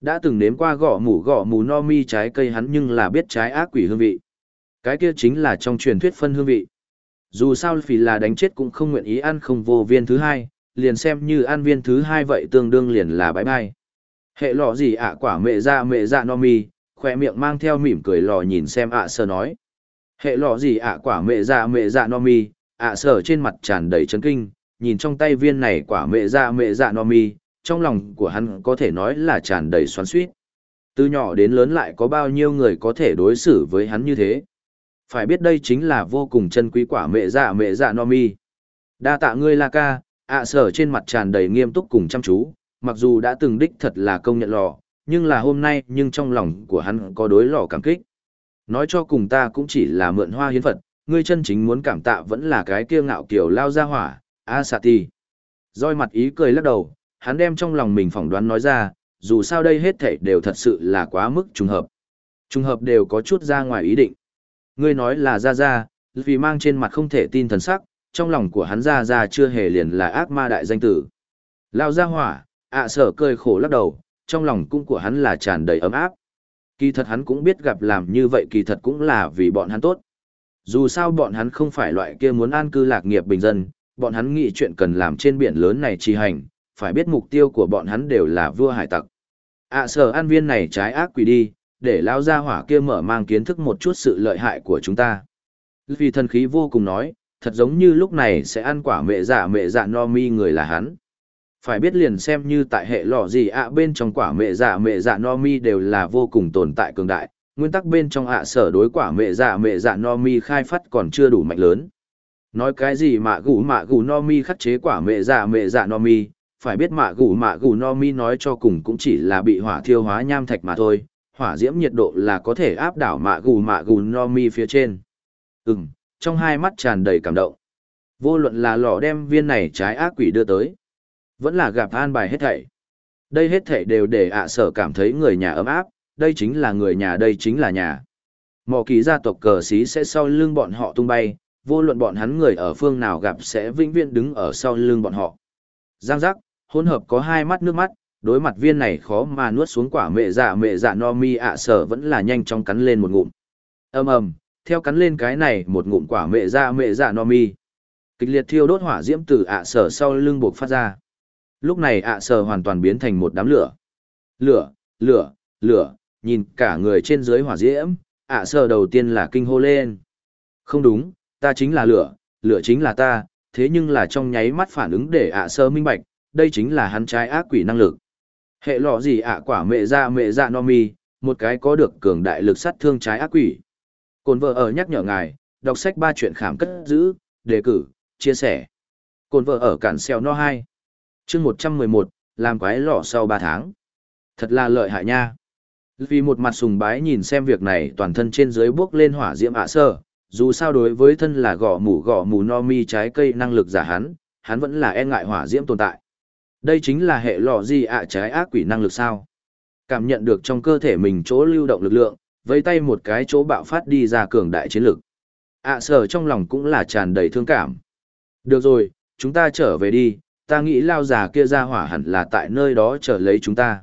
Đã từng nếm qua gõ mủ gõ mù no mi trái cây hắn nhưng là biết trái ác quỷ hương vị. Cái kia chính là trong truyền thuyết phân hương vị. Dù sao vì là đánh chết cũng không nguyện ý ăn không vô viên thứ hai, liền xem như ăn viên thứ hai vậy tương đương liền là bãi bai. Hệ lọ gì ạ quả mẹ dạ mẹ dạ no mi, khỏe miệng mang theo mỉm cười lò nhìn xem ạ sơ nói. Hệ lọ gì ạ quả mẹ dạ mẹ dạ no mi, ạ sở trên mặt tràn đầy chấn kinh, nhìn trong tay viên này quả mẹ dạ mẹ dạ no mi, trong lòng của hắn có thể nói là tràn đầy xoắn suýt. Từ nhỏ đến lớn lại có bao nhiêu người có thể đối xử với hắn như thế. Phải biết đây chính là vô cùng chân quý quả mẹ dạ mẹ dạ no mi. Đa tạ ngươi la ca, ạ sở trên mặt tràn đầy nghiêm túc cùng chăm chú, mặc dù đã từng đích thật là công nhận lò, nhưng là hôm nay nhưng trong lòng của hắn có đối lò cảm kích. Nói cho cùng ta cũng chỉ là mượn hoa hiến Phật, ngươi chân chính muốn cảm tạ vẫn là cái kia ngạo kiểu lao ra hỏa, A Sati. Roi mặt ý cười lắc đầu, hắn đem trong lòng mình phỏng đoán nói ra, dù sao đây hết thảy đều thật sự là quá mức trùng hợp. Trùng hợp đều có chút ra ngoài ý định. Ngươi nói là ra ra, vì mang trên mặt không thể tin thần sắc, trong lòng của hắn ra ra chưa hề liền là ác ma đại danh tử. Lao ra hỏa, ạ sở cười khổ lắc đầu, trong lòng cung của hắn là tràn đầy ấm áp. Kỳ thật hắn cũng biết gặp làm như vậy kỳ thật cũng là vì bọn hắn tốt. Dù sao bọn hắn không phải loại kia muốn an cư lạc nghiệp bình dân, bọn hắn nghĩ chuyện cần làm trên biển lớn này trì hành, phải biết mục tiêu của bọn hắn đều là vua hải tặc. ạ sở an viên này trái ác quỷ đi, để lao ra hỏa kia mở mang kiến thức một chút sự lợi hại của chúng ta. Vì thần khí vô cùng nói, thật giống như lúc này sẽ ăn quả mẹ dạ mẹ dạ no mi người là hắn. Phải biết liền xem như tại hệ lọ gì ạ bên trong quả mẹ dạ mẹ dạ no mi đều là vô cùng tồn tại cường đại, nguyên tắc bên trong ạ sở đối quả mẹ dạ mẹ dạ no mi khai phát còn chưa đủ mạnh lớn. Nói cái gì mà gủ mà gủ no mi khắc chế quả mẹ dạ mẹ dạ no mi, phải biết mạ gù mạ gù no mi nói cho cùng cũng chỉ là bị hỏa thiêu hóa nham thạch mà thôi, hỏa diễm nhiệt độ là có thể áp đảo mạ gù mạ gù no mi phía trên. Ừm, trong hai mắt tràn đầy cảm động. Vô luận là lò đem viên này trái ác quỷ đưa tới. Vẫn là gặp an bài hết thảy. Đây hết thảy đều để ạ sở cảm thấy người nhà ấm áp, đây chính là người nhà đây chính là nhà. Mỏ kỳ gia tộc cờ xí sẽ sau lưng bọn họ tung bay, vô luận bọn hắn người ở phương nào gặp sẽ vĩnh viễn đứng ở sau lưng bọn họ. Giang giác, hỗn hợp có hai mắt nước mắt, đối mặt viên này khó mà nuốt xuống quả mẹ dạ mẹ dạ no mi ạ sở vẫn là nhanh chóng cắn lên một ngụm. ầm ầm, theo cắn lên cái này một ngụm quả mẹ dạ mẹ dạ no mi. Kịch liệt thiêu đốt hỏa diễm từ ạ sở sau lưng buộc phát ra. Lúc này ạ sở hoàn toàn biến thành một đám lửa. Lửa, lửa, lửa, nhìn cả người trên dưới hỏa diễm, ạ sở đầu tiên là kinh hô lên. Không đúng, ta chính là lửa, lửa chính là ta, thế nhưng là trong nháy mắt phản ứng để ạ sở minh bạch, đây chính là hắn trái ác quỷ năng lực. Hệ lọ gì ạ quả mẹ ra mẹ ra no mi, một cái có được cường đại lực sát thương trái ác quỷ. Cồn vợ ở nhắc nhở ngài, đọc sách ba chuyện khám cất giữ, đề cử, chia sẻ. Cồn vợ ở cản xeo no 2. chương 111, làm quái lọ sau 3 tháng. Thật là lợi hại nha. Vì một mặt sùng bái nhìn xem việc này toàn thân trên dưới bước lên hỏa diễm ạ sơ, dù sao đối với thân là gõ mù gõ mù no mi trái cây năng lực giả hắn, hắn vẫn là e ngại hỏa diễm tồn tại. Đây chính là hệ lọ gì ạ trái ác quỷ năng lực sao? Cảm nhận được trong cơ thể mình chỗ lưu động lực lượng, với tay một cái chỗ bạo phát đi ra cường đại chiến lực. ạ sở trong lòng cũng là tràn đầy thương cảm. Được rồi, chúng ta trở về đi, ta nghĩ lao già kia ra hỏa hẳn là tại nơi đó chờ lấy chúng ta.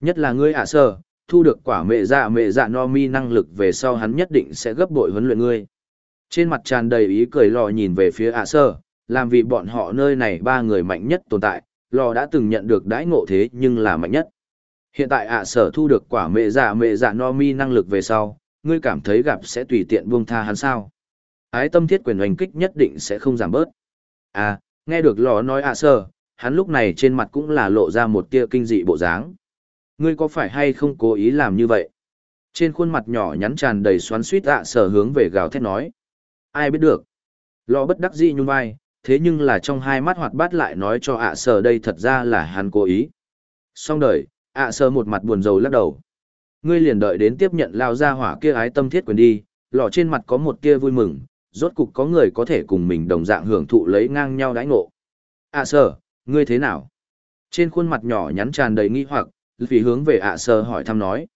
Nhất là ngươi ạ sở, thu được quả mẹ dạ mẹ dạ no mi năng lực về sau hắn nhất định sẽ gấp bội huấn luyện ngươi. Trên mặt tràn đầy ý cười lò nhìn về phía ạ sở, làm vì bọn họ nơi này ba người mạnh nhất tồn tại, lò đã từng nhận được đãi ngộ thế nhưng là mạnh nhất. Hiện tại ạ sở thu được quả mẹ giả mẹ giả no mi năng lực về sau, ngươi cảm thấy gặp sẽ tùy tiện buông tha hắn sao. Ái tâm thiết quyền hoành kích nhất định sẽ không giảm bớt. À, nghe được lò nói ạ sở, hắn lúc này trên mặt cũng là lộ ra một tia kinh dị bộ dáng. Ngươi có phải hay không cố ý làm như vậy? Trên khuôn mặt nhỏ nhắn tràn đầy xoắn suýt ạ sở hướng về gào thét nói. Ai biết được? Lò bất đắc dĩ nhún vai, thế nhưng là trong hai mắt hoạt bát lại nói cho ạ sở đây thật ra là hắn cố ý. Xong đời, ạ sở một mặt buồn rầu lắc đầu. Ngươi liền đợi đến tiếp nhận lao ra hỏa kia ái tâm thiết quyền đi, lọ trên mặt có một kia vui mừng, rốt cục có người có thể cùng mình đồng dạng hưởng thụ lấy ngang nhau đãi ngộ. ạ sở, ngươi thế nào? Trên khuôn mặt nhỏ nhắn tràn đầy nghi hoặc, vì hướng về ạ sở hỏi thăm nói.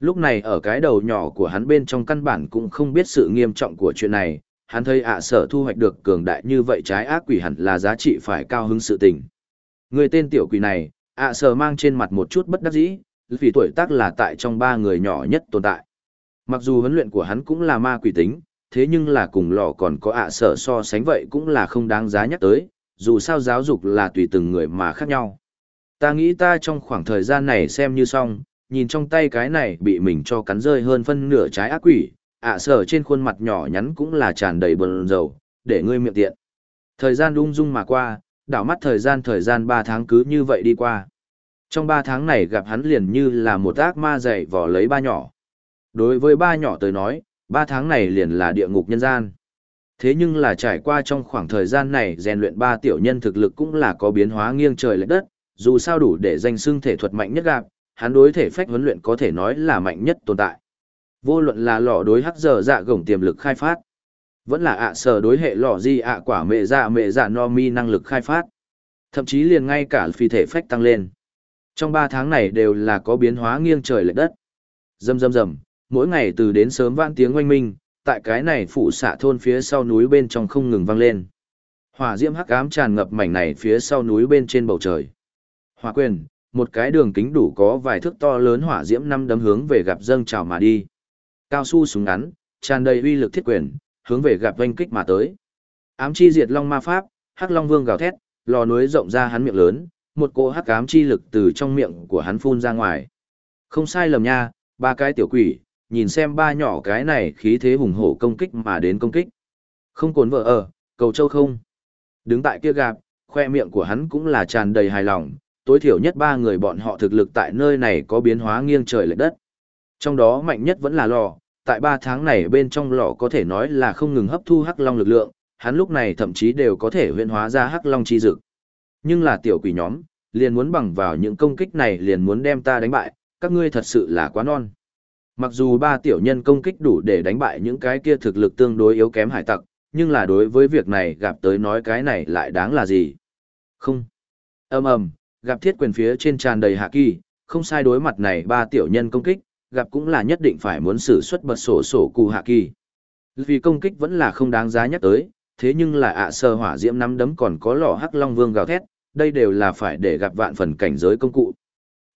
Lúc này ở cái đầu nhỏ của hắn bên trong căn bản cũng không biết sự nghiêm trọng của chuyện này, hắn thấy ạ sở thu hoạch được cường đại như vậy trái ác quỷ hẳn là giá trị phải cao hứng sự tình. Người tên tiểu quỷ này, ạ sở mang trên mặt một chút bất đắc dĩ, vì tuổi tác là tại trong ba người nhỏ nhất tồn tại. Mặc dù huấn luyện của hắn cũng là ma quỷ tính, thế nhưng là cùng lò còn có ạ sở so sánh vậy cũng là không đáng giá nhắc tới, dù sao giáo dục là tùy từng người mà khác nhau. Ta nghĩ ta trong khoảng thời gian này xem như xong, nhìn trong tay cái này bị mình cho cắn rơi hơn phân nửa trái ác quỷ, ạ à, sở trên khuôn mặt nhỏ nhắn cũng là tràn đầy bờn dầu, để ngươi miệng tiện. Thời gian lung dung mà qua, đảo mắt thời gian thời gian 3 tháng cứ như vậy đi qua. Trong 3 tháng này gặp hắn liền như là một ác ma dày vò lấy ba nhỏ. Đối với ba nhỏ tới nói, 3 tháng này liền là địa ngục nhân gian. Thế nhưng là trải qua trong khoảng thời gian này rèn luyện ba tiểu nhân thực lực cũng là có biến hóa nghiêng trời lệch đất, dù sao đủ để danh xưng thể thuật mạnh nhất gặp, hắn đối thể phách huấn luyện có thể nói là mạnh nhất tồn tại. Vô luận là lò đối hắc giờ dạ gồng tiềm lực khai phát, vẫn là ạ sở đối hệ lò di ạ quả mẹ dạ mẹ dạ no mi năng lực khai phát. Thậm chí liền ngay cả phi thể phách tăng lên. Trong 3 tháng này đều là có biến hóa nghiêng trời lệch đất. Rầm rầm rầm, mỗi ngày từ đến sớm vang tiếng oanh minh, tại cái này phụ xạ thôn phía sau núi bên trong không ngừng vang lên. Hỏa diễm hắc ám tràn ngập mảnh này phía sau núi bên trên bầu trời. Hỏa quyền, một cái đường kính đủ có vài thước to lớn hỏa diễm năm đấm hướng về gặp dâng trào mà đi. Cao su súng ngắn, tràn đầy uy lực thiết quyền, hướng về gặp oanh kích mà tới. Ám chi diệt long ma pháp, hắc long vương gào thét, lò núi rộng ra hắn miệng lớn, một cỗ hắc ám chi lực từ trong miệng của hắn phun ra ngoài. Không sai lầm nha, ba cái tiểu quỷ, nhìn xem ba nhỏ cái này khí thế hùng hổ công kích mà đến công kích. Không cồn vợ ở, cầu châu không. Đứng tại kia gạp, khoe miệng của hắn cũng là tràn đầy hài lòng, tối thiểu nhất ba người bọn họ thực lực tại nơi này có biến hóa nghiêng trời lệch đất. Trong đó mạnh nhất vẫn là lò, tại ba tháng này bên trong lọ có thể nói là không ngừng hấp thu hắc long lực lượng, hắn lúc này thậm chí đều có thể huyễn hóa ra hắc long chi dực. Nhưng là tiểu quỷ nhóm, liền muốn bằng vào những công kích này liền muốn đem ta đánh bại, các ngươi thật sự là quá non. Mặc dù ba tiểu nhân công kích đủ để đánh bại những cái kia thực lực tương đối yếu kém hải tặc, nhưng là đối với việc này gặp tới nói cái này lại đáng là gì? Không. ầm ầm, gặp thiết quyền phía trên tràn đầy hạ kỳ, không sai đối mặt này ba tiểu nhân công kích, gặp cũng là nhất định phải muốn sử xuất bật sổ sổ cụ hạ kỳ. Vì công kích vẫn là không đáng giá nhắc tới, thế nhưng là ạ sơ hỏa diễm nắm đấm còn có lò hắc long vương gào thét, đây đều là phải để gặp vạn phần cảnh giới công cụ.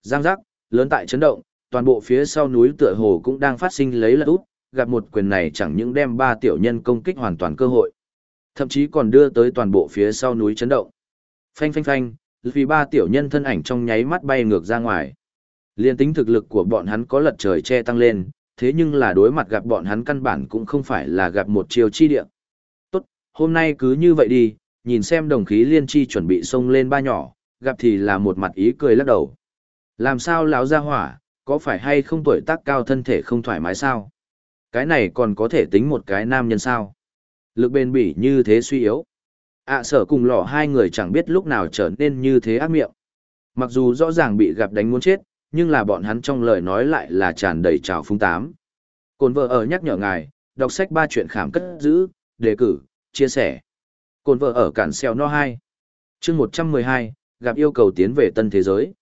Giang giác, lớn tại chấn động, toàn bộ phía sau núi tựa hồ cũng đang phát sinh lấy lật út, gặp một quyền này chẳng những đem ba tiểu nhân công kích hoàn toàn cơ hội, thậm chí còn đưa tới toàn bộ phía sau núi chấn động. Phanh phanh phanh, vì ba tiểu nhân thân ảnh trong nháy mắt bay ngược ra ngoài. Liên tính thực lực của bọn hắn có lật trời che tăng lên, thế nhưng là đối mặt gặp bọn hắn căn bản cũng không phải là gặp một chiều chi địa. Tốt, hôm nay cứ như vậy đi, nhìn xem đồng khí liên chi chuẩn bị xông lên ba nhỏ, gặp thì là một mặt ý cười lắc đầu. Làm sao lão ra hỏa, có phải hay không tuổi tác cao thân thể không thoải mái sao? Cái này còn có thể tính một cái nam nhân sao? Lực bền bỉ như thế suy yếu. ạ sở cùng lỏ hai người chẳng biết lúc nào trở nên như thế ác miệng. Mặc dù rõ ràng bị gặp đánh muốn chết, nhưng là bọn hắn trong lời nói lại là tràn đầy trào phúng tám. Cồn vợ ở nhắc nhở ngài, đọc sách ba chuyện khảm cất giữ, đề cử, chia sẻ. Cồn vợ ở cản xeo no 2. chương 112, gặp yêu cầu tiến về tân thế giới.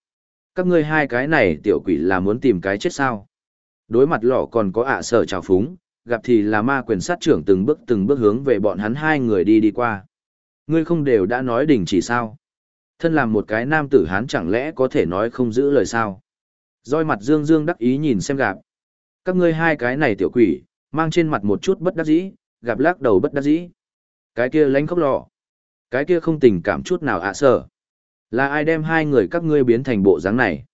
Các ngươi hai cái này tiểu quỷ là muốn tìm cái chết sao. Đối mặt lọ còn có ạ sở trào phúng, gặp thì là ma quyền sát trưởng từng bước từng bước hướng về bọn hắn hai người đi đi qua. Ngươi không đều đã nói đình chỉ sao. Thân làm một cái nam tử hán chẳng lẽ có thể nói không giữ lời sao. Roi mặt dương dương đắc ý nhìn xem gặp. Các ngươi hai cái này tiểu quỷ, mang trên mặt một chút bất đắc dĩ, gạp lắc đầu bất đắc dĩ. Cái kia lánh khóc lọ. Cái kia không tình cảm chút nào ạ à sở. Là ai đem hai người các ngươi biến thành bộ dáng này?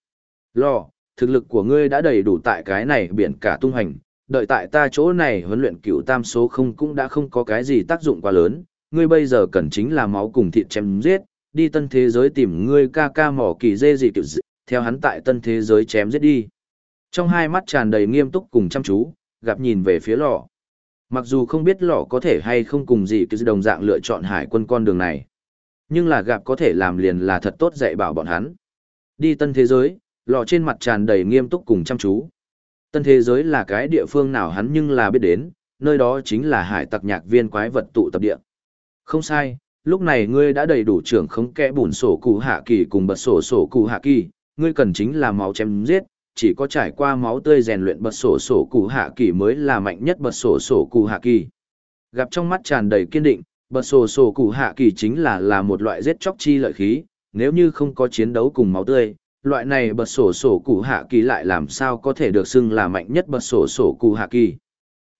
Lọ, thực lực của ngươi đã đầy đủ tại cái này biển cả tung hành, đợi tại ta chỗ này huấn luyện cựu tam số không cũng đã không có cái gì tác dụng quá lớn, ngươi bây giờ cần chính là máu cùng thịt chém giết, đi tân thế giới tìm ngươi ca ca mỏ kỳ dê gì kiểu dị, theo hắn tại tân thế giới chém giết đi. Trong hai mắt tràn đầy nghiêm túc cùng chăm chú, gặp nhìn về phía lọ. Mặc dù không biết lọ có thể hay không cùng gì cứ đồng dạng lựa chọn hải quân con đường này. Nhưng là gặp có thể làm liền là thật tốt dạy bảo bọn hắn. Đi tân thế giới, lọ trên mặt tràn đầy nghiêm túc cùng chăm chú. Tân thế giới là cái địa phương nào hắn nhưng là biết đến, nơi đó chính là hải tặc nhạc viên quái vật tụ tập địa. Không sai, lúc này ngươi đã đầy đủ trưởng không kẽ bùn sổ cụ hạ kỳ cùng bật sổ sổ cụ hạ kỳ, ngươi cần chính là máu chém giết, chỉ có trải qua máu tươi rèn luyện bật sổ sổ cụ hạ kỳ mới là mạnh nhất bật sổ sổ cụ hạ kỳ. Gặp trong mắt tràn đầy kiên định, bật sổ sổ cụ hạ kỳ chính là là một loại giết chóc chi lợi khí, nếu như không có chiến đấu cùng máu tươi, loại này bật sổ sổ cụ hạ kỳ lại làm sao có thể được xưng là mạnh nhất bật sổ sổ cụ hạ kỳ.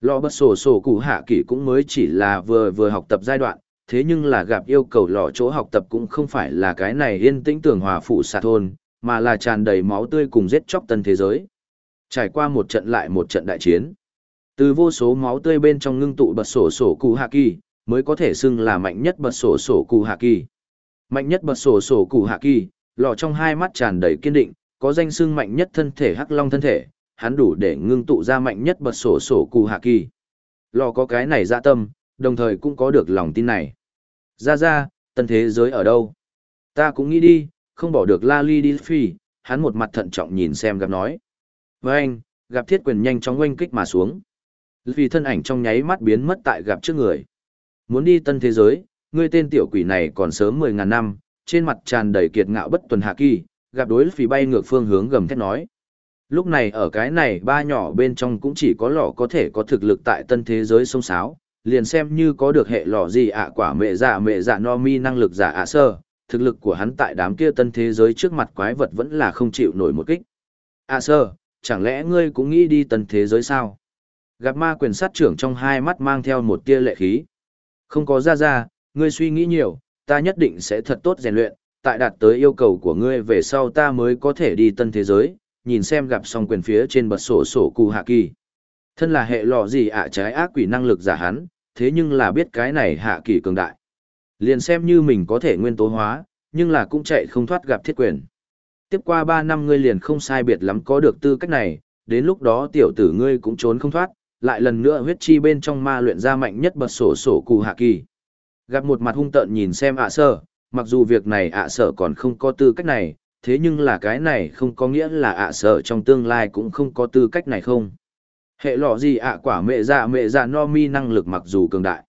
Lò bật sổ sổ cụ hạ kỳ cũng mới chỉ là vừa vừa học tập giai đoạn, thế nhưng là gặp yêu cầu lò chỗ học tập cũng không phải là cái này yên tĩnh tường hòa phụ xạ thôn, mà là tràn đầy máu tươi cùng giết chóc tân thế giới. Trải qua một trận lại một trận đại chiến. Từ vô số máu tươi bên trong ngưng tụ bật sổ sổ cụ hạ kỳ, mới có thể xưng là mạnh nhất bật sổ sổ cụ hạ kỳ. Mạnh nhất bật sổ sổ cụ hạ kỳ, lò trong hai mắt tràn đầy kiên định, có danh xưng mạnh nhất thân thể hắc long thân thể, hắn đủ để ngưng tụ ra mạnh nhất bật sổ sổ cụ hạ kỳ. Lò có cái này dạ tâm, đồng thời cũng có được lòng tin này. Ra ra, tân thế giới ở đâu? Ta cũng nghĩ đi, không bỏ được la li đi phi, hắn một mặt thận trọng nhìn xem gặp nói. Với anh, gặp thiết quyền nhanh chóng oanh kích mà xuống. Vì thân ảnh trong nháy mắt biến mất tại gặp trước người. Muốn đi tân thế giới, ngươi tên tiểu quỷ này còn sớm mười ngàn năm, trên mặt tràn đầy kiệt ngạo bất tuần hạ kỳ, gặp đối phí bay ngược phương hướng gầm thét nói. Lúc này ở cái này ba nhỏ bên trong cũng chỉ có lò có thể có thực lực tại tân thế giới sông sáo, liền xem như có được hệ lò gì ạ quả mẹ dạ mẹ dạ no mi năng lực giả ạ sơ, thực lực của hắn tại đám kia tân thế giới trước mặt quái vật vẫn là không chịu nổi một kích. à sơ, chẳng lẽ ngươi cũng nghĩ đi tân thế giới sao? Gặp ma quyền sát trưởng trong hai mắt mang theo một tia lệ khí. Không có ra ra, ngươi suy nghĩ nhiều, ta nhất định sẽ thật tốt rèn luyện, tại đạt tới yêu cầu của ngươi về sau ta mới có thể đi tân thế giới, nhìn xem gặp xong quyền phía trên bật sổ sổ cù hạ kỳ. Thân là hệ lọ gì ạ trái ác quỷ năng lực giả hắn, thế nhưng là biết cái này hạ kỳ cường đại. Liền xem như mình có thể nguyên tố hóa, nhưng là cũng chạy không thoát gặp thiết quyền. Tiếp qua 3 năm ngươi liền không sai biệt lắm có được tư cách này, đến lúc đó tiểu tử ngươi cũng trốn không thoát, lại lần nữa huyết chi bên trong ma luyện ra mạnh nhất bật sổ sổ cụ hạ kỳ. Gặp một mặt hung tợn nhìn xem ạ sở, mặc dù việc này ạ sở còn không có tư cách này, thế nhưng là cái này không có nghĩa là ạ sở trong tương lai cũng không có tư cách này không. Hệ lọ gì ạ quả mẹ dạ mẹ dạ no mi năng lực mặc dù cường đại.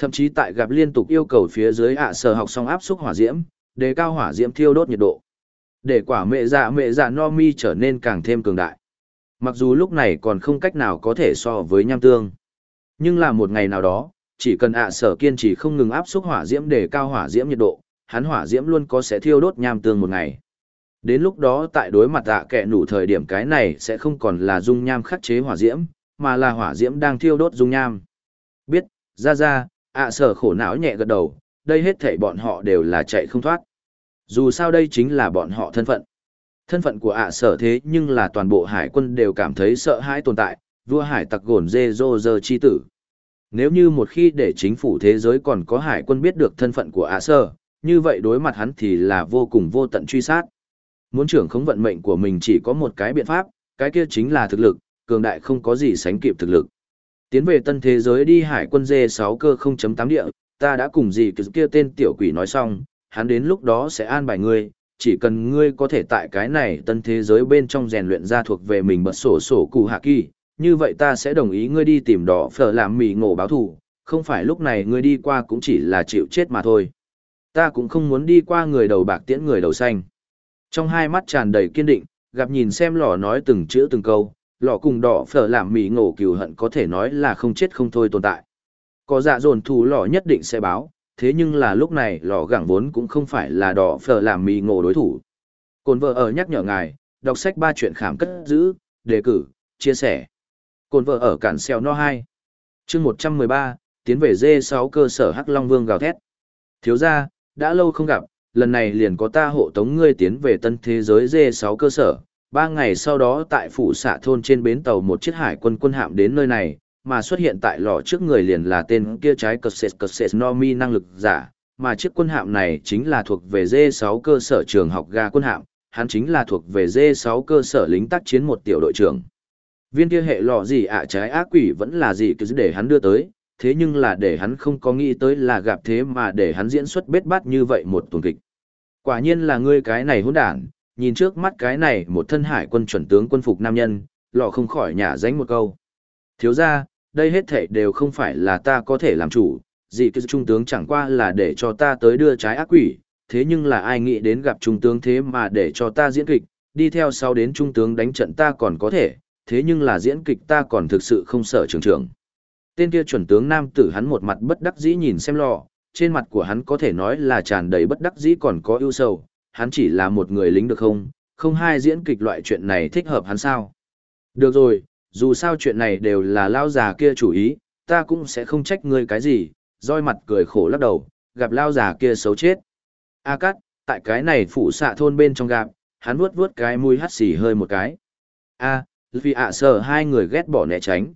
Thậm chí tại gặp liên tục yêu cầu phía dưới ạ sở học xong áp xúc hỏa diễm, đề cao hỏa diễm thiêu đốt nhiệt độ. Để quả mẹ dạ mẹ dạ no mi trở nên càng thêm cường đại. Mặc dù lúc này còn không cách nào có thể so với nham tương. Nhưng là một ngày nào đó, chỉ cần ạ sở kiên trì không ngừng áp xúc hỏa diễm để cao hỏa diễm nhiệt độ, hắn hỏa diễm luôn có sẽ thiêu đốt nham tương một ngày. Đến lúc đó tại đối mặt ạ kẹ nủ thời điểm cái này sẽ không còn là dung nham khắc chế hỏa diễm, mà là hỏa diễm đang thiêu đốt dung nham. Biết, ra ra, ạ sở khổ não nhẹ gật đầu, đây hết thảy bọn họ đều là chạy không thoát. Dù sao đây chính là bọn họ thân phận. Thân phận của ạ sở thế nhưng là toàn bộ hải quân đều cảm thấy sợ hãi tồn tại, vua hải tặc gồn dê dô dơ chi tử. Nếu như một khi để chính phủ thế giới còn có hải quân biết được thân phận của ạ sở, như vậy đối mặt hắn thì là vô cùng vô tận truy sát. Muốn trưởng khống vận mệnh của mình chỉ có một cái biện pháp, cái kia chính là thực lực, cường đại không có gì sánh kịp thực lực. Tiến về tân thế giới đi hải quân dê 6 cơ 0.8 địa, ta đã cùng gì kia tên tiểu quỷ nói xong, hắn đến lúc đó sẽ an bài ngươi, chỉ cần ngươi có thể tại cái này tân thế giới bên trong rèn luyện ra thuộc về mình bật sổ sổ cụ hạ kỳ, như vậy ta sẽ đồng ý ngươi đi tìm đỏ phở làm mì ngộ báo thù, không phải lúc này ngươi đi qua cũng chỉ là chịu chết mà thôi. Ta cũng không muốn đi qua người đầu bạc tiễn người đầu xanh. Trong hai mắt tràn đầy kiên định, gặp nhìn xem lò nói từng chữ từng câu, lò cùng đỏ phở làm mì ngộ cừu hận có thể nói là không chết không thôi tồn tại. Có dạ dồn thù lò nhất định sẽ báo, thế nhưng là lúc này lò gẳng vốn cũng không phải là đỏ phở làm mì ngộ đối thủ. Cồn vợ ở nhắc nhở ngài, đọc sách ba chuyện khảm cất giữ, đề cử, chia sẻ. Cồn vợ ở cản xeo no 2. chương 113, tiến về D6 cơ sở Hắc Long Vương gào thét. Thiếu ra, đã lâu không gặp, lần này liền có ta hộ tống ngươi tiến về tân thế giới D6 cơ sở. Ba ngày sau đó tại phủ xạ thôn trên bến tàu một chiếc hải quân quân hạm đến nơi này, mà xuất hiện tại lò trước người liền là tên kia trái cờ sệt cờ sệt no mi năng lực giả, mà chiếc quân hạm này chính là thuộc về D6 cơ sở trường học ga quân hạm, hắn chính là thuộc về D6 cơ sở lính tác chiến một tiểu đội trưởng. Viên kia hệ lò gì ạ trái ác quỷ vẫn là gì cứ để hắn đưa tới, thế nhưng là để hắn không có nghĩ tới là gặp thế mà để hắn diễn xuất bết bát như vậy một tuần kịch. Quả nhiên là ngươi cái này hỗn đản, nhìn trước mắt cái này một thân hải quân chuẩn tướng quân phục nam nhân, lọ không khỏi nhả dánh một câu. Thiếu ra, đây hết thể đều không phải là ta có thể làm chủ, gì cứ trung tướng chẳng qua là để cho ta tới đưa trái ác quỷ, thế nhưng là ai nghĩ đến gặp trung tướng thế mà để cho ta diễn kịch, đi theo sau đến trung tướng đánh trận ta còn có thể, thế nhưng là diễn kịch ta còn thực sự không sợ trường trưởng. Tên kia chuẩn tướng nam tử hắn một mặt bất đắc dĩ nhìn xem lò, trên mặt của hắn có thể nói là tràn đầy bất đắc dĩ còn có ưu sầu, hắn chỉ là một người lính được không, Không hai diễn kịch loại chuyện này thích hợp hắn sao? Được rồi, dù sao chuyện này đều là lao già kia chủ ý, ta cũng sẽ không trách ngươi cái gì, roi mặt cười khổ lắc đầu, gặp lao già kia xấu chết. A cắt, tại cái này phủ xạ thôn bên trong gặp, hắn vuốt vuốt cái mũi hắt xì hơi một cái. A, vì ạ sợ hai người ghét bỏ né tránh.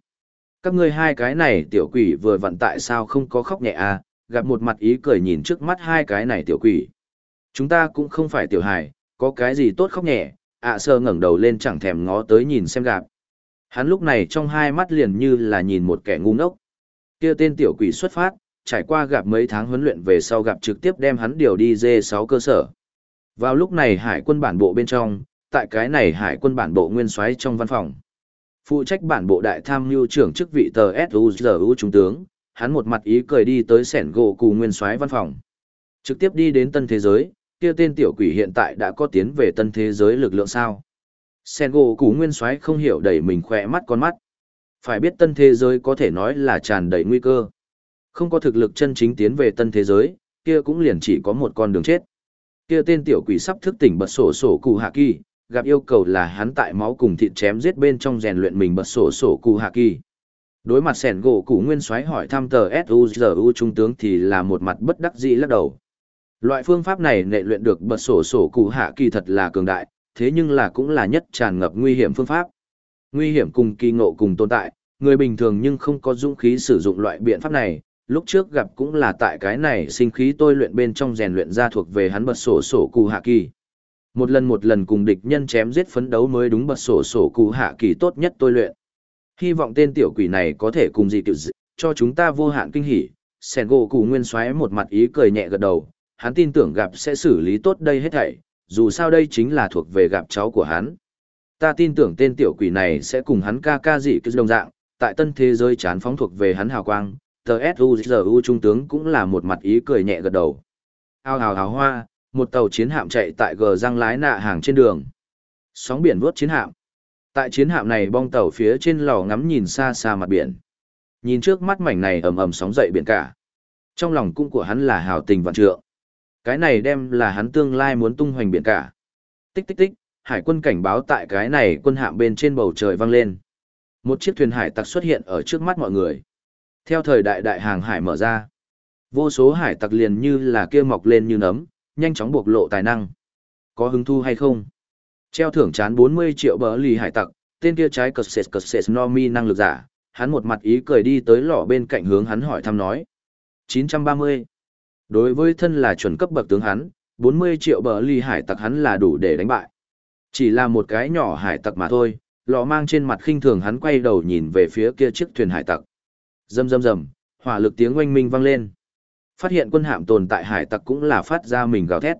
Các ngươi hai cái này tiểu quỷ vừa vặn tại sao không có khóc nhẹ a? gặp một mặt ý cười nhìn trước mắt hai cái này tiểu quỷ. Chúng ta cũng không phải tiểu hài, có cái gì tốt khóc nhẹ, ạ sơ ngẩng đầu lên chẳng thèm ngó tới nhìn xem gặp. Hắn lúc này trong hai mắt liền như là nhìn một kẻ ngu ngốc. Kia tên tiểu quỷ xuất phát, trải qua gặp mấy tháng huấn luyện về sau gặp trực tiếp đem hắn điều đi dê 6 cơ sở. Vào lúc này hải quân bản bộ bên trong, tại cái này hải quân bản bộ nguyên soái trong văn phòng. Phụ trách bản bộ đại tham mưu trưởng chức vị tờ SUZU trung tướng, hắn một mặt ý cười đi tới sẻn gỗ cù nguyên soái văn phòng. Trực tiếp đi đến tân thế giới, kia tên tiểu quỷ hiện tại đã có tiến về tân thế giới lực lượng sao. Sen gỗ củ nguyên soái không hiểu đẩy mình khỏe mắt con mắt. Phải biết tân thế giới có thể nói là tràn đầy nguy cơ. Không có thực lực chân chính tiến về tân thế giới, kia cũng liền chỉ có một con đường chết. Kia tên tiểu quỷ sắp thức tỉnh bật sổ sổ cụ hạ kỳ, gặp yêu cầu là hắn tại máu cùng thịt chém giết bên trong rèn luyện mình bật sổ sổ cụ hạ kỳ. Đối mặt sẻn gỗ cụ nguyên soái hỏi thăm tờ SUZU trung tướng thì là một mặt bất đắc dĩ lắc đầu. Loại phương pháp này nệ luyện được bật sổ sổ cụ hạ kỳ thật là cường đại, thế nhưng là cũng là nhất tràn ngập nguy hiểm phương pháp. Nguy hiểm cùng kỳ ngộ cùng tồn tại, người bình thường nhưng không có dũng khí sử dụng loại biện pháp này, lúc trước gặp cũng là tại cái này sinh khí tôi luyện bên trong rèn luyện ra thuộc về hắn bật sổ sổ cụ hạ kỳ. Một lần một lần cùng địch nhân chém giết phấn đấu mới đúng bật sổ sổ cụ hạ kỳ tốt nhất tôi luyện. Hy vọng tên tiểu quỷ này có thể cùng gì tiểu dị, cho chúng ta vô hạn kinh hỉ. Sẻn gỗ cụ nguyên xoáy một mặt ý cười nhẹ gật đầu, hắn tin tưởng gặp sẽ xử lý tốt đây hết thảy, dù sao đây chính là thuộc về gặp cháu của hắn. Ta tin tưởng tên tiểu quỷ này sẽ cùng hắn ca ca dị cứ đồng dạng, tại tân thế giới chán phóng thuộc về hắn hào quang, tờ giờ u trung tướng cũng là một mặt ý cười nhẹ gật đầu. Ao hào hào hoa, một tàu chiến hạm chạy tại gờ răng lái nạ hàng trên đường. Sóng biển vuốt chiến hạm. Tại chiến hạm này bong tàu phía trên lò ngắm nhìn xa xa mặt biển. Nhìn trước mắt mảnh này ầm ầm sóng dậy biển cả. Trong lòng cung của hắn là hào tình vạn trượng. Cái này đem là hắn tương lai muốn tung hoành biển cả. Tích tích tích, hải quân cảnh báo tại cái này quân hạm bên trên bầu trời vang lên. Một chiếc thuyền hải tặc xuất hiện ở trước mắt mọi người. Theo thời đại đại hàng hải mở ra, vô số hải tặc liền như là kia mọc lên như nấm, nhanh chóng bộc lộ tài năng. Có hứng thu hay không? Treo thưởng chán 40 triệu bờ lì hải tặc, tên kia trái cật sệt cật sệt no mi năng lực giả, hắn một mặt ý cười đi tới lò bên cạnh hướng hắn hỏi thăm nói. 930. Đối với thân là chuẩn cấp bậc tướng hắn, 40 triệu bờ ly hải tặc hắn là đủ để đánh bại. Chỉ là một cái nhỏ hải tặc mà thôi, lò mang trên mặt khinh thường hắn quay đầu nhìn về phía kia chiếc thuyền hải tặc. Rầm rầm rầm, hỏa lực tiếng oanh minh vang lên. Phát hiện quân hạm tồn tại hải tặc cũng là phát ra mình gào thét.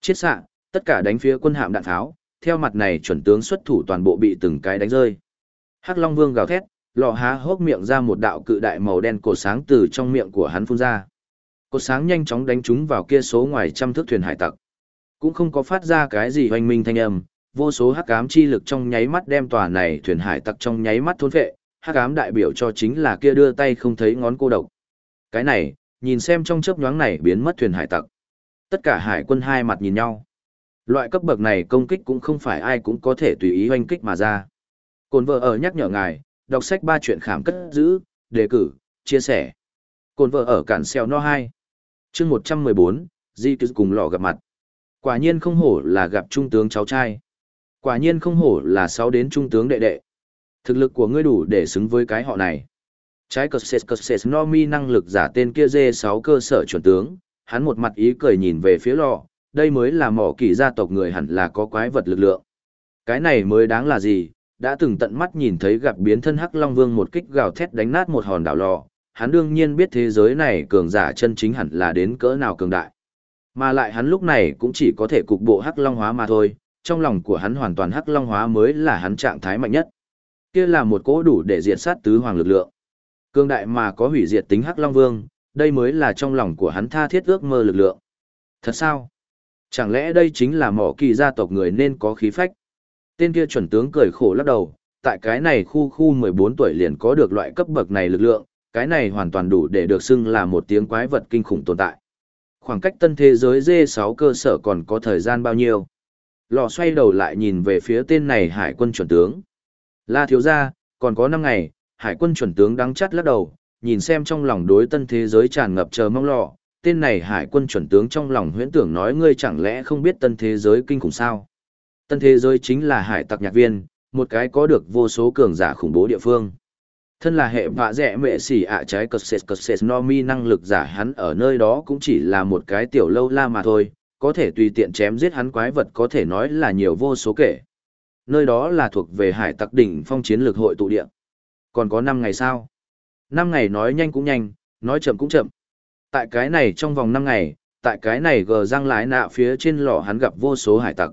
Chiết xạ, tất cả đánh phía quân hạm đạn tháo, theo mặt này chuẩn tướng xuất thủ toàn bộ bị từng cái đánh rơi. Hắc Long Vương gào thét, lọ há hốc miệng ra một đạo cự đại màu đen cổ sáng từ trong miệng của hắn phun ra. Cột sáng nhanh chóng đánh chúng vào kia số ngoài trăm thước thuyền hải tặc. Cũng không có phát ra cái gì hoành minh thanh âm, vô số hắc ám chi lực trong nháy mắt đem tòa này thuyền hải tặc trong nháy mắt thôn vệ, hắc ám đại biểu cho chính là kia đưa tay không thấy ngón cô độc. Cái này, nhìn xem trong chớp nhoáng này biến mất thuyền hải tặc. Tất cả hải quân hai mặt nhìn nhau. Loại cấp bậc này công kích cũng không phải ai cũng có thể tùy ý hoành kích mà ra. Cồn vợ ở nhắc nhở ngài, đọc sách ba chuyện khảm cất giữ, đề cử, chia sẻ. Cồn vợ ở cản xeo no 2 chương 114, Di cứ cùng lọ gặp mặt. Quả nhiên không hổ là gặp trung tướng cháu trai. Quả nhiên không hổ là sáu đến trung tướng đệ đệ. Thực lực của ngươi đủ để xứng với cái họ này. Trái cờ sệt cờ sệt no mi năng lực giả tên kia dê sáu cơ sở chuẩn tướng, hắn một mặt ý cười nhìn về phía lọ, đây mới là mỏ kỳ gia tộc người hẳn là có quái vật lực lượng. Cái này mới đáng là gì, đã từng tận mắt nhìn thấy gặp biến thân Hắc Long Vương một kích gào thét đánh nát một hòn đảo lò, hắn đương nhiên biết thế giới này cường giả chân chính hẳn là đến cỡ nào cường đại. Mà lại hắn lúc này cũng chỉ có thể cục bộ Hắc Long hóa mà thôi, trong lòng của hắn hoàn toàn Hắc Long hóa mới là hắn trạng thái mạnh nhất. Kia là một cỗ đủ để diệt sát tứ hoàng lực lượng. Cường đại mà có hủy diệt tính Hắc Long Vương, đây mới là trong lòng của hắn tha thiết ước mơ lực lượng. Thật sao? Chẳng lẽ đây chính là mỏ kỳ gia tộc người nên có khí phách? Tên kia chuẩn tướng cười khổ lắc đầu, tại cái này khu khu 14 tuổi liền có được loại cấp bậc này lực lượng, cái này hoàn toàn đủ để được xưng là một tiếng quái vật kinh khủng tồn tại. Khoảng cách tân thế giới D6 cơ sở còn có thời gian bao nhiêu? Lò xoay đầu lại nhìn về phía tên này hải quân chuẩn tướng. La thiếu gia, còn có 5 ngày, hải quân chuẩn tướng đắng chắt lắc đầu, nhìn xem trong lòng đối tân thế giới tràn ngập chờ mong lọ, tên này hải quân chuẩn tướng trong lòng huyễn tưởng nói ngươi chẳng lẽ không biết tân thế giới kinh khủng sao. Tân thế giới chính là hải tặc nhạc viên, một cái có được vô số cường giả khủng bố địa phương. Thân là hệ vạ rẻ mệ xỉ ạ trái cờ sệt cờ sệt no mi năng lực giả hắn ở nơi đó cũng chỉ là một cái tiểu lâu la mà thôi, có thể tùy tiện chém giết hắn quái vật có thể nói là nhiều vô số kể. Nơi đó là thuộc về hải tặc đỉnh phong chiến lược hội tụ địa. Còn có 5 ngày sao? 5 ngày nói nhanh cũng nhanh, nói chậm cũng chậm. Tại cái này trong vòng 5 ngày, tại cái này gờ răng lái nạ phía trên lò hắn gặp vô số hải tặc.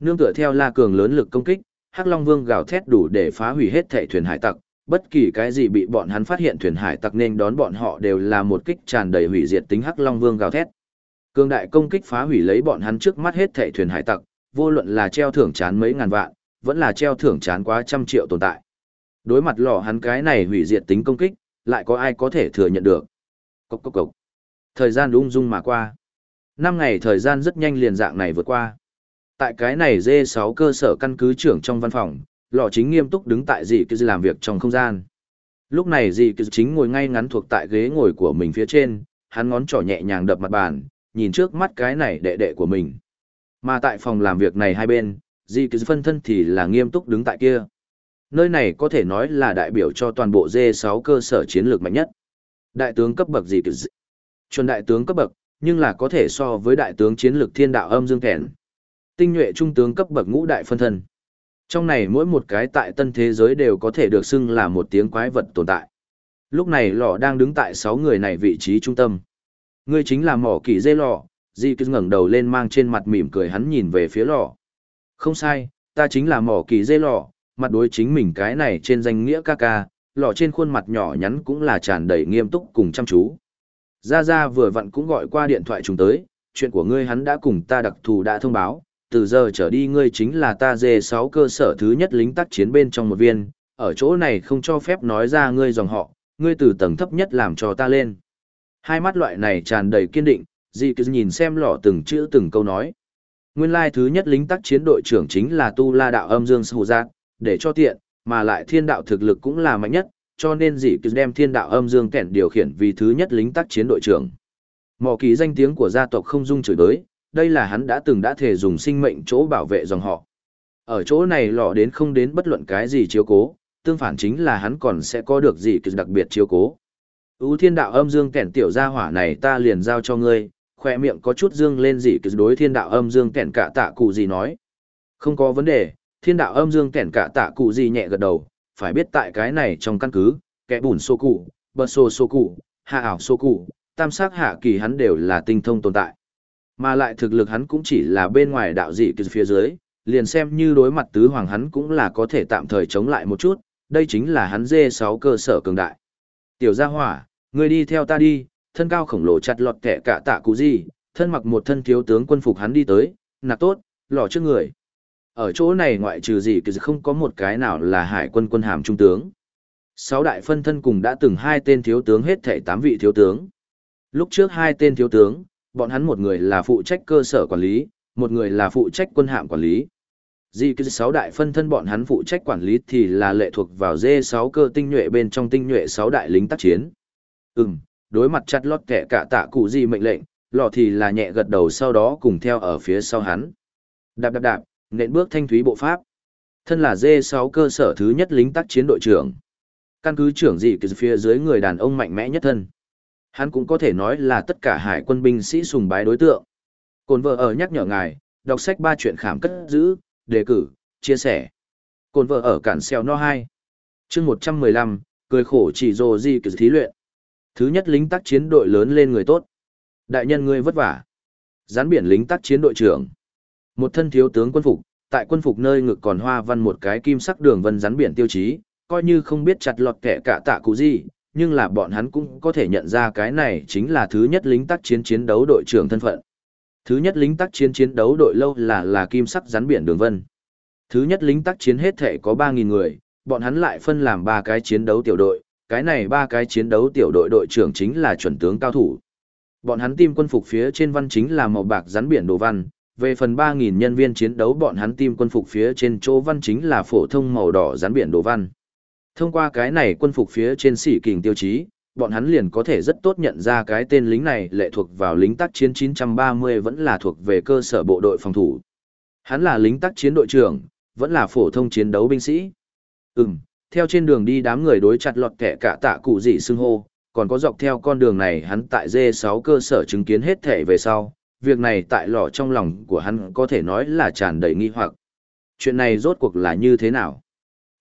Nương tựa theo la cường lớn lực công kích, Hắc Long Vương gào thét đủ để phá hủy hết thảy thuyền hải tặc, bất kỳ cái gì bị bọn hắn phát hiện thuyền hải tặc nên đón bọn họ đều là một kích tràn đầy hủy diệt tính Hắc Long Vương gào thét. Cường đại công kích phá hủy lấy bọn hắn trước mắt hết thảy thuyền hải tặc, vô luận là treo thưởng chán mấy ngàn vạn, vẫn là treo thưởng chán quá trăm triệu tồn tại. Đối mặt lò hắn cái này hủy diệt tính công kích, lại có ai có thể thừa nhận được. Cốc cốc cốc. Thời gian ung dung mà qua. Năm ngày thời gian rất nhanh liền dạng này vượt qua. Tại cái này dê 6 cơ sở căn cứ trưởng trong văn phòng, lò chính nghiêm túc đứng tại dì cứ làm việc trong không gian. Lúc này dì cứ chính ngồi ngay ngắn thuộc tại ghế ngồi của mình phía trên, hắn ngón trỏ nhẹ nhàng đập mặt bàn, nhìn trước mắt cái này đệ đệ của mình. Mà tại phòng làm việc này hai bên, dì cứ phân thân thì là nghiêm túc đứng tại kia. Nơi này có thể nói là đại biểu cho toàn bộ D6 cơ sở chiến lược mạnh nhất. Đại tướng cấp bậc gì cứ Chuẩn đại tướng cấp bậc, nhưng là có thể so với đại tướng chiến lược thiên đạo âm dương kèn. Tinh nhuệ trung tướng cấp bậc ngũ đại phân thân. Trong này mỗi một cái tại tân thế giới đều có thể được xưng là một tiếng quái vật tồn tại. Lúc này lò đang đứng tại sáu người này vị trí trung tâm. Ngươi chính là mỏ kỳ dê lò, Di cứ ngẩng đầu lên mang trên mặt mỉm cười hắn nhìn về phía lò. Không sai, ta chính là mỏ kỳ dê lò, mặt đối chính mình cái này trên danh nghĩa ca ca, lò trên khuôn mặt nhỏ nhắn cũng là tràn đầy nghiêm túc cùng chăm chú. Gia Gia vừa vặn cũng gọi qua điện thoại chúng tới, chuyện của ngươi hắn đã cùng ta đặc thù đã thông báo, từ giờ trở đi ngươi chính là ta dê Sáu cơ sở thứ nhất lính tác chiến bên trong một viên, ở chỗ này không cho phép nói ra ngươi dòng họ, ngươi từ tầng thấp nhất làm cho ta lên. Hai mắt loại này tràn đầy kiên định, dì cứ nhìn xem lọ từng chữ từng câu nói. Nguyên lai thứ nhất lính tác chiến đội trưởng chính là Tu La Đạo Âm Dương Sù Giác, để cho tiện, mà lại thiên đạo thực lực cũng là mạnh nhất, cho nên dì cứ đem thiên đạo âm dương kẻn điều khiển vì thứ nhất lính tác chiến đội trưởng. Mỏ ký danh tiếng của gia tộc không dung chửi đới, đây là hắn đã từng đã thể dùng sinh mệnh chỗ bảo vệ dòng họ. Ở chỗ này lọ đến không đến bất luận cái gì chiếu cố, tương phản chính là hắn còn sẽ có được gì đặc biệt chiếu cố. Ú thiên đạo âm dương kẹn tiểu gia hỏa này ta liền giao cho ngươi, khoe miệng có chút dương lên gì đối thiên đạo âm dương kẹn cả tạ cụ gì nói. Không có vấn đề, thiên đạo âm dương kẻn cả tạ cụ gì nhẹ gật đầu, phải biết tại cái này trong căn cứ, kẻ bùn sô cụ, bờ sô sô cụ, hạ ảo sô cụ, tam sắc hạ kỳ hắn đều là tinh thông tồn tại. Mà lại thực lực hắn cũng chỉ là bên ngoài đạo dị từ phía dưới, liền xem như đối mặt tứ hoàng hắn cũng là có thể tạm thời chống lại một chút, đây chính là hắn dê sáu cơ sở cường đại. Tiểu gia hỏa, người đi theo ta đi, thân cao khổng lồ chặt lọt kẻ cả tạ cụ gì, thân mặc một thân thiếu tướng quân phục hắn đi tới, nạc tốt, lò trước người. Ở chỗ này ngoại trừ gì thì không có một cái nào là hải quân quân hàm trung tướng. Sáu đại phân thân cùng đã từng hai tên thiếu tướng hết thảy tám vị thiếu tướng. Lúc trước hai tên thiếu tướng, bọn hắn một người là phụ trách cơ sở quản lý, một người là phụ trách quân hạm quản lý. Di cứ sáu đại phân thân bọn hắn phụ trách quản lý thì là lệ thuộc vào dê sáu cơ tinh nhuệ bên trong tinh nhuệ sáu đại lính tác chiến. Ừm, đối mặt chặt lót kẻ cả tạ cụ gì mệnh lệnh, lọ thì là nhẹ gật đầu sau đó cùng theo ở phía sau hắn. Đạp đạp đạp, nện bước thanh thúy bộ pháp. Thân là D6 cơ sở thứ nhất lính tác chiến đội trưởng. Căn cứ trưởng dị kỳ phía dưới người đàn ông mạnh mẽ nhất thân. Hắn cũng có thể nói là tất cả hải quân binh sĩ sùng bái đối tượng. Cồn vợ ở nhắc nhở ngài, đọc sách ba chuyện khảm cất giữ, đề cử, chia sẻ. Cồn vợ ở cản xeo no 2. chương 115, cười khổ chỉ dồ di kỳ thí luyện. Thứ nhất lính tác chiến đội lớn lên người tốt. Đại nhân ngươi vất vả. Gián biển lính tác chiến đội trưởng. Một thân thiếu tướng quân phục, tại quân phục nơi ngực còn hoa văn một cái kim sắc đường vân rắn biển tiêu chí, coi như không biết chặt lọt kẻ cả tạ cụ gì, nhưng là bọn hắn cũng có thể nhận ra cái này chính là thứ nhất lính tác chiến chiến đấu đội trưởng thân phận. Thứ nhất lính tác chiến chiến đấu đội lâu là là kim sắc rắn biển đường vân. Thứ nhất lính tác chiến hết thể có 3.000 người, bọn hắn lại phân làm ba cái chiến đấu tiểu đội, cái này ba cái chiến đấu tiểu đội đội trưởng chính là chuẩn tướng cao thủ. Bọn hắn tim quân phục phía trên văn chính là màu bạc rắn biển đồ văn, về phần 3.000 nhân viên chiến đấu bọn hắn tim quân phục phía trên chỗ văn chính là phổ thông màu đỏ rắn biển đồ văn. Thông qua cái này quân phục phía trên sĩ kình tiêu chí, bọn hắn liền có thể rất tốt nhận ra cái tên lính này lệ thuộc vào lính tác chiến 930 vẫn là thuộc về cơ sở bộ đội phòng thủ. Hắn là lính tác chiến đội trưởng, vẫn là phổ thông chiến đấu binh sĩ. Ừm, theo trên đường đi đám người đối chặt lọt kẻ cả tạ cụ dị xưng hô, còn có dọc theo con đường này hắn tại D6 cơ sở chứng kiến hết thể về sau, việc này tại lò trong lòng của hắn có thể nói là tràn đầy nghi hoặc. Chuyện này rốt cuộc là như thế nào?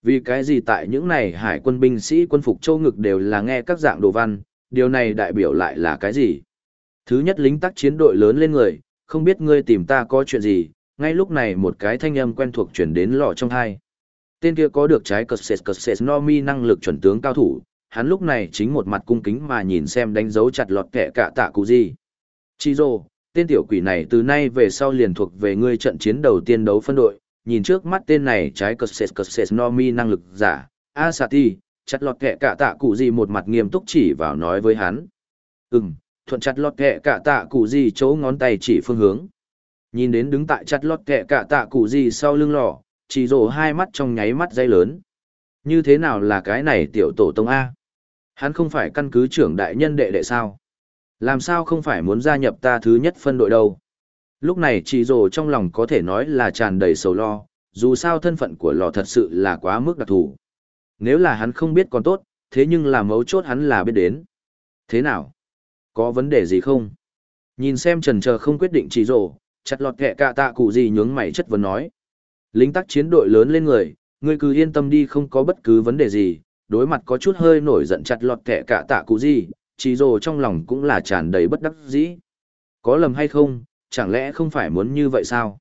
Vì cái gì tại những này hải quân binh sĩ quân phục châu ngực đều là nghe các dạng đồ văn, điều này đại biểu lại là cái gì? Thứ nhất lính tác chiến đội lớn lên người, không biết ngươi tìm ta có chuyện gì, ngay lúc này một cái thanh âm quen thuộc chuyển đến lọ trong hai. Tên kia có được trái cờ sệt cờ sệt no mi năng lực chuẩn tướng cao thủ, hắn lúc này chính một mặt cung kính mà nhìn xem đánh dấu chặt lọt kẻ cả tạ cụ gì. Chi rồ, tên tiểu quỷ này từ nay về sau liền thuộc về ngươi trận chiến đầu tiên đấu phân đội, nhìn trước mắt tên này trái cờ sệt cờ sệt no mi năng lực giả, a satti chặt lọt kệ cả tạ cụ gì một mặt nghiêm túc chỉ vào nói với hắn. Ừm, thuận chặt lọt kệ cả tạ cụ gì chỗ ngón tay chỉ phương hướng. Nhìn đến đứng tại chặt lọt kệ cả tạ cụ gì sau lưng lò, chỉ rổ hai mắt trong nháy mắt dây lớn. Như thế nào là cái này tiểu tổ tông A? Hắn không phải căn cứ trưởng đại nhân đệ đệ sao? Làm sao không phải muốn gia nhập ta thứ nhất phân đội đâu? Lúc này chỉ rồ trong lòng có thể nói là tràn đầy sầu lo, dù sao thân phận của lò thật sự là quá mức đặc thù. Nếu là hắn không biết còn tốt, thế nhưng là mấu chốt hắn là biết đến. Thế nào? Có vấn đề gì không? Nhìn xem trần chờ không quyết định chỉ rồ, chặt lọt kẹ cả tạ cụ gì nhướng mày chất vấn nói. Lính tác chiến đội lớn lên người, ngươi cứ yên tâm đi không có bất cứ vấn đề gì, đối mặt có chút hơi nổi giận chặt lọt kẹ cả tạ cụ gì, chỉ rồ trong lòng cũng là tràn đầy bất đắc dĩ. Có lầm hay không, chẳng lẽ không phải muốn như vậy sao?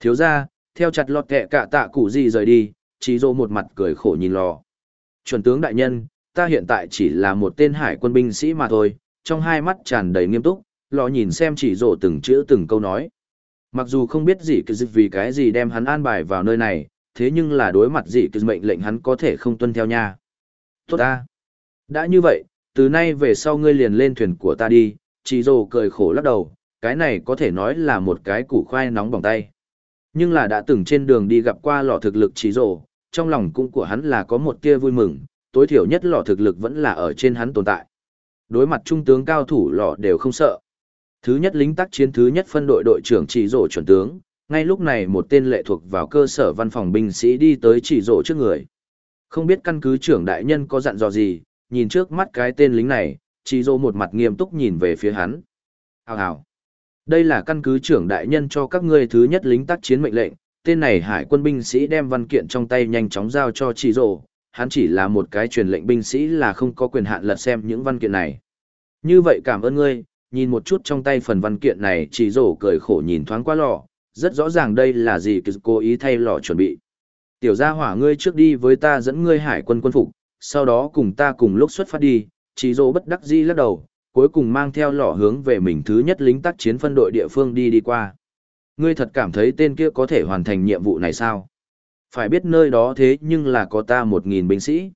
Thiếu ra, theo chặt lọt kẹ cả tạ cụ gì rời đi, chỉ dô một mặt cười khổ nhìn lò. Chuẩn tướng đại nhân, ta hiện tại chỉ là một tên hải quân binh sĩ mà thôi, trong hai mắt tràn đầy nghiêm túc, lò nhìn xem chỉ dô từng chữ từng câu nói. Mặc dù không biết gì cứ vì cái gì đem hắn an bài vào nơi này, thế nhưng là đối mặt gì cứ mệnh lệnh hắn có thể không tuân theo nha. Tốt ta. Đã như vậy, từ nay về sau ngươi liền lên thuyền của ta đi, chỉ dô cười khổ lắc đầu, cái này có thể nói là một cái củ khoai nóng bỏng tay. Nhưng là đã từng trên đường đi gặp qua lọ thực lực chỉ rồ, trong lòng cũng của hắn là có một tia vui mừng, tối thiểu nhất lọ thực lực vẫn là ở trên hắn tồn tại. Đối mặt trung tướng cao thủ lọ đều không sợ. Thứ nhất lính tác chiến thứ nhất phân đội đội trưởng chỉ rổ chuẩn tướng, ngay lúc này một tên lệ thuộc vào cơ sở văn phòng binh sĩ đi tới chỉ rổ trước người. Không biết căn cứ trưởng đại nhân có dặn dò gì, nhìn trước mắt cái tên lính này, chỉ rổ một mặt nghiêm túc nhìn về phía hắn. Hào hào. Đây là căn cứ trưởng đại nhân cho các ngươi thứ nhất lính tác chiến mệnh lệnh, tên này hải quân binh sĩ đem văn kiện trong tay nhanh chóng giao cho chỉ rổ, hắn chỉ là một cái truyền lệnh binh sĩ là không có quyền hạn lật xem những văn kiện này. Như vậy cảm ơn ngươi, nhìn một chút trong tay phần văn kiện này chỉ rổ cười khổ nhìn thoáng qua lò, rất rõ ràng đây là gì cố ý thay lò chuẩn bị. Tiểu gia hỏa ngươi trước đi với ta dẫn ngươi hải quân quân phục, sau đó cùng ta cùng lúc xuất phát đi, chỉ rổ bất đắc dĩ lắc đầu, cuối cùng mang theo lò hướng về mình thứ nhất lính tác chiến phân đội địa phương đi đi qua. Ngươi thật cảm thấy tên kia có thể hoàn thành nhiệm vụ này sao? Phải biết nơi đó thế nhưng là có ta một nghìn binh sĩ.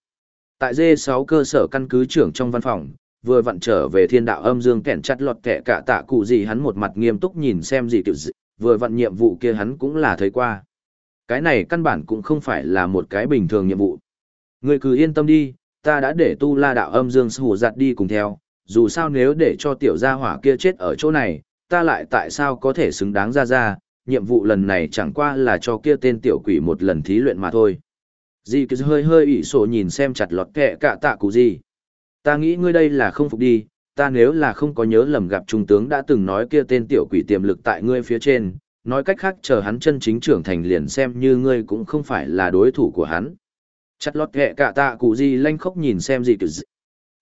Tại D6 cơ sở căn cứ trưởng trong văn phòng, vừa vặn trở về thiên đạo âm dương kẹn chặt lọt kẻ cả tạ cụ gì hắn một mặt nghiêm túc nhìn xem gì kiểu gì, vừa vặn nhiệm vụ kia hắn cũng là thấy qua. Cái này căn bản cũng không phải là một cái bình thường nhiệm vụ. Ngươi cứ yên tâm đi, ta đã để tu la đạo âm dương hù giặt đi cùng theo, dù sao nếu để cho tiểu gia hỏa kia chết ở chỗ này, ta lại tại sao có thể xứng đáng ra ra, nhiệm vụ lần này chẳng qua là cho kia tên tiểu quỷ một lần thí luyện mà thôi. Dì cứ hơi hơi ỉ sổ nhìn xem chặt lọt kẹ cả tạ cụ gì. Ta nghĩ ngươi đây là không phục đi, ta nếu là không có nhớ lầm gặp trung tướng đã từng nói kia tên tiểu quỷ tiềm lực tại ngươi phía trên, nói cách khác chờ hắn chân chính trưởng thành liền xem như ngươi cũng không phải là đối thủ của hắn. Chặt lót kẹ cả tạ cụ gì lanh khóc nhìn xem gì cứ gì.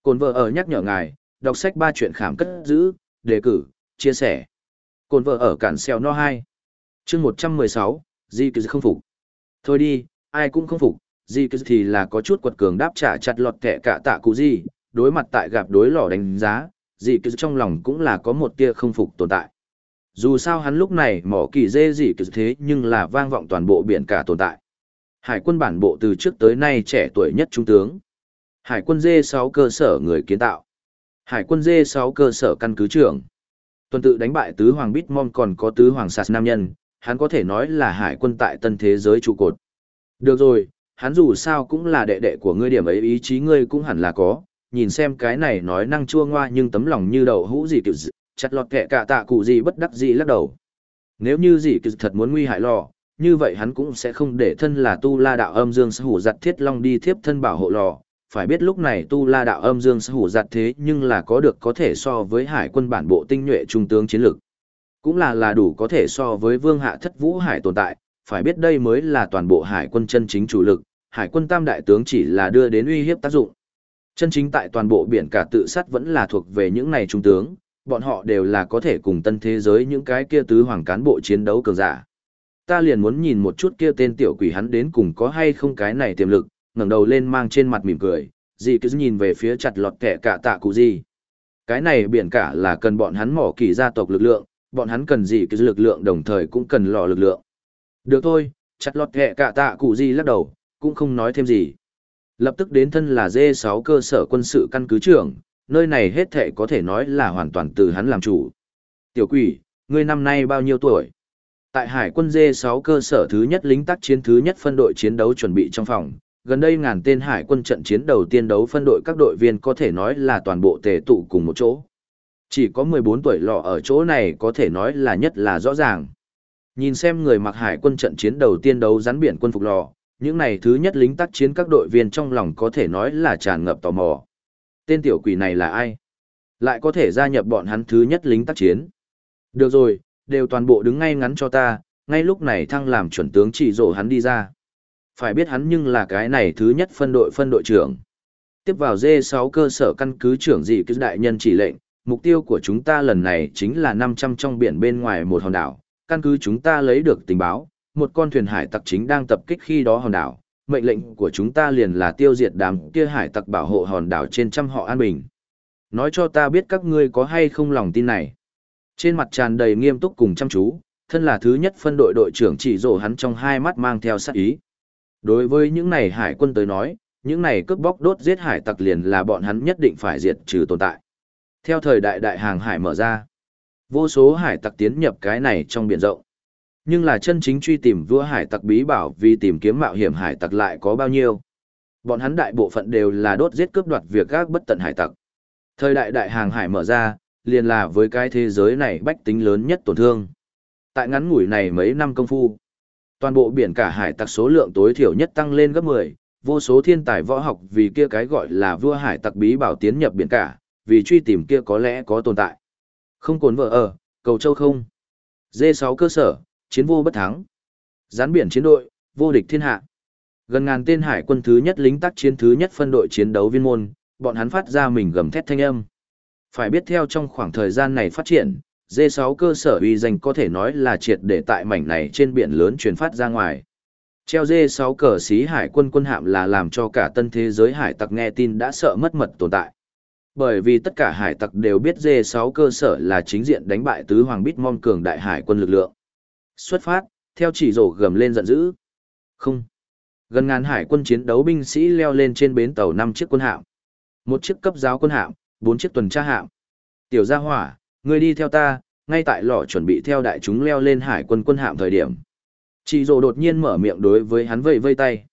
Cồn vợ ở nhắc nhở ngài, đọc sách ba chuyện khảm cất giữ, đề cử, chia sẻ. Cồn vợ ở cản xeo no 2. chương 116, Di Cứ không phục. Thôi đi, ai cũng không phục, Di Cứ thì là có chút quật cường đáp trả chặt lọt kẹ cả tạ cụ gì, đối mặt tại gặp đối lò đánh giá, Di Cứ trong lòng cũng là có một tia không phục tồn tại. Dù sao hắn lúc này mỏ kỳ dê Di Cứ thế nhưng là vang vọng toàn bộ biển cả tồn tại. Hải quân bản bộ từ trước tới nay trẻ tuổi nhất trung tướng. Hải quân dê 6 cơ sở người kiến tạo. Hải quân dê 6 cơ sở căn cứ trưởng. Tuần tự đánh bại tứ hoàng Bitmon còn có tứ hoàng sạt nam nhân, hắn có thể nói là hải quân tại tân thế giới trụ cột. Được rồi, hắn dù sao cũng là đệ đệ của ngươi điểm ấy ý chí ngươi cũng hẳn là có, nhìn xem cái này nói năng chua ngoa nhưng tấm lòng như đầu hũ gì kiểu gì, chặt lọt kẻ cả tạ cụ gì bất đắc gì lắc đầu. Nếu như gì kiểu thật muốn nguy hại lò, như vậy hắn cũng sẽ không để thân là tu la đạo âm dương sở hủ giặt thiết long đi thiếp thân bảo hộ lò. Phải biết lúc này tu la đạo âm dương sở hủ giặt thế nhưng là có được có thể so với hải quân bản bộ tinh nhuệ trung tướng chiến lược. Cũng là là đủ có thể so với vương hạ thất vũ hải tồn tại, phải biết đây mới là toàn bộ hải quân chân chính chủ lực, hải quân tam đại tướng chỉ là đưa đến uy hiếp tác dụng. Chân chính tại toàn bộ biển cả tự sát vẫn là thuộc về những này trung tướng, bọn họ đều là có thể cùng tân thế giới những cái kia tứ hoàng cán bộ chiến đấu cường giả. Ta liền muốn nhìn một chút kia tên tiểu quỷ hắn đến cùng có hay không cái này tiềm lực, ngẩng đầu lên mang trên mặt mỉm cười, dì cứ nhìn về phía chặt lọt kẻ cả tạ cụ gì. Cái này biển cả là cần bọn hắn mỏ kỳ gia tộc lực lượng, bọn hắn cần gì cứ lực lượng đồng thời cũng cần lò lực lượng. Được thôi, chặt lọt kẻ cả tạ cụ gì lắc đầu, cũng không nói thêm gì. Lập tức đến thân là D6 cơ sở quân sự căn cứ trưởng, nơi này hết thệ có thể nói là hoàn toàn từ hắn làm chủ. Tiểu quỷ, ngươi năm nay bao nhiêu tuổi? Tại Hải quân D6 cơ sở thứ nhất lính tác chiến thứ nhất phân đội chiến đấu chuẩn bị trong phòng, gần đây ngàn tên Hải quân trận chiến đầu tiên đấu phân đội các đội viên có thể nói là toàn bộ tề tụ cùng một chỗ. Chỉ có 14 tuổi lọ ở chỗ này có thể nói là nhất là rõ ràng. Nhìn xem người mặc Hải quân trận chiến đầu tiên đấu rắn biển quân phục lò, những này thứ nhất lính tác chiến các đội viên trong lòng có thể nói là tràn ngập tò mò. Tên tiểu quỷ này là ai? Lại có thể gia nhập bọn hắn thứ nhất lính tác chiến. Được rồi, đều toàn bộ đứng ngay ngắn cho ta, ngay lúc này thăng làm chuẩn tướng chỉ rổ hắn đi ra. Phải biết hắn nhưng là cái này thứ nhất phân đội phân đội trưởng. Tiếp vào D6 cơ sở căn cứ trưởng dị cứ đại nhân chỉ lệnh, mục tiêu của chúng ta lần này chính là 500 trong biển bên ngoài một hòn đảo, căn cứ chúng ta lấy được tình báo, một con thuyền hải tặc chính đang tập kích khi đó hòn đảo, mệnh lệnh của chúng ta liền là tiêu diệt đám kia hải tặc bảo hộ hòn đảo trên trăm họ an bình. Nói cho ta biết các ngươi có hay không lòng tin này. Trên mặt tràn đầy nghiêm túc cùng chăm chú, thân là thứ nhất phân đội đội trưởng chỉ rổ hắn trong hai mắt mang theo sát ý. Đối với những này hải quân tới nói, những này cướp bóc đốt giết hải tặc liền là bọn hắn nhất định phải diệt trừ tồn tại. Theo thời đại đại hàng hải mở ra, vô số hải tặc tiến nhập cái này trong biển rộng. Nhưng là chân chính truy tìm vua hải tặc bí bảo vì tìm kiếm mạo hiểm hải tặc lại có bao nhiêu. Bọn hắn đại bộ phận đều là đốt giết cướp đoạt việc gác bất tận hải tặc. Thời đại đại hàng hải mở ra, liền là với cái thế giới này bách tính lớn nhất tổn thương. Tại ngắn ngủi này mấy năm công phu, toàn bộ biển cả hải tặc số lượng tối thiểu nhất tăng lên gấp 10, vô số thiên tài võ học vì kia cái gọi là vua hải tặc bí bảo tiến nhập biển cả, vì truy tìm kia có lẽ có tồn tại. Không cồn vợ ở, cầu châu không. D6 cơ sở, chiến vô bất thắng. Gián biển chiến đội, vô địch thiên hạ. Gần ngàn tên hải quân thứ nhất lính tác chiến thứ nhất phân đội chiến đấu viên môn, bọn hắn phát ra mình gầm thét thanh âm. Phải biết theo trong khoảng thời gian này phát triển, D6 cơ sở uy danh có thể nói là triệt để tại mảnh này trên biển lớn truyền phát ra ngoài. Treo D6 cờ xí hải quân quân hạm là làm cho cả tân thế giới hải tặc nghe tin đã sợ mất mật tồn tại. Bởi vì tất cả hải tặc đều biết D6 cơ sở là chính diện đánh bại tứ hoàng bít mong cường đại hải quân lực lượng. Xuất phát, theo chỉ rổ gầm lên giận dữ. Không. Gần ngàn hải quân chiến đấu binh sĩ leo lên trên bến tàu năm chiếc quân hạm. Một chiếc cấp giáo quân hạm, bốn chiếc tuần tra hạm. Tiểu gia hỏa, ngươi đi theo ta, ngay tại lò chuẩn bị theo đại chúng leo lên hải quân quân hạm thời điểm. Chỉ rồ đột nhiên mở miệng đối với hắn vây vây tay.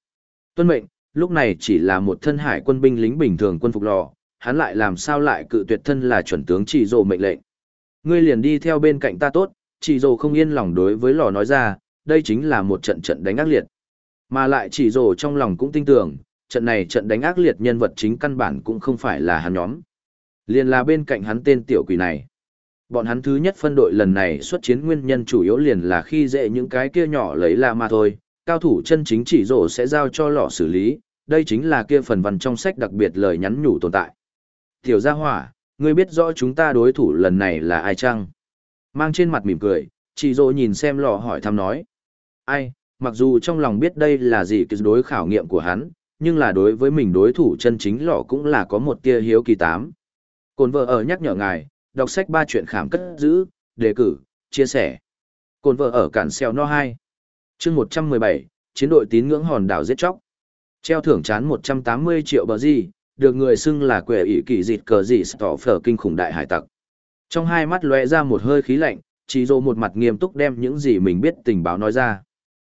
Tuân mệnh, lúc này chỉ là một thân hải quân binh lính bình thường quân phục lò, hắn lại làm sao lại cự tuyệt thân là chuẩn tướng chỉ rồ mệnh lệnh. Ngươi liền đi theo bên cạnh ta tốt, chỉ rồ không yên lòng đối với lò nói ra, đây chính là một trận trận đánh ác liệt. Mà lại chỉ rồ trong lòng cũng tin tưởng, trận này trận đánh ác liệt nhân vật chính căn bản cũng không phải là hắn nhóm. Liền là bên cạnh hắn tên tiểu quỷ này. Bọn hắn thứ nhất phân đội lần này xuất chiến nguyên nhân chủ yếu liền là khi dễ những cái kia nhỏ lấy là mà thôi, cao thủ chân chính chỉ rổ sẽ giao cho lọ xử lý, đây chính là kia phần văn trong sách đặc biệt lời nhắn nhủ tồn tại. Tiểu gia hỏa, ngươi biết rõ chúng ta đối thủ lần này là ai chăng? Mang trên mặt mỉm cười, chỉ rổ nhìn xem lọ hỏi thăm nói. Ai, mặc dù trong lòng biết đây là gì cái đối khảo nghiệm của hắn, nhưng là đối với mình đối thủ chân chính lọ cũng là có một tia hiếu kỳ tám. Cồn vợ ở nhắc nhở ngài, đọc sách ba chuyện khảm cất giữ, đề cử, chia sẻ. Cồn vợ ở cản xeo no 2. chương 117, chiến đội tín ngưỡng hòn đảo giết chóc. Treo thưởng chán 180 triệu bờ gì, được người xưng là quẻ ỷ kỳ dịt cờ dị tỏ phở kinh khủng đại hải tặc. Trong hai mắt lóe ra một hơi khí lạnh, chỉ dô một mặt nghiêm túc đem những gì mình biết tình báo nói ra.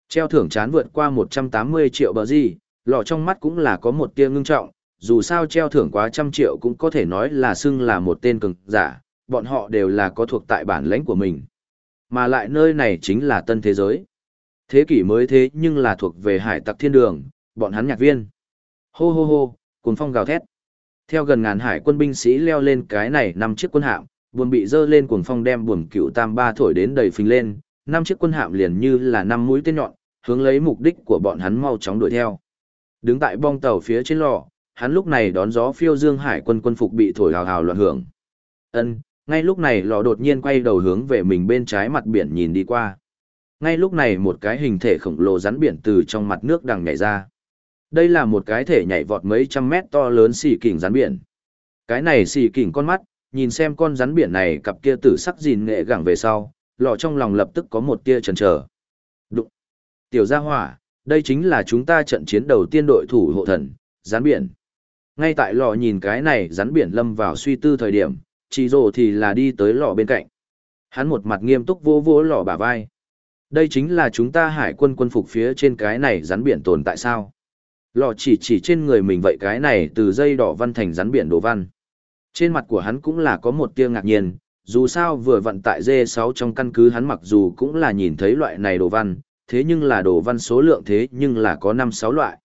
Treo thưởng chán vượt qua 180 triệu bờ gì, lọ trong mắt cũng là có một tia ngưng trọng, dù sao treo thưởng quá trăm triệu cũng có thể nói là xưng là một tên cường giả, bọn họ đều là có thuộc tại bản lãnh của mình. Mà lại nơi này chính là tân thế giới. Thế kỷ mới thế nhưng là thuộc về hải tặc thiên đường, bọn hắn nhạc viên. Hô hô hô, cuồng phong gào thét. Theo gần ngàn hải quân binh sĩ leo lên cái này năm chiếc quân hạm, buồm bị dơ lên cuồng phong đem buồm cựu tam ba thổi đến đầy phình lên, năm chiếc quân hạm liền như là năm mũi tên nhọn, hướng lấy mục đích của bọn hắn mau chóng đuổi theo. Đứng tại bong tàu phía trên lò, hắn lúc này đón gió phiêu dương hải quân quân phục bị thổi hào hào loạn hưởng. Ân, ngay lúc này lò đột nhiên quay đầu hướng về mình bên trái mặt biển nhìn đi qua. Ngay lúc này một cái hình thể khổng lồ rắn biển từ trong mặt nước đằng nhảy ra. Đây là một cái thể nhảy vọt mấy trăm mét to lớn xì kình rắn biển. Cái này xì kình con mắt, nhìn xem con rắn biển này cặp kia tử sắc gìn nghệ gẳng về sau, lọ trong lòng lập tức có một tia chần chờ. Đụng! Tiểu gia hỏa, đây chính là chúng ta trận chiến đầu tiên đội thủ hộ thần, rắn biển. Ngay tại lọ nhìn cái này rắn biển lâm vào suy tư thời điểm, chỉ rồ thì là đi tới lọ bên cạnh. Hắn một mặt nghiêm túc vô vô lọ bả vai. Đây chính là chúng ta hải quân quân phục phía trên cái này rắn biển tồn tại sao? Lọ chỉ chỉ trên người mình vậy cái này từ dây đỏ văn thành rắn biển đồ văn. Trên mặt của hắn cũng là có một tia ngạc nhiên, dù sao vừa vận tại D6 trong căn cứ hắn mặc dù cũng là nhìn thấy loại này đồ văn, thế nhưng là đồ văn số lượng thế nhưng là có 5-6 loại.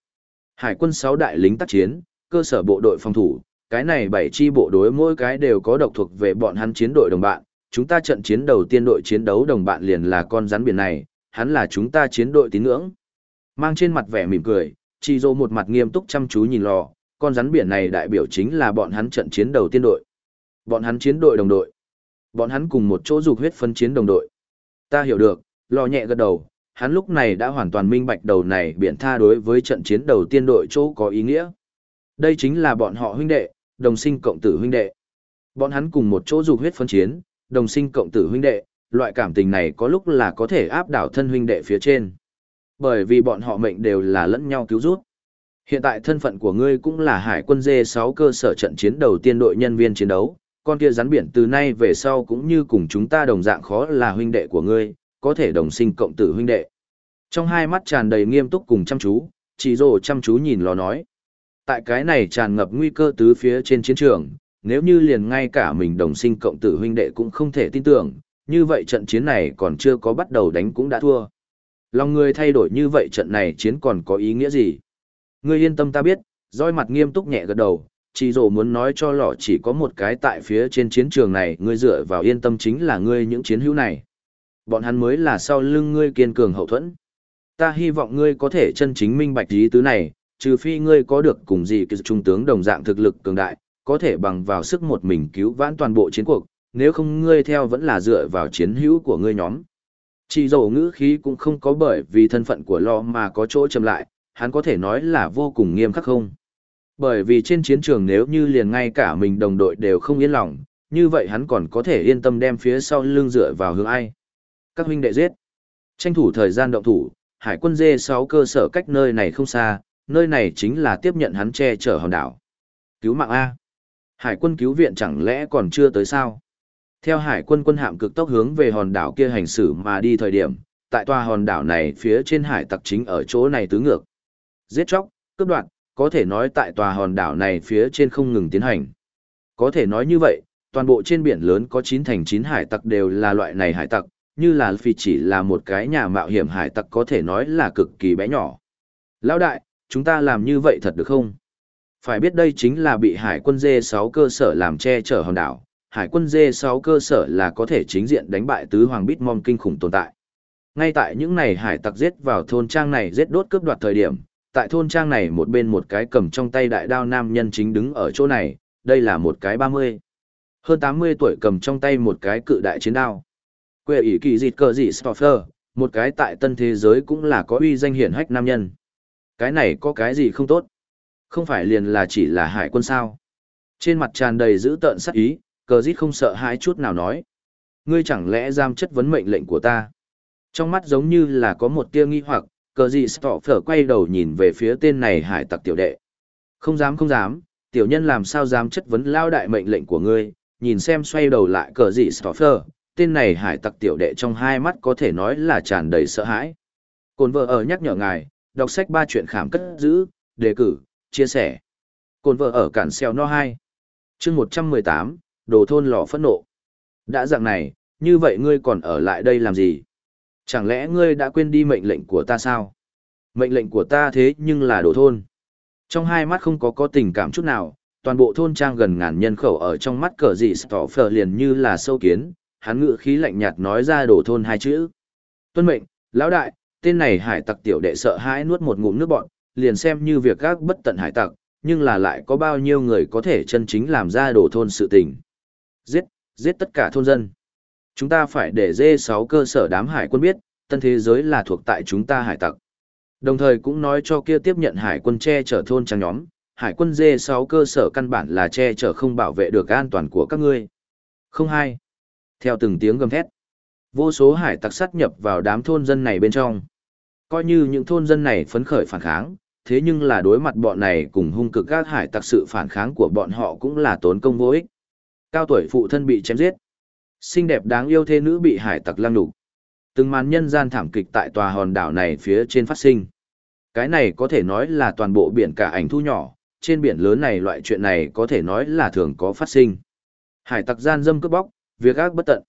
Hải quân sáu đại lính tác chiến, cơ sở bộ đội phòng thủ, cái này bảy chi bộ đối mỗi cái đều có độc thuộc về bọn hắn chiến đội đồng bạn. Chúng ta trận chiến đầu tiên đội chiến đấu đồng bạn liền là con rắn biển này, hắn là chúng ta chiến đội tín ngưỡng. Mang trên mặt vẻ mỉm cười, Chi Dô một mặt nghiêm túc chăm chú nhìn lò, con rắn biển này đại biểu chính là bọn hắn trận chiến đầu tiên đội. Bọn hắn chiến đội đồng đội. Bọn hắn cùng một chỗ dục huyết phân chiến đồng đội. Ta hiểu được, lò nhẹ gật đầu, hắn lúc này đã hoàn toàn minh bạch đầu này biển tha đối với trận chiến đầu tiên đội chỗ có ý nghĩa. Đây chính là bọn họ huynh đệ, đồng sinh cộng tử huynh đệ. Bọn hắn cùng một chỗ dục huyết phân chiến, đồng sinh cộng tử huynh đệ, loại cảm tình này có lúc là có thể áp đảo thân huynh đệ phía trên. Bởi vì bọn họ mệnh đều là lẫn nhau cứu rút. Hiện tại thân phận của ngươi cũng là hải quân D6 cơ sở trận chiến đầu tiên đội nhân viên chiến đấu, con kia rắn biển từ nay về sau cũng như cùng chúng ta đồng dạng khó là huynh đệ của ngươi, có thể đồng sinh cộng tử huynh đệ. Trong hai mắt tràn đầy nghiêm túc cùng chăm chú, chỉ rồ chăm chú nhìn lò nói. Tại cái này tràn ngập nguy cơ tứ phía trên chiến trường, nếu như liền ngay cả mình đồng sinh cộng tử huynh đệ cũng không thể tin tưởng, như vậy trận chiến này còn chưa có bắt đầu đánh cũng đã thua. Lòng người thay đổi như vậy trận này chiến còn có ý nghĩa gì? Ngươi yên tâm ta biết, roi mặt nghiêm túc nhẹ gật đầu, chỉ dồ muốn nói cho lọ chỉ có một cái tại phía trên chiến trường này, ngươi dựa vào yên tâm chính là ngươi những chiến hữu này. Bọn hắn mới là sau lưng ngươi kiên cường hậu thuẫn. Ta hy vọng ngươi có thể chân chính minh bạch ý tứ này, trừ phi ngươi có được cùng gì cái trung tướng đồng dạng thực lực cường đại, có thể bằng vào sức một mình cứu vãn toàn bộ chiến cuộc, nếu không ngươi theo vẫn là dựa vào chiến hữu của ngươi nhóm. Chỉ dầu ngữ khí cũng không có bởi vì thân phận của lo mà có chỗ chậm lại, hắn có thể nói là vô cùng nghiêm khắc không. Bởi vì trên chiến trường nếu như liền ngay cả mình đồng đội đều không yên lòng, như vậy hắn còn có thể yên tâm đem phía sau lưng dựa vào hướng ai. Các huynh đệ giết. Tranh thủ thời gian động thủ, hải quân dê 6 cơ sở cách nơi này không xa, nơi này chính là tiếp nhận hắn che chở hòn đảo. Cứu mạng A. Hải quân cứu viện chẳng lẽ còn chưa tới sao? Theo hải quân quân hạm cực tốc hướng về hòn đảo kia hành xử mà đi thời điểm, tại tòa hòn đảo này phía trên hải tặc chính ở chỗ này tứ ngược. Giết chóc, cướp đoạt, có thể nói tại tòa hòn đảo này phía trên không ngừng tiến hành. Có thể nói như vậy, toàn bộ trên biển lớn có 9 thành 9 hải tặc đều là loại này hải tặc, như là phi chỉ là một cái nhà mạo hiểm hải tặc có thể nói là cực kỳ bé nhỏ. Lão đại, chúng ta làm như vậy thật được không? Phải biết đây chính là bị hải quân D6 cơ sở làm che chở hòn đảo, hải quân D6 cơ sở là có thể chính diện đánh bại tứ hoàng bít mong kinh khủng tồn tại. Ngay tại những này hải tặc giết vào thôn trang này giết đốt cướp đoạt thời điểm, tại thôn trang này một bên một cái cầm trong tay đại đao nam nhân chính đứng ở chỗ này, đây là một cái 30. Hơn 80 tuổi cầm trong tay một cái cự đại chiến đao. Quê ỷ kỳ dịt cờ dị Stoffer, một cái tại tân thế giới cũng là có uy danh hiển hách nam nhân. Cái này có cái gì không tốt? Không phải liền là chỉ là hải quân sao? Trên mặt tràn đầy dữ tợn sắc ý, cờ dít không sợ hãi chút nào nói. Ngươi chẳng lẽ giam chất vấn mệnh lệnh của ta? Trong mắt giống như là có một tia nghi hoặc, cờ gì stọ phở quay đầu nhìn về phía tên này hải tặc tiểu đệ. Không dám không dám, tiểu nhân làm sao dám chất vấn lao đại mệnh lệnh của ngươi, nhìn xem xoay đầu lại cờ dị phở, tên này hải tặc tiểu đệ trong hai mắt có thể nói là tràn đầy sợ hãi. Cồn vợ ở nhắc nhở ngài, đọc sách ba chuyện khảm cất giữ, đề cử, chia sẻ. Cồn vợ ở cản xeo no 2. chương 118, đồ thôn lò phẫn nộ. Đã dạng này, như vậy ngươi còn ở lại đây làm gì? Chẳng lẽ ngươi đã quên đi mệnh lệnh của ta sao? Mệnh lệnh của ta thế nhưng là đồ thôn. Trong hai mắt không có có tình cảm chút nào, toàn bộ thôn trang gần ngàn nhân khẩu ở trong mắt cờ dị phở liền như là sâu kiến, hắn ngự khí lạnh nhạt nói ra đổ thôn hai chữ. Tuân mệnh, lão đại, tên này hải tặc tiểu đệ sợ hãi nuốt một ngụm nước bọn, liền xem như việc các bất tận hải tặc, nhưng là lại có bao nhiêu người có thể chân chính làm ra đổ thôn sự tình. Giết, giết tất cả thôn dân. Chúng ta phải để dê 6 cơ sở đám hải quân biết, tân thế giới là thuộc tại chúng ta hải tặc. Đồng thời cũng nói cho kia tiếp nhận hải quân che chở thôn trang nhóm, hải quân dê 6 cơ sở căn bản là che chở không bảo vệ được an toàn của các ngươi. Không hai. Theo từng tiếng gầm thét, vô số hải tặc sát nhập vào đám thôn dân này bên trong. Coi như những thôn dân này phấn khởi phản kháng, thế nhưng là đối mặt bọn này cùng hung cực các hải tặc sự phản kháng của bọn họ cũng là tốn công vô ích. Cao tuổi phụ thân bị chém giết. Xinh đẹp đáng yêu thê nữ bị hải tặc lăng đục. Từng màn nhân gian thảm kịch tại tòa hòn đảo này phía trên phát sinh. Cái này có thể nói là toàn bộ biển cả ảnh thu nhỏ, trên biển lớn này loại chuyện này có thể nói là thường có phát sinh. Hải tặc gian dâm cướp bóc, việc ác bất tận.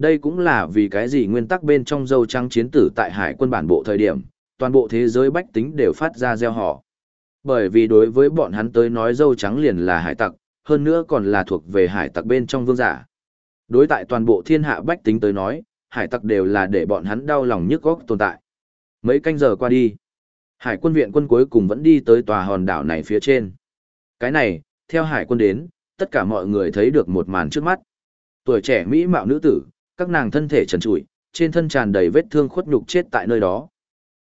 Đây cũng là vì cái gì nguyên tắc bên trong dâu trắng chiến tử tại hải quân bản bộ thời điểm, toàn bộ thế giới bách tính đều phát ra gieo họ. Bởi vì đối với bọn hắn tới nói dâu trắng liền là hải tặc, hơn nữa còn là thuộc về hải tặc bên trong vương giả. Đối tại toàn bộ thiên hạ bách tính tới nói, hải tặc đều là để bọn hắn đau lòng nhức góc tồn tại. Mấy canh giờ qua đi, hải quân viện quân cuối cùng vẫn đi tới tòa hòn đảo này phía trên. Cái này, theo hải quân đến, tất cả mọi người thấy được một màn trước mắt. Tuổi trẻ mỹ mạo nữ tử, các nàng thân thể trần trụi, trên thân tràn đầy vết thương khuất nhục chết tại nơi đó.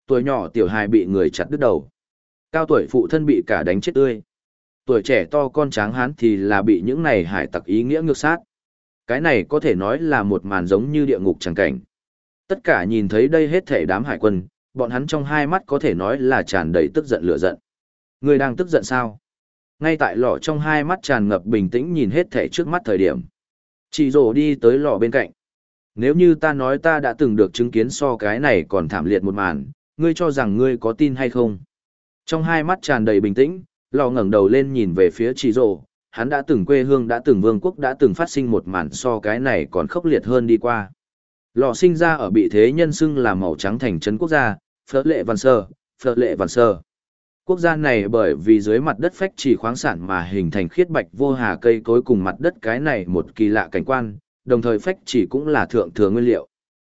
Tuổi nhỏ tiểu hài bị người chặt đứt đầu. Cao tuổi phụ thân bị cả đánh chết tươi. Tuổi trẻ to con tráng hán thì là bị những này hải tặc ý nghĩa ngược sát. Cái này có thể nói là một màn giống như địa ngục chẳng cảnh. Tất cả nhìn thấy đây hết thể đám hải quân, bọn hắn trong hai mắt có thể nói là tràn đầy tức giận lửa giận. Người đang tức giận sao? Ngay tại lọ trong hai mắt tràn ngập bình tĩnh nhìn hết thể trước mắt thời điểm. Chị rổ đi tới lò bên cạnh. Nếu như ta nói ta đã từng được chứng kiến so cái này còn thảm liệt một màn, ngươi cho rằng ngươi có tin hay không? Trong hai mắt tràn đầy bình tĩnh, lò ngẩng đầu lên nhìn về phía chị rổ, hắn đã từng quê hương đã từng vương quốc đã từng phát sinh một màn so cái này còn khốc liệt hơn đi qua. Lò sinh ra ở bị thế nhân xưng là màu trắng thành trấn quốc gia, phật Lệ Văn Sơ, phật Lệ Văn Sơ. Quốc gia này bởi vì dưới mặt đất phách chỉ khoáng sản mà hình thành khiết bạch vô hà cây cối cùng mặt đất cái này một kỳ lạ cảnh quan, đồng thời phách chỉ cũng là thượng thừa nguyên liệu.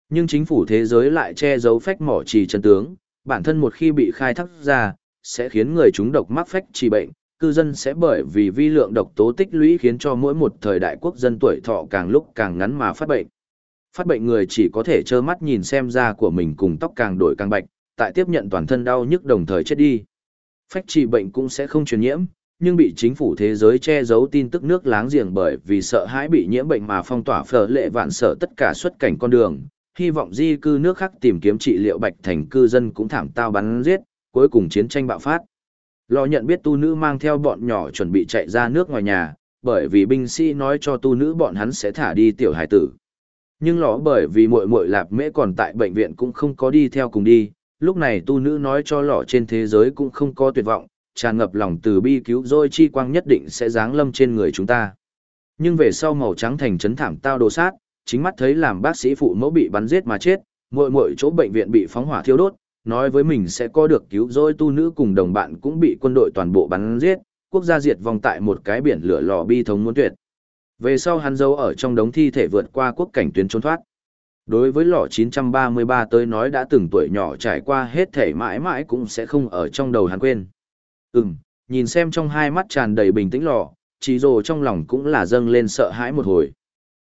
Nhưng chính phủ thế giới lại che giấu phách mỏ trì chân tướng, bản thân một khi bị khai thác ra, sẽ khiến người chúng độc mắc phách chỉ bệnh, cư dân sẽ bởi vì vi lượng độc tố tích lũy khiến cho mỗi một thời đại quốc dân tuổi thọ càng lúc càng ngắn mà phát bệnh. Phát bệnh người chỉ có thể trơ mắt nhìn xem da của mình cùng tóc càng đổi càng bạch, tại tiếp nhận toàn thân đau nhức đồng thời chết đi. Phách trì bệnh cũng sẽ không truyền nhiễm, nhưng bị chính phủ thế giới che giấu tin tức nước láng giềng bởi vì sợ hãi bị nhiễm bệnh mà phong tỏa phở lệ vạn sở tất cả xuất cảnh con đường, hy vọng di cư nước khác tìm kiếm trị liệu bạch thành cư dân cũng thảm tao bắn giết, cuối cùng chiến tranh bạo phát. Lò nhận biết tu nữ mang theo bọn nhỏ chuẩn bị chạy ra nước ngoài nhà, bởi vì binh sĩ nói cho tu nữ bọn hắn sẽ thả đi tiểu hải tử. Nhưng lò bởi vì muội muội lạp mễ còn tại bệnh viện cũng không có đi theo cùng đi, lúc này tu nữ nói cho lọ trên thế giới cũng không có tuyệt vọng, tràn ngập lòng từ bi cứu rồi chi quang nhất định sẽ giáng lâm trên người chúng ta. Nhưng về sau màu trắng thành chấn thảm tao đồ sát, chính mắt thấy làm bác sĩ phụ mẫu bị bắn giết mà chết, muội muội chỗ bệnh viện bị phóng hỏa thiêu đốt, nói với mình sẽ có được cứu rồi tu nữ cùng đồng bạn cũng bị quân đội toàn bộ bắn giết, quốc gia diệt vong tại một cái biển lửa lò bi thống muốn tuyệt. Về sau hắn giấu ở trong đống thi thể vượt qua quốc cảnh tuyến trốn thoát. Đối với lò 933 tới nói đã từng tuổi nhỏ trải qua hết thể mãi mãi cũng sẽ không ở trong đầu hắn quên. Ừm, nhìn xem trong hai mắt tràn đầy bình tĩnh lò, chỉ rồ trong lòng cũng là dâng lên sợ hãi một hồi.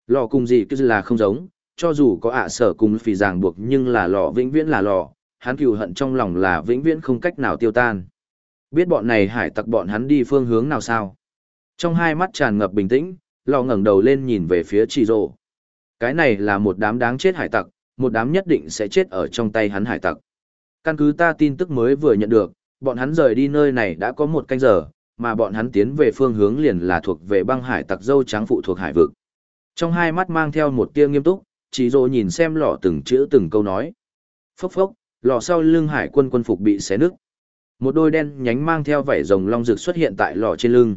Lò cùng gì cứ là không giống, cho dù có ạ sở cùng phì ràng buộc nhưng là lò vĩnh viễn là lò, hắn cừu hận trong lòng là vĩnh viễn không cách nào tiêu tan. Biết bọn này hải tặc bọn hắn đi phương hướng nào sao? Trong hai mắt tràn ngập bình tĩnh, lò ngẩng đầu lên nhìn về phía chỉ rồ. Cái này là một đám đáng chết hải tặc, một đám nhất định sẽ chết ở trong tay hắn hải tặc. Căn cứ ta tin tức mới vừa nhận được, bọn hắn rời đi nơi này đã có một canh giờ, mà bọn hắn tiến về phương hướng liền là thuộc về băng hải tặc dâu trắng phụ thuộc hải vực. Trong hai mắt mang theo một tia nghiêm túc, chỉ rồ nhìn xem lọ từng chữ từng câu nói. Phốc phốc, lọ sau lưng hải quân quân phục bị xé nứt. Một đôi đen nhánh mang theo vảy rồng long rực xuất hiện tại lọ trên lưng.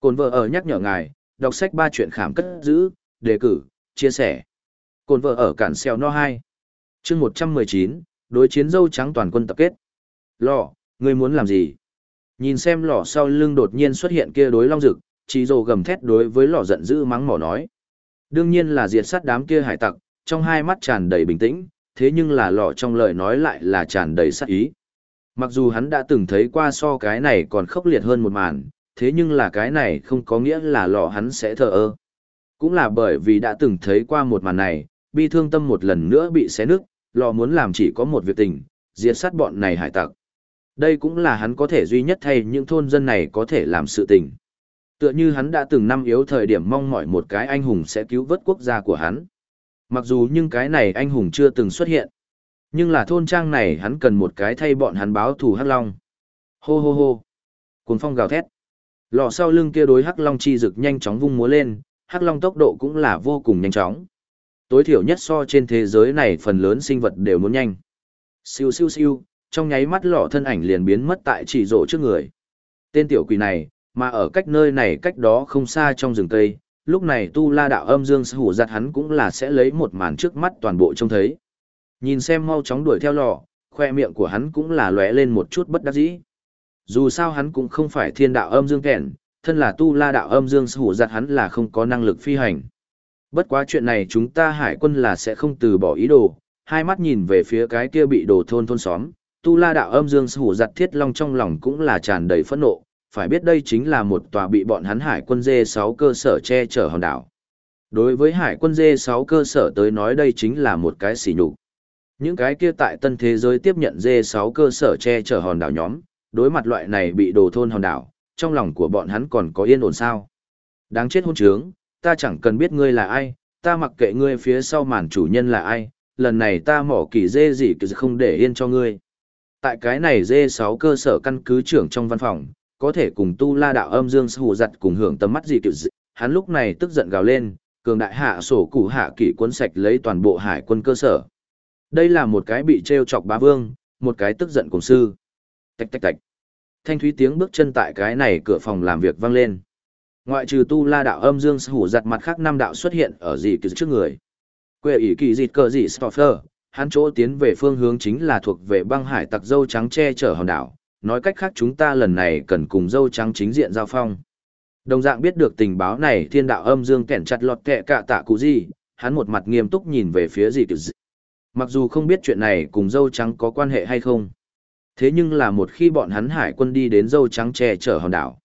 Cồn vợ ở nhắc nhở ngài, đọc sách ba chuyện khảm cất giữ, đề cử, chia sẻ. Cồn vợ ở cản xeo no 2. chương 119, đối chiến dâu trắng toàn quân tập kết. Lọ, ngươi muốn làm gì? Nhìn xem lọ sau lưng đột nhiên xuất hiện kia đối long rực, chỉ rồ gầm thét đối với lọ giận dữ mắng mỏ nói. Đương nhiên là diệt sát đám kia hải tặc, trong hai mắt tràn đầy bình tĩnh, thế nhưng là lọ trong lời nói lại là tràn đầy sát ý. Mặc dù hắn đã từng thấy qua so cái này còn khốc liệt hơn một màn, thế nhưng là cái này không có nghĩa là lọ hắn sẽ thờ ơ. Cũng là bởi vì đã từng thấy qua một màn này, bi thương tâm một lần nữa bị xé nứt, lọ muốn làm chỉ có một việc tình, diệt sát bọn này hải tặc. Đây cũng là hắn có thể duy nhất thay những thôn dân này có thể làm sự tình. Tựa như hắn đã từng năm yếu thời điểm mong mỏi một cái anh hùng sẽ cứu vớt quốc gia của hắn. Mặc dù nhưng cái này anh hùng chưa từng xuất hiện. Nhưng là thôn trang này hắn cần một cái thay bọn hắn báo thù hắc long. Hô hô hô. Cuồng phong gào thét. Lò sau lưng kia đối hắc long chi rực nhanh chóng vung múa lên, hắc long tốc độ cũng là vô cùng nhanh chóng. Tối thiểu nhất so trên thế giới này phần lớn sinh vật đều muốn nhanh. Siêu siêu siêu, trong nháy mắt lọ thân ảnh liền biến mất tại chỉ rộ trước người. Tên tiểu quỷ này, mà ở cách nơi này cách đó không xa trong rừng cây, lúc này tu la đạo âm dương hủ giặt hắn cũng là sẽ lấy một màn trước mắt toàn bộ trông thấy. Nhìn xem mau chóng đuổi theo lọ, khoe miệng của hắn cũng là lóe lên một chút bất đắc dĩ. Dù sao hắn cũng không phải thiên đạo âm dương kẹn, thân là tu la đạo âm dương hủ giặt hắn là không có năng lực phi hành. Bất quá chuyện này chúng ta hải quân là sẽ không từ bỏ ý đồ, hai mắt nhìn về phía cái kia bị đổ thôn thôn xóm, tu la đạo âm dương hủ giặt thiết long trong lòng cũng là tràn đầy phẫn nộ, phải biết đây chính là một tòa bị bọn hắn hải quân dê 6 cơ sở che chở hòn đảo. Đối với hải quân dê 6 cơ sở tới nói đây chính là một cái xỉ nhục. Những cái kia tại tân thế giới tiếp nhận dê 6 cơ sở che chở hòn đảo nhóm, đối mặt loại này bị đồ thôn hòn đảo, trong lòng của bọn hắn còn có yên ổn sao. Đáng chết hôn trướng, ta chẳng cần biết ngươi là ai, ta mặc kệ ngươi phía sau màn chủ nhân là ai, lần này ta mỏ kỳ dê gì cứ không để yên cho ngươi. Tại cái này dê 6 cơ sở căn cứ trưởng trong văn phòng, có thể cùng tu la đạo âm dương hù giặt cùng hưởng tầm mắt gì kiểu dị. Hắn lúc này tức giận gào lên, cường đại hạ sổ củ hạ kỷ cuốn sạch lấy toàn bộ hải quân cơ sở. Đây là một cái bị treo chọc bá vương, một cái tức giận cùng sư. Tạch tạch tạch. Thanh thúy tiếng bước chân tại cái này cửa phòng làm việc vang lên. Ngoại trừ tu la đạo âm dương hủ giặt mặt khác năm đạo xuất hiện ở dị kỳ trước người. Quê ý kỳ dịt cờ dị Stoffer, hắn chỗ tiến về phương hướng chính là thuộc về băng hải tặc dâu trắng che chở hòn đảo, nói cách khác chúng ta lần này cần cùng dâu trắng chính diện giao phong. Đồng dạng biết được tình báo này thiên đạo âm dương kẻn chặt lọt kẹ cả tạ cụ gì, hắn một mặt nghiêm túc nhìn về phía gì kiểu gì. Mặc dù không biết chuyện này cùng dâu trắng có quan hệ hay không. Thế nhưng là một khi bọn hắn hải quân đi đến dâu trắng che chở hòn đảo.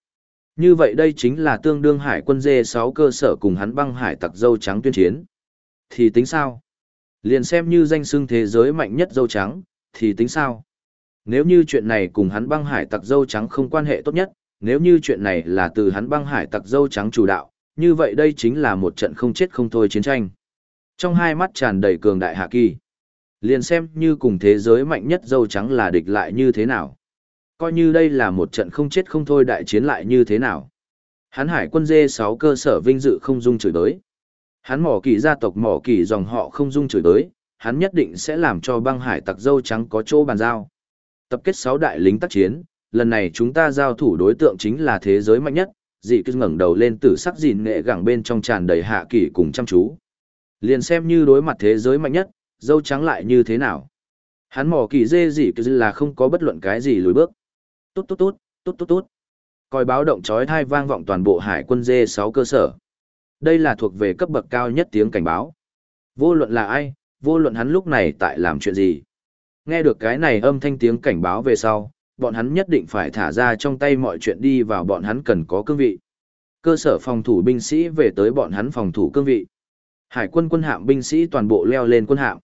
Như vậy đây chính là tương đương hải quân dê 6 cơ sở cùng hắn băng hải tặc dâu trắng tuyên chiến. Thì tính sao? Liền xem như danh xưng thế giới mạnh nhất dâu trắng, thì tính sao? Nếu như chuyện này cùng hắn băng hải tặc dâu trắng không quan hệ tốt nhất, nếu như chuyện này là từ hắn băng hải tặc dâu trắng chủ đạo, như vậy đây chính là một trận không chết không thôi chiến tranh. Trong hai mắt tràn đầy cường đại hạ kỳ. Liền xem như cùng thế giới mạnh nhất dâu trắng là địch lại như thế nào. Coi như đây là một trận không chết không thôi đại chiến lại như thế nào. Hắn hải quân dê 6 cơ sở vinh dự không dung chửi đối. Hắn mỏ kỳ gia tộc mỏ kỳ dòng họ không dung chửi đối, hắn nhất định sẽ làm cho băng hải tặc dâu trắng có chỗ bàn giao. Tập kết 6 đại lính tác chiến, lần này chúng ta giao thủ đối tượng chính là thế giới mạnh nhất, dị cứ ngẩng đầu lên tử sắc dìn nghệ gẳng bên trong tràn đầy hạ kỳ cùng chăm chú. Liền xem như đối mặt thế giới mạnh nhất, dâu trắng lại như thế nào. Hắn mỏ kỳ dê dị cứ là không có bất luận cái gì lùi bước. Tốt tốt tốt, tốt tốt tốt. Còi báo động chói tai vang vọng toàn bộ hải quân dê 6 cơ sở. Đây là thuộc về cấp bậc cao nhất tiếng cảnh báo. Vô luận là ai, vô luận hắn lúc này tại làm chuyện gì. Nghe được cái này âm thanh tiếng cảnh báo về sau, bọn hắn nhất định phải thả ra trong tay mọi chuyện đi vào bọn hắn cần có cương vị. Cơ sở phòng thủ binh sĩ về tới bọn hắn phòng thủ cương vị. Hải quân quân hạm binh sĩ toàn bộ leo lên quân hạm.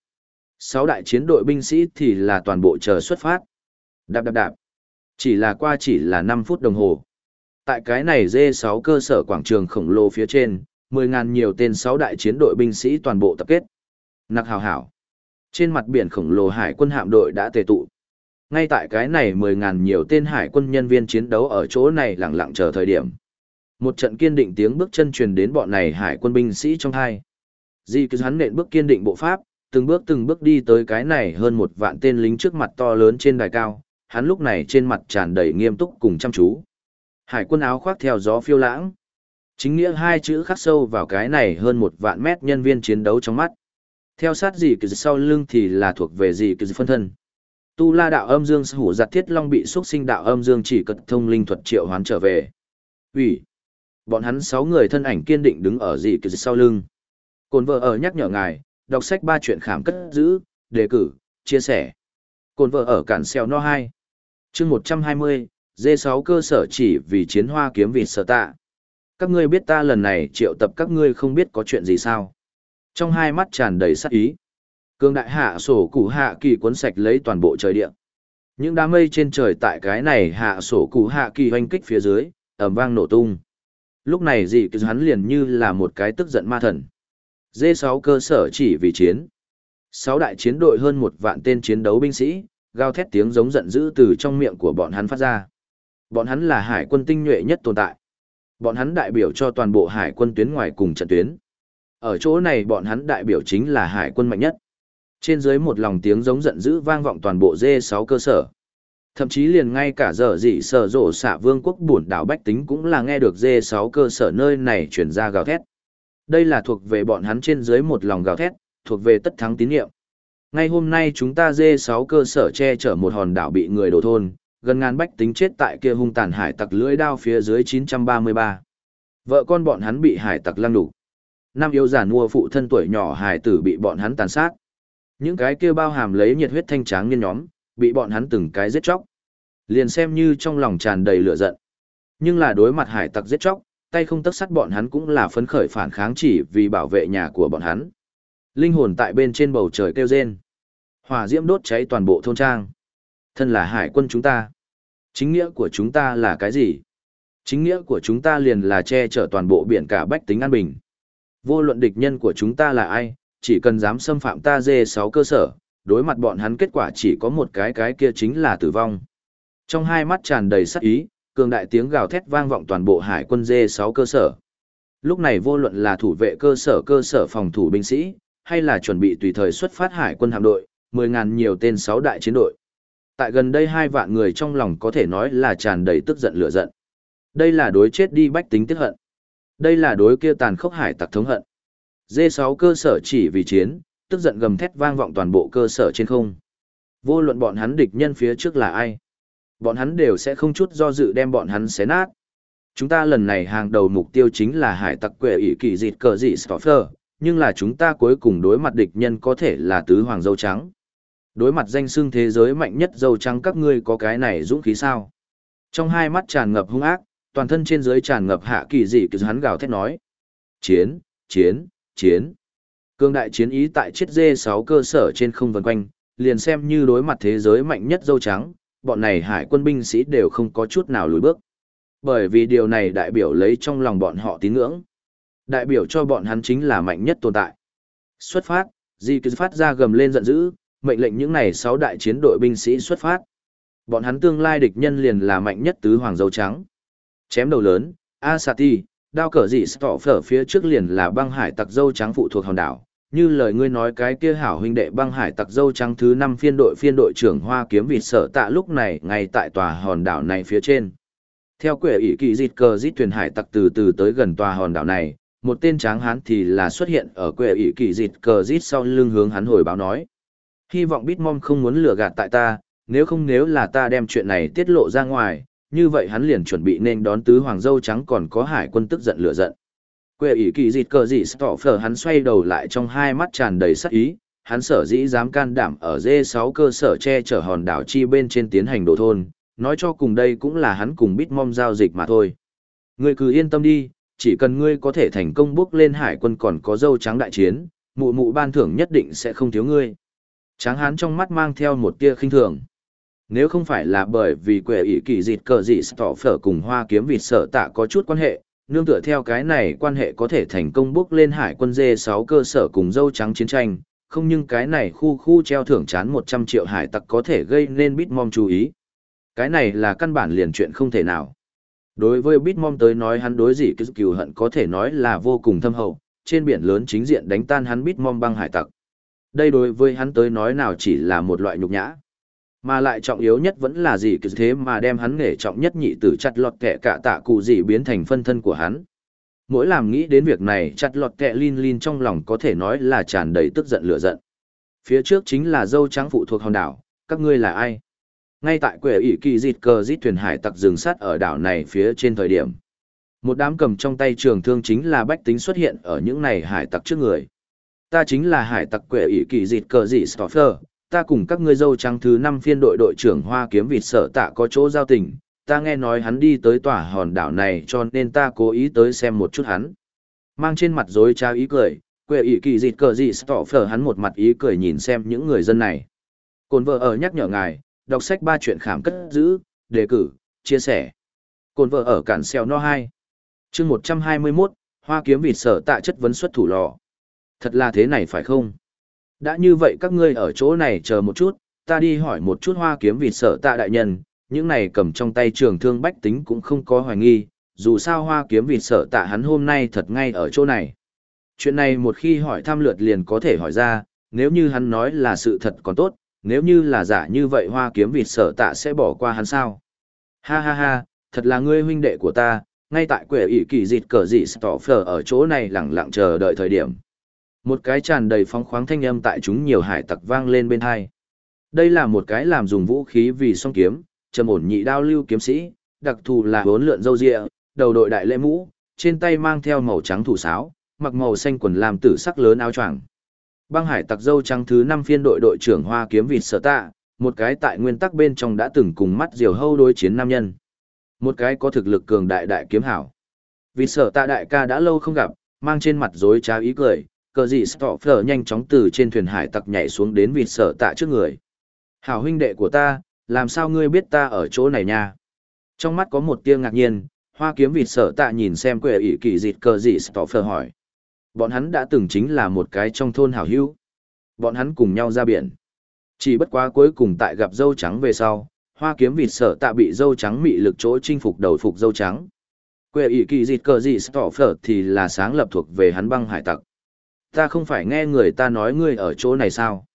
Sáu đại chiến đội binh sĩ thì là toàn bộ chờ xuất phát. Đạp đạp đạp. Chỉ là qua chỉ là 5 phút đồng hồ. Tại cái này D6 cơ sở quảng trường khổng lồ phía trên, Mười ngàn nhiều tên sáu đại chiến đội binh sĩ toàn bộ tập kết. Nặc hào hảo. Trên mặt biển khổng lồ hải quân hạm đội đã tề tụ. Ngay tại cái này mười ngàn nhiều tên hải quân nhân viên chiến đấu ở chỗ này lặng lặng chờ thời điểm. Một trận kiên định tiếng bước chân truyền đến bọn này hải quân binh sĩ trong hai. Di cứ hắn nện bước kiên định bộ pháp, từng bước từng bước đi tới cái này hơn một vạn tên lính trước mặt to lớn trên đài cao, hắn lúc này trên mặt tràn đầy nghiêm túc cùng chăm chú. Hải quân áo khoác theo gió phiêu lãng. Chính nghĩa hai chữ khắc sâu vào cái này hơn một vạn mét nhân viên chiến đấu trong mắt. Theo sát gì cứ sau lưng thì là thuộc về gì cứ phân thân. Tu la đạo âm dương hủ giặt thiết long bị xuất sinh đạo âm dương chỉ cật thông linh thuật triệu hoán trở về. Ủy. Bọn hắn sáu người thân ảnh kiên định đứng ở gì cứ sau lưng. Cồn vợ ở nhắc nhở ngài, đọc sách ba chuyện khảm cất giữ, đề cử, chia sẻ. Cồn vợ ở cản xeo no 2. chương 120, D6 cơ sở chỉ vì chiến hoa kiếm vịt sở tạ. Các ngươi biết ta lần này triệu tập các ngươi không biết có chuyện gì sao. Trong hai mắt tràn đầy sắc ý. Cương đại hạ sổ cụ hạ kỳ cuốn sạch lấy toàn bộ trời địa. Những đám mây trên trời tại cái này hạ sổ cụ hạ kỳ hoanh kích phía dưới, ẩm vang nổ tung. Lúc này dị cứ hắn liền như là một cái tức giận ma thần. D6 cơ sở chỉ vì chiến. Sáu đại chiến đội hơn một vạn tên chiến đấu binh sĩ, gào thét tiếng giống giận dữ từ trong miệng của bọn hắn phát ra. Bọn hắn là hải quân tinh nhuệ nhất tồn tại. Bọn hắn đại biểu cho toàn bộ hải quân tuyến ngoài cùng trận tuyến. Ở chỗ này bọn hắn đại biểu chính là hải quân mạnh nhất. Trên dưới một lòng tiếng giống giận dữ vang vọng toàn bộ D6 cơ sở. Thậm chí liền ngay cả giờ dị sở rộ xạ vương quốc buồn đảo Bách Tính cũng là nghe được D6 cơ sở nơi này chuyển ra gào thét. Đây là thuộc về bọn hắn trên dưới một lòng gào thét, thuộc về tất thắng tín nhiệm. Ngay hôm nay chúng ta D6 cơ sở che chở một hòn đảo bị người đổ thôn, gần ngàn bách tính chết tại kia hung tàn hải tặc lưỡi đao phía dưới 933. Vợ con bọn hắn bị hải tặc lăng đủ. Năm yêu giả mua phụ thân tuổi nhỏ hải tử bị bọn hắn tàn sát. Những cái kia bao hàm lấy nhiệt huyết thanh tráng nhân nhóm, bị bọn hắn từng cái giết chóc. Liền xem như trong lòng tràn đầy lửa giận. Nhưng là đối mặt hải tặc giết chóc, tay không tất sắt bọn hắn cũng là phấn khởi phản kháng chỉ vì bảo vệ nhà của bọn hắn. Linh hồn tại bên trên bầu trời kêu rên. Hỏa diễm đốt cháy toàn bộ thôn trang. Thân là hải quân chúng ta. Chính nghĩa của chúng ta là cái gì? Chính nghĩa của chúng ta liền là che chở toàn bộ biển cả bách tính an bình. Vô luận địch nhân của chúng ta là ai, chỉ cần dám xâm phạm ta dê sáu cơ sở, đối mặt bọn hắn kết quả chỉ có một cái cái kia chính là tử vong. Trong hai mắt tràn đầy sắc ý, cường đại tiếng gào thét vang vọng toàn bộ hải quân dê sáu cơ sở. Lúc này vô luận là thủ vệ cơ sở cơ sở phòng thủ binh sĩ, hay là chuẩn bị tùy thời xuất phát hải quân hạm đội, 10.000 nhiều tên sáu đại chiến đội. Tại gần đây hai vạn người trong lòng có thể nói là tràn đầy tức giận lửa giận. Đây là đối chết đi bách tính tức hận. Đây là đối kia tàn khốc hải tặc thống hận. D6 cơ sở chỉ vì chiến, tức giận gầm thét vang vọng toàn bộ cơ sở trên không. Vô luận bọn hắn địch nhân phía trước là ai. Bọn hắn đều sẽ không chút do dự đem bọn hắn xé nát. Chúng ta lần này hàng đầu mục tiêu chính là hải tặc quệ ỷ kỳ dịt cờ dị Stoffer, nhưng là chúng ta cuối cùng đối mặt địch nhân có thể là tứ hoàng dâu trắng. Đối mặt danh xưng thế giới mạnh nhất dâu trắng các ngươi có cái này dũng khí sao? Trong hai mắt tràn ngập hung ác, toàn thân trên dưới tràn ngập hạ kỳ dị cứ hắn gào thét nói. Chiến, chiến, chiến. Cương đại chiến ý tại chiết dê 6 cơ sở trên không vần quanh, liền xem như đối mặt thế giới mạnh nhất dâu trắng, bọn này hải quân binh sĩ đều không có chút nào lùi bước. Bởi vì điều này đại biểu lấy trong lòng bọn họ tín ngưỡng. Đại biểu cho bọn hắn chính là mạnh nhất tồn tại. Xuất phát, Di cứ phát ra gầm lên giận dữ, mệnh lệnh những này 6 đại chiến đội binh sĩ xuất phát. Bọn hắn tương lai địch nhân liền là mạnh nhất tứ hoàng dâu trắng. Chém đầu lớn, Asati, đao cờ dị tỏ phở phía trước liền là băng hải tặc dâu trắng phụ thuộc hòn đảo. Như lời ngươi nói cái kia hảo huynh đệ băng hải tặc dâu trắng thứ 5 phiên đội phiên đội trưởng hoa kiếm vịt sở tạ lúc này ngay tại tòa hòn đảo này phía trên. Theo quẻ ỷ kỳ dịt cờ dịt thuyền hải tặc từ từ tới gần tòa hòn đảo này, một tên tráng hán thì là xuất hiện ở quẻ ỷ kỳ dịt cờ dịt sau lưng hướng hắn hồi báo nói. Hy vọng Bitmom không muốn lừa gạt tại ta, nếu không nếu là ta đem chuyện này tiết lộ ra ngoài, như vậy hắn liền chuẩn bị nên đón tứ hoàng dâu trắng còn có hải quân tức giận lửa giận. Quê ý kỳ dịt cờ dị stọ phở hắn xoay đầu lại trong hai mắt tràn đầy sắc ý, hắn sở dĩ dám can đảm ở D6 cơ sở che chở hòn đảo chi bên trên tiến hành đổ thôn, nói cho cùng đây cũng là hắn cùng Bitmom giao dịch mà thôi. Ngươi cứ yên tâm đi, chỉ cần ngươi có thể thành công bước lên hải quân còn có dâu trắng đại chiến, mụ mụ ban thưởng nhất định sẽ không thiếu ngươi. Tráng hán trong mắt mang theo một tia khinh thường. Nếu không phải là bởi vì quệ ỷ kỳ dịt cờ dị tỏ phở cùng hoa kiếm vịt sở tạ có chút quan hệ, nương tựa theo cái này quan hệ có thể thành công bước lên hải quân dê 6 cơ sở cùng dâu trắng chiến tranh, không nhưng cái này khu khu treo thưởng chán 100 triệu hải tặc có thể gây nên Bitmom chú ý. Cái này là căn bản liền chuyện không thể nào. Đối với Bitmom tới nói hắn đối gì cái cừu hận có thể nói là vô cùng thâm hậu, trên biển lớn chính diện đánh tan hắn Bitmom băng hải tặc. Đây đối với hắn tới nói nào chỉ là một loại nhục nhã. Mà lại trọng yếu nhất vẫn là gì cứ thế mà đem hắn nghề trọng nhất nhị tử chặt lọt kẻ cả tạ cụ gì biến thành phân thân của hắn. Mỗi làm nghĩ đến việc này chặt lọt kẹ Lin Lin trong lòng có thể nói là tràn đầy tức giận lửa giận. Phía trước chính là dâu trắng phụ thuộc hòn đảo, các ngươi là ai? Ngay tại quệ ỷ kỳ dịt cờ dít thuyền hải tặc rừng sắt ở đảo này phía trên thời điểm. Một đám cầm trong tay trường thương chính là bách tính xuất hiện ở những này hải tặc trước người. Ta chính là hải tặc quệ ỷ kỳ dịt cờ dị Stoffer, ta cùng các ngươi dâu trắng thứ năm phiên đội đội trưởng hoa kiếm vịt sở tạ có chỗ giao tình, ta nghe nói hắn đi tới tòa hòn đảo này cho nên ta cố ý tới xem một chút hắn. Mang trên mặt dối trao ý cười, quệ ỷ kỳ dịt cờ dị Stoffer hắn một mặt ý cười nhìn xem những người dân này. Cồn vợ ở nhắc nhở ngài, đọc sách ba chuyện khảm cất giữ, đề cử, chia sẻ. Cồn vợ ở cản xeo no hai chương 121, hoa kiếm vịt sở tạ chất vấn xuất thủ lò. Thật là thế này phải không? Đã như vậy các ngươi ở chỗ này chờ một chút, ta đi hỏi một chút hoa kiếm vịt sở tạ đại nhân, những này cầm trong tay trường thương bách tính cũng không có hoài nghi, dù sao hoa kiếm vịt sở tạ hắn hôm nay thật ngay ở chỗ này. Chuyện này một khi hỏi thăm lượt liền có thể hỏi ra, nếu như hắn nói là sự thật còn tốt, nếu như là giả như vậy hoa kiếm vịt sở tạ sẽ bỏ qua hắn sao. Ha ha ha, thật là ngươi huynh đệ của ta, ngay tại quệ ỷ kỳ dịt cờ dị tỏ phở ở chỗ này lẳng lặng chờ đợi thời điểm. Một cái tràn đầy phóng khoáng thanh âm tại chúng nhiều hải tặc vang lên bên hai. Đây là một cái làm dùng vũ khí vì song kiếm, trầm ổn nhị đao lưu kiếm sĩ, đặc thù là bốn lượn dâu rịa, đầu đội đại lễ mũ, trên tay mang theo màu trắng thủ sáo, mặc màu xanh quần làm tử sắc lớn áo choàng. Băng hải tặc dâu trắng thứ năm phiên đội đội trưởng Hoa kiếm vịt sở tạ, một cái tại nguyên tắc bên trong đã từng cùng mắt diều hâu đối chiến nam nhân. Một cái có thực lực cường đại đại kiếm hảo. Vịt sở tạ đại ca đã lâu không gặp, mang trên mặt dối trá ý cười, cờ dị Stoffer nhanh chóng từ trên thuyền hải tặc nhảy xuống đến vịt sở tạ trước người. Hảo huynh đệ của ta, làm sao ngươi biết ta ở chỗ này nha? Trong mắt có một tia ngạc nhiên, hoa kiếm vịt sở tạ nhìn xem quệ ỷ kỳ dịt cờ dị Stoffer hỏi. Bọn hắn đã từng chính là một cái trong thôn hảo hữu. Bọn hắn cùng nhau ra biển. Chỉ bất quá cuối cùng tại gặp dâu trắng về sau, hoa kiếm vịt sở tạ bị dâu trắng mị lực chỗ chinh phục đầu phục dâu trắng. Quệ ỷ kỳ dịt cờ dị Stoffer thì là sáng lập thuộc về hắn băng hải tặc ta không phải nghe người ta nói ngươi ở chỗ này sao?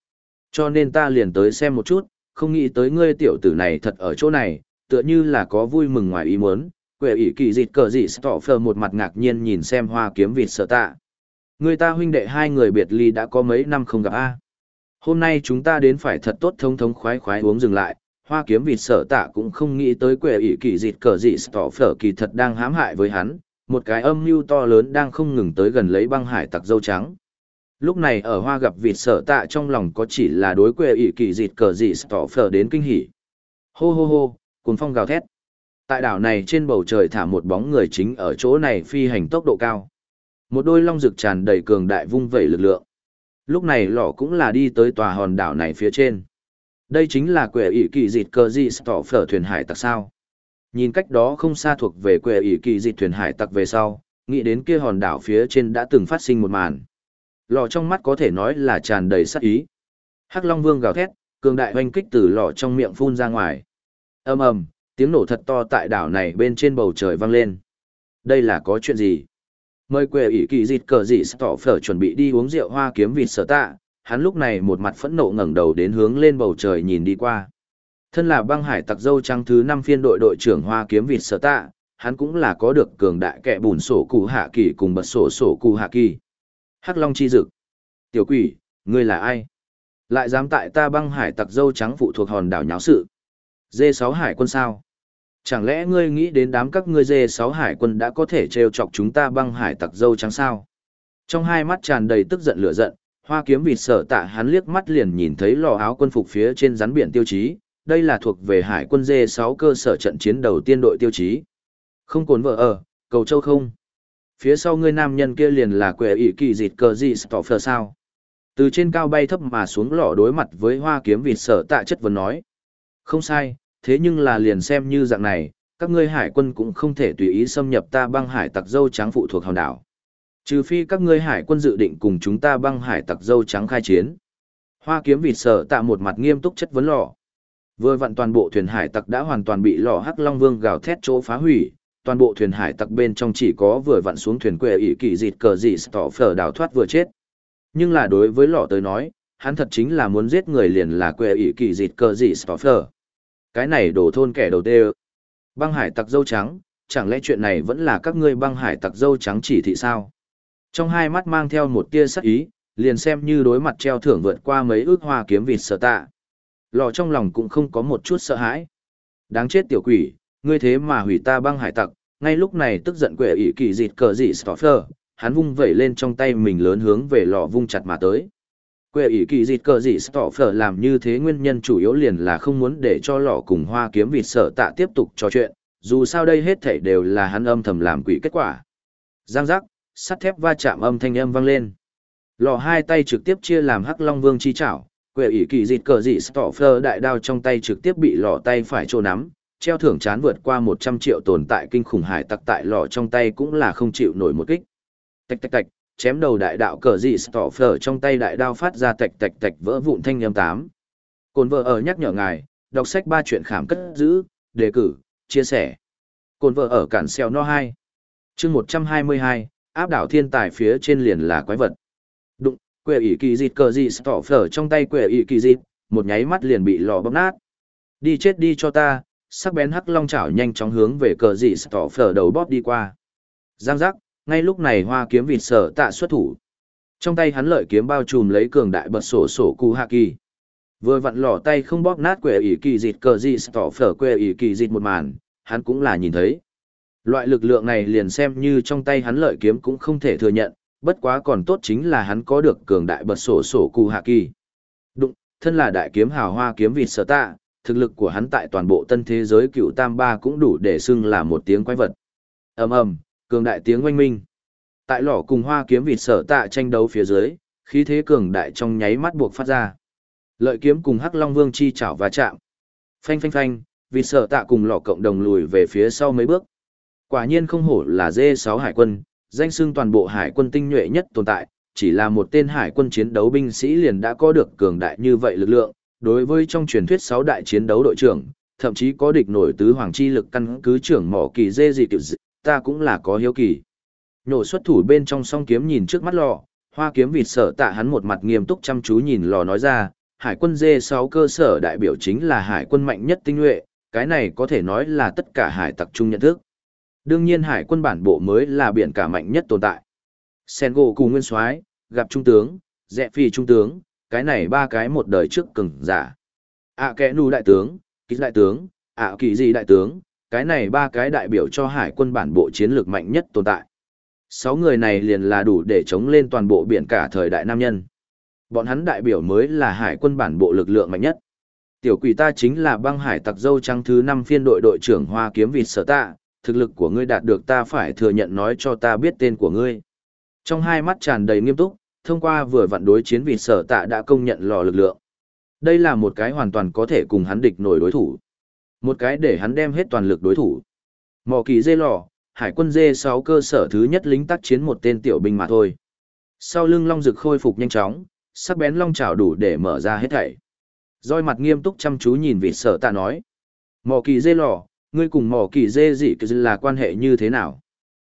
Cho nên ta liền tới xem một chút, không nghĩ tới ngươi tiểu tử này thật ở chỗ này, tựa như là có vui mừng ngoài ý muốn. Quệ ỷ kỳ dịt cờ dị tỏ phờ một mặt ngạc nhiên nhìn xem hoa kiếm vịt sợ tạ. Người ta huynh đệ hai người biệt ly đã có mấy năm không gặp a. Hôm nay chúng ta đến phải thật tốt thông thống khoái khoái uống dừng lại, hoa kiếm vịt sợ tạ cũng không nghĩ tới quệ ỷ kỳ dịt cờ dị tỏ phở kỳ thật đang hãm hại với hắn, một cái âm mưu to lớn đang không ngừng tới gần lấy băng hải tặc dâu trắng. Lúc này ở hoa gặp vịt sở tạ trong lòng có chỉ là đối quê ỷ kỳ dịt cờ dị tỏ phở đến kinh hỉ. Hô hô hô, cuốn phong gào thét. Tại đảo này trên bầu trời thả một bóng người chính ở chỗ này phi hành tốc độ cao. Một đôi long rực tràn đầy cường đại vung vẩy lực lượng. Lúc này lọ cũng là đi tới tòa hòn đảo này phía trên. Đây chính là quệ ỷ kỳ dịt cờ dị tỏ phở thuyền hải tặc sao. Nhìn cách đó không xa thuộc về quệ ỷ kỳ dịt thuyền hải tặc về sau, nghĩ đến kia hòn đảo phía trên đã từng phát sinh một màn lò trong mắt có thể nói là tràn đầy sát ý. Hắc Long Vương gào thét, cường đại hoanh kích từ lò trong miệng phun ra ngoài. Ầm ầm, tiếng nổ thật to tại đảo này bên trên bầu trời vang lên. Đây là có chuyện gì? Mời quê ỷ kỳ dịt cờ dị stỏ phở chuẩn bị đi uống rượu hoa kiếm vịt sở tạ, hắn lúc này một mặt phẫn nộ ngẩng đầu đến hướng lên bầu trời nhìn đi qua. Thân là băng hải tặc dâu trắng thứ năm phiên đội đội trưởng hoa kiếm vịt sở tạ, hắn cũng là có được cường đại kẻ bùn sổ cụ hạ kỳ cùng bật sổ sổ cụ hạ kỳ. Hắc Long chi dực. Tiểu quỷ, ngươi là ai? Lại dám tại ta băng hải tặc dâu trắng phụ thuộc hòn đảo nháo sự. Dê sáu hải quân sao? Chẳng lẽ ngươi nghĩ đến đám các ngươi dê sáu hải quân đã có thể trêu chọc chúng ta băng hải tặc dâu trắng sao? Trong hai mắt tràn đầy tức giận lửa giận, hoa kiếm vịt sợ tạ hắn liếc mắt liền nhìn thấy lò áo quân phục phía trên rắn biển tiêu chí, đây là thuộc về hải quân dê sáu cơ sở trận chiến đầu tiên đội tiêu chí. Không cồn vợ ở, cầu châu không phía sau ngươi nam nhân kia liền là quệ ỷ kỳ dịt cờ dị stoffer sao từ trên cao bay thấp mà xuống lọ đối mặt với hoa kiếm vịt sở tạ chất vấn nói không sai thế nhưng là liền xem như dạng này các ngươi hải quân cũng không thể tùy ý xâm nhập ta băng hải tặc dâu trắng phụ thuộc hòn đảo Trừ phi các ngươi hải quân dự định cùng chúng ta băng hải tặc dâu trắng khai chiến. Hoa kiếm vịt sở tạ một mặt nghiêm túc chất vấn lò. Vừa vặn toàn bộ thuyền hải tặc đã hoàn toàn bị lò hắc long vương gào thét chỗ phá hủy, toàn bộ thuyền hải tặc bên trong chỉ có vừa vặn xuống thuyền quê ỷ kỳ dịt cờ dị tỏ phở đào thoát vừa chết. Nhưng là đối với lò tới nói, hắn thật chính là muốn giết người liền là quê ỷ kỳ dịt cờ dị tỏ phở. Cái này đổ thôn kẻ đầu tê Băng hải tặc dâu trắng, chẳng lẽ chuyện này vẫn là các ngươi băng hải tặc dâu trắng chỉ thị sao? Trong hai mắt mang theo một tia sắc ý, liền xem như đối mặt treo thưởng vượt qua mấy ước hoa kiếm vịt sợ tạ. Lò trong lòng cũng không có một chút sợ hãi. Đáng chết tiểu quỷ, ngươi thế mà hủy ta băng hải tặc, ngay lúc này tức giận quệ ỷ kỳ dịt cờ dị Stoffer, hắn vung vẩy lên trong tay mình lớn hướng về lò vung chặt mà tới. Quệ ỷ kỳ dịt cờ dị Stoffer làm như thế nguyên nhân chủ yếu liền là không muốn để cho lò cùng hoa kiếm vịt sở tạ tiếp tục trò chuyện, dù sao đây hết thảy đều là hắn âm thầm làm quỷ kết quả. Giang giác, sắt thép va chạm âm thanh âm vang lên. Lò hai tay trực tiếp chia làm hắc long vương chi chảo, quệ ỷ kỳ dịt cờ dị Stoffer đại đao trong tay trực tiếp bị lò tay phải trô nắm, treo thưởng chán vượt qua 100 triệu tồn tại kinh khủng hải tặc tại lò trong tay cũng là không chịu nổi một kích. Tạch tạch tạch, chém đầu đại đạo cờ dị Stoffer trong tay đại đao phát ra tạch tạch tạch vỡ vụn thanh âm tám. Cồn vợ ở nhắc nhở ngài, đọc sách ba chuyện khám cất giữ, đề cử, chia sẻ. Cồn vợ ở cản xeo no 2. chương 122, áp đảo thiên tài phía trên liền là quái vật. Đụng, quệ ỷ kỳ dịt cờ dị Stoffer trong tay quệ ỷ kỳ dịt, một nháy mắt liền bị lò bóp nát. Đi chết đi cho ta, sắc bén hắc long chảo nhanh chóng hướng về cờ dị tỏ phở đầu bóp đi qua. Giang giác, ngay lúc này hoa kiếm vịt sở tạ xuất thủ. Trong tay hắn lợi kiếm bao trùm lấy cường đại bật sổ sổ cu hạ kỳ. Vừa vặn lỏ tay không bóp nát quệ ỷ kỳ dịt cờ dị tỏ phở quệ ỷ kỳ dịt một màn, hắn cũng là nhìn thấy. Loại lực lượng này liền xem như trong tay hắn lợi kiếm cũng không thể thừa nhận, bất quá còn tốt chính là hắn có được cường đại bật sổ sổ cụ hạ kỳ. Đụng, thân là đại kiếm hào hoa kiếm vịt sở tạ, thực lực của hắn tại toàn bộ tân thế giới cựu tam ba cũng đủ để xưng là một tiếng quái vật. ầm ầm, cường đại tiếng oanh minh. Tại lò cùng hoa kiếm vịt sở tạ tranh đấu phía dưới, khí thế cường đại trong nháy mắt buộc phát ra. Lợi kiếm cùng Hắc Long Vương chi chảo và chạm. Phanh phanh phanh, vịt sở tạ cùng lò cộng đồng lùi về phía sau mấy bước. Quả nhiên không hổ là dê Sáu hải quân, danh xưng toàn bộ hải quân tinh nhuệ nhất tồn tại, chỉ là một tên hải quân chiến đấu binh sĩ liền đã có được cường đại như vậy lực lượng, đối với trong truyền thuyết sáu đại chiến đấu đội trưởng, thậm chí có địch nổi tứ hoàng chi lực căn cứ trưởng mỏ kỳ dê gì kiểu dị, ta cũng là có hiếu kỳ. Nhổ xuất thủ bên trong song kiếm nhìn trước mắt lò, hoa kiếm vịt sở tạ hắn một mặt nghiêm túc chăm chú nhìn lò nói ra, hải quân dê 6 cơ sở đại biểu chính là hải quân mạnh nhất tinh nhuệ, cái này có thể nói là tất cả hải tặc trung nhận thức. Đương nhiên hải quân bản bộ mới là biển cả mạnh nhất tồn tại. Sen gỗ cùng nguyên soái gặp trung tướng, dẹ phi trung tướng, cái này ba cái một đời trước cường giả. À, ạ kẽ nù đại tướng, ký đại tướng, à, ạ kỳ gì đại tướng, cái này ba cái đại biểu cho hải quân bản bộ chiến lược mạnh nhất tồn tại. Sáu người này liền là đủ để chống lên toàn bộ biển cả thời đại nam nhân. Bọn hắn đại biểu mới là hải quân bản bộ lực lượng mạnh nhất. Tiểu quỷ ta chính là băng hải tặc dâu trắng thứ năm phiên đội đội trưởng hoa kiếm vịt sở tạ, thực lực của ngươi đạt được ta phải thừa nhận nói cho ta biết tên của ngươi. Trong hai mắt tràn đầy nghiêm túc, thông qua vừa vặn đối chiến vì sở tạ đã công nhận lò lực lượng. Đây là một cái hoàn toàn có thể cùng hắn địch nổi đối thủ. Một cái để hắn đem hết toàn lực đối thủ. Mỏ kỳ dê lò, hải quân dê 6 cơ sở thứ nhất lính tác chiến một tên tiểu binh mà thôi. Sau lưng long rực khôi phục nhanh chóng, sắc bén long chảo đủ để mở ra hết thảy. Roi mặt nghiêm túc chăm chú nhìn vị sở tạ nói. Mỏ kỳ dê lò, ngươi cùng mỏ kỳ dê dị là quan hệ như thế nào?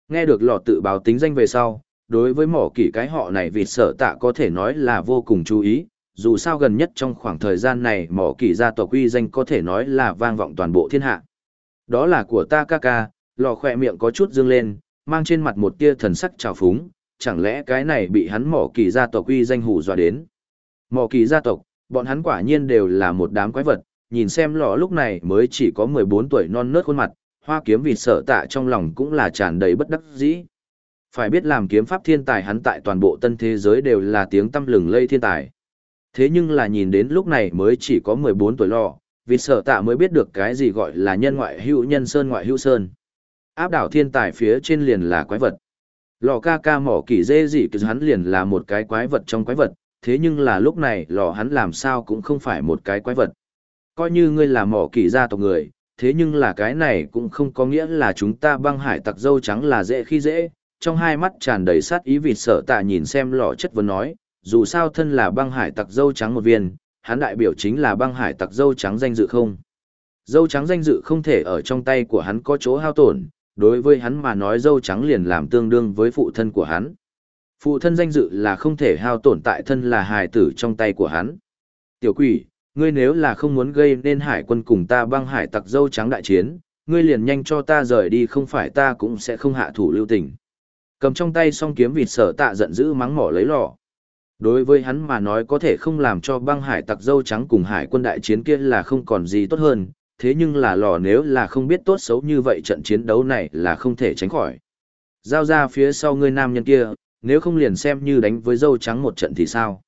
Nghe được lò tự báo tính danh về sau, đối với mỏ kỷ cái họ này vịt sở tạ có thể nói là vô cùng chú ý, dù sao gần nhất trong khoảng thời gian này mỏ kỷ gia tộc uy danh có thể nói là vang vọng toàn bộ thiên hạ. Đó là của ta ca ca, lò khỏe miệng có chút dương lên, mang trên mặt một tia thần sắc trào phúng, chẳng lẽ cái này bị hắn mỏ kỳ gia tộc uy danh hù dọa đến. Mỏ kỳ gia tộc, bọn hắn quả nhiên đều là một đám quái vật, nhìn xem lò lúc này mới chỉ có 14 tuổi non nớt khuôn mặt, hoa kiếm vịt sợ tạ trong lòng cũng là tràn đầy bất đắc dĩ. Phải biết làm kiếm pháp thiên tài hắn tại toàn bộ tân thế giới đều là tiếng tâm lừng lây thiên tài. Thế nhưng là nhìn đến lúc này mới chỉ có 14 tuổi lọ vì sợ tạ mới biết được cái gì gọi là nhân ngoại hữu nhân sơn ngoại hữu sơn. Áp đảo thiên tài phía trên liền là quái vật. Lò ca ca mỏ kỳ dê gì cứ hắn liền là một cái quái vật trong quái vật, thế nhưng là lúc này lò hắn làm sao cũng không phải một cái quái vật. Coi như ngươi là mỏ kỳ gia tộc người, thế nhưng là cái này cũng không có nghĩa là chúng ta băng hải tặc dâu trắng là dễ khi dễ, trong hai mắt tràn đầy sát ý vịt sở tạ nhìn xem lò chất vấn nói, dù sao thân là băng hải tặc dâu trắng một viên, hắn đại biểu chính là băng hải tặc dâu trắng danh dự không. Dâu trắng danh dự không thể ở trong tay của hắn có chỗ hao tổn, đối với hắn mà nói dâu trắng liền làm tương đương với phụ thân của hắn. Phụ thân danh dự là không thể hao tổn tại thân là hài tử trong tay của hắn. Tiểu quỷ, ngươi nếu là không muốn gây nên hải quân cùng ta băng hải tặc dâu trắng đại chiến, ngươi liền nhanh cho ta rời đi không phải ta cũng sẽ không hạ thủ lưu tình. Cầm trong tay song kiếm vịt sở tạ giận dữ mắng mỏ lấy lò. Đối với hắn mà nói có thể không làm cho băng hải tặc dâu trắng cùng hải quân đại chiến kia là không còn gì tốt hơn, thế nhưng là lò nếu là không biết tốt xấu như vậy trận chiến đấu này là không thể tránh khỏi. Giao ra phía sau ngươi nam nhân kia, nếu không liền xem như đánh với dâu trắng một trận thì sao?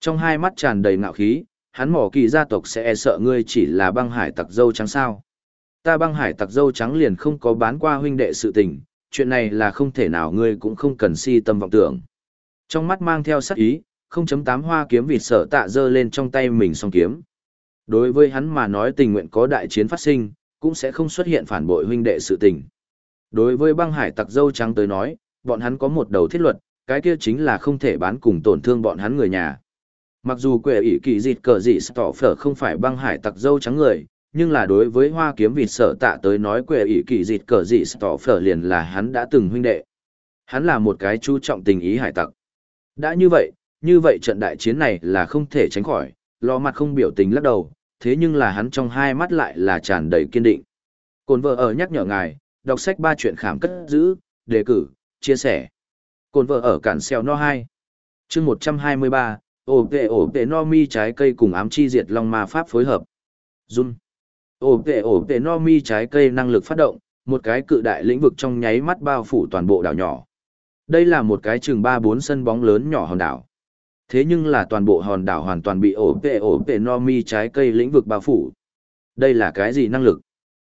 Trong hai mắt tràn đầy ngạo khí, hắn mỏ kỳ gia tộc sẽ e sợ ngươi chỉ là băng hải tặc dâu trắng sao. Ta băng hải tặc dâu trắng liền không có bán qua huynh đệ sự tình, chuyện này là không thể nào ngươi cũng không cần si tâm vọng tưởng. Trong mắt mang theo sắc ý, 0.8 hoa kiếm vịt sở tạ dơ lên trong tay mình song kiếm. Đối với hắn mà nói tình nguyện có đại chiến phát sinh, cũng sẽ không xuất hiện phản bội huynh đệ sự tình. Đối với băng hải tặc dâu trắng tới nói, bọn hắn có một đầu thiết luật, cái kia chính là không thể bán cùng tổn thương bọn hắn người nhà. Mặc dù quệ ỷ kỳ dịt cờ dị tỏ phở không phải băng hải tặc dâu trắng người, nhưng là đối với hoa kiếm vịt sở tạ tới nói quệ ỷ kỳ dịt cờ dị tỏ phở liền là hắn đã từng huynh đệ. Hắn là một cái chú trọng tình ý hải tặc. Đã như vậy, như vậy trận đại chiến này là không thể tránh khỏi, lo mặt không biểu tình lắc đầu, thế nhưng là hắn trong hai mắt lại là tràn đầy kiên định. Cồn vợ ở nhắc nhở ngài, đọc sách ba chuyện khảm cất giữ, đề cử, chia sẻ. Cồn vợ ở cản xeo no hai chương 123, ổ vệ ổ vệ no mi trái cây cùng ám chi diệt long ma pháp phối hợp. Run. Ổ vệ ổ vệ no mi trái cây năng lực phát động, một cái cự đại lĩnh vực trong nháy mắt bao phủ toàn bộ đảo nhỏ. Đây là một cái chừng 3-4 sân bóng lớn nhỏ hòn đảo. Thế nhưng là toàn bộ hòn đảo hoàn toàn bị ổ vệ ổ vệ no mi trái cây lĩnh vực bao phủ. Đây là cái gì năng lực?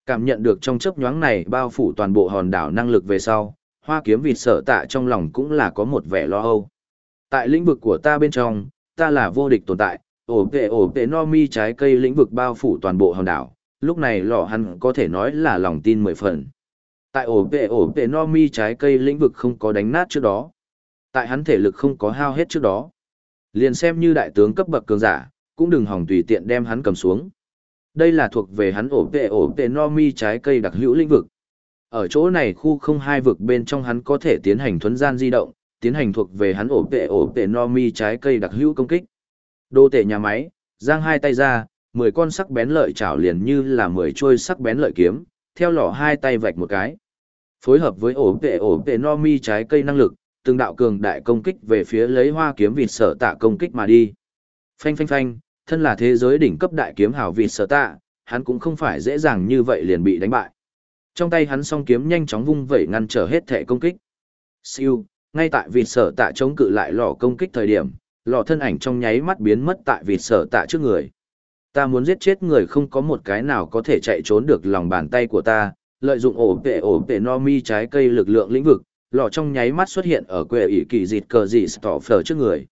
Cảm nhận được trong chớp nhoáng này bao phủ toàn bộ hòn đảo năng lực về sau, hoa kiếm vịt sở tạ trong lòng cũng là có một vẻ lo âu. Tại lĩnh vực của ta bên trong, ta là vô địch tồn tại, ổ vệ ổ vệ no mi trái cây lĩnh vực bao phủ toàn bộ hòn đảo, lúc này lọ hắn có thể nói là lòng tin mười phần. Tại ổ vệ ổ vệ no mi trái cây lĩnh vực không có đánh nát trước đó. Tại hắn thể lực không có hao hết trước đó. Liền xem như đại tướng cấp bậc cường giả, cũng đừng hòng tùy tiện đem hắn cầm xuống. Đây là thuộc về hắn ổ vệ ổ vệ no mi trái cây đặc hữu lĩnh vực. Ở chỗ này khu không hai vực bên trong hắn có thể tiến hành thuấn gian di động, tiến hành thuộc về hắn ổ vệ ổ vệ no mi trái cây đặc hữu công kích. Đô tể nhà máy, giang hai tay ra, mười con sắc bén lợi chảo liền như là mười trôi sắc bén lợi kiếm, theo lò hai tay vạch một cái. Phối hợp với ổ vệ ổ vệ no mi trái cây năng lực, từng đạo cường đại công kích về phía lấy hoa kiếm vịt sở tạ công kích mà đi. Phanh phanh phanh, thân là thế giới đỉnh cấp đại kiếm hào vịt sở tạ, hắn cũng không phải dễ dàng như vậy liền bị đánh bại. Trong tay hắn song kiếm nhanh chóng vung vẩy ngăn trở hết thể công kích. Siêu, ngay tại vịt sở tạ chống cự lại lò công kích thời điểm, lò thân ảnh trong nháy mắt biến mất tại vịt sở tạ trước người. Ta muốn giết chết người không có một cái nào có thể chạy trốn được lòng bàn tay của ta, lợi dụng ổ vệ ổ vệ no mi trái cây lực lượng lĩnh vực, lò trong nháy mắt xuất hiện ở quê ỷ kỳ dịt cờ dị tỏ phở trước người.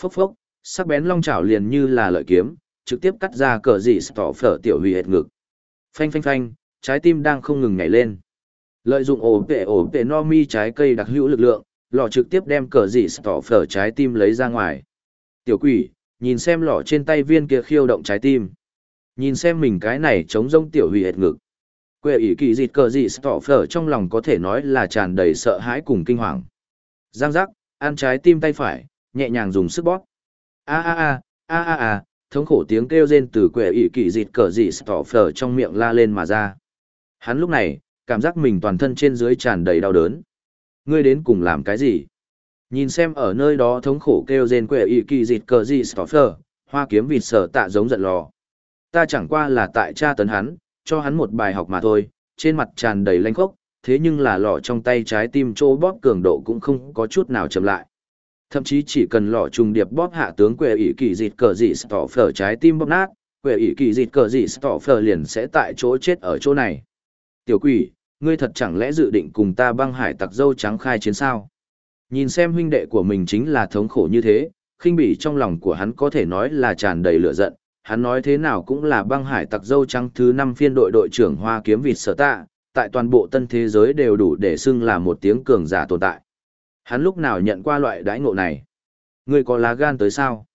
Phốc phốc, sắc bén long chảo liền như là lợi kiếm, trực tiếp cắt ra cờ dị tỏ phở tiểu hủy hệt ngực. Phanh phanh phanh, trái tim đang không ngừng nhảy lên. Lợi dụng ổ vệ ổ vệ no mi trái cây đặc hữu lực lượng, lò trực tiếp đem cờ dị tỏ phở trái tim lấy ra ngoài. Tiểu quỷ, nhìn xem lọ trên tay viên kia khiêu động trái tim. Nhìn xem mình cái này chống rông tiểu hủy hệt ngực. Quệ ỷ kỳ dịt cờ dị stỏ phở trong lòng có thể nói là tràn đầy sợ hãi cùng kinh hoàng. Giang giác, ăn trái tim tay phải, nhẹ nhàng dùng sức bóp. A a a, a a a, thống khổ tiếng kêu rên từ quệ ỷ kỳ dịt cờ dị stỏ phở trong miệng la lên mà ra. Hắn lúc này, cảm giác mình toàn thân trên dưới tràn đầy đau đớn. Ngươi đến cùng làm cái gì? Nhìn xem ở nơi đó thống khổ kêu rên quệ ỷ kỳ dịt cờ dị stoffer hoa kiếm vịt sở tạ giống giận lò. Ta chẳng qua là tại cha tấn hắn, cho hắn một bài học mà thôi, trên mặt tràn đầy lanh khốc, thế nhưng là lọ trong tay trái tim chỗ bóp cường độ cũng không có chút nào chậm lại. Thậm chí chỉ cần lọ trùng điệp bóp hạ tướng quệ ỷ kỳ dịt cờ dị stoffer trái tim bóp nát, quệ ỷ kỳ dịt cờ dị stoffer liền sẽ tại chỗ chết ở chỗ này. Tiểu quỷ, ngươi thật chẳng lẽ dự định cùng ta băng hải tặc dâu trắng khai chiến sao? Nhìn xem huynh đệ của mình chính là thống khổ như thế, khinh bỉ trong lòng của hắn có thể nói là tràn đầy lửa giận, hắn nói thế nào cũng là băng hải tặc dâu trắng thứ năm phiên đội đội trưởng hoa kiếm vịt sở tạ, tại toàn bộ tân thế giới đều đủ để xưng là một tiếng cường giả tồn tại. Hắn lúc nào nhận qua loại đãi ngộ này? Ngươi có lá gan tới sao?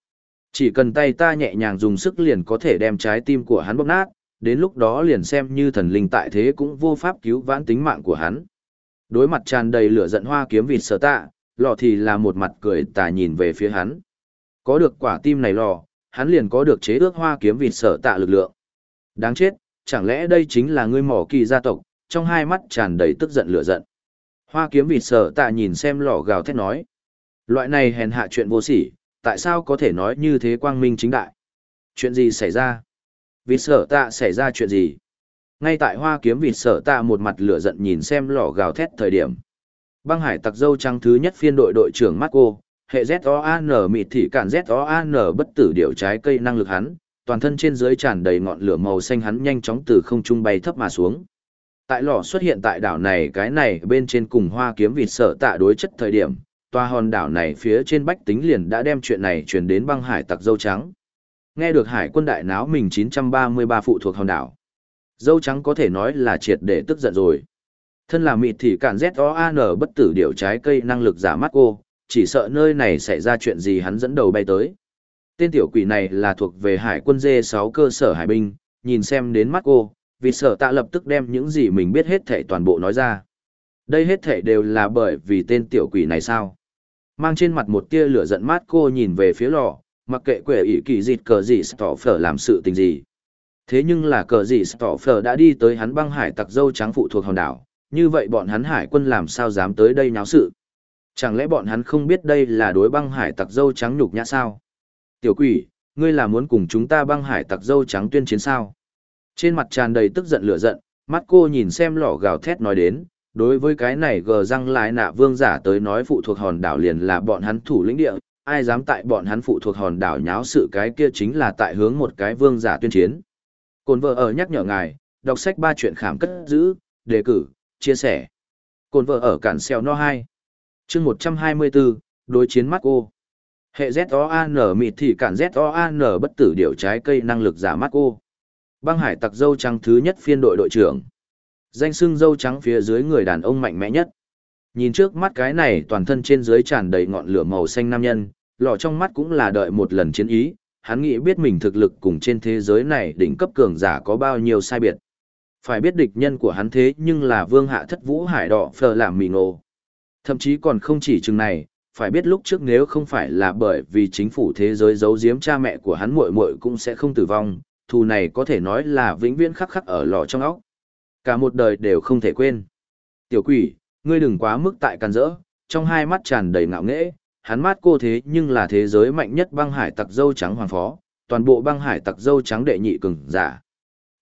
Chỉ cần tay ta nhẹ nhàng dùng sức liền có thể đem trái tim của hắn bóp nát, đến lúc đó liền xem như thần linh tại thế cũng vô pháp cứu vãn tính mạng của hắn. Đối mặt tràn đầy lửa giận hoa kiếm vịt sở tạ, lò thì là một mặt cười tà nhìn về phía hắn. Có được quả tim này lò, hắn liền có được chế ước hoa kiếm vịt sở tạ lực lượng. Đáng chết, chẳng lẽ đây chính là ngươi mỏ kỳ gia tộc, trong hai mắt tràn đầy tức giận lửa giận. Hoa kiếm vịt sở tạ nhìn xem lò gào thét nói. Loại này hèn hạ chuyện vô sỉ, tại sao có thể nói như thế quang minh chính đại? Chuyện gì xảy ra? Vịt sở tạ xảy ra chuyện gì? Ngay tại hoa kiếm vịt sở tạ một mặt lửa giận nhìn xem lò gào thét thời điểm. Băng hải tặc dâu trắng thứ nhất phiên đội đội trưởng Marco, hệ ZOAN mịt thị cản ZOAN bất tử điều trái cây năng lực hắn, toàn thân trên dưới tràn đầy ngọn lửa màu xanh hắn nhanh chóng từ không trung bay thấp mà xuống. Tại lò xuất hiện tại đảo này cái này bên trên cùng hoa kiếm vịt sợ tạ đối chất thời điểm, tòa hòn đảo này phía trên bách tính liền đã đem chuyện này truyền đến băng hải tặc dâu trắng. Nghe được hải quân đại náo mình 933 phụ thuộc hòn đảo. Dâu trắng có thể nói là triệt để tức giận rồi. Thân là mịt thì cản n bất tử điều trái cây năng lực giả mắt cô, chỉ sợ nơi này xảy ra chuyện gì hắn dẫn đầu bay tới. Tên tiểu quỷ này là thuộc về hải quân D6 cơ sở hải binh, nhìn xem đến mắt cô, vì sợ tạ lập tức đem những gì mình biết hết thể toàn bộ nói ra. Đây hết thể đều là bởi vì tên tiểu quỷ này sao? Mang trên mặt một tia lửa giận mát cô nhìn về phía lò, mặc kệ quệ ỷ kỳ dịt cờ gì stỏ phở làm sự tình gì. Thế nhưng là cờ gì stỏ phở đã đi tới hắn băng hải tặc dâu trắng phụ thuộc hòn đảo, như vậy bọn hắn hải quân làm sao dám tới đây nháo sự. Chẳng lẽ bọn hắn không biết đây là đối băng hải tặc dâu trắng nhục nhã sao? Tiểu quỷ, ngươi là muốn cùng chúng ta băng hải tặc dâu trắng tuyên chiến sao? Trên mặt tràn đầy tức giận lửa giận, mắt cô nhìn xem lò gào thét nói đến, đối với cái này gờ răng lại nạ vương giả tới nói phụ thuộc hòn đảo liền là bọn hắn thủ lĩnh địa, ai dám tại bọn hắn phụ thuộc hòn đảo nháo sự cái kia chính là tại hướng một cái vương giả tuyên chiến. Cồn vợ ở nhắc nhở ngài, đọc sách ba chuyện khảm cất giữ, đề cử, chia sẻ. Cồn vợ ở cản xèo no 2. chương 124, đối chiến mắt cô. Hệ ZOAN mịt thì cản ZOAN bất tử điều trái cây năng lực giả mắt cô. Băng hải tặc dâu trắng thứ nhất phiên đội đội trưởng. Danh sưng dâu trắng phía dưới người đàn ông mạnh mẽ nhất. Nhìn trước mắt cái này toàn thân trên dưới tràn đầy ngọn lửa màu xanh nam nhân, lọ trong mắt cũng là đợi một lần chiến ý, hắn nghĩ biết mình thực lực cùng trên thế giới này đỉnh cấp cường giả có bao nhiêu sai biệt. Phải biết địch nhân của hắn thế nhưng là vương hạ thất vũ hải đỏ phờ làm mì ngộ. Thậm chí còn không chỉ chừng này, phải biết lúc trước nếu không phải là bởi vì chính phủ thế giới giấu giếm cha mẹ của hắn muội muội cũng sẽ không tử vong, thù này có thể nói là vĩnh viễn khắc khắc ở lò trong óc. Cả một đời đều không thể quên. Tiểu quỷ, ngươi đừng quá mức tại càn rỡ, trong hai mắt tràn đầy ngạo nghễ, hắn mát cô thế nhưng là thế giới mạnh nhất băng hải tặc dâu trắng hoàng phó, toàn bộ băng hải tặc dâu trắng đệ nhị cường giả.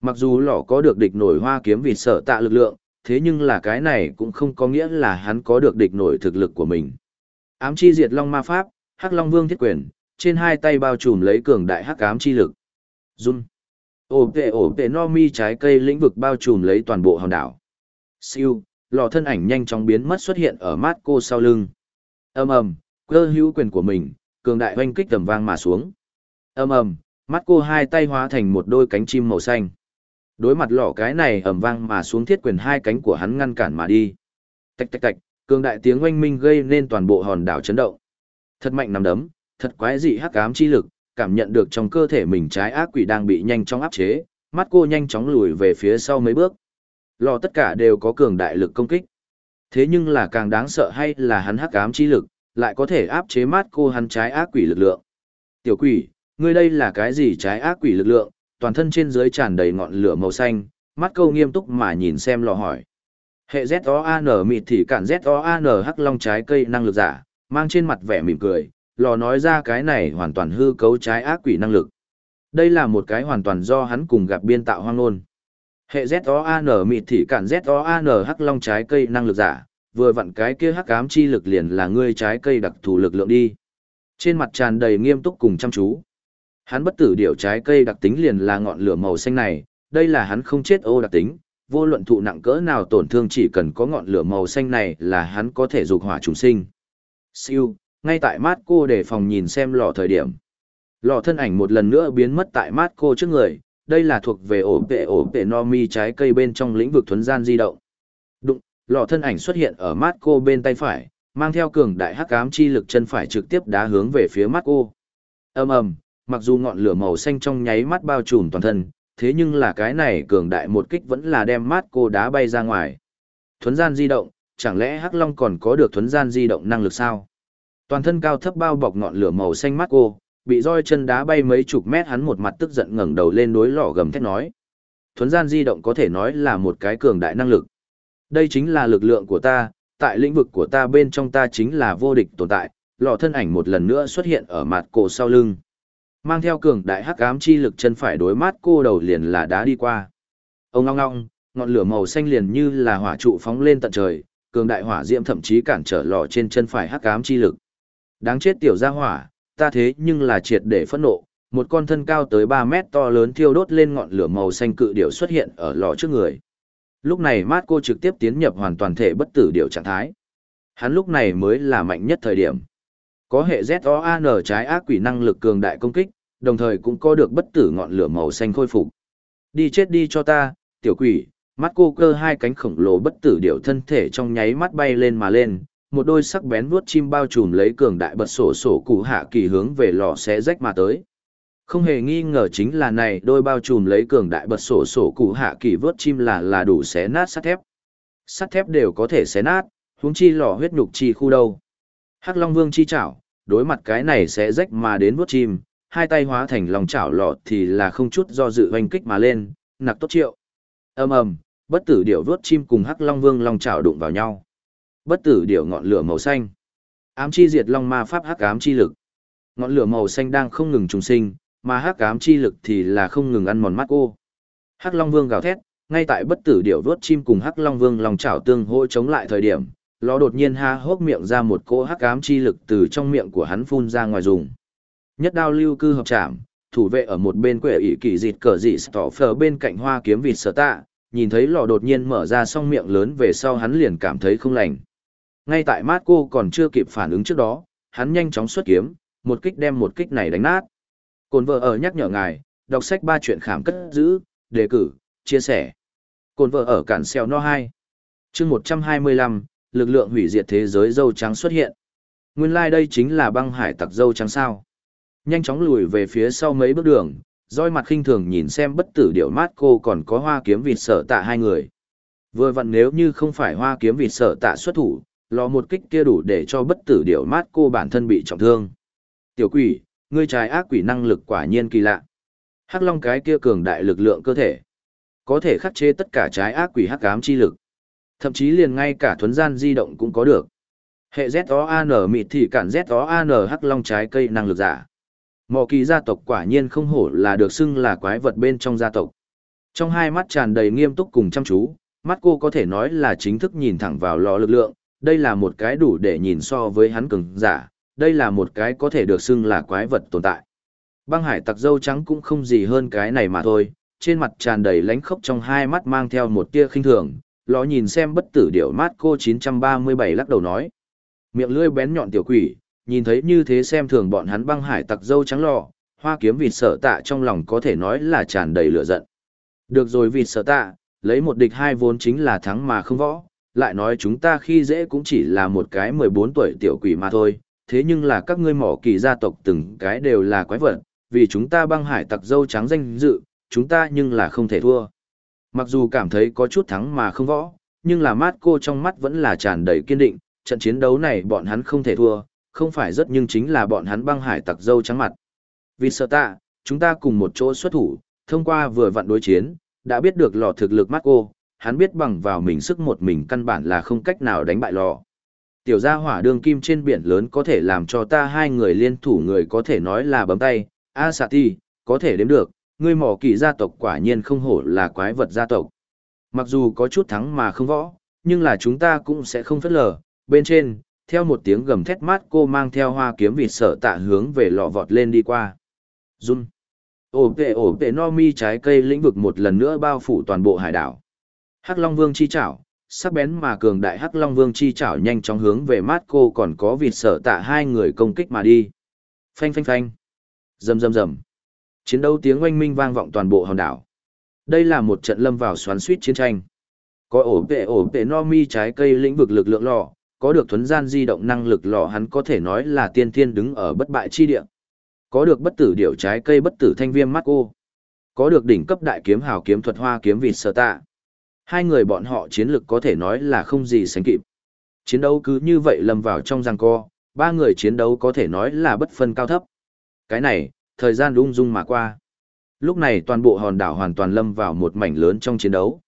Mặc dù lỏ có được địch nổi hoa kiếm vì sợ tạ lực lượng, thế nhưng là cái này cũng không có nghĩa là hắn có được địch nổi thực lực của mình. Ám chi diệt long ma pháp, hắc long vương thiết quyền, trên hai tay bao trùm lấy cường đại hắc ám chi lực. Run. Ổ tệ ổ tệ no mi trái cây lĩnh vực bao trùm lấy toàn bộ hòn đảo. Siêu, lò thân ảnh nhanh chóng biến mất xuất hiện ở mát cô sau lưng. ầm ầm, cơ hữu quyền của mình, cường đại oanh kích tầm vang mà xuống. ầm ầm, mắt cô hai tay hóa thành một đôi cánh chim màu xanh. Đối mặt lọ cái này ầm vang mà xuống thiết quyền hai cánh của hắn ngăn cản mà đi. Tạch tạch tạch, cường đại tiếng oanh minh gây nên toàn bộ hòn đảo chấn động. Thật mạnh nằm đấm, thật quái dị hắc ám chi lực, cảm nhận được trong cơ thể mình trái ác quỷ đang bị nhanh chóng áp chế, mắt cô nhanh chóng lùi về phía sau mấy bước. Lò tất cả đều có cường đại lực công kích. Thế nhưng là càng đáng sợ hay là hắn hắc ám chi lực, lại có thể áp chế mắt cô hắn trái ác quỷ lực lượng. Tiểu quỷ, ngươi đây là cái gì trái ác quỷ lực lượng, toàn thân trên dưới tràn đầy ngọn lửa màu xanh, mắt câu nghiêm túc mà nhìn xem lò hỏi. Hệ ZOAN mịt thì cản ZOAN hắc long trái cây năng lực giả, mang trên mặt vẻ mỉm cười, lò nói ra cái này hoàn toàn hư cấu trái ác quỷ năng lực. Đây là một cái hoàn toàn do hắn cùng gặp biên tạo hoang nôn. Hệ ZOAN mịt thì cản ZOAN hắc long trái cây năng lực giả, vừa vặn cái kia hắc ám chi lực liền là ngươi trái cây đặc thù lực lượng đi. Trên mặt tràn đầy nghiêm túc cùng chăm chú. Hắn bất tử điều trái cây đặc tính liền là ngọn lửa màu xanh này, đây là hắn không chết ô đặc tính, vô luận thụ nặng cỡ nào tổn thương chỉ cần có ngọn lửa màu xanh này là hắn có thể dục hỏa trùng sinh. Siêu, ngay tại mát cô để phòng nhìn xem lò thời điểm. Lò thân ảnh một lần nữa biến mất tại mát cô trước người, đây là thuộc về ổ vệ ổ vệ no mi trái cây bên trong lĩnh vực thuấn gian di động. Đụng, lọ thân ảnh xuất hiện ở mát cô bên tay phải, mang theo cường đại hắc ám chi lực chân phải trực tiếp đá hướng về phía mắt cô. Ầm ầm, mặc dù ngọn lửa màu xanh trong nháy mắt bao trùm toàn thân, thế nhưng là cái này cường đại một kích vẫn là đem mát cô đá bay ra ngoài. Thuấn gian di động, chẳng lẽ Hắc Long còn có được thuấn gian di động năng lực sao? Toàn thân cao thấp bao bọc ngọn lửa màu xanh mát cô, bị roi chân đá bay mấy chục mét hắn một mặt tức giận ngẩng đầu lên đối lọ gầm thét nói. Thuấn gian di động có thể nói là một cái cường đại năng lực. Đây chính là lực lượng của ta, tại lĩnh vực của ta bên trong ta chính là vô địch tồn tại, lọ thân ảnh một lần nữa xuất hiện ở mặt cổ sau lưng. Mang theo cường đại hắc ám chi lực chân phải đối mắt cô đầu liền là đá đi qua. Ông ngong ngong, ngọn lửa màu xanh liền như là hỏa trụ phóng lên tận trời, cường đại hỏa diễm thậm chí cản trở lò trên chân phải hắc ám chi lực. Đáng chết tiểu gia hỏa, ta thế nhưng là triệt để phẫn nộ, một con thân cao tới 3 mét to lớn thiêu đốt lên ngọn lửa màu xanh cự điểu xuất hiện ở lò trước người. Lúc này mát cô trực tiếp tiến nhập hoàn toàn thể bất tử điểu trạng thái. Hắn lúc này mới là mạnh nhất thời điểm. Có hệ ZOAN trái ác quỷ năng lực cường đại công kích, đồng thời cũng có được bất tử ngọn lửa màu xanh khôi phục. Đi chết đi cho ta, tiểu quỷ, mắt cô cơ hai cánh khổng lồ bất tử điểu thân thể trong nháy mắt bay lên mà lên, một đôi sắc bén vuốt chim bao trùm lấy cường đại bật sổ sổ cụ hạ kỳ hướng về lò xé rách mà tới. Không hề nghi ngờ chính là này đôi bao trùm lấy cường đại bật sổ sổ cụ hạ kỳ vớt chim là là đủ xé nát sắt thép. Sắt thép đều có thể xé nát, huống chi lò huyết nhục chi khu đâu. Hắc Long Vương chi chảo, đối mặt cái này sẽ rách mà đến vuốt chim, hai tay hóa thành lòng chảo lọt thì là không chút do dự hoành kích mà lên, nặc tốt triệu. ầm ầm, bất tử điểu vuốt chim cùng Hắc Long Vương lòng chảo đụng vào nhau. Bất tử điểu ngọn lửa màu xanh. Ám chi diệt long ma pháp hắc ám chi lực. Ngọn lửa màu xanh đang không ngừng trùng sinh, mà hắc ám chi lực thì là không ngừng ăn mòn mắt cô. Hắc Long Vương gào thét, ngay tại bất tử điểu vuốt chim cùng Hắc Long Vương lòng chảo tương hỗ chống lại thời điểm, ló đột nhiên ha hốc miệng ra một cỗ hắc ám chi lực từ trong miệng của hắn phun ra ngoài dùng. Nhất đao lưu cư hợp chạm, thủ vệ ở một bên quệ ỷ kỳ dịt cờ dị tỏ phở bên cạnh hoa kiếm vịt sở tạ, nhìn thấy lò đột nhiên mở ra song miệng lớn về sau hắn liền cảm thấy không lành. Ngay tại mát cô còn chưa kịp phản ứng trước đó, hắn nhanh chóng xuất kiếm, một kích đem một kích này đánh nát. Cồn vợ ở nhắc nhở ngài, đọc sách ba chuyện khảm cất giữ, đề cử, chia sẻ. Cồn vợ ở cản xeo no 2. chương 125, lực lượng hủy diệt thế giới dâu trắng xuất hiện. Nguyên lai like đây chính là băng hải tặc dâu trắng sao. Nhanh chóng lùi về phía sau mấy bước đường, roi mặt khinh thường nhìn xem bất tử điệu mát cô còn có hoa kiếm vịt sở tạ hai người. Vừa vặn nếu như không phải hoa kiếm vịt sở tạ xuất thủ, lò một kích kia đủ để cho bất tử điệu mát cô bản thân bị trọng thương. Tiểu quỷ, ngươi trái ác quỷ năng lực quả nhiên kỳ lạ. Hắc long cái kia cường đại lực lượng cơ thể. Có thể khắc chế tất cả trái ác quỷ hắc ám chi lực. Thậm chí liền ngay cả thuấn gian di động cũng có được. Hệ ZOAN mịt thì cản ZOAN hắc long trái cây năng lực giả. Mò kỳ gia tộc quả nhiên không hổ là được xưng là quái vật bên trong gia tộc. Trong hai mắt tràn đầy nghiêm túc cùng chăm chú, mắt cô có thể nói là chính thức nhìn thẳng vào lò lực lượng, đây là một cái đủ để nhìn so với hắn cường giả, đây là một cái có thể được xưng là quái vật tồn tại. Băng hải tặc dâu trắng cũng không gì hơn cái này mà thôi, trên mặt tràn đầy lánh khốc trong hai mắt mang theo một tia khinh thường, lò nhìn xem bất tử điệu mát cô 937 lắc đầu nói. Miệng lưỡi bén nhọn tiểu quỷ, nhìn thấy như thế xem thường bọn hắn băng hải tặc dâu trắng lò, hoa kiếm vịt sở tạ trong lòng có thể nói là tràn đầy lửa giận. Được rồi vịt sở tạ, lấy một địch hai vốn chính là thắng mà không võ, lại nói chúng ta khi dễ cũng chỉ là một cái 14 tuổi tiểu quỷ mà thôi, thế nhưng là các ngươi mỏ kỳ gia tộc từng cái đều là quái vật, vì chúng ta băng hải tặc dâu trắng danh dự, chúng ta nhưng là không thể thua. Mặc dù cảm thấy có chút thắng mà không võ, nhưng là mát cô trong mắt vẫn là tràn đầy kiên định, trận chiến đấu này bọn hắn không thể thua, không phải rất nhưng chính là bọn hắn băng hải tặc dâu trắng mặt. Vì sợ tạ, chúng ta cùng một chỗ xuất thủ, thông qua vừa vặn đối chiến, đã biết được lò thực lực mát cô, hắn biết bằng vào mình sức một mình căn bản là không cách nào đánh bại lò. Tiểu gia hỏa đường kim trên biển lớn có thể làm cho ta hai người liên thủ người có thể nói là bấm tay, A Sati, có thể đếm được, ngươi mỏ kỳ gia tộc quả nhiên không hổ là quái vật gia tộc. Mặc dù có chút thắng mà không võ, nhưng là chúng ta cũng sẽ không phất lờ. Bên trên, theo một tiếng gầm thét mát cô mang theo hoa kiếm vịt sở tạ hướng về lọ vọt lên đi qua. Run. Ổ vệ ổ vệ no mi trái cây lĩnh vực một lần nữa bao phủ toàn bộ hải đảo. Hắc Long Vương chi chảo, sắc bén mà cường đại Hắc Long Vương chi chảo nhanh chóng hướng về mát cô còn có vịt sở tạ hai người công kích mà đi. Phanh phanh phanh. Rầm rầm rầm. Chiến đấu tiếng oanh minh vang vọng toàn bộ hòn đảo. Đây là một trận lâm vào xoắn suýt chiến tranh. Có ổ vệ ổ vệ no mi trái cây lĩnh vực lực lượng lò, có được thuấn gian di động năng lực lò hắn có thể nói là tiên thiên đứng ở bất bại chi địa. Có được bất tử điệu trái cây bất tử thanh viêm mắt cô. Có được đỉnh cấp đại kiếm hào kiếm thuật hoa kiếm vịt sơ tạ. Hai người bọn họ chiến lực có thể nói là không gì sánh kịp. Chiến đấu cứ như vậy lâm vào trong giang co, ba người chiến đấu có thể nói là bất phân cao thấp. Cái này, thời gian ung dung mà qua. Lúc này toàn bộ hòn đảo hoàn toàn lâm vào một mảnh lớn trong chiến đấu.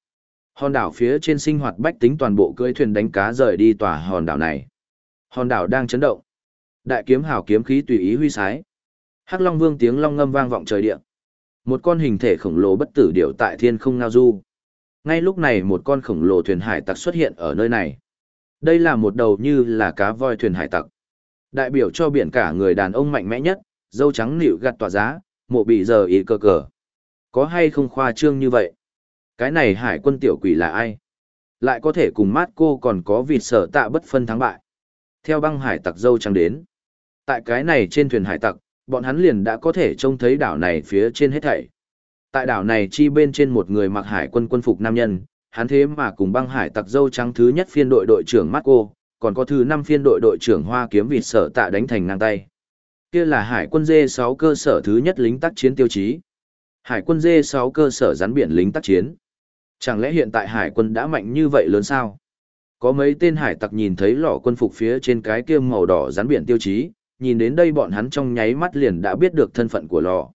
Hòn đảo phía trên sinh hoạt bách tính toàn bộ cưỡi thuyền đánh cá rời đi tòa hòn đảo này. Hòn đảo đang chấn động. Đại kiếm hào kiếm khí tùy ý huy sái. Hắc Long Vương tiếng long ngâm vang vọng trời địa. Một con hình thể khổng lồ bất tử điểu tại thiên không ngao du. Ngay lúc này một con khổng lồ thuyền hải tặc xuất hiện ở nơi này. Đây là một đầu như là cá voi thuyền hải tặc. Đại biểu cho biển cả người đàn ông mạnh mẽ nhất, dâu trắng nịu gặt tỏa giá, mộ bị giờ ý cơ cờ. Có hay không khoa trương như vậy? Cái này hải quân tiểu quỷ là ai? Lại có thể cùng mát cô còn có vịt sở tạ bất phân thắng bại. Theo băng hải tặc dâu trắng đến. Tại cái này trên thuyền hải tặc, bọn hắn liền đã có thể trông thấy đảo này phía trên hết thảy. Tại đảo này chi bên trên một người mặc hải quân quân phục nam nhân, hắn thế mà cùng băng hải tặc dâu trắng thứ nhất phiên đội đội trưởng Marco, còn có thứ năm phiên đội đội trưởng Hoa Kiếm Vịt Sở Tạ đánh thành ngang tay. Kia là hải quân D6 cơ sở thứ nhất lính tác chiến tiêu chí. Hải quân D6 cơ sở rắn biển lính tác chiến. Chẳng lẽ hiện tại hải quân đã mạnh như vậy lớn sao? Có mấy tên hải tặc nhìn thấy lọ quân phục phía trên cái kia màu đỏ rắn biển tiêu chí, nhìn đến đây bọn hắn trong nháy mắt liền đã biết được thân phận của lọ.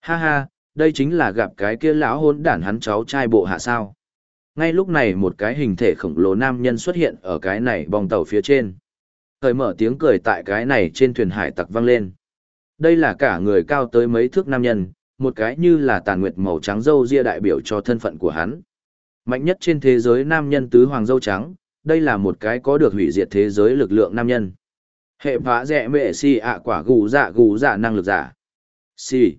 Ha ha, đây chính là gặp cái kia lão hôn đản hắn cháu trai bộ hạ sao. Ngay lúc này một cái hình thể khổng lồ nam nhân xuất hiện ở cái này bong tàu phía trên. Thời mở tiếng cười tại cái này trên thuyền hải tặc vang lên. Đây là cả người cao tới mấy thước nam nhân, một cái như là tàn nguyệt màu trắng dâu ria đại biểu cho thân phận của hắn. Mạnh nhất trên thế giới nam nhân tứ hoàng dâu trắng, đây là một cái có được hủy diệt thế giới lực lượng nam nhân. Hệ phá rẻ mệ si ạ quả gù dạ gù dạ năng lực giả. Si.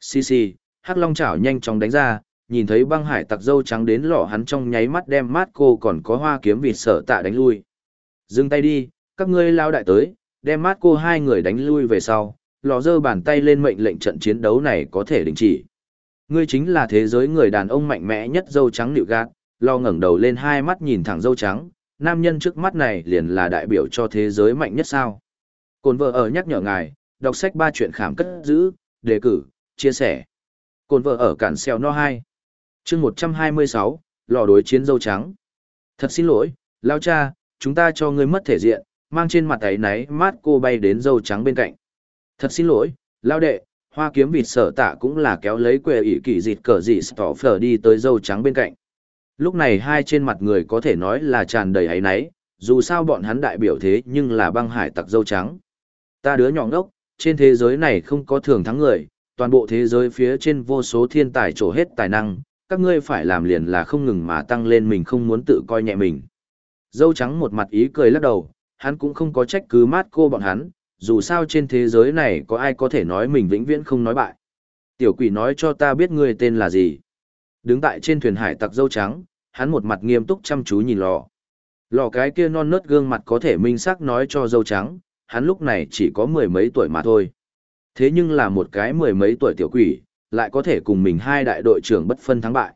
Si si, hắc long chảo nhanh chóng đánh ra, nhìn thấy băng hải tặc dâu trắng đến lọ hắn trong nháy mắt đem mát cô còn có hoa kiếm vịt sở tạ đánh lui. Dừng tay đi, các ngươi lao đại tới, đem mát cô hai người đánh lui về sau, lò dơ bàn tay lên mệnh lệnh trận chiến đấu này có thể đình chỉ. Ngươi chính là thế giới người đàn ông mạnh mẽ nhất dâu trắng nịu gạt, lo ngẩng đầu lên hai mắt nhìn thẳng dâu trắng, nam nhân trước mắt này liền là đại biểu cho thế giới mạnh nhất sao. Cồn vợ ở nhắc nhở ngài, đọc sách ba chuyện khảm cất giữ, đề cử, chia sẻ. Cồn vợ ở cản xeo no 2. chương 126, lò đối chiến dâu trắng. Thật xin lỗi, lao cha, chúng ta cho ngươi mất thể diện, mang trên mặt ấy náy mát cô bay đến dâu trắng bên cạnh. Thật xin lỗi, lao đệ, hoa kiếm vịt sở tạ cũng là kéo lấy quệ ỷ kỳ dịt cờ dị tỏ phở đi tới dâu trắng bên cạnh. Lúc này hai trên mặt người có thể nói là tràn đầy ấy náy, dù sao bọn hắn đại biểu thế nhưng là băng hải tặc dâu trắng. Ta đứa nhỏ ngốc, trên thế giới này không có thường thắng người, toàn bộ thế giới phía trên vô số thiên tài trổ hết tài năng, các ngươi phải làm liền là không ngừng mà tăng lên mình không muốn tự coi nhẹ mình. Dâu trắng một mặt ý cười lắc đầu, hắn cũng không có trách cứ mát cô bọn hắn, dù sao trên thế giới này có ai có thể nói mình vĩnh viễn không nói bại. Tiểu quỷ nói cho ta biết ngươi tên là gì. Đứng tại trên thuyền hải tặc dâu trắng, hắn một mặt nghiêm túc chăm chú nhìn lò. Lò cái kia non nớt gương mặt có thể minh xác nói cho dâu trắng, hắn lúc này chỉ có mười mấy tuổi mà thôi. Thế nhưng là một cái mười mấy tuổi tiểu quỷ, lại có thể cùng mình hai đại đội trưởng bất phân thắng bại.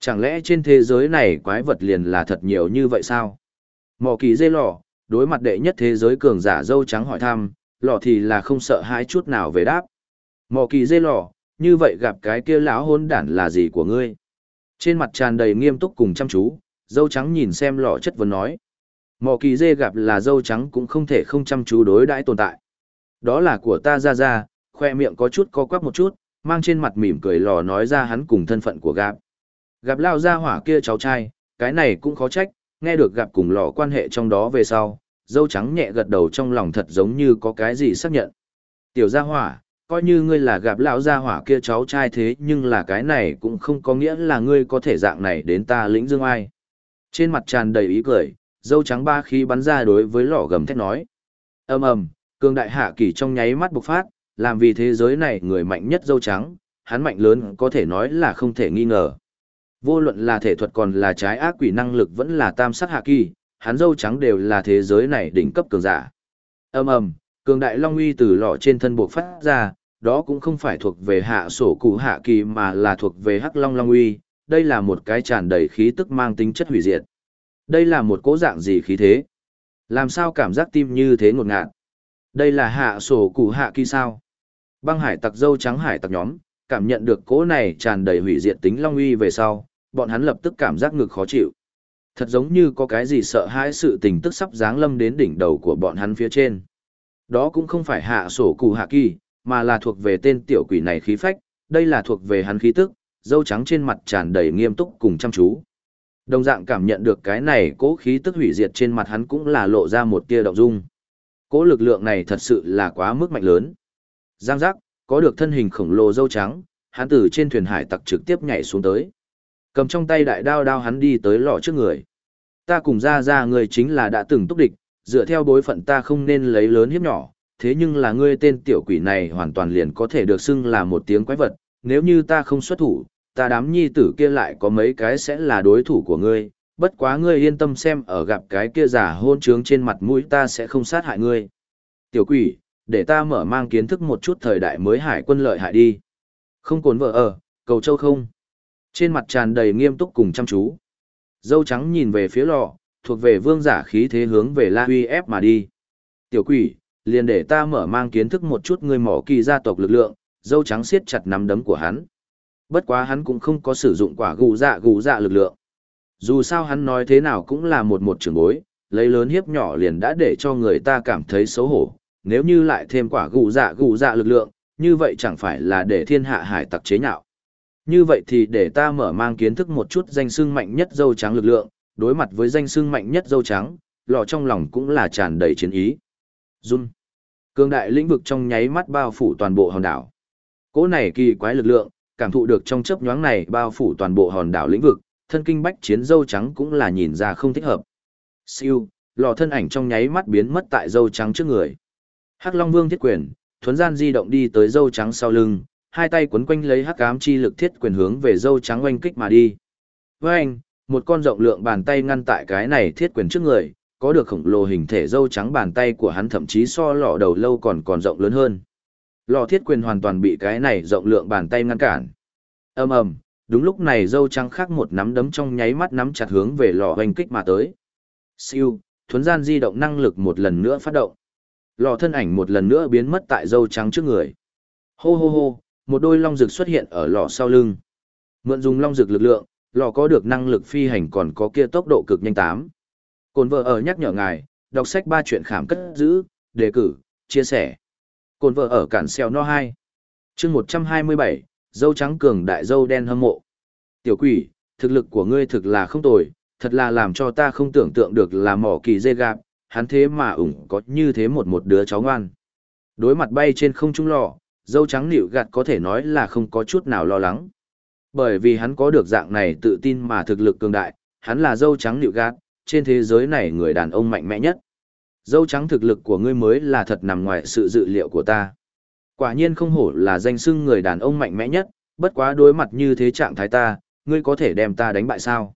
Chẳng lẽ trên thế giới này quái vật liền là thật nhiều như vậy sao? Mỏ kỳ dây lò, đối mặt đệ nhất thế giới cường giả dâu trắng hỏi thăm, lọ thì là không sợ hãi chút nào về đáp. Mò kỳ dê lọ, như vậy gặp cái kia lão hôn đản là gì của ngươi? Trên mặt tràn đầy nghiêm túc cùng chăm chú, dâu trắng nhìn xem lọ chất vấn nói. Mò kỳ dê gặp là dâu trắng cũng không thể không chăm chú đối đãi tồn tại. Đó là của ta ra ra, khoe miệng có chút co quắp một chút, mang trên mặt mỉm cười lò nói ra hắn cùng thân phận của gặp. Gặp lao ra hỏa kia cháu trai, cái này cũng khó trách, nghe được gặp cùng lò quan hệ trong đó về sau, dâu trắng nhẹ gật đầu trong lòng thật giống như có cái gì xác nhận. Tiểu gia hỏa, coi như ngươi là gặp lão gia hỏa kia cháu trai thế nhưng là cái này cũng không có nghĩa là ngươi có thể dạng này đến ta lĩnh dương ai. Trên mặt tràn đầy ý cười, dâu trắng ba khí bắn ra đối với lò gầm thét nói. ầm ầm cường đại hạ kỳ trong nháy mắt bộc phát, làm vì thế giới này người mạnh nhất dâu trắng, hắn mạnh lớn có thể nói là không thể nghi ngờ. Vô luận là thể thuật còn là trái ác quỷ năng lực vẫn là tam sắc hạ kỳ, hắn dâu trắng đều là thế giới này đỉnh cấp cường giả. ầm ầm cường đại long uy từ lọ trên thân buộc phát ra, đó cũng không phải thuộc về hạ sổ cụ hạ kỳ mà là thuộc về hắc long long uy, đây là một cái tràn đầy khí tức mang tính chất hủy diệt. Đây là một cố dạng gì khí thế? Làm sao cảm giác tim như thế ngột ngạt? Đây là hạ sổ cụ hạ kỳ sao? Băng hải tặc dâu trắng hải tặc nhóm, cảm nhận được cố này tràn đầy hủy diệt tính long uy về sau, bọn hắn lập tức cảm giác ngực khó chịu. Thật giống như có cái gì sợ hãi sự tình tức sắp giáng lâm đến đỉnh đầu của bọn hắn phía trên. Đó cũng không phải hạ sổ cụ hạ kỳ, mà là thuộc về tên tiểu quỷ này khí phách, đây là thuộc về hắn khí tức, dâu trắng trên mặt tràn đầy nghiêm túc cùng chăm chú. Đồng dạng cảm nhận được cái này cố khí tức hủy diệt trên mặt hắn cũng là lộ ra một tia động dung. Cố lực lượng này thật sự là quá mức mạnh lớn. Giang giác, có được thân hình khổng lồ dâu trắng, hắn từ trên thuyền hải tặc trực tiếp nhảy xuống tới. Cầm trong tay đại đao đao hắn đi tới lò trước người. Ta cùng ra ra người chính là đã từng túc địch, dựa theo bối phận ta không nên lấy lớn hiếp nhỏ, thế nhưng là ngươi tên tiểu quỷ này hoàn toàn liền có thể được xưng là một tiếng quái vật, nếu như ta không xuất thủ, ta đám nhi tử kia lại có mấy cái sẽ là đối thủ của ngươi, bất quá ngươi yên tâm xem ở gặp cái kia giả hôn trướng trên mặt mũi ta sẽ không sát hại ngươi. Tiểu quỷ, để ta mở mang kiến thức một chút thời đại mới hải quân lợi hại đi. Không cồn vợ ở, cầu châu không. Trên mặt tràn đầy nghiêm túc cùng chăm chú. Dâu trắng nhìn về phía lò, thuộc về vương giả khí thế hướng về La Huy ép mà đi. Tiểu quỷ, liền để ta mở mang kiến thức một chút người mỏ kỳ gia tộc lực lượng, dâu trắng siết chặt nắm đấm của hắn. Bất quá hắn cũng không có sử dụng quả gù dạ gù dạ lực lượng. Dù sao hắn nói thế nào cũng là một một trưởng bối, lấy lớn hiếp nhỏ liền đã để cho người ta cảm thấy xấu hổ. Nếu như lại thêm quả gù dạ gù dạ lực lượng, như vậy chẳng phải là để thiên hạ hải tặc chế nhạo. Như vậy thì để ta mở mang kiến thức một chút danh xưng mạnh nhất dâu trắng lực lượng, đối mặt với danh xưng mạnh nhất dâu trắng, lò trong lòng cũng là tràn đầy chiến ý. Run. Cương đại lĩnh vực trong nháy mắt bao phủ toàn bộ hòn đảo. Cỗ này kỳ quái lực lượng, cảm thụ được trong chớp nhoáng này bao phủ toàn bộ hòn đảo lĩnh vực, thân kinh bách chiến dâu trắng cũng là nhìn ra không thích hợp. Siêu, lò thân ảnh trong nháy mắt biến mất tại dâu trắng trước người. Hắc Long Vương thiết quyền, thuấn gian di động đi tới dâu trắng sau lưng, hai tay quấn quanh lấy hắc ám chi lực thiết quyền hướng về dâu trắng oanh kích mà đi. Với anh, một con rộng lượng bàn tay ngăn tại cái này thiết quyền trước người, có được khổng lồ hình thể dâu trắng bàn tay của hắn thậm chí so lọ đầu lâu còn còn rộng lớn hơn. lọ thiết quyền hoàn toàn bị cái này rộng lượng bàn tay ngăn cản. ầm ầm, đúng lúc này dâu trắng khác một nắm đấm trong nháy mắt nắm chặt hướng về lọ oanh kích mà tới. Siêu, thuấn gian di động năng lực một lần nữa phát động. lọ thân ảnh một lần nữa biến mất tại dâu trắng trước người. Hô hô hô, một đôi long rực xuất hiện ở lò sau lưng. Mượn dùng long rực lực lượng, lò có được năng lực phi hành còn có kia tốc độ cực nhanh tám. Cồn vợ ở nhắc nhở ngài, đọc sách ba chuyện khám cất giữ, đề cử, chia sẻ. Cồn vợ ở cản xeo no 2. chương 127, dâu trắng cường đại dâu đen hâm mộ. Tiểu quỷ, thực lực của ngươi thực là không tồi, thật là làm cho ta không tưởng tượng được là mỏ kỳ dê gạp, hắn thế mà ủng có như thế một một đứa cháu ngoan. Đối mặt bay trên không trung lò, dâu trắng nịu gạt có thể nói là không có chút nào lo lắng. Bởi vì hắn có được dạng này tự tin mà thực lực cường đại, hắn là dâu trắng nịu gạt, trên thế giới này người đàn ông mạnh mẽ nhất. Dâu trắng thực lực của ngươi mới là thật nằm ngoài sự dự liệu của ta. Quả nhiên không hổ là danh xưng người đàn ông mạnh mẽ nhất, bất quá đối mặt như thế trạng thái ta, ngươi có thể đem ta đánh bại sao?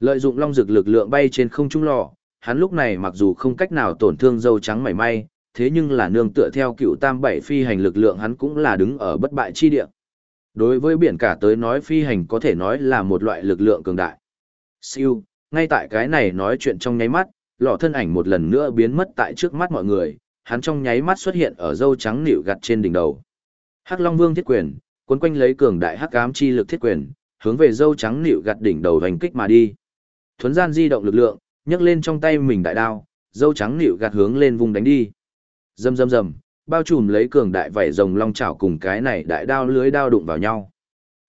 Lợi dụng long dực lực lượng bay trên không trung lò, hắn lúc này mặc dù không cách nào tổn thương dâu trắng mảy may, thế nhưng là nương tựa theo cựu tam bảy phi hành lực lượng hắn cũng là đứng ở bất bại chi địa. Đối với biển cả tới nói phi hành có thể nói là một loại lực lượng cường đại. Siêu, ngay tại cái này nói chuyện trong nháy mắt, lọ thân ảnh một lần nữa biến mất tại trước mắt mọi người, hắn trong nháy mắt xuất hiện ở dâu trắng nịu gặt trên đỉnh đầu. Hắc Long Vương thiết quyền, cuốn quanh lấy cường đại hắc ám chi lực thiết quyền, hướng về dâu trắng nịu gặt đỉnh đầu hành kích mà đi. Thuấn gian di động lực lượng, nhấc lên trong tay mình đại đao, dâu trắng nịu gặt hướng lên vùng đánh đi. Rầm rầm rầm, bao trùm lấy cường đại vảy rồng long chảo cùng cái này đại đao lưới đao đụng vào nhau.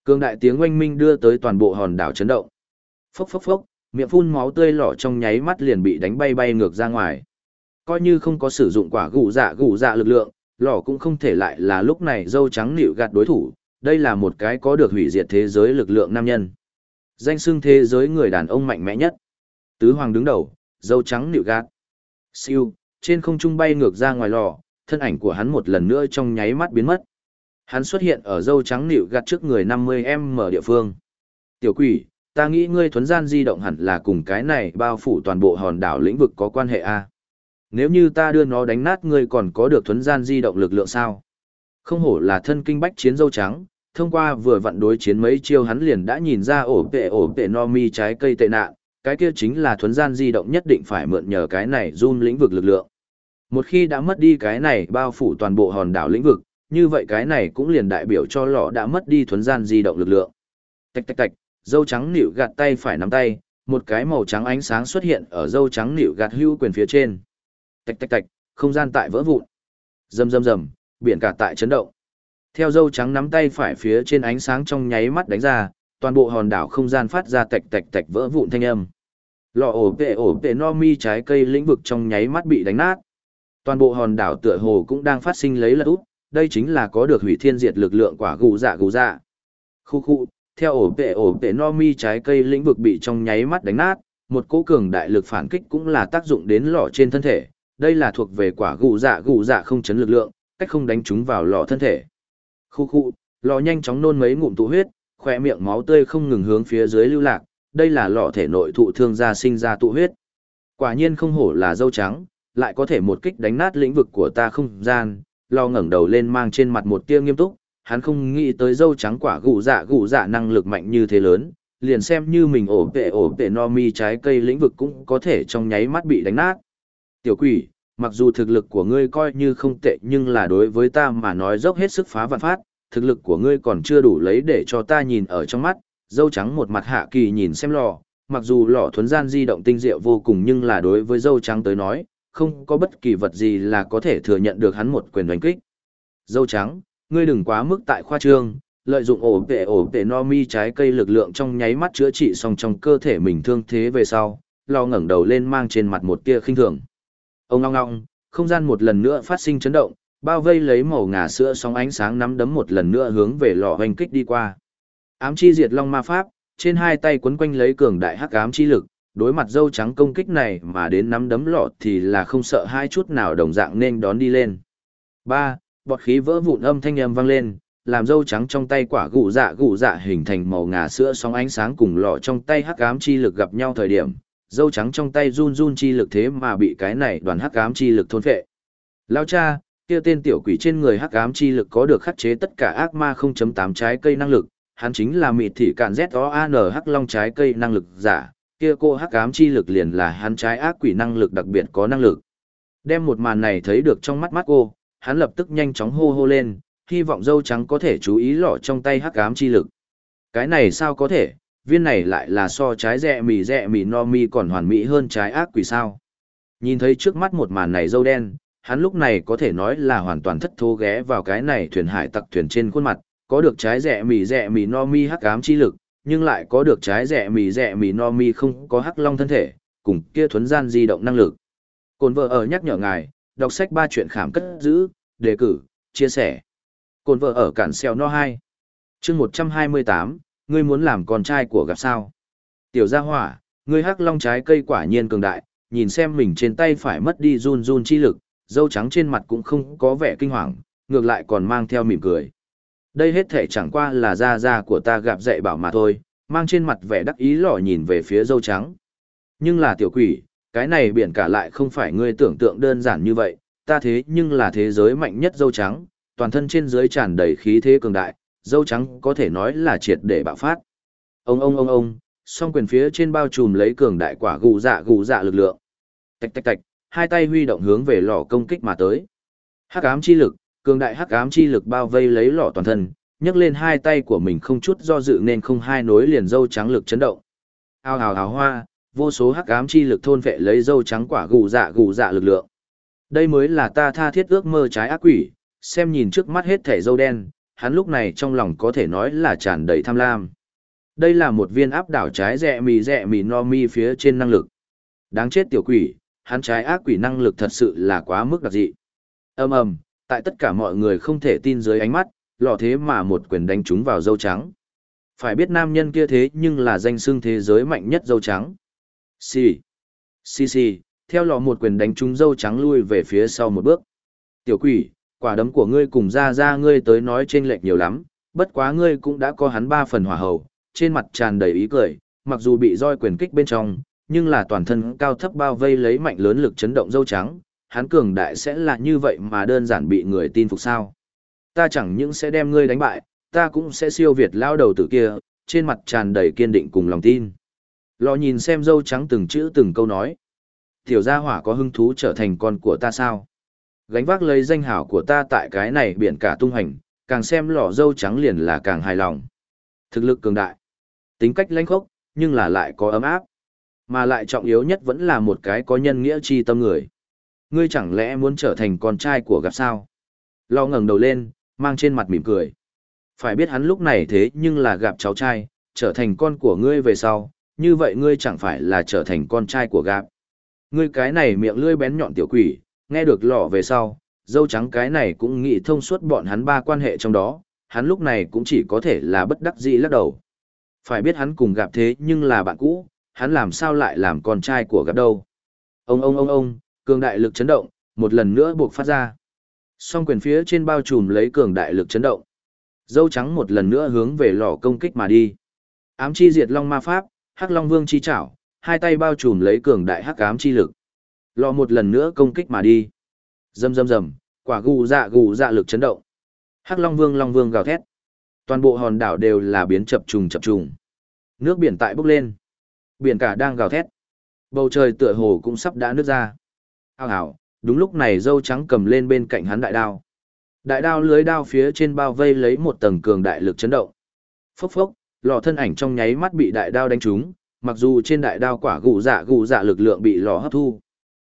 Cường đại tiếng oanh minh đưa tới toàn bộ hòn đảo chấn động. Phốc phốc phốc, miệng phun máu tươi lỏ trong nháy mắt liền bị đánh bay bay ngược ra ngoài. Coi như không có sử dụng quả gù dạ gù dạ lực lượng, lỏ cũng không thể lại là lúc này dâu trắng nịu gạt đối thủ, đây là một cái có được hủy diệt thế giới lực lượng nam nhân. Danh xưng thế giới người đàn ông mạnh mẽ nhất. Tứ hoàng đứng đầu, dâu trắng nịu gạt. Siêu, trên không trung bay ngược ra ngoài lò, thân ảnh của hắn một lần nữa trong nháy mắt biến mất. Hắn xuất hiện ở dâu trắng nịu gạt trước người 50m địa phương. Tiểu quỷ, ta nghĩ ngươi thuấn gian di động hẳn là cùng cái này bao phủ toàn bộ hòn đảo lĩnh vực có quan hệ a. Nếu như ta đưa nó đánh nát ngươi còn có được thuấn gian di động lực lượng sao? Không hổ là thân kinh bách chiến dâu trắng, thông qua vừa vặn đối chiến mấy chiêu hắn liền đã nhìn ra ổ tệ ổ tệ no mi trái cây tệ nạn, cái kia chính là thuấn gian di động nhất định phải mượn nhờ cái này run lĩnh vực lực lượng. Một khi đã mất đi cái này bao phủ toàn bộ hòn đảo lĩnh vực, như vậy cái này cũng liền đại biểu cho lọ đã mất đi thuấn gian di động lực lượng. Tạch tạch tạch, dâu trắng nịu gạt tay phải nắm tay, một cái màu trắng ánh sáng xuất hiện ở dâu trắng nịu gạt hưu quyền phía trên. Tạch tạch tạch, không gian tại vỡ vụn. Rầm rầm rầm, biển cả tại chấn động. Theo dâu trắng nắm tay phải phía trên ánh sáng trong nháy mắt đánh ra, toàn bộ hòn đảo không gian phát ra tạch tạch tạch vỡ vụn thanh âm. Lò ổ tệ ổ tệ no mi trái cây lĩnh vực trong nháy mắt bị đánh nát. Toàn bộ hòn đảo tựa hồ cũng đang phát sinh lấy lật út, đây chính là có được hủy thiên diệt lực lượng quả gù dạ gù dạ. Khu khu, theo ổ tệ ổ tệ no mi trái cây lĩnh vực bị trong nháy mắt đánh nát, một cỗ cường đại lực phản kích cũng là tác dụng đến lò trên thân thể. Đây là thuộc về quả gù dạ gù dạ không chấn lực lượng, cách không đánh chúng vào lò thân thể. Khu khu, lò nhanh chóng nôn mấy ngụm tụ huyết, khỏe miệng máu tươi không ngừng hướng phía dưới lưu lạc, đây là lọ thể nội thụ thương ra sinh ra tụ huyết. Quả nhiên không hổ là dâu trắng, lại có thể một kích đánh nát lĩnh vực của ta không gian, lo ngẩng đầu lên mang trên mặt một tia nghiêm túc, hắn không nghĩ tới dâu trắng quả gụ dạ gụ dạ năng lực mạnh như thế lớn, liền xem như mình ổ tệ ổ tệ no mi trái cây lĩnh vực cũng có thể trong nháy mắt bị đánh nát. Tiểu quỷ, mặc dù thực lực của ngươi coi như không tệ nhưng là đối với ta mà nói dốc hết sức phá vạn phát, thực lực của ngươi còn chưa đủ lấy để cho ta nhìn ở trong mắt, dâu trắng một mặt hạ kỳ nhìn xem lò, mặc dù lò thuấn gian di động tinh diệu vô cùng nhưng là đối với dâu trắng tới nói, không có bất kỳ vật gì là có thể thừa nhận được hắn một quyền đánh kích. Dâu trắng, ngươi đừng quá mức tại khoa trương, lợi dụng ổ vệ ổ vệ no mi trái cây lực lượng trong nháy mắt chữa trị xong trong cơ thể mình thương thế về sau, lo ngẩng đầu lên mang trên mặt một tia khinh thường. Ông ngong ngong, không gian một lần nữa phát sinh chấn động, bao vây lấy màu ngà sữa sóng ánh sáng nắm đấm một lần nữa hướng về lò hoành kích đi qua. Ám chi diệt long ma pháp, trên hai tay quấn quanh lấy cường đại hắc ám chi lực, đối mặt dâu trắng công kích này mà đến nắm đấm lọ thì là không sợ hai chút nào đồng dạng nên đón đi lên. Ba, Bọt khí vỡ vụn âm thanh âm vang lên, làm dâu trắng trong tay quả gụ dạ gụ dạ hình thành màu ngà sữa sóng ánh sáng cùng lọ trong tay hắc ám chi lực gặp nhau thời điểm, dâu trắng trong tay run run chi lực thế mà bị cái này đoàn hắc ám chi lực thôn phệ. Lao cha, kia tên tiểu quỷ trên người hắc ám chi lực có được khắc chế tất cả ác ma 0.8 trái cây năng lực, hắn chính là mịt thị cạn Z-O-A-N hắc long trái cây năng lực giả, kia cô hắc ám chi lực liền là hắn trái ác quỷ năng lực đặc biệt có năng lực. Đem một màn này thấy được trong mắt mắt cô, hắn lập tức nhanh chóng hô hô lên, hy vọng dâu trắng có thể chú ý lọ trong tay hắc ám chi lực. Cái này sao có thể, viên này lại là so trái rẹ mì rẹ mì no mi còn hoàn mỹ hơn trái ác quỷ sao. Nhìn thấy trước mắt một màn này dâu đen, hắn lúc này có thể nói là hoàn toàn thất thố ghé vào cái này thuyền hải tặc thuyền trên khuôn mặt, có được trái rẻ mì rẻ mì no mi hắc ám chi lực, nhưng lại có được trái rẻ mì rẻ mì no mi không có hắc long thân thể, cùng kia thuấn gian di động năng lực. Cồn vợ ở nhắc nhở ngài, đọc sách ba chuyện khảm cất giữ, đề cử, chia sẻ. Cồn vợ ở cản xeo no 2. chương 128, ngươi muốn làm con trai của gặp sao. Tiểu gia hỏa, ngươi hắc long trái cây quả nhiên cường đại, nhìn xem mình trên tay phải mất đi run run chi lực, dâu trắng trên mặt cũng không có vẻ kinh hoàng, ngược lại còn mang theo mỉm cười. Đây hết thể chẳng qua là da da của ta gặp dạy bảo mà thôi, mang trên mặt vẻ đắc ý lỏ nhìn về phía dâu trắng. Nhưng là tiểu quỷ, cái này biển cả lại không phải ngươi tưởng tượng đơn giản như vậy, ta thế nhưng là thế giới mạnh nhất dâu trắng, toàn thân trên dưới tràn đầy khí thế cường đại, dâu trắng có thể nói là triệt để bạo phát. Ông ông ông ông, song quyền phía trên bao trùm lấy cường đại quả gù dạ gù dạ lực lượng. Tạch tạch tạch, hai tay huy động hướng về lò công kích mà tới. Hắc ám chi lực, cường đại hắc ám chi lực bao vây lấy lò toàn thân, nhấc lên hai tay của mình không chút do dự nên không hai nối liền dâu trắng lực chấn động. Ao ào ào hoa, vô số hắc ám chi lực thôn vệ lấy dâu trắng quả gù dạ gù dạ lực lượng. Đây mới là ta tha thiết ước mơ trái ác quỷ, xem nhìn trước mắt hết thể dâu đen, hắn lúc này trong lòng có thể nói là tràn đầy tham lam. Đây là một viên áp đảo trái rẹ mì rẹ mì no mi phía trên năng lực. Đáng chết tiểu quỷ, hắn trái ác quỷ năng lực thật sự là quá mức đặc dị. Ầm ầm, tại tất cả mọi người không thể tin dưới ánh mắt, lọ thế mà một quyền đánh trúng vào dâu trắng. Phải biết nam nhân kia thế nhưng là danh xưng thế giới mạnh nhất dâu trắng. Xì, xì xì, theo lọ một quyền đánh trúng dâu trắng lui về phía sau một bước. Tiểu quỷ, quả đấm của ngươi cùng ra ra ngươi tới nói trên lệch nhiều lắm, bất quá ngươi cũng đã có hắn ba phần hỏa hầu, trên mặt tràn đầy ý cười, mặc dù bị roi quyền kích bên trong, nhưng là toàn thân cao thấp bao vây lấy mạnh lớn lực chấn động dâu trắng, hắn cường đại sẽ là như vậy mà đơn giản bị người tin phục sao. Ta chẳng những sẽ đem ngươi đánh bại, ta cũng sẽ siêu việt lao đầu tử kia, trên mặt tràn đầy kiên định cùng lòng tin. Lò nhìn xem dâu trắng từng chữ từng câu nói. Tiểu gia hỏa có hứng thú trở thành con của ta sao? Gánh vác lấy danh hảo của ta tại cái này biển cả tung hành, càng xem lò dâu trắng liền là càng hài lòng. Thực lực cường đại, tính cách lãnh khốc, nhưng là lại có ấm áp. Mà lại trọng yếu nhất vẫn là một cái có nhân nghĩa chi tâm người. Ngươi chẳng lẽ muốn trở thành con trai của gặp sao? Lo ngẩng đầu lên, mang trên mặt mỉm cười. Phải biết hắn lúc này thế nhưng là gặp cháu trai, trở thành con của ngươi về sau, như vậy ngươi chẳng phải là trở thành con trai của gặp. Ngươi cái này miệng lưỡi bén nhọn tiểu quỷ, nghe được lọ về sau, dâu trắng cái này cũng nghĩ thông suốt bọn hắn ba quan hệ trong đó, hắn lúc này cũng chỉ có thể là bất đắc dĩ lắc đầu. Phải biết hắn cùng gặp thế nhưng là bạn cũ, hắn làm sao lại làm con trai của gặp đâu. Ông ông ông ông, cường đại lực chấn động, một lần nữa buộc phát ra. Song quyền phía trên bao trùm lấy cường đại lực chấn động. Dâu trắng một lần nữa hướng về lò công kích mà đi. Ám chi diệt long ma pháp, hắc long vương chi chảo, hai tay bao trùm lấy cường đại hắc ám chi lực. Lò một lần nữa công kích mà đi. Rầm rầm rầm, quả gù dạ gù dạ lực chấn động. Hắc long vương long vương gào thét. Toàn bộ hòn đảo đều là biến chập trùng chập trùng. Nước biển tại bốc lên. Biển cả đang gào thét. Bầu trời tựa hồ cũng sắp đã nứt ra. Hào hào, đúng lúc này dâu trắng cầm lên bên cạnh hắn đại đao. Đại đao lưới đao phía trên bao vây lấy một tầng cường đại lực chấn động. Phốc phốc, lò thân ảnh trong nháy mắt bị đại đao đánh trúng, mặc dù trên đại đao quả gù dạ gù dạ lực lượng bị lò hấp thu.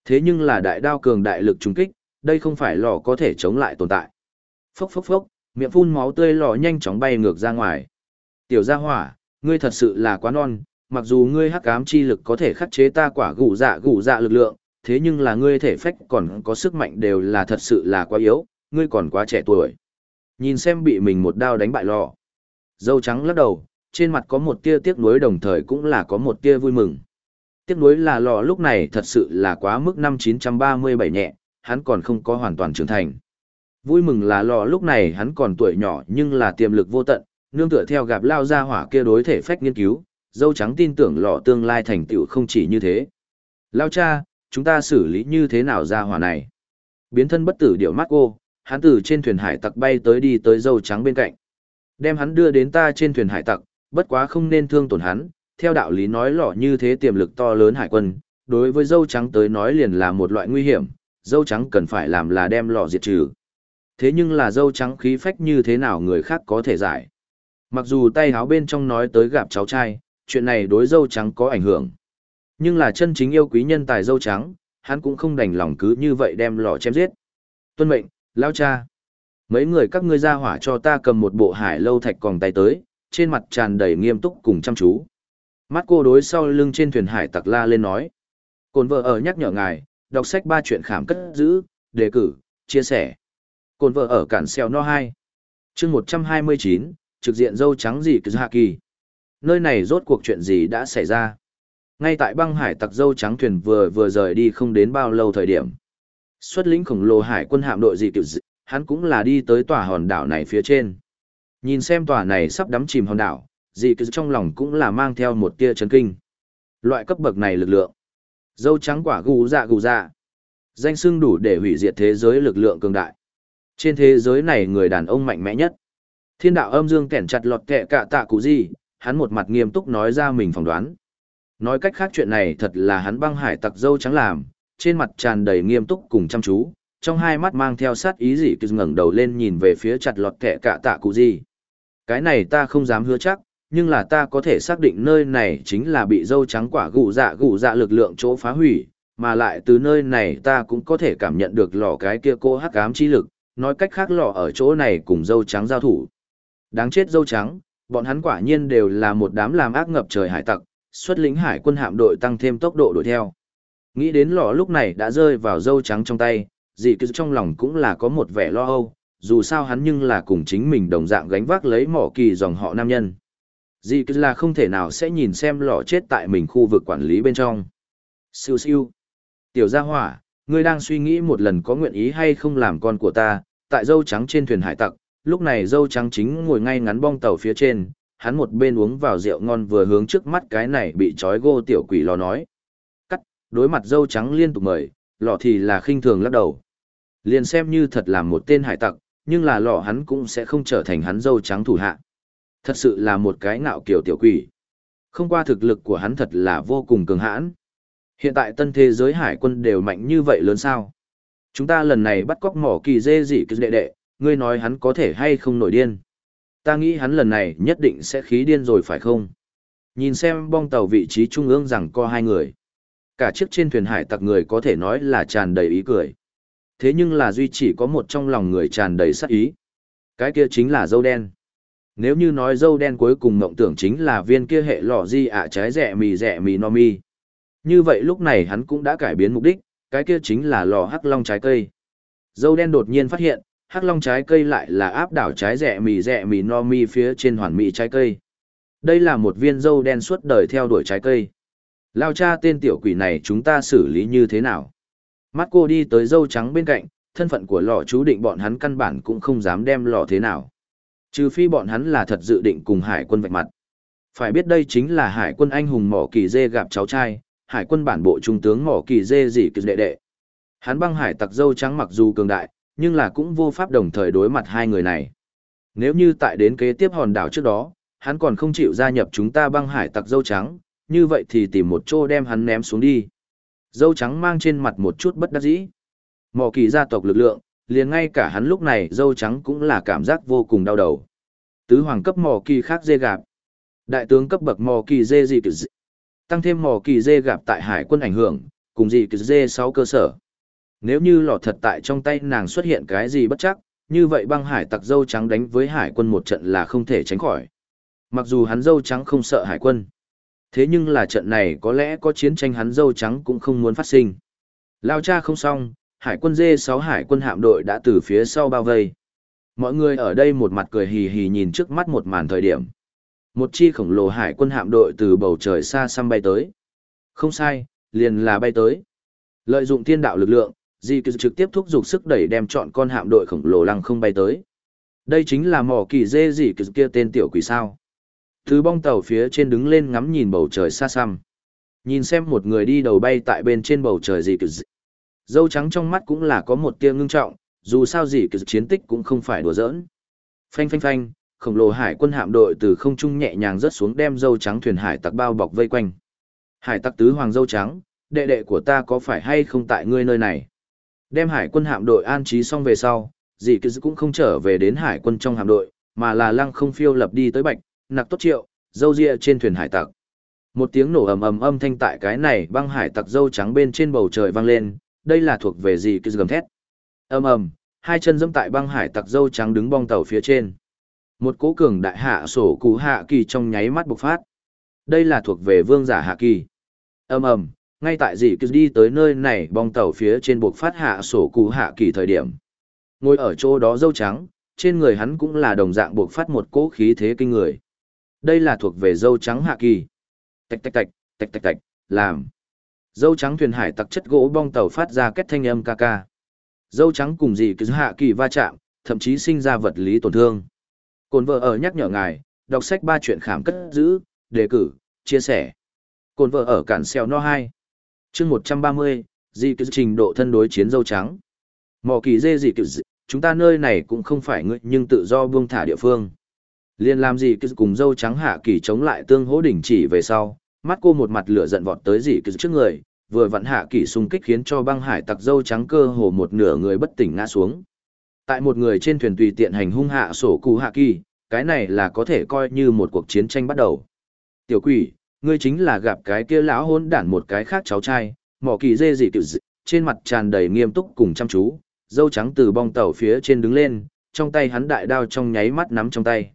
Thế nhưng là đại đao cường đại lực trúng kích, đây không phải lò có thể chống lại tồn tại. Phốc phốc phốc, miệng phun máu tươi lò nhanh chóng bay ngược ra ngoài. Tiểu gia hỏa, ngươi thật sự là quá non, mặc dù ngươi hắc ám chi lực có thể khắc chế ta quả gù dạ gù dạ lực lượng, thế nhưng là ngươi thể phách còn có sức mạnh đều là thật sự là quá yếu, ngươi còn quá trẻ tuổi. Nhìn xem bị mình một đao đánh bại lò. Dâu trắng lắc đầu, trên mặt có một tia tiếc nuối đồng thời cũng là có một tia vui mừng. Tiếc nuối là lò lúc này thật sự là quá mức năm 937 nhẹ, hắn còn không có hoàn toàn trưởng thành. Vui mừng là lò lúc này hắn còn tuổi nhỏ nhưng là tiềm lực vô tận, nương tựa theo gặp lao ra hỏa kia đối thể phách nghiên cứu, dâu trắng tin tưởng lọ tương lai thành tựu không chỉ như thế. Lao cha, chúng ta xử lý như thế nào ra hỏa này? Biến thân bất tử điệu mắt cô, hắn từ trên thuyền hải tặc bay tới đi tới dâu trắng bên cạnh. Đem hắn đưa đến ta trên thuyền hải tặc, bất quá không nên thương tổn hắn, theo đạo lý nói lọ như thế tiềm lực to lớn hải quân, đối với dâu trắng tới nói liền là một loại nguy hiểm, dâu trắng cần phải làm là đem lọ diệt trừ. Thế nhưng là dâu trắng khí phách như thế nào người khác có thể giải. Mặc dù tay háo bên trong nói tới gặp cháu trai, chuyện này đối dâu trắng có ảnh hưởng. Nhưng là chân chính yêu quý nhân tài dâu trắng, hắn cũng không đành lòng cứ như vậy đem lò chém giết. Tuân mệnh, lao cha. Mấy người các ngươi ra hỏa cho ta cầm một bộ hải lâu thạch còn tay tới, trên mặt tràn đầy nghiêm túc cùng chăm chú. Mắt cô đối sau lưng trên thuyền hải tặc la lên nói. Cồn vợ ở nhắc nhở ngài, đọc sách ba chuyện khảm cất giữ, đề cử, chia sẻ. Cồn vợ ở cản xeo no 2. chương 129, trực diện dâu trắng gì cứ hạ kỳ. Nơi này rốt cuộc chuyện gì đã xảy ra. Ngay tại băng hải tặc dâu trắng thuyền vừa vừa rời đi không đến bao lâu thời điểm. Xuất lính khổng lồ hải quân hạm đội gì kiểu dị, hắn cũng là đi tới tòa hòn đảo này phía trên. Nhìn xem tòa này sắp đắm chìm hòn đảo, dị kiểu trong lòng cũng là mang theo một tia chấn kinh. Loại cấp bậc này lực lượng. Dâu trắng quả gù dạ gù dạ. Danh xưng đủ để hủy diệt thế giới lực lượng cường đại. Trên thế giới này người đàn ông mạnh mẽ nhất. Thiên đạo âm dương kẻn chặt lọt kẹ cả tạ cụ gì, hắn một mặt nghiêm túc nói ra mình phỏng đoán. Nói cách khác chuyện này thật là hắn băng hải tặc dâu trắng làm, trên mặt tràn đầy nghiêm túc cùng chăm chú, trong hai mắt mang theo sát ý gì cứ ngẩng đầu lên nhìn về phía chặt lọt kẻ cả tạ cụ gì. Cái này ta không dám hứa chắc, nhưng là ta có thể xác định nơi này chính là bị dâu trắng quả gụ dạ gụ dạ lực lượng chỗ phá hủy, mà lại từ nơi này ta cũng có thể cảm nhận được lò cái kia cô hắc ám chi lực, nói cách khác lò ở chỗ này cùng dâu trắng giao thủ. Đáng chết dâu trắng, bọn hắn quả nhiên đều là một đám làm ác ngập trời hải tặc, xuất lính hải quân hạm đội tăng thêm tốc độ đuổi theo. Nghĩ đến lò lúc này đã rơi vào dâu trắng trong tay, dị cứ trong lòng cũng là có một vẻ lo âu, dù sao hắn nhưng là cùng chính mình đồng dạng gánh vác lấy mỏ kỳ dòng họ nam nhân. Dị cứ là không thể nào sẽ nhìn xem lò chết tại mình khu vực quản lý bên trong. Siêu siêu. Tiểu gia hỏa, ngươi đang suy nghĩ một lần có nguyện ý hay không làm con của ta, tại dâu trắng trên thuyền hải tặc, lúc này dâu trắng chính ngồi ngay ngắn bong tàu phía trên, hắn một bên uống vào rượu ngon vừa hướng trước mắt cái này bị trói gô tiểu quỷ lò nói. Cắt, đối mặt dâu trắng liên tục mời, lò thì là khinh thường lắc đầu. Liền xem như thật là một tên hải tặc, nhưng là lọ hắn cũng sẽ không trở thành hắn dâu trắng thủ hạ. Thật sự là một cái ngạo kiểu tiểu quỷ. Không qua thực lực của hắn thật là vô cùng cường hãn. Hiện tại tân thế giới hải quân đều mạnh như vậy lớn sao? Chúng ta lần này bắt cóc mỏ kỳ dê dị cứ đệ đệ, ngươi nói hắn có thể hay không nổi điên. Ta nghĩ hắn lần này nhất định sẽ khí điên rồi phải không? Nhìn xem bong tàu vị trí trung ương rằng có hai người. Cả chiếc trên thuyền hải tặc người có thể nói là tràn đầy ý cười. Thế nhưng là duy chỉ có một trong lòng người tràn đầy sắc ý. Cái kia chính là dâu đen. Nếu như nói dâu đen cuối cùng mộng tưởng chính là viên kia hệ lọ di ạ trái rẻ mì rẻ mì no mi. Như vậy lúc này hắn cũng đã cải biến mục đích, cái kia chính là lò hắc long trái cây. Dâu đen đột nhiên phát hiện, hắc long trái cây lại là áp đảo trái rẻ mì rẻ mì no mi phía trên hoàn mỹ trái cây. Đây là một viên dâu đen suốt đời theo đuổi trái cây. Lao cha tên tiểu quỷ này chúng ta xử lý như thế nào? Mắt cô đi tới dâu trắng bên cạnh, thân phận của lò chú định bọn hắn căn bản cũng không dám đem lò thế nào. Trừ phi bọn hắn là thật dự định cùng hải quân vạch mặt. Phải biết đây chính là hải quân anh hùng mỏ kỳ dê gặp cháu trai, hải quân bản bộ trung tướng mỏ kỳ dê gì kỳ đệ đệ. Hắn băng hải tặc dâu trắng mặc dù cường đại, nhưng là cũng vô pháp đồng thời đối mặt hai người này. Nếu như tại đến kế tiếp hòn đảo trước đó, hắn còn không chịu gia nhập chúng ta băng hải tặc dâu trắng, như vậy thì tìm một chỗ đem hắn ném xuống đi. Dâu trắng mang trên mặt một chút bất đắc dĩ. Mỏ kỳ gia tộc lực lượng, liền ngay cả hắn lúc này dâu trắng cũng là cảm giác vô cùng đau đầu. Tứ hoàng cấp mỏ kỳ khác dê gạp. Đại tướng cấp bậc mỏ kỳ dê gì kỳ Tăng thêm mỏ kỳ dê gạp tại hải quân ảnh hưởng, cùng gì kỳ dê 6 cơ sở. Nếu như lọ thật tại trong tay nàng xuất hiện cái gì bất chắc, như vậy băng hải tặc dâu trắng đánh với hải quân một trận là không thể tránh khỏi. Mặc dù hắn dâu trắng không sợ hải quân. Thế nhưng là trận này có lẽ có chiến tranh hắn dâu trắng cũng không muốn phát sinh. Lao cha không xong, hải quân dê 6 hải quân hạm đội đã từ phía sau bao vây. Mọi người ở đây một mặt cười hì hì nhìn trước mắt một màn thời điểm. Một chi khổng lồ hải quân hạm đội từ bầu trời xa xăm bay tới. Không sai, liền là bay tới. Lợi dụng thiên đạo lực lượng, Di cứ trực tiếp thúc giục sức đẩy đem chọn con hạm đội khổng lồ lăng không bay tới. Đây chính là mỏ kỳ dê gì cứ kia tên tiểu quỷ sao. Từ bong tàu phía trên đứng lên ngắm nhìn bầu trời xa xăm. Nhìn xem một người đi đầu bay tại bên trên bầu trời gì cứ Dâu trắng trong mắt cũng là có một tia ngưng trọng, dù sao gì cứ chiến tích cũng không phải đùa giỡn. Phanh phanh phanh, khổng lồ hải quân hạm đội từ không trung nhẹ nhàng rớt xuống đem dâu trắng thuyền hải tặc bao bọc vây quanh. Hải tặc tứ hoàng dâu trắng, đệ đệ của ta có phải hay không tại ngươi nơi này? Đem hải quân hạm đội an trí xong về sau, dì cứ cũng không trở về đến hải quân trong hạm đội, mà là lăng không phiêu lập đi tới bạch, nặc tốt triệu, dâu ria trên thuyền hải tặc. Một tiếng nổ ầm ầm âm thanh tại cái này băng hải tặc dâu trắng bên trên bầu trời vang lên, đây là thuộc về dì cứ gầm thét. Ầm ầm, hai chân dẫm tại băng hải tặc dâu trắng đứng bong tàu phía trên. Một cố cường đại hạ sổ cú hạ kỳ trong nháy mắt bộc phát. Đây là thuộc về vương giả hạ kỳ. Ầm ầm, ngay tại dì cứ đi tới nơi này bong tàu phía trên buộc phát hạ sổ cụ hạ kỳ thời điểm. Ngồi ở chỗ đó dâu trắng, trên người hắn cũng là đồng dạng buộc phát một cỗ khí thế kinh người. Đây là thuộc về dâu trắng hạ kỳ. Tạch tạch tạch tạch tạch tạch, làm. Dâu trắng thuyền hải tặc chất gỗ bong tàu phát ra kết thanh âm ca ca. Dâu trắng cùng dị cứ hạ kỳ va chạm, thậm chí sinh ra vật lý tổn thương. Cồn vợ ở nhắc nhở ngài, đọc sách ba chuyện khảm cất giữ, đề cử, chia sẻ. Cồn vợ ở cản xeo no hai chương một trăm ba mươi dị cứ trình độ thân đối chiến dâu trắng. Mỏ kỳ dê dị cứ chúng ta nơi này cũng không phải ngươi, nhưng tự do buông thả địa phương. Liền làm gì cứ cùng dâu trắng hạ kỳ chống lại tương hỗ đỉnh chỉ về sau, mắt cô một mặt lửa giận vọt tới dị cứ trước người, vừa vặn hạ kỳ xung kích khiến cho băng hải tặc dâu trắng cơ hồ một nửa người bất tỉnh ngã xuống. Tại một người trên thuyền tùy tiện hành hung hạ sổ cụ hạ kỳ, cái này là có thể coi như một cuộc chiến tranh bắt đầu. Tiểu quỷ ngươi chính là gặp cái kia lão hôn đản một cái khác cháu trai, mỏ kỳ dê dị kiểu dị, trên mặt tràn đầy nghiêm túc cùng chăm chú, dâu trắng từ bong tàu phía trên đứng lên, trong tay hắn đại đao trong nháy mắt nắm trong tay.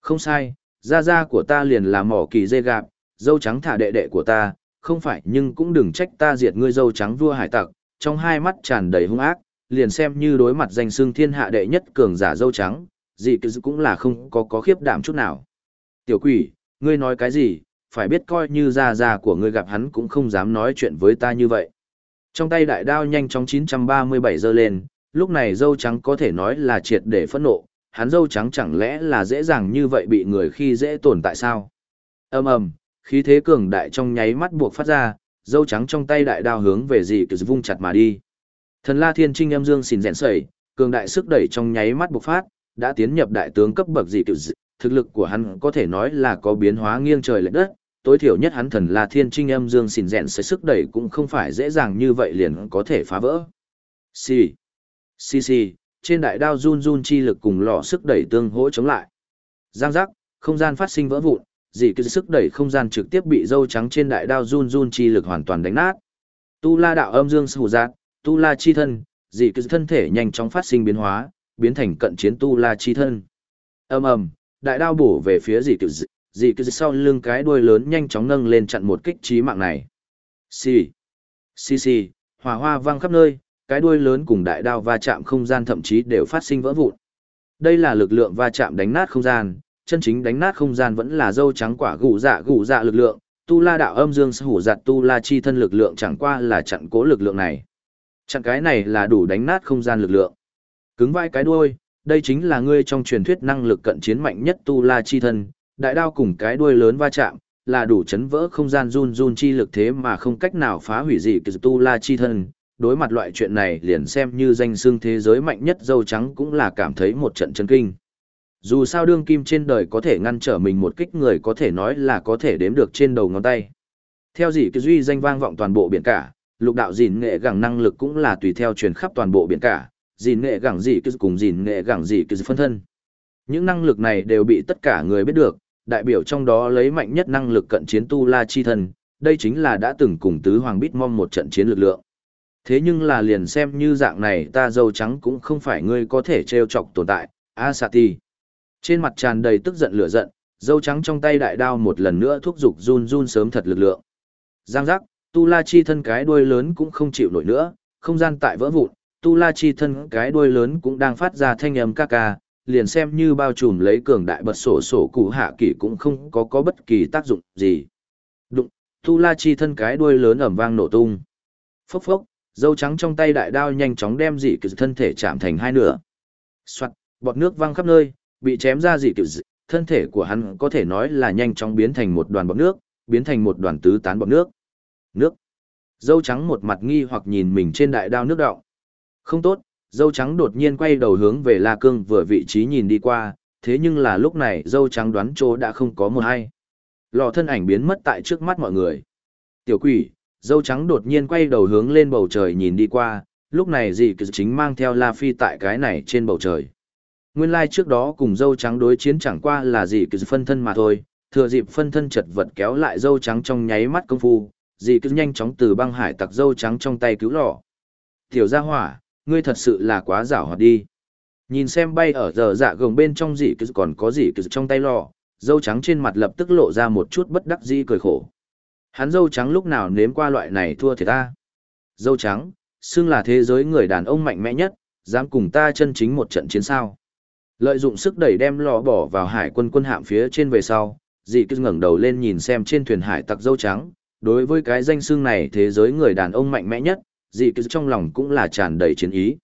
Không sai, gia gia của ta liền là mỏ kỳ dê gạp, dâu trắng thả đệ đệ của ta, không phải nhưng cũng đừng trách ta diệt ngươi dâu trắng vua hải tặc, trong hai mắt tràn đầy hung ác, liền xem như đối mặt danh xương thiên hạ đệ nhất cường giả dâu trắng, dị cứ cũng là không có có khiếp đảm chút nào. Tiểu quỷ, ngươi nói cái gì, phải biết coi như ra ra của ngươi gặp hắn cũng không dám nói chuyện với ta như vậy. Trong tay đại đao nhanh chóng 937 giơ lên, lúc này dâu trắng có thể nói là triệt để phẫn nộ, hắn dâu trắng chẳng lẽ là dễ dàng như vậy bị người khi dễ tồn tại sao? Ầm ầm, khí thế cường đại trong nháy mắt buộc phát ra, dâu trắng trong tay đại đao hướng về dị cứ vung chặt mà đi. Thần La Thiên Trinh âm dương xỉn rèn sẩy, cường đại sức đẩy trong nháy mắt bộc phát, đã tiến nhập đại tướng cấp bậc dị cựu thực lực của hắn có thể nói là có biến hóa nghiêng trời lệch đất, tối thiểu nhất hắn thần là thiên trinh âm dương xỉn rèn sẽ sức đẩy cũng không phải dễ dàng như vậy liền có thể phá vỡ. Xì, xì xì, trên đại đao run run chi lực cùng lò sức đẩy tương hỗ chống lại. Giang giác, không gian phát sinh vỡ vụn, dị cứ sức đẩy không gian trực tiếp bị dâu trắng trên đại đao run run chi lực hoàn toàn đánh nát. Tu La đạo âm dương sủ giác, Tu La chi thân, dị cứ thân thể nhanh chóng phát sinh biến hóa, biến thành cận chiến Tu La chi thân. Ầm ầm, đại đao bổ về phía dị cứ dị cứ sau lưng cái đuôi lớn nhanh chóng nâng lên chặn một kích chí mạng này. Xì, xì xì, hỏa hoa vang khắp nơi, cái đuôi lớn cùng đại đao va chạm không gian thậm chí đều phát sinh vỡ vụn. Đây là lực lượng va chạm đánh nát không gian, chân chính đánh nát không gian vẫn là dâu trắng quả gù dạ gù dạ lực lượng, tu la đạo âm dương hủ giặt tu la chi thân lực lượng chẳng qua là chặn cố lực lượng này. Chặn cái này là đủ đánh nát không gian lực lượng. Cứng vai cái đuôi, đây chính là ngươi trong truyền thuyết năng lực cận chiến mạnh nhất tu la chi thân, đại đao cùng cái đuôi lớn va chạm, là đủ chấn vỡ không gian run run chi lực thế mà không cách nào phá hủy gì kỳ tu la chi thân. Đối mặt loại chuyện này liền xem như danh xương thế giới mạnh nhất dâu trắng cũng là cảm thấy một trận chấn kinh. Dù sao đương kim trên đời có thể ngăn trở mình một kích người có thể nói là có thể đếm được trên đầu ngón tay. Theo gì cái duy danh vang vọng toàn bộ biển cả, lục đạo gìn nghệ gẳng năng lực cũng là tùy theo truyền khắp toàn bộ biển cả, gìn nghệ gẳng gì cứ cùng gìn nghệ gẳng gì cứ phân thân. Những năng lực này đều bị tất cả người biết được, đại biểu trong đó lấy mạnh nhất năng lực cận chiến tu la chi Thần, đây chính là đã từng cùng tứ hoàng bít mong một trận chiến lực lượng. Thế nhưng là liền xem như dạng này ta dâu trắng cũng không phải ngươi có thể trêu chọc tồn tại, Asati. Trên mặt tràn đầy tức giận lửa giận, dâu trắng trong tay đại đao một lần nữa thúc giục run run sớm thật lực lượng. Giang giác, tu la chi thân cái đuôi lớn cũng không chịu nổi nữa, không gian tại vỡ vụn, tu la chi thân cái đuôi lớn cũng đang phát ra thanh âm ca ca, liền xem như bao trùm lấy cường đại bật sổ sổ cụ hạ kỷ cũng không có có bất kỳ tác dụng gì. Đụng, tu la chi thân cái đuôi lớn ẩm vang nổ tung. Phốc phốc, dâu trắng trong tay đại đao nhanh chóng đem dị kỳ thân thể chạm thành hai nửa. Soạt, bọt nước văng khắp nơi, bị chém ra dị kiểu thân thể của hắn có thể nói là nhanh chóng biến thành một đoàn bọt nước, biến thành một đoàn tứ tán bọt nước. Nước. Dâu trắng một mặt nghi hoặc nhìn mình trên đại đao nước đọng. Không tốt, dâu trắng đột nhiên quay đầu hướng về La Cương vừa vị trí nhìn đi qua, thế nhưng là lúc này dâu trắng đoán chỗ đã không có một hay. Lò thân ảnh biến mất tại trước mắt mọi người. Tiểu quỷ, dâu trắng đột nhiên quay đầu hướng lên bầu trời nhìn đi qua, lúc này dị chính mang theo La Phi tại cái này trên bầu trời. Nguyên lai trước đó cùng dâu trắng đối chiến chẳng qua là gì cứ phân thân mà thôi, thừa dịp phân thân chật vật kéo lại dâu trắng trong nháy mắt công phu, dì cứ nhanh chóng từ băng hải tặc dâu trắng trong tay cứu lọ. Tiểu gia hỏa, ngươi thật sự là quá giảo hoạt đi. Nhìn xem bay ở giờ dạ gồng bên trong gì, cứ còn có gì cứ trong tay lọ, dâu trắng trên mặt lập tức lộ ra một chút bất đắc dĩ cười khổ. Hắn dâu trắng lúc nào nếm qua loại này thua thì ta. Dâu trắng, xưng là thế giới người đàn ông mạnh mẽ nhất, dám cùng ta chân chính một trận chiến sao. Lợi dụng sức đẩy đem lò bỏ vào hải quân quân hạm phía trên về sau, dị cứ ngẩng đầu lên nhìn xem trên thuyền hải tặc dâu trắng, đối với cái danh xương này thế giới người đàn ông mạnh mẽ nhất, dị cứ trong lòng cũng là tràn đầy chiến ý.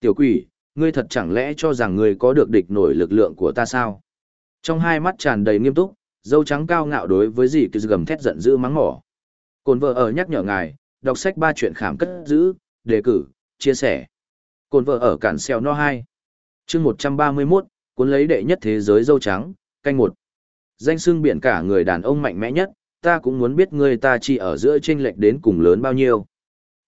Tiểu quỷ, ngươi thật chẳng lẽ cho rằng ngươi có được địch nổi lực lượng của ta sao? Trong hai mắt tràn đầy nghiêm túc, dâu trắng cao ngạo đối với dị cứ gầm thét giận dữ mắng mỏ. Cồn vợ ở nhắc nhở ngài, đọc sách ba chuyện khảm cất giữ, đề cử, chia sẻ. Cồn vợ ở cản xeo no 2 chương một trăm ba mươi 131, cuốn lấy đệ nhất thế giới dâu trắng, canh một. Danh xưng biển cả người đàn ông mạnh mẽ nhất, ta cũng muốn biết người ta chỉ ở giữa chênh lệch đến cùng lớn bao nhiêu.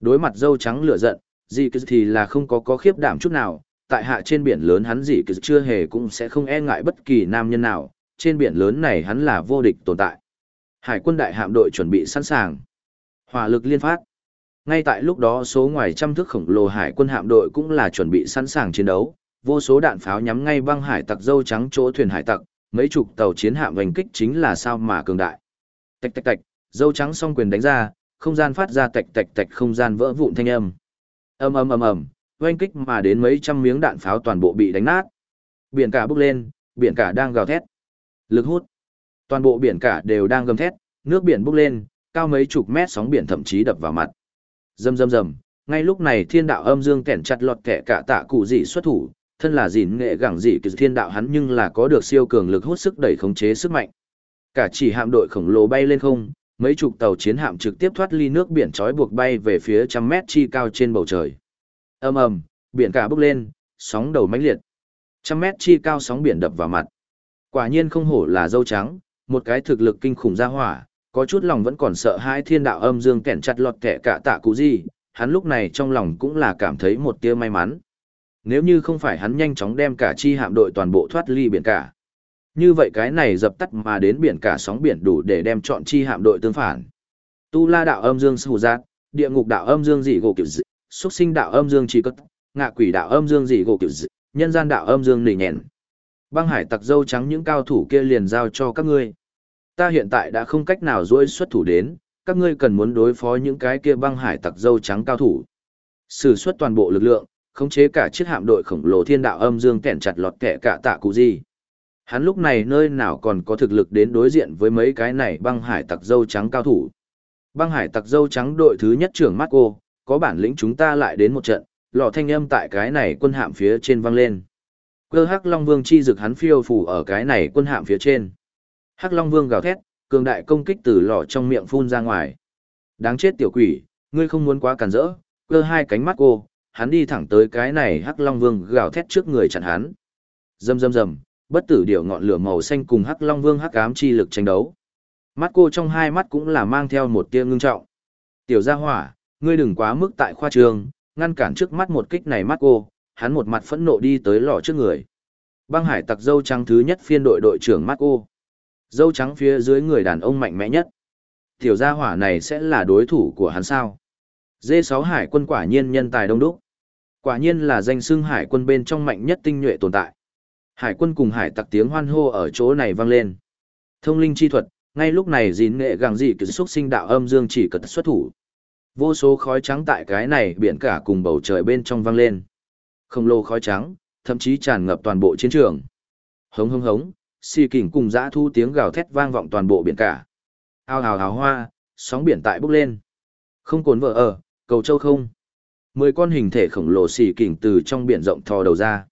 Đối mặt dâu trắng lửa giận, gì thì là không có có khiếp đảm chút nào, tại hạ trên biển lớn hắn gì chưa hề cũng sẽ không e ngại bất kỳ nam nhân nào, trên biển lớn này hắn là vô địch tồn tại. Hải quân đại hạm đội chuẩn bị sẵn sàng. Hỏa lực liên phát. Ngay tại lúc đó số ngoài trăm thước khổng lồ hải quân hạm đội cũng là chuẩn bị sẵn sàng chiến đấu, vô số đạn pháo nhắm ngay băng hải tặc dâu trắng chỗ thuyền hải tặc, mấy chục tàu chiến hạm vành kích chính là sao mà cường đại. Tạch tạch tạch, dâu trắng song quyền đánh ra, không gian phát ra tạch tạch tạch không gian vỡ vụn thanh âm. Ầm ầm ầm ầm, oanh kích mà đến mấy trăm miếng đạn pháo toàn bộ bị đánh nát. Biển cả bốc lên, biển cả đang gào thét. Lực hút. Toàn bộ biển cả đều đang gầm thét, nước biển bốc lên, cao mấy chục mét sóng biển thậm chí đập vào mặt. Rầm rầm rầm, ngay lúc này thiên đạo âm dương kẻn chặt lọt kẻ cả tạ cụ dị xuất thủ, thân là gìn nghệ gẳng dị kỳ thiên đạo hắn nhưng là có được siêu cường lực hút sức đẩy khống chế sức mạnh. Cả chỉ hạm đội khổng lồ bay lên không, mấy chục tàu chiến hạm trực tiếp thoát ly nước biển trói buộc bay về phía trăm mét chi cao trên bầu trời. Ầm ầm, biển cả bốc lên, sóng đầu mãnh liệt. Trăm mét chi cao sóng biển đập vào mặt. Quả nhiên không hổ là dâu trắng, một cái thực lực kinh khủng ra hỏa, có chút lòng vẫn còn sợ hai thiên đạo âm dương kẹn chặt lọt kẻ cả tạ cụ gì, hắn lúc này trong lòng cũng là cảm thấy một tia may mắn. Nếu như không phải hắn nhanh chóng đem cả chi hạm đội toàn bộ thoát ly biển cả. Như vậy cái này dập tắt mà đến biển cả sóng biển đủ để đem chọn chi hạm đội tương phản. Tu la đạo âm dương sù giác, địa ngục đạo âm dương dị gỗ kiểu dị, xuất sinh đạo âm dương chỉ cất, ngạ quỷ đạo âm dương dị gỗ kiểu dị, nhân gian đạo âm dương nỉ nhẹn. Băng hải tặc dâu trắng những cao thủ kia liền giao cho các ngươi. Ta hiện tại đã không cách nào duỗi xuất thủ đến, các ngươi cần muốn đối phó những cái kia băng hải tặc dâu trắng cao thủ. Sử xuất toàn bộ lực lượng, khống chế cả chiếc hạm đội khổng lồ thiên đạo âm dương kẹn chặt lọt kẻ cả tạ cụ gì. Hắn lúc này nơi nào còn có thực lực đến đối diện với mấy cái này băng hải tặc dâu trắng cao thủ. Băng hải tặc dâu trắng đội thứ nhất trưởng Marco, có bản lĩnh chúng ta lại đến một trận, lọ thanh âm tại cái này quân hạm phía trên vang lên. Cơ Hắc Long Vương chi dực hắn phiêu phủ ở cái này quân hạm phía trên. Hắc Long Vương gào thét, cường đại công kích từ lọ trong miệng phun ra ngoài. Đáng chết tiểu quỷ, ngươi không muốn quá cản rỡ, cơ hai cánh mắt cô, hắn đi thẳng tới cái này Hắc Long Vương gào thét trước người chặn hắn. Rầm rầm rầm, bất tử điệu ngọn lửa màu xanh cùng Hắc Long Vương hắc ám chi lực tranh đấu. Mắt cô trong hai mắt cũng là mang theo một tia ngưng trọng. Tiểu gia hỏa, ngươi đừng quá mức tại khoa trường, ngăn cản trước mắt một kích này mắt cô, hắn một mặt phẫn nộ đi tới lò trước người. Băng hải tặc dâu trắng thứ nhất phiên đội đội trưởng mắt cô. Dâu trắng phía dưới người đàn ông mạnh mẽ nhất. Tiểu gia hỏa này sẽ là đối thủ của hắn sao? D6 hải quân quả nhiên nhân tài đông đúc. Quả nhiên là danh xưng hải quân bên trong mạnh nhất tinh nhuệ tồn tại. Hải quân cùng hải tặc tiếng hoan hô ở chỗ này vang lên. Thông linh chi thuật, ngay lúc này dín nghệ gàng dị kỳ xuất sinh đạo âm dương chỉ cật xuất thủ. Vô số khói trắng tại cái này biển cả cùng bầu trời bên trong vang lên. Không lô khói trắng, thậm chí tràn ngập toàn bộ chiến trường. Hống hống hống, xì kỉnh cùng dã thu tiếng gào thét vang vọng toàn bộ biển cả. Ao hào hào hoa, sóng biển tại bốc lên. Không cồn vợ ở, cầu châu không. Mười con hình thể khổng lồ xì kỉnh từ trong biển rộng thò đầu ra.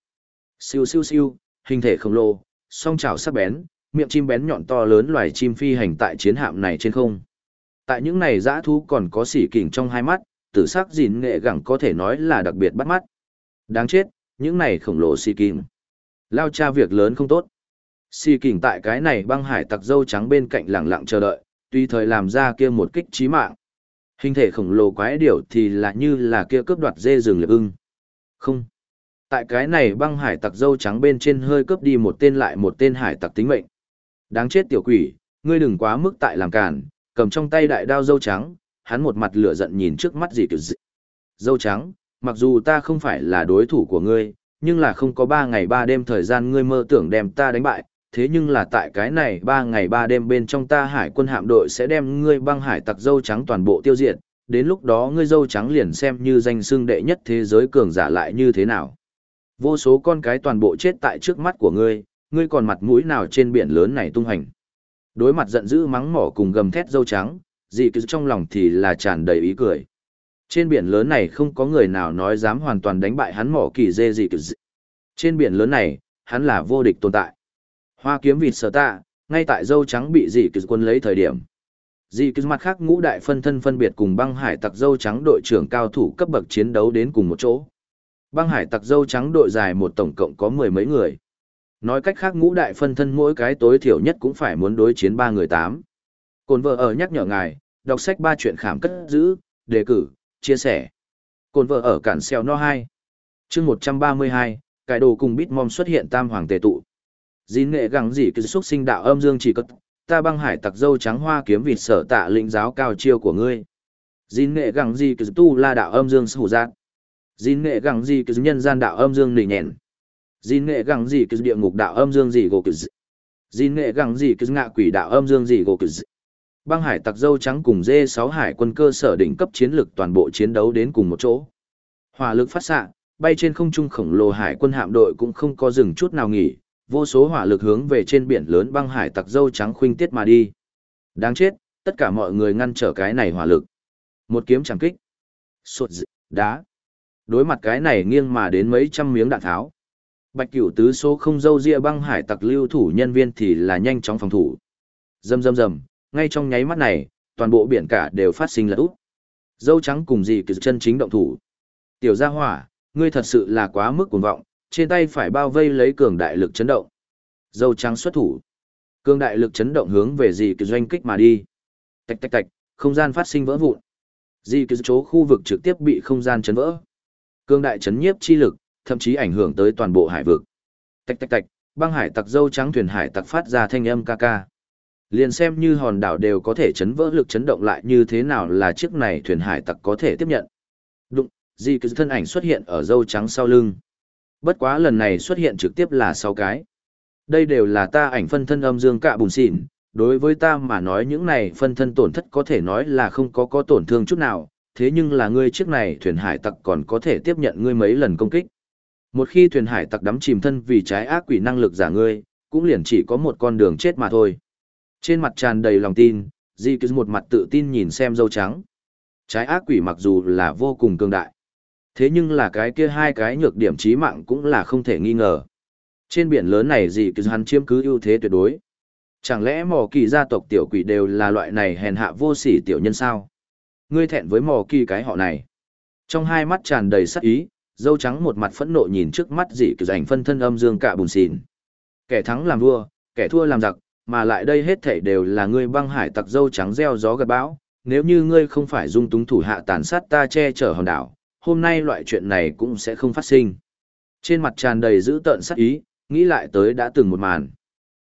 Siêu siêu siêu, hình thể khổng lồ, song chảo sắc bén, miệng chim bén nhọn to lớn loài chim phi hành tại chiến hạm này trên không. Tại những này dã thú còn có sỉ kỉnh trong hai mắt, tử sắc gìn nghệ gẳng có thể nói là đặc biệt bắt mắt. Đáng chết, những này khổng lồ sỉ kỉnh. Lao cha việc lớn không tốt. Sỉ kỉnh tại cái này băng hải tặc dâu trắng bên cạnh lặng lặng chờ đợi, tùy thời làm ra kia một kích chí mạng. Hình thể khổng lồ quái điểu thì là như là kia cướp đoạt dê rừng liệp ưng. Không. Tại cái này băng hải tặc dâu trắng bên trên hơi cướp đi một tên lại một tên hải tặc tính mệnh. Đáng chết tiểu quỷ, ngươi đừng quá mức tại làm cản, cầm trong tay đại đao dâu trắng, hắn một mặt lửa giận nhìn trước mắt gì kiểu dị. Dâu trắng, mặc dù ta không phải là đối thủ của ngươi, nhưng là không có ba ngày ba đêm thời gian ngươi mơ tưởng đem ta đánh bại, thế nhưng là tại cái này ba ngày ba đêm bên trong ta hải quân hạm đội sẽ đem ngươi băng hải tặc dâu trắng toàn bộ tiêu diệt, đến lúc đó ngươi dâu trắng liền xem như danh xương đệ nhất thế giới cường giả lại như thế nào. Vô số con cái toàn bộ chết tại trước mắt của ngươi, ngươi còn mặt mũi nào trên biển lớn này tung hành. Đối mặt giận dữ mắng mỏ cùng gầm thét dâu trắng, dị cứ trong lòng thì là tràn đầy ý cười. Trên biển lớn này không có người nào nói dám hoàn toàn đánh bại hắn mỏ kỳ dê dị cứ Trên biển lớn này, hắn là vô địch tồn tại. Hoa kiếm vịt sở tạ, ngay tại dâu trắng bị dị cứ quân lấy thời điểm. Dị cứ mặt khác ngũ đại phân thân phân biệt cùng băng hải tặc dâu trắng đội trưởng cao thủ cấp bậc chiến đấu đến cùng một chỗ. Băng hải tặc dâu trắng đội dài một tổng cộng có mười mấy người. Nói cách khác ngũ đại phân thân mỗi cái tối thiểu nhất cũng phải muốn đối chiến ba người tám. Cồn vợ ở nhắc nhở ngài, đọc sách ba chuyện khảm cất giữ, đề cử, chia sẻ. Cồn vợ ở cản xeo no 2. chương 132, cải đồ cùng bít mom xuất hiện tam hoàng tề tụ. Dín nghệ gắng gì cứ xuất sinh đạo âm dương chỉ cất, ta băng hải tặc dâu trắng hoa kiếm vịt sở tạ lĩnh giáo cao chiêu của ngươi. Dín nghệ gắng gì cứ tu la đạo âm dương sủ giác. Dìn nghệ gẳng gì cứ nhân gian đạo âm dương nỉ nhẹn. Dìn nghệ gẳng gì cứ địa ngục đạo âm dương gì gồ cứ Dìn nghệ gẳng gì cứ ngạ quỷ đạo âm dương gì gồ cứ Băng hải tặc dâu trắng cùng dê sáu hải quân cơ sở đỉnh cấp chiến lực toàn bộ chiến đấu đến cùng một chỗ. Hỏa lực phát xạ, bay trên không trung khổng lồ hải quân hạm đội cũng không có dừng chút nào nghỉ, vô số hỏa lực hướng về trên biển lớn băng hải tặc dâu trắng khuynh tiết mà đi. Đáng chết, tất cả mọi người ngăn trở cái này hỏa lực. Một kiếm chẳng kích. Sột dị, đá. Đối mặt cái này nghiêng mà đến mấy trăm miếng đạn tháo. Bạch cửu tứ số không dâu ria băng hải tặc lưu thủ nhân viên thì là nhanh chóng phòng thủ. Rầm rầm rầm, ngay trong nháy mắt này, toàn bộ biển cả đều phát sinh lật úp. Dâu trắng cùng gì cứ chân chính động thủ. Tiểu gia hỏa, ngươi thật sự là quá mức cuồng vọng, trên tay phải bao vây lấy cường đại lực chấn động. Dâu trắng xuất thủ. Cường đại lực chấn động hướng về dì kỳ doanh kích mà đi. Tạch tạch tạch, không gian phát sinh vỡ vụn. dì cứ chỗ khu vực trực tiếp bị không gian chấn vỡ cương đại chấn nhiếp chi lực, thậm chí ảnh hưởng tới toàn bộ hải vực. Tạch tạch tạch, băng hải tặc dâu trắng thuyền hải tặc phát ra thanh âm ca ca. Liền xem như hòn đảo đều có thể chấn vỡ lực chấn động lại như thế nào là chiếc này thuyền hải tặc có thể tiếp nhận. Đụng, gì cứ thân ảnh xuất hiện ở dâu trắng sau lưng. Bất quá lần này xuất hiện trực tiếp là 6 cái. Đây đều là ta ảnh phân thân âm dương cạ bùn xỉn, đối với ta mà nói những này phân thân tổn thất có thể nói là không có có tổn thương chút nào, thế nhưng là ngươi chiếc này thuyền hải tặc còn có thể tiếp nhận ngươi mấy lần công kích. Một khi thuyền hải tặc đắm chìm thân vì trái ác quỷ năng lực giả ngươi, cũng liền chỉ có một con đường chết mà thôi. Trên mặt tràn đầy lòng tin, Di cứ một mặt tự tin nhìn xem dâu trắng. Trái ác quỷ mặc dù là vô cùng cường đại. Thế nhưng là cái kia hai cái nhược điểm chí mạng cũng là không thể nghi ngờ. Trên biển lớn này gì cứ hắn chiếm cứ ưu thế tuyệt đối. Chẳng lẽ mò kỳ gia tộc tiểu quỷ đều là loại này hèn hạ vô sỉ tiểu nhân sao? Ngươi thẹn với mò kỳ cái họ này. Trong hai mắt tràn đầy sắc ý, dâu trắng một mặt phẫn nộ nhìn trước mắt dị cứ giành phân thân âm dương cả bùn xỉn. Kẻ thắng làm vua, kẻ thua làm giặc, mà lại đây hết thảy đều là ngươi băng hải tặc dâu trắng gieo gió gặt bão. Nếu như ngươi không phải dung túng thủ hạ tàn sát ta che chở hòn đảo, hôm nay loại chuyện này cũng sẽ không phát sinh. Trên mặt tràn đầy dữ tợn sắc ý, nghĩ lại tới đã từng một màn.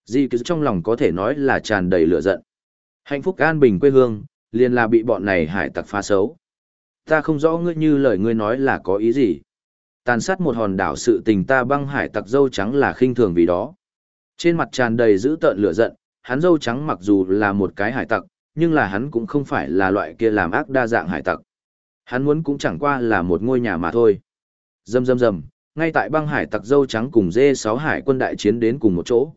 Di cứ trong lòng có thể nói là tràn đầy lửa giận. Hạnh phúc an bình quê hương, liền là bị bọn này hải tặc phá xấu. Ta không rõ ngươi như lời ngươi nói là có ý gì. Tàn sát một hòn đảo sự tình ta băng hải tặc dâu trắng là khinh thường vì đó. Trên mặt tràn đầy dữ tợn lửa giận, hắn dâu trắng mặc dù là một cái hải tặc, nhưng là hắn cũng không phải là loại kia làm ác đa dạng hải tặc. Hắn muốn cũng chẳng qua là một ngôi nhà mà thôi. Dầm dầm dầm, ngay tại băng hải tặc dâu trắng cùng dê sáu hải quân đại chiến đến cùng một chỗ.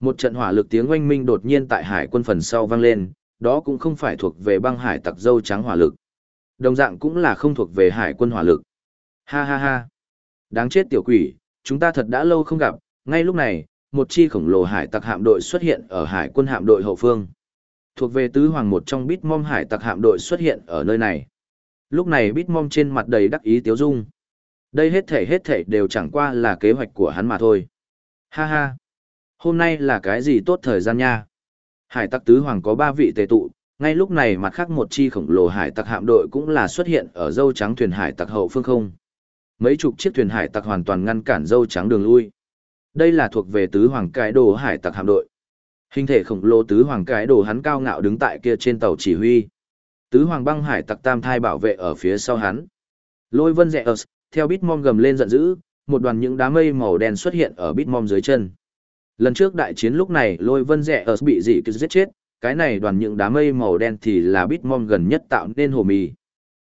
Một trận hỏa lực tiếng oanh minh đột nhiên tại hải quân phần sau vang lên, đó cũng không phải thuộc về băng hải tặc dâu trắng hỏa lực. Đồng dạng cũng là không thuộc về hải quân hỏa lực. Ha ha ha. Đáng chết tiểu quỷ, chúng ta thật đã lâu không gặp, ngay lúc này, một chi khổng lồ hải tặc hạm đội xuất hiện ở hải quân hạm đội hậu phương. Thuộc về tứ hoàng một trong bít mom hải tặc hạm đội xuất hiện ở nơi này. Lúc này bít mom trên mặt đầy đắc ý tiếu dung. Đây hết thể hết thể đều chẳng qua là kế hoạch của hắn mà thôi. Ha ha. Hôm nay là cái gì tốt thời gian nha. Hải tặc tứ hoàng có ba vị tề tụ, ngay lúc này mặt khác một chi khổng lồ hải tặc hạm đội cũng là xuất hiện ở dâu trắng thuyền hải tặc hậu phương không. Mấy chục chiếc thuyền hải tặc hoàn toàn ngăn cản dâu trắng đường lui. Đây là thuộc về tứ hoàng cái đồ hải tặc hạm đội. Hình thể khổng lồ tứ hoàng cái đồ hắn cao ngạo đứng tại kia trên tàu chỉ huy. Tứ hoàng băng hải tặc tam thai bảo vệ ở phía sau hắn. Lôi vân rẽ ớt, theo Bitmom gầm lên giận dữ, một đoàn những đám mây màu đen xuất hiện ở Bitmom dưới chân. Lần trước đại chiến lúc này lôi vân rẽ ở bị dị cứ giết chết, cái này đoàn những đám mây màu đen thì là Bitmom gần nhất tạo nên hồ mì.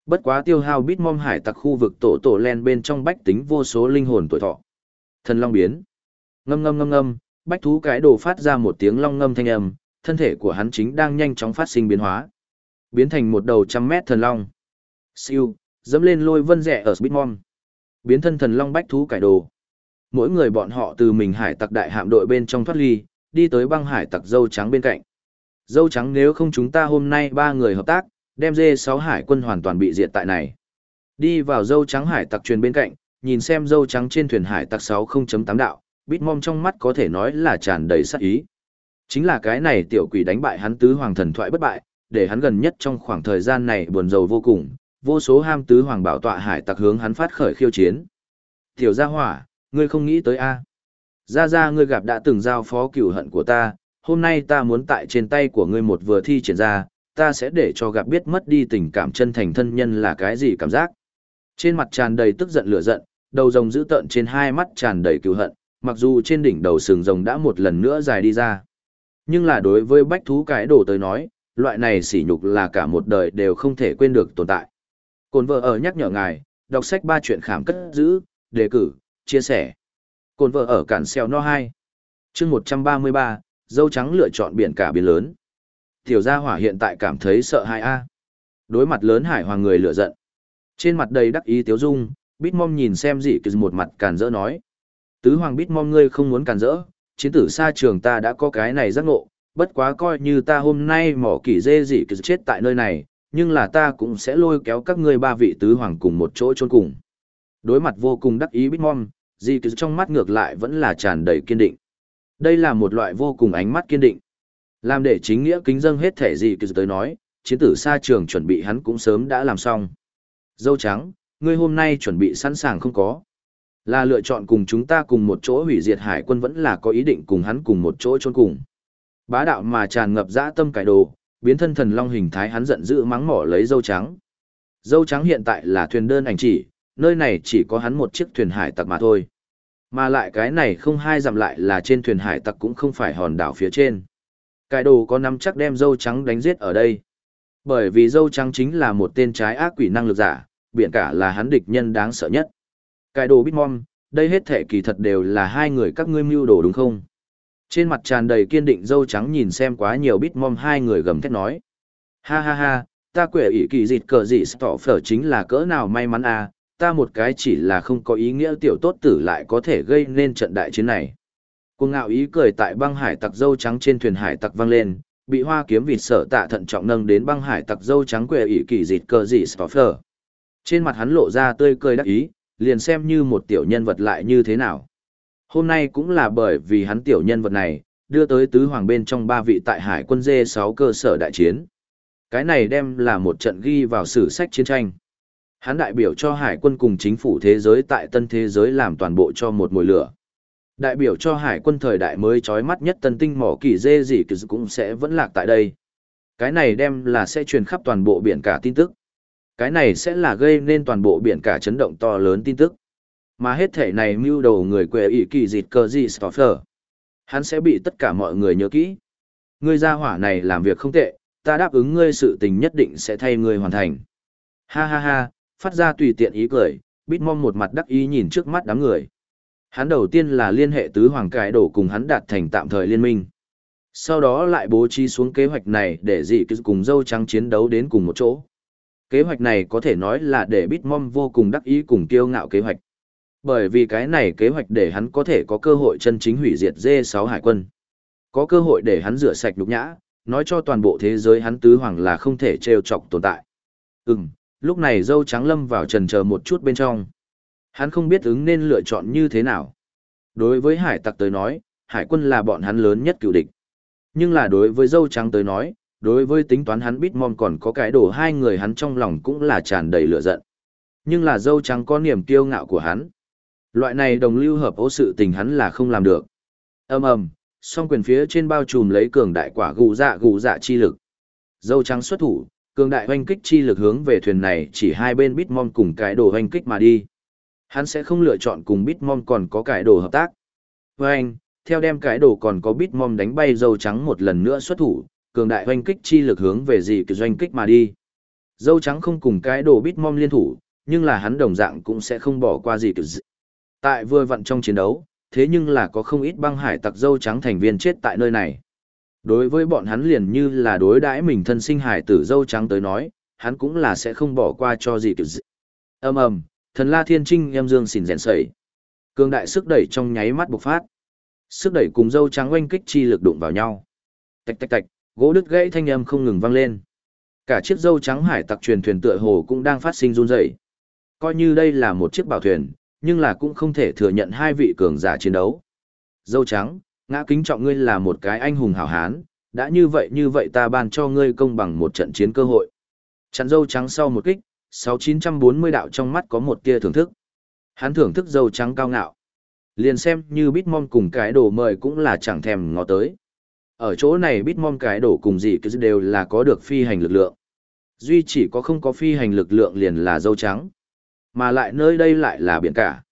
Bất quá tiêu hao Bitmom hải tặc khu vực tổ tổ len bên trong bách tính vô số linh hồn tuổi thọ. Thần long biến. Ngâm ngâm ngâm ngâm, bách thú cái đồ phát ra một tiếng long ngâm thanh âm, thân thể của hắn chính đang nhanh chóng phát sinh biến hóa biến thành một đầu trăm mét thần long. Siêu, dẫm lên lôi vân rẻ ở Bitmom. Biến thân thần long bách thú cải đồ. Mỗi người bọn họ từ mình hải tặc đại hạm đội bên trong thoát ly, đi tới băng hải tặc dâu trắng bên cạnh. Dâu trắng nếu không chúng ta hôm nay ba người hợp tác, đem dê sáu hải quân hoàn toàn bị diệt tại này. Đi vào dâu trắng hải tặc truyền bên cạnh, nhìn xem dâu trắng trên thuyền hải tặc 60.8 đạo, Bitmom trong mắt có thể nói là tràn đầy sát ý. Chính là cái này tiểu quỷ đánh bại hắn tứ hoàng thần thoại bất bại, để hắn gần nhất trong khoảng thời gian này buồn rầu vô cùng, vô số ham tứ hoàng bảo tọa hải tặc hướng hắn phát khởi khiêu chiến. Tiểu gia hỏa, ngươi không nghĩ tới a? Ra ra ngươi gặp đã từng giao phó cửu hận của ta, hôm nay ta muốn tại trên tay của ngươi một vừa thi triển ra, ta sẽ để cho gặp biết mất đi tình cảm chân thành thân nhân là cái gì cảm giác. Trên mặt tràn đầy tức giận lửa giận, đầu rồng dữ tợn trên hai mắt tràn đầy cửu hận, mặc dù trên đỉnh đầu sừng rồng đã một lần nữa dài đi ra. Nhưng là đối với bách thú cái đồ tới nói, loại này sỉ nhục là cả một đời đều không thể quên được tồn tại. Cồn vợ ở nhắc nhở ngài, đọc sách ba chuyện khảm cất giữ, đề cử, chia sẻ. Cồn vợ ở cản xeo no 2. chương 133, dâu trắng lựa chọn biển cả biển lớn. Tiểu gia hỏa hiện tại cảm thấy sợ hãi a Đối mặt lớn hải hoàng người lựa giận. Trên mặt đầy đắc ý tiếu dung, Bitmom nhìn xem dị kỳ một mặt càn rỡ nói. Tứ hoàng Bitmom ngươi không muốn càn rỡ, chiến tử xa trường ta đã có cái này giác ngộ, bất quá coi như ta hôm nay mỏ kỳ dê dị kỳ chết tại nơi này, nhưng là ta cũng sẽ lôi kéo các ngươi ba vị tứ hoàng cùng một chỗ chôn cùng. Đối mặt vô cùng đắc ý Bitmom, dì cứ trong mắt ngược lại vẫn là tràn đầy kiên định. Đây là một loại vô cùng ánh mắt kiên định. Làm để chính nghĩa kính dâng hết thể dì cứ tới nói, chiến tử xa trường chuẩn bị hắn cũng sớm đã làm xong. Dâu trắng, ngươi hôm nay chuẩn bị sẵn sàng không có. Là lựa chọn cùng chúng ta cùng một chỗ hủy diệt hải quân vẫn là có ý định cùng hắn cùng một chỗ trốn cùng. Bá đạo mà tràn ngập dã tâm cải đồ, biến thân thần long hình thái hắn giận dữ mắng mỏ lấy dâu trắng. Dâu trắng hiện tại là thuyền đơn ảnh chỉ, nơi này chỉ có hắn một chiếc thuyền hải tặc mà thôi. Mà lại cái này không hai dặm lại là trên thuyền hải tặc cũng không phải hòn đảo phía trên. Cái đồ có nắm chắc đem dâu trắng đánh giết ở đây. Bởi vì dâu trắng chính là một tên trái ác quỷ năng lực giả, biển cả là hắn địch nhân đáng sợ nhất. Cái đồ Bitmom, đây hết thể kỳ thật đều là hai người các ngươi mưu đồ đúng không? Trên mặt tràn đầy kiên định dâu trắng nhìn xem quá nhiều Bitmom hai người gầm thét nói. Ha ha ha, ta quẻ ỷ kỳ dịt cờ dị tỏ phở chính là cỡ nào may mắn à, ta một cái chỉ là không có ý nghĩa tiểu tốt tử lại có thể gây nên trận đại chiến này. Cuồng ngạo ý cười tại băng hải tặc dâu trắng trên thuyền hải tặc vang lên, bị hoa kiếm vịt sợ tạ thận trọng nâng đến băng hải tặc dâu trắng quệ ỷ kỳ dịt cờ dị stọ phở. Trên mặt hắn lộ ra tươi cười đắc ý, liền xem như một tiểu nhân vật lại như thế nào. Hôm nay cũng là bởi vì hắn tiểu nhân vật này, đưa tới tứ hoàng bên trong ba vị tại hải quân dê 6 cơ sở đại chiến. Cái này đem là một trận ghi vào sử sách chiến tranh. Hắn đại biểu cho hải quân cùng chính phủ thế giới tại tân thế giới làm toàn bộ cho một mùi lửa. Đại biểu cho hải quân thời đại mới chói mắt nhất tân tinh mỏ kỳ dê gì cũng sẽ vẫn lạc tại đây. Cái này đem là sẽ truyền khắp toàn bộ biển cả tin tức. Cái này sẽ là gây nên toàn bộ biển cả chấn động to lớn tin tức. Mà hết thể này mưu đầu người quệ ỷ kỳ dịt cơ gì Stoffer. Hắn sẽ bị tất cả mọi người nhớ kỹ. Ngươi gia hỏa này làm việc không tệ, ta đáp ứng ngươi sự tình nhất định sẽ thay ngươi hoàn thành. Ha ha ha, phát ra tùy tiện ý cười, Bitmom một mặt đắc ý nhìn trước mắt đám người. Hắn đầu tiên là liên hệ tứ hoàng cái đổ cùng hắn đạt thành tạm thời liên minh. Sau đó lại bố trí xuống kế hoạch này để dị cùng dâu trắng chiến đấu đến cùng một chỗ. Kế hoạch này có thể nói là để Bitmom vô cùng đắc ý cùng kiêu ngạo kế hoạch. Bởi vì cái này kế hoạch để hắn có thể có cơ hội chân chính hủy diệt D6 hải quân. Có cơ hội để hắn rửa sạch nhục nhã, nói cho toàn bộ thế giới hắn tứ hoàng là không thể trêu chọc tồn tại. Ừm, lúc này dâu trắng lâm vào trần chờ một chút bên trong. Hắn không biết ứng nên lựa chọn như thế nào. Đối với hải tặc tới nói, hải quân là bọn hắn lớn nhất cựu địch. Nhưng là đối với dâu trắng tới nói, đối với tính toán hắn Bitmom còn có cái đổ hai người hắn trong lòng cũng là tràn đầy lửa giận. Nhưng là dâu trắng có niềm kiêu ngạo của hắn. Loại này đồng lưu hợp ô sự tình hắn là không làm được. ầm ầm, song quyền phía trên bao trùm lấy cường đại quả gù dạ gù dạ chi lực. Dâu trắng xuất thủ, cường đại hoanh kích chi lực hướng về thuyền này chỉ hai bên bitmon cùng cái đồ hoanh kích mà đi. Hắn sẽ không lựa chọn cùng bitmon còn có cái đồ hợp tác. Với anh, theo đem cái đồ còn có bitmon đánh bay dâu trắng một lần nữa xuất thủ, cường đại hoanh kích chi lực hướng về gì cái doanh kích mà đi. Dâu trắng không cùng cái đồ bitmon liên thủ, nhưng là hắn đồng dạng cũng sẽ không bỏ qua gì kiểu Tại vừa vặn trong chiến đấu, thế nhưng là có không ít băng hải tặc dâu trắng thành viên chết tại nơi này. Đối với bọn hắn liền như là đối đãi mình thân sinh hải tử dâu trắng tới nói, hắn cũng là sẽ không bỏ qua cho gì kiểu gì. ầm ầm, thần la thiên trinh em dương xỉn rèn sẩy. Cường đại sức đẩy trong nháy mắt bộc phát. Sức đẩy cùng dâu trắng oanh kích chi lực đụng vào nhau. Tạch tạch tạch, gỗ đứt gãy thanh âm không ngừng vang lên. Cả chiếc dâu trắng hải tặc truyền thuyền tựa hồ cũng đang phát sinh run rẩy. Coi như đây là một chiếc bảo thuyền, nhưng là cũng không thể thừa nhận hai vị cường giả chiến đấu. Dâu trắng, ngã kính trọng ngươi là một cái anh hùng hảo hán, đã như vậy như vậy ta ban cho ngươi công bằng một trận chiến cơ hội. Chắn dâu trắng sau một kích, 6940 đạo trong mắt có một tia thưởng thức. Hắn thưởng thức dâu trắng cao ngạo. Liền xem như Bitmom cùng cái đồ mời cũng là chẳng thèm ngó tới. Ở chỗ này Bitmom cái đồ cùng gì cứ đều là có được phi hành lực lượng. Duy chỉ có không có phi hành lực lượng liền là dâu trắng. Mà lại nơi đây lại là biển cả.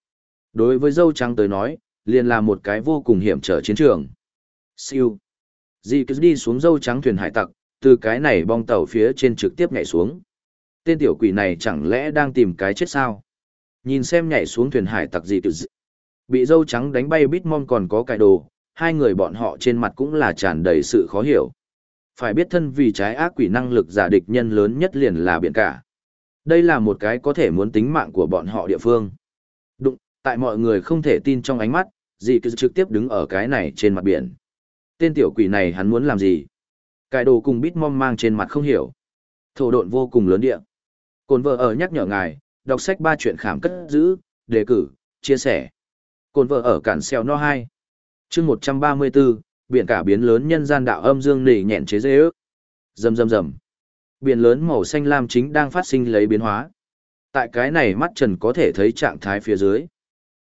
Đối với dâu trắng tới nói, liền là một cái vô cùng hiểm trở chiến trường. Siêu. Dì cứ đi xuống dâu trắng thuyền hải tặc, từ cái này bong tàu phía trên trực tiếp nhảy xuống. Tên tiểu quỷ này chẳng lẽ đang tìm cái chết sao? Nhìn xem nhảy xuống thuyền hải tặc gì cứ Bị dâu trắng đánh bay bít mong còn có cái đồ, hai người bọn họ trên mặt cũng là tràn đầy sự khó hiểu. Phải biết thân vì trái ác quỷ năng lực giả địch nhân lớn nhất liền là biển cả. Đây là một cái có thể muốn tính mạng của bọn họ địa phương. Tại mọi người không thể tin trong ánh mắt, dì cứ trực tiếp đứng ở cái này trên mặt biển. Tên tiểu quỷ này hắn muốn làm gì? Cái đồ cùng bít mong mang trên mặt không hiểu. Thổ độn vô cùng lớn địa. Cồn vợ ở nhắc nhở ngài, đọc sách ba chuyện khảm cất giữ, đề cử, chia sẻ. Cồn vợ ở cản xeo no hai chương 134, biển cả biến lớn nhân gian đạo âm dương nỉ nhẹn chế dễ ước. Rầm rầm rầm. Biển lớn màu xanh lam chính đang phát sinh lấy biến hóa. Tại cái này mắt trần có thể thấy trạng thái phía dưới.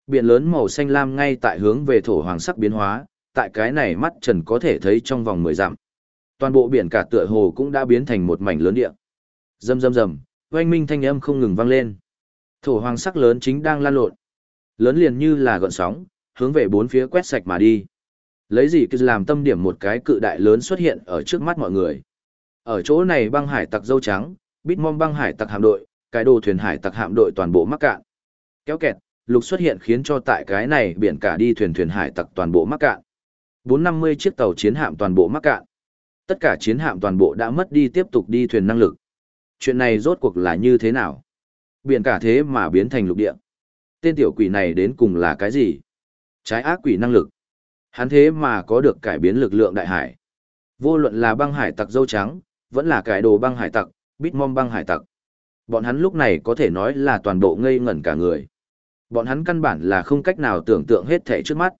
Biển lớn màu xanh lam ngay tại hướng về thổ hoàng sắc biến hóa, tại cái này mắt trần có thể thấy trong vòng 10 dặm. Toàn bộ biển cả tựa hồ cũng đã biến thành một mảnh lớn địa. Rầm rầm rầm, oanh minh thanh âm không ngừng vang lên. Thổ hoàng sắc lớn chính đang lan lộn. Lớn liền như là gợn sóng, hướng về bốn phía quét sạch mà đi. Lấy gì cứ làm tâm điểm một cái cự đại lớn xuất hiện ở trước mắt mọi người. Ở chỗ này băng hải tặc dâu trắng, Bitmom băng hải tặc hạm đội, cái đồ thuyền hải tặc hạm đội toàn bộ mắc cạn. Kéo kẹt, lục xuất hiện khiến cho tại cái này biển cả đi thuyền thuyền hải tặc toàn bộ mắc cạn. 450 chiếc tàu chiến hạm toàn bộ mắc cạn. Tất cả chiến hạm toàn bộ đã mất đi tiếp tục đi thuyền năng lực. Chuyện này rốt cuộc là như thế nào? Biển cả thế mà biến thành lục địa. Tên tiểu quỷ này đến cùng là cái gì? Trái ác quỷ năng lực. Hắn thế mà có được cải biến lực lượng đại hải. Vô luận là băng hải tặc dâu trắng, vẫn là cải đồ băng hải tặc, bitmom băng hải tặc. Bọn hắn lúc này có thể nói là toàn bộ ngây ngẩn cả người. Bọn hắn căn bản là không cách nào tưởng tượng hết thể trước mắt.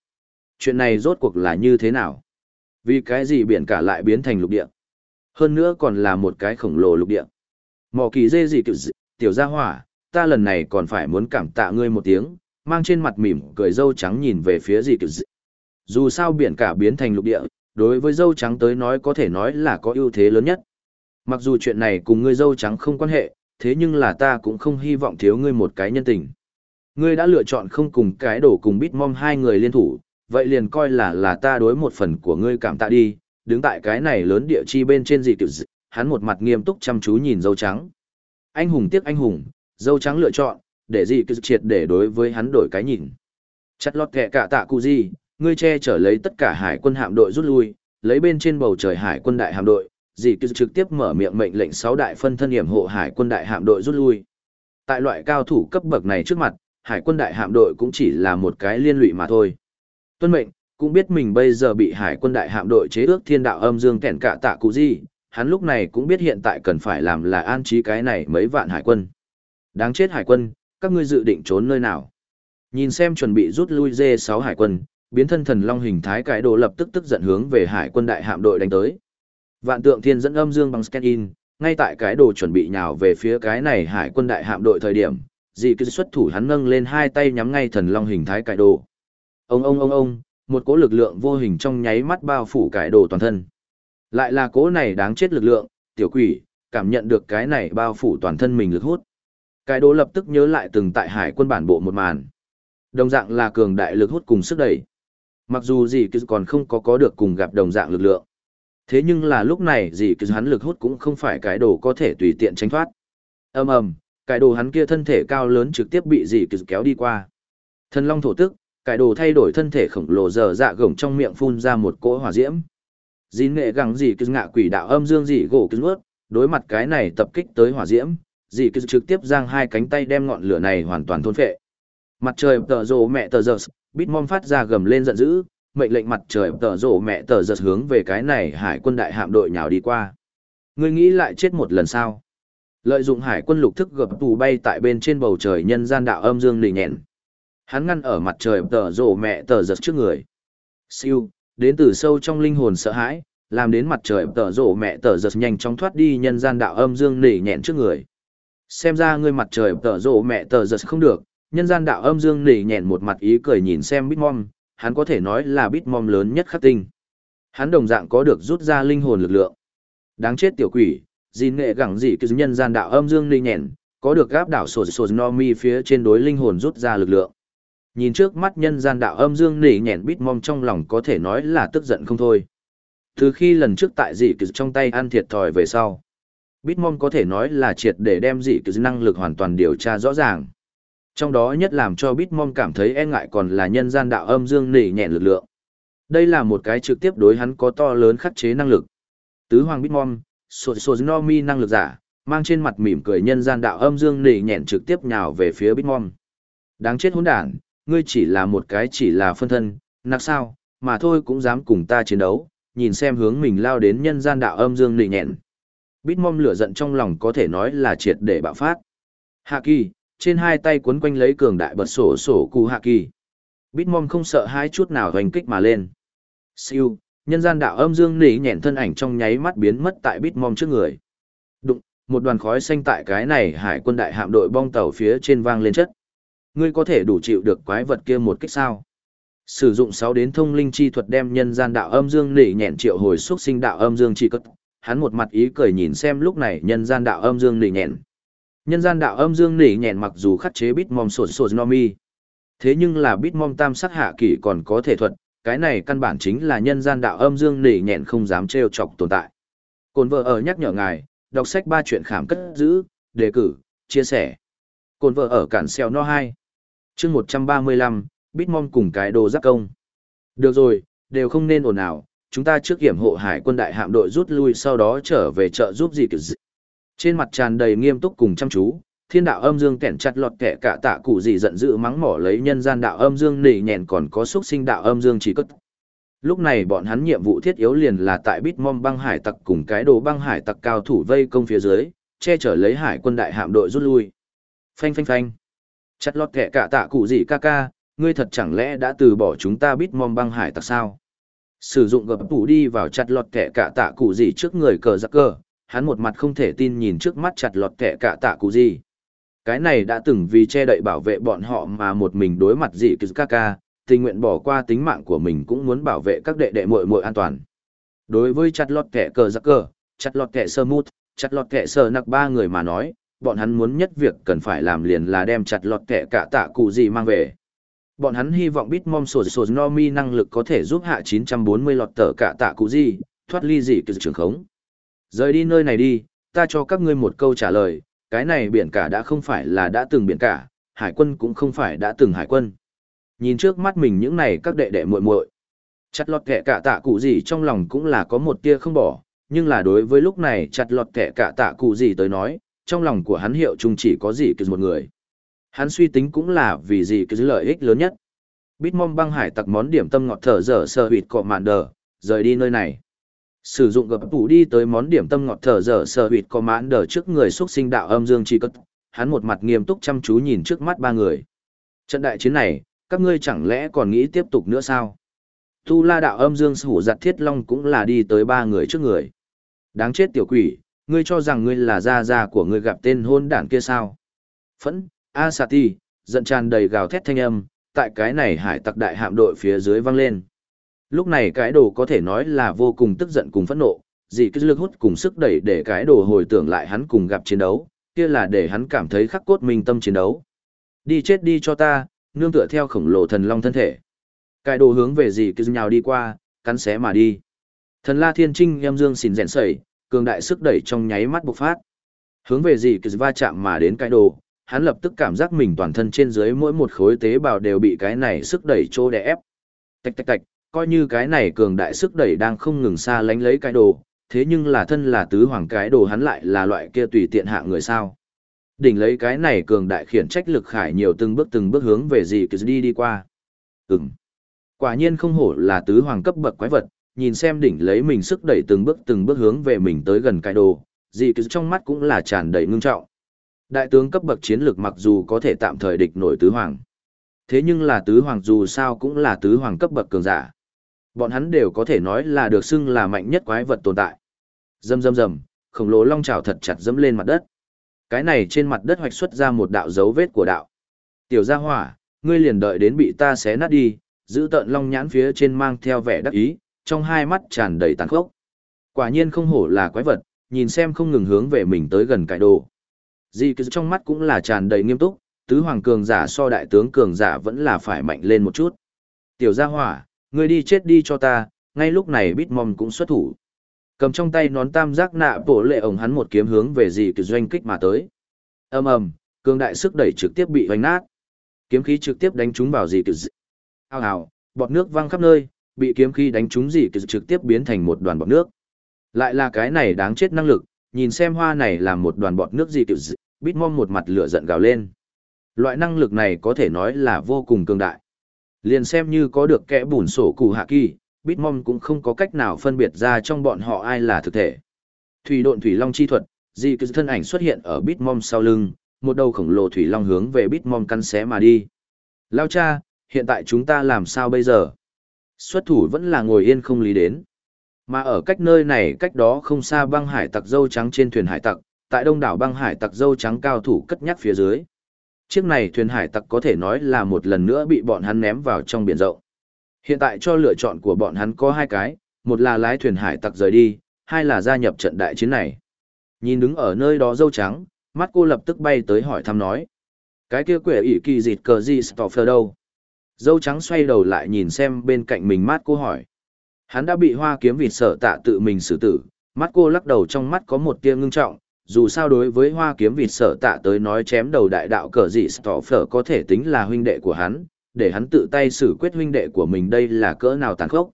Chuyện này rốt cuộc là như thế nào? Vì cái gì biển cả lại biến thành lục địa? Hơn nữa còn là một cái khổng lồ lục địa. Mỏ kỳ dê gì kiểu dị, tiểu gia hỏa, ta lần này còn phải muốn cảm tạ ngươi một tiếng, mang trên mặt mỉm cười dâu trắng nhìn về phía gì kiểu dị. Dù sao biển cả biến thành lục địa, đối với dâu trắng tới nói có thể nói là có ưu thế lớn nhất. Mặc dù chuyện này cùng ngươi dâu trắng không quan hệ, thế nhưng là ta cũng không hy vọng thiếu ngươi một cái nhân tình. Ngươi đã lựa chọn không cùng cái đổ cùng Bitmom hai người liên thủ, vậy liền coi là là ta đối một phần của ngươi cảm tạ đi, đứng tại cái này lớn địa chi bên trên gì tiểu dị, hắn một mặt nghiêm túc chăm chú nhìn dâu trắng. Anh hùng tiếc anh hùng, dâu trắng lựa chọn, để gì cứ triệt để đối với hắn đổi cái nhìn. Chặt lọt kẹ cả tạ cụ gì, ngươi che chở lấy tất cả hải quân hạm đội rút lui, lấy bên trên bầu trời hải quân đại hạm đội, gì cứ trực tiếp mở miệng mệnh lệnh sáu đại phân thân hiểm hộ hải quân đại hạm đội rút lui. Tại loại cao thủ cấp bậc này trước mặt, hải quân đại hạm đội cũng chỉ là một cái liên lụy mà thôi. Tuân mệnh, cũng biết mình bây giờ bị hải quân đại hạm đội chế ước thiên đạo âm dương kẻn cả tạ cụ gì, hắn lúc này cũng biết hiện tại cần phải làm là an trí cái này mấy vạn hải quân. Đáng chết hải quân, các ngươi dự định trốn nơi nào? Nhìn xem chuẩn bị rút lui dê 6 hải quân, biến thân thần long hình thái cái đồ lập tức tức giận hướng về hải quân đại hạm đội đánh tới. Vạn tượng thiên dẫn âm dương bằng scan in, ngay tại cái đồ chuẩn bị nhào về phía cái này hải quân đại hạm đội thời điểm, dị cứ xuất thủ hắn nâng lên hai tay nhắm ngay thần long hình thái cải đồ. Ông ông ông ông, một cỗ lực lượng vô hình trong nháy mắt bao phủ cải đồ toàn thân. Lại là cỗ này đáng chết lực lượng, tiểu quỷ, cảm nhận được cái này bao phủ toàn thân mình lực hút. cải đồ lập tức nhớ lại từng tại hải quân bản bộ một màn. Đồng dạng là cường đại lực hút cùng sức đẩy. Mặc dù Dị cứ còn không có có được cùng gặp đồng dạng lực lượng. Thế nhưng là lúc này Dị cứ hắn lực hút cũng không phải cái đồ có thể tùy tiện tránh thoát. ầm ầm, cái đồ hắn kia thân thể cao lớn trực tiếp bị gì cứ kéo đi qua. Thần long thổ tức, cái đồ thay đổi thân thể khổng lồ dở dạ gồng trong miệng phun ra một cỗ hỏa diễm. Dĩ nghệ gắng gì cứ ngạ quỷ đạo âm dương dì gỗ cứ nuốt, đối mặt cái này tập kích tới hỏa diễm, dì cứ trực tiếp giang hai cánh tay đem ngọn lửa này hoàn toàn thôn phệ. Mặt trời tờ rồ mẹ tờ giờ, Bitmom phát ra gầm lên giận dữ, mệnh lệnh mặt trời tờ rộ mẹ tờ giật hướng về cái này hải quân đại hạm đội nhào đi qua. Ngươi nghĩ lại chết một lần sao? Lợi dụng hải quân lục thức gập tù bay tại bên trên bầu trời nhân gian đạo âm dương lì nhẹn. Hắn ngăn ở mặt trời tờ rổ mẹ tờ giật trước người. Siêu, đến từ sâu trong linh hồn sợ hãi, làm đến mặt trời tờ rổ mẹ tờ giật nhanh chóng thoát đi nhân gian đạo âm dương nỉ nhẹn trước người. Xem ra ngươi mặt trời tờ rổ mẹ tờ giật không được, nhân gian đạo âm dương nỉ nhẹn một mặt ý cười nhìn xem Bitmom, hắn có thể nói là Bitmom lớn nhất khắc tinh. Hắn đồng dạng có được rút ra linh hồn lực lượng. Đáng chết tiểu quỷ, gìn nghệ gẳng gì cứ nhân gian đạo âm dương linh nhẹn, có được gáp đảo sổ sổ no mi phía trên đối linh hồn rút ra lực lượng. Nhìn trước mắt nhân gian đạo âm dương nỉ nhẹn Bitmom trong lòng có thể nói là tức giận không thôi. Từ khi lần trước tại dị cứ trong tay ăn thiệt thòi về sau. Bitmom có thể nói là triệt để đem dị cứ năng lực hoàn toàn điều tra rõ ràng. Trong đó nhất làm cho Bitmom cảm thấy e ngại còn là nhân gian đạo âm dương nỉ nhẹn lực lượng. Đây là một cái trực tiếp đối hắn có to lớn khắc chế năng lực. Tứ hoàng Bitmom, Sonomi năng lực giả, mang trên mặt mỉm cười nhân gian đạo âm dương nỉ nhẹn trực tiếp nhào về phía Bitmom. Đáng chết hỗn đản, ngươi chỉ là một cái chỉ là phân thân, nặc sao, mà thôi cũng dám cùng ta chiến đấu, nhìn xem hướng mình lao đến nhân gian đạo âm dương nỉ nhẹn. Bitmom lửa giận trong lòng có thể nói là triệt để bạo phát. Hạ kỳ, trên hai tay quấn quanh lấy cường đại bật sổ sổ cụ hạ kỳ. Bitmom không sợ hai chút nào hoành kích mà lên. Siêu, nhân gian đạo âm dương nỉ nhẹn thân ảnh trong nháy mắt biến mất tại bít Bitmom trước người. Đụng, một đoàn khói xanh tại cái này hải quân đại hạm đội bong tàu phía trên vang lên chất. Ngươi có thể đủ chịu được quái vật kia một kích sao? Sử dụng sáu đến thông linh chi thuật đem nhân gian đạo âm dương nỉ nhẹn triệu hồi xuất sinh đạo âm dương chi cất. Hắn một mặt ý cười nhìn xem lúc này nhân gian đạo âm dương nỉ nhẹn. Nhân gian đạo âm dương nỉ nhẹn mặc dù khắt chế Bitmom sột sột no mi Thế nhưng là bít Bitmom tam sắc hạ kỷ còn có thể thuật, cái này căn bản chính là nhân gian đạo âm dương nỉ nhẹn không dám trêu chọc tồn tại. Cồn vợ ở nhắc nhở ngài, đọc sách ba chuyện khảm cất giữ, đề cử, chia sẻ. Cồn vợ ở cản xeo no 2. chương 135, bitmon cùng cái đồ giác công. Được rồi, đều không nên ồn ào, chúng ta trước kiểm hộ hải quân đại hạm đội rút lui sau đó trở về chợ giúp gì kiểu gì. Trên mặt tràn đầy nghiêm túc cùng chăm chú, thiên đạo âm dương kẹn chặt lọt kẻ cả tạ cụ gì giận dữ mắng mỏ lấy nhân gian đạo âm dương nỉ nhẹn còn có xúc sinh đạo âm dương chỉ cất. Lúc này bọn hắn nhiệm vụ thiết yếu liền là tại Bitmom băng hải tặc cùng cái đồ băng hải tặc cao thủ vây công phía dưới, che chở lấy hải quân đại hạm đội rút lui. Phanh phanh phanh. Chặt lọt kẻ cả tạ cụ gì ca ca, ngươi thật chẳng lẽ đã từ bỏ chúng ta Bitmom băng hải tặc sao? Sử dụng gập tủ đi vào chặt lọt kẻ cả tạ cụ gì trước người cờ giặc cờ, hắn một mặt không thể tin nhìn trước mắt chặt lọt kẻ cả tạ cụ gì cái này đã từng vì che đậy bảo vệ bọn họ mà một mình đối mặt dị Kizkaka, tình nguyện bỏ qua tính mạng của mình cũng muốn bảo vệ các đệ đệ muội muội an toàn. Đối với chặt lọt kẻ cờ giặc cờ, chặt lọt kẻ sơ mút, chặt lọt kẻ sơ nặc ba người mà nói, bọn hắn muốn nhất việc cần phải làm liền là đem chặt lọt kẻ cả tạ cụ gì mang về. Bọn hắn hy vọng Bitmom sổ sổ no mi năng lực có thể giúp hạ 940 lọt tờ cả tạ cụ gì, thoát ly dị từ trường khống. Rời đi nơi này đi, ta cho các ngươi một câu trả lời, cái này biển cả đã không phải là đã từng biển cả, hải quân cũng không phải đã từng hải quân. Nhìn trước mắt mình những này các đệ đệ muội muội, chặt lọt kẻ cả tạ cụ gì trong lòng cũng là có một tia không bỏ, nhưng là đối với lúc này chặt lọt kẻ cả tạ cụ gì tới nói, trong lòng của hắn hiệu chung chỉ có gì cứ một người. Hắn suy tính cũng là vì gì cứ lợi ích lớn nhất. Bitmom băng hải tặc món điểm tâm ngọt thở dở sơ huyệt cọ mạn đờ, rời đi nơi này. Sử dụng gập tủ đi tới món điểm tâm ngọt thở dở sờ huỵt có mãn đờ trước người xuất sinh đạo âm dương chi cất, hắn một mặt nghiêm túc chăm chú nhìn trước mắt ba người. Trận đại chiến này, các ngươi chẳng lẽ còn nghĩ tiếp tục nữa sao? Tu la đạo âm dương hủ giặt thiết long cũng là đi tới ba người trước người. Đáng chết tiểu quỷ, ngươi cho rằng ngươi là gia gia của ngươi gặp tên hôn đản kia sao? Phẫn, A Sati, giận tràn đầy gào thét thanh âm, tại cái này hải tặc đại hạm đội phía dưới vang lên. Lúc này cái đồ có thể nói là vô cùng tức giận cùng phẫn nộ, dị cứ lực hút cùng sức đẩy để cái đồ hồi tưởng lại hắn cùng gặp chiến đấu, kia là để hắn cảm thấy khắc cốt minh tâm chiến đấu. Đi chết đi cho ta, nương tựa theo khổng lồ thần long thân thể. Cái đồ hướng về dị cứ nhào đi qua, cắn xé mà đi. Thần la thiên trinh em dương xỉn rèn sẩy, cường đại sức đẩy trong nháy mắt bộc phát. Hướng về dị cứ va chạm mà đến cái đồ, hắn lập tức cảm giác mình toàn thân trên dưới mỗi một khối tế bào đều bị cái này sức đẩy trô đè ép. Tạch tạch tạch, coi như cái này cường đại sức đẩy đang không ngừng xa lánh lấy cái đồ, thế nhưng là thân là tứ hoàng cái đồ hắn lại là loại kia tùy tiện hạ người sao. Đỉnh lấy cái này cường đại khiển trách lực khải nhiều từng bước từng bước hướng về gì cứ đi đi qua. Ừm. Quả nhiên không hổ là tứ hoàng cấp bậc quái vật, nhìn xem đỉnh lấy mình sức đẩy từng bước từng bước hướng về mình tới gần cái đồ, gì cứ trong mắt cũng là tràn đầy ngưng trọng. Đại tướng cấp bậc chiến lược mặc dù có thể tạm thời địch nổi tứ hoàng. Thế nhưng là tứ hoàng dù sao cũng là tứ hoàng cấp bậc cường giả. Bọn hắn đều có thể nói là được xưng là mạnh nhất quái vật tồn tại. Rầm rầm rầm, khổng lồ long trào thật chặt dẫm lên mặt đất. Cái này trên mặt đất hoạch xuất ra một đạo dấu vết của đạo. Tiểu gia hỏa, ngươi liền đợi đến bị ta xé nát đi, giữ tận long nhãn phía trên mang theo vẻ đắc ý, trong hai mắt tràn đầy tàn khốc. Quả nhiên không hổ là quái vật, nhìn xem không ngừng hướng về mình tới gần cải đồ. Di cứ trong mắt cũng là tràn đầy nghiêm túc, tứ hoàng cường giả so đại tướng cường giả vẫn là phải mạnh lên một chút. Tiểu gia hỏa, Ngươi đi chết đi cho ta, ngay lúc này Bitmom cũng xuất thủ. Cầm trong tay nón tam giác nạ bổ lệ ổng hắn một kiếm hướng về dị kỳ doanh kích mà tới. ầm ầm, cường đại sức đẩy trực tiếp bị hoành nát. Kiếm khí trực tiếp đánh trúng vào dị kỳ. Ao ào, bọt nước văng khắp nơi, bị kiếm khí đánh trúng dị kỳ trực tiếp biến thành một đoàn bọt nước. Lại là cái này đáng chết năng lực, nhìn xem hoa này là một đoàn bọt nước dị kỳ, Bitmom một mặt lửa giận gào lên. Loại năng lực này có thể nói là vô cùng cường đại. Liền xem như có được kẽ bùn sổ cụ hạ kỳ, Bitmom cũng không có cách nào phân biệt ra trong bọn họ ai là thực thể. Thủy độn thủy long chi thuật, dị cứ thân ảnh xuất hiện ở Bitmom sau lưng, một đầu khổng lồ thủy long hướng về Bitmom căn xé mà đi. Lao cha, hiện tại chúng ta làm sao bây giờ? Xuất thủ vẫn là ngồi yên không lý đến. Mà ở cách nơi này cách đó không xa băng hải tặc dâu trắng trên thuyền hải tặc, tại đông đảo băng hải tặc dâu trắng cao thủ cất nhắc phía dưới. Chiếc này thuyền hải tặc có thể nói là một lần nữa bị bọn hắn ném vào trong biển rộng. Hiện tại cho lựa chọn của bọn hắn có hai cái, một là lái thuyền hải tặc rời đi, hai là gia nhập trận đại chiến này. Nhìn đứng ở nơi đó dâu trắng, mắt cô lập tức bay tới hỏi thăm nói. Cái kia quẻ ỷ kỳ dịt cờ gì Stoffer đâu? Dâu trắng xoay đầu lại nhìn xem bên cạnh mình mắt cô hỏi. Hắn đã bị hoa kiếm vịt sở tạ tự mình xử tử, mắt cô lắc đầu trong mắt có một tia ngưng trọng, dù sao đối với hoa kiếm vịt sở tạ tới nói chém đầu đại đạo cờ dị Stoffer có thể tính là huynh đệ của hắn, để hắn tự tay xử quyết huynh đệ của mình đây là cỡ nào tàn khốc.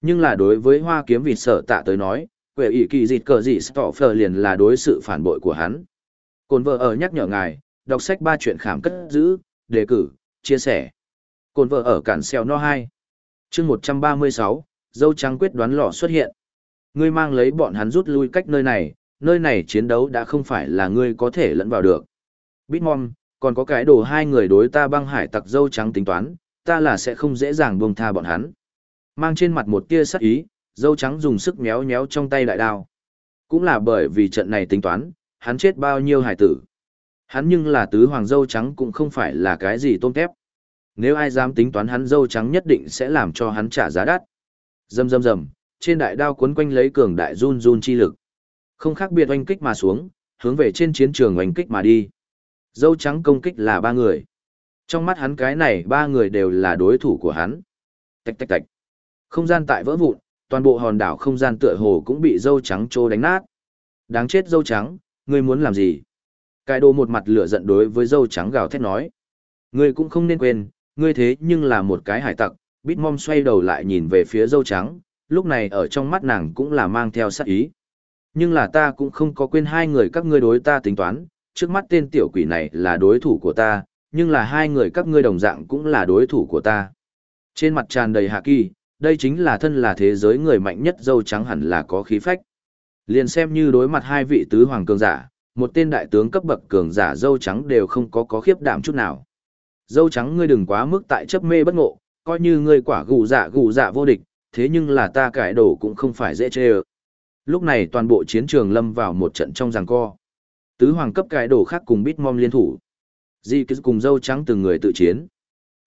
Nhưng là đối với hoa kiếm vịt sở tạ tới nói, quệ ỷ kỳ dịt cờ dị Stoffer liền là đối sự phản bội của hắn. Cồn vợ ở nhắc nhở ngài, đọc sách ba chuyện khảm cất giữ, đề cử, chia sẻ. Cồn vợ ở cản xeo no hai chương 136, dâu trắng quyết đoán lọ xuất hiện. Ngươi mang lấy bọn hắn rút lui cách nơi này, nơi này chiến đấu đã không phải là ngươi có thể lẫn vào được. Bitmom, còn có cái đồ hai người đối ta băng hải tặc dâu trắng tính toán, ta là sẽ không dễ dàng buông tha bọn hắn. Mang trên mặt một tia sắc ý, dâu trắng dùng sức méo méo trong tay đại đao. Cũng là bởi vì trận này tính toán, hắn chết bao nhiêu hải tử. Hắn nhưng là tứ hoàng dâu trắng cũng không phải là cái gì tôm tép. Nếu ai dám tính toán hắn dâu trắng nhất định sẽ làm cho hắn trả giá đắt. Rầm rầm rầm, trên đại đao cuốn quanh lấy cường đại run run chi lực. Không khác biệt oanh kích mà xuống, hướng về trên chiến trường oanh kích mà đi. Dâu trắng công kích là ba người. Trong mắt hắn cái này ba người đều là đối thủ của hắn. Tạch tạch tạch. Không gian tại vỡ vụn, toàn bộ hòn đảo không gian tựa hồ cũng bị dâu trắng trô đánh nát. Đáng chết dâu trắng, ngươi muốn làm gì? Cái đồ một mặt lửa giận đối với dâu trắng gào thét nói. Ngươi cũng không nên quên, ngươi thế nhưng là một cái hải tặc, bít mom xoay đầu lại nhìn về phía dâu trắng, lúc này ở trong mắt nàng cũng là mang theo sát ý. Nhưng là ta cũng không có quên hai người các ngươi đối ta tính toán, trước mắt tên tiểu quỷ này là đối thủ của ta, nhưng là hai người các ngươi đồng dạng cũng là đối thủ của ta. Trên mặt tràn đầy hạ kỳ, đây chính là thân là thế giới người mạnh nhất dâu trắng hẳn là có khí phách. Liền xem như đối mặt hai vị tứ hoàng cường giả, một tên đại tướng cấp bậc cường giả dâu trắng đều không có có khiếp đảm chút nào. Dâu trắng ngươi đừng quá mức tại chấp mê bất ngộ, coi như ngươi quả gù dạ gù dạ vô địch, thế nhưng là ta cải đổ cũng không phải dễ chê ơ. Lúc này toàn bộ chiến trường lâm vào một trận trong giằng co. Tứ hoàng cấp cái đổ khác cùng Bitmom liên thủ. Di cứ cùng dâu trắng từng người tự chiến.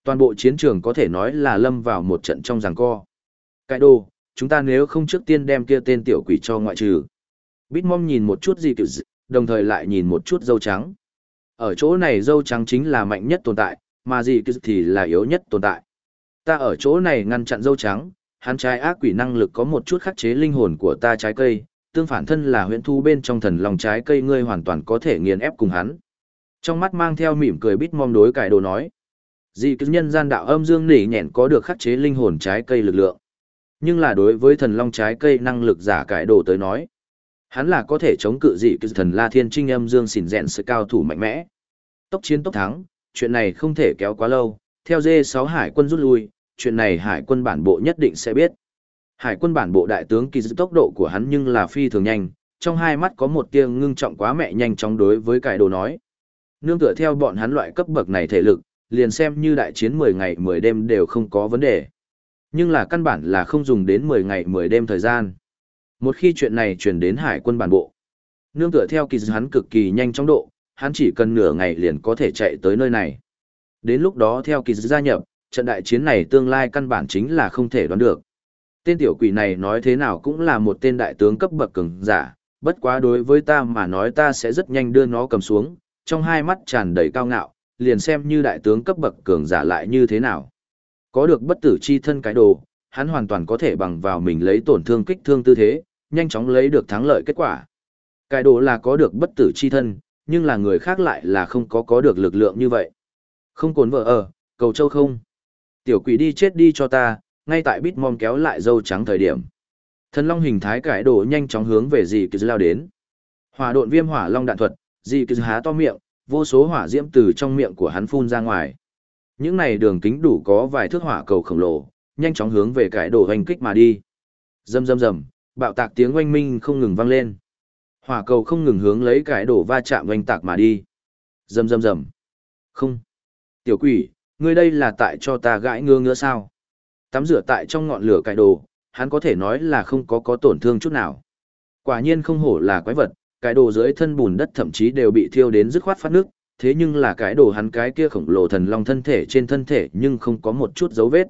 Toàn bộ chiến trường có thể nói là lâm vào một trận trong giằng co. Cái đồ, chúng ta nếu không trước tiên đem kia tên tiểu quỷ cho ngoại trừ. Bitmom nhìn một chút Di cứ, đồng thời lại nhìn một chút dâu trắng. Ở chỗ này dâu trắng chính là mạnh nhất tồn tại, mà Di cứ thì là yếu nhất tồn tại. Ta ở chỗ này ngăn chặn dâu trắng, hắn trái ác quỷ năng lực có một chút khắc chế linh hồn của ta trái cây, tương phản thân là huyễn thu bên trong thần lòng trái cây ngươi hoàn toàn có thể nghiền ép cùng hắn. Trong mắt mang theo mỉm cười bít mong đối cải đồ nói. Dị cứ nhân gian đạo âm dương nỉ nhẹn có được khắc chế linh hồn trái cây lực lượng. Nhưng là đối với thần long trái cây năng lực giả cải đồ tới nói. Hắn là có thể chống cự dị cứ thần la thiên trinh âm dương xỉn rẹn sự cao thủ mạnh mẽ. Tốc chiến tốc thắng, chuyện này không thể kéo quá lâu, theo dê sáu hải quân rút lui, chuyện này hải quân bản bộ nhất định sẽ biết. Hải quân bản bộ đại tướng kỳ dự tốc độ của hắn nhưng là phi thường nhanh, trong hai mắt có một tia ngưng trọng quá mẹ nhanh chóng đối với cải đồ nói. Nương tựa theo bọn hắn loại cấp bậc này thể lực, liền xem như đại chiến 10 ngày 10 đêm đều không có vấn đề. Nhưng là căn bản là không dùng đến 10 ngày 10 đêm thời gian. Một khi chuyện này chuyển đến hải quân bản bộ, nương tựa theo kỳ dự hắn cực kỳ nhanh chóng độ, hắn chỉ cần nửa ngày liền có thể chạy tới nơi này. Đến lúc đó theo kỳ dự gia nhập, trận đại chiến này tương lai căn bản chính là không thể đoán được. Tên tiểu quỷ này nói thế nào cũng là một tên đại tướng cấp bậc cường giả, bất quá đối với ta mà nói ta sẽ rất nhanh đưa nó cầm xuống, trong hai mắt tràn đầy cao ngạo, liền xem như đại tướng cấp bậc cường giả lại như thế nào. Có được bất tử chi thân cái đồ, hắn hoàn toàn có thể bằng vào mình lấy tổn thương kích thương tư thế, nhanh chóng lấy được thắng lợi kết quả. Cái đồ là có được bất tử chi thân, nhưng là người khác lại là không có có được lực lượng như vậy. Không cồn vợ ở, cầu châu không. Tiểu quỷ đi chết đi cho ta, ngay tại bít mom kéo lại dâu trắng thời điểm. Thần long hình thái cải đồ nhanh chóng hướng về dì cứ lao đến. Hỏa độn viêm hỏa long đạn thuật, dì cứ há to miệng, vô số hỏa diễm từ trong miệng của hắn phun ra ngoài. Những này đường kính đủ có vài thước hỏa cầu khổng lồ, nhanh chóng hướng về cải đồ hoành kích mà đi. Rầm rầm rầm, bạo tạc tiếng oanh minh không ngừng vang lên. Hỏa cầu không ngừng hướng lấy cải đồ va chạm oanh tạc mà đi. Rầm rầm rầm. Không. Tiểu quỷ, Ngươi đây là tại cho ta gãi ngứa ngứa sao? Tắm rửa tại trong ngọn lửa cải đồ, hắn có thể nói là không có có tổn thương chút nào. Quả nhiên không hổ là quái vật, cái đồ dưới thân bùn đất thậm chí đều bị thiêu đến dứt khoát phát nước, thế nhưng là cái đồ hắn cái kia khổng lồ thần long thân thể trên thân thể nhưng không có một chút dấu vết.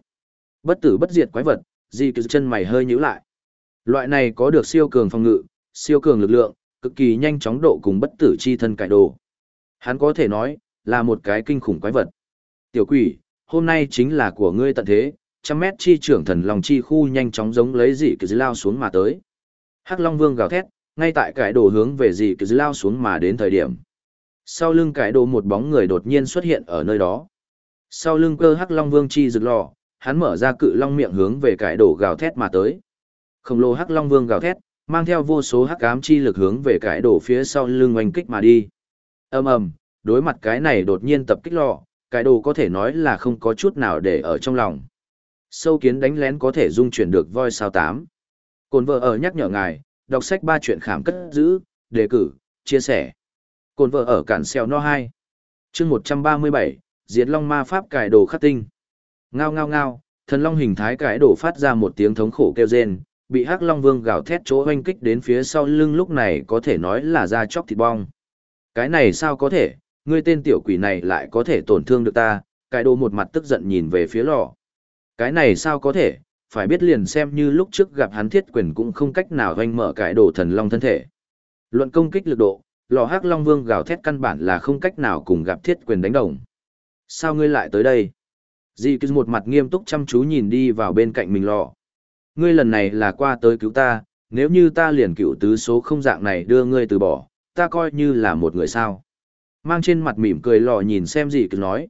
Bất tử bất diệt quái vật, gì cứ chân mày hơi nhíu lại. Loại này có được siêu cường phòng ngự, siêu cường lực lượng, cực kỳ nhanh chóng độ cùng bất tử chi thân cải đồ. Hắn có thể nói, là một cái kinh khủng quái vật. Tiểu quỷ, hôm nay chính là của ngươi tận thế, trăm mét chi trưởng thần lòng chi khu nhanh chóng giống lấy dị cứ lao xuống mà tới. Hắc Long Vương gào thét, ngay tại cải đồ hướng về dị cứ lao xuống mà đến thời điểm. Sau lưng cải đồ một bóng người đột nhiên xuất hiện ở nơi đó. Sau lưng cơ Hắc Long Vương chi rực lò, hắn mở ra cự long miệng hướng về cải đồ gào thét mà tới. Khổng lồ Hắc Long Vương gào thét, mang theo vô số hắc ám chi lực hướng về cải đồ phía sau lưng oanh kích mà đi. Ầm ầm, đối mặt cái này đột nhiên tập kích lò, cái đồ có thể nói là không có chút nào để ở trong lòng. Sâu kiến đánh lén có thể dung chuyển được voi sao tám. Cồn vợ ở nhắc nhở ngài, đọc sách ba chuyện khảm cất giữ, đề cử, chia sẻ. Cồn vợ ở cản xeo no 2. chương 137, Diệt Long Ma Pháp cải đồ khắc tinh. Ngao ngao ngao, thần long hình thái cải đồ phát ra một tiếng thống khổ kêu rên, bị hắc long vương gào thét chỗ oanh kích đến phía sau lưng lúc này có thể nói là da chóc thịt bong. Cái này sao có thể, ngươi tên tiểu quỷ này lại có thể tổn thương được ta, cải đồ một mặt tức giận nhìn về phía lò. Cái này sao có thể, phải biết liền xem như lúc trước gặp hắn thiết quyền cũng không cách nào doanh mở cải đồ thần long thân thể. Luận công kích lực độ, lò hắc long vương gào thét căn bản là không cách nào cùng gặp thiết quyền đánh đồng. Sao ngươi lại tới đây? Dì cứ một mặt nghiêm túc chăm chú nhìn đi vào bên cạnh mình lò. Ngươi lần này là qua tới cứu ta, nếu như ta liền cựu tứ số không dạng này đưa ngươi từ bỏ, ta coi như là một người sao. Mang trên mặt mỉm cười lò nhìn xem gì cứ nói.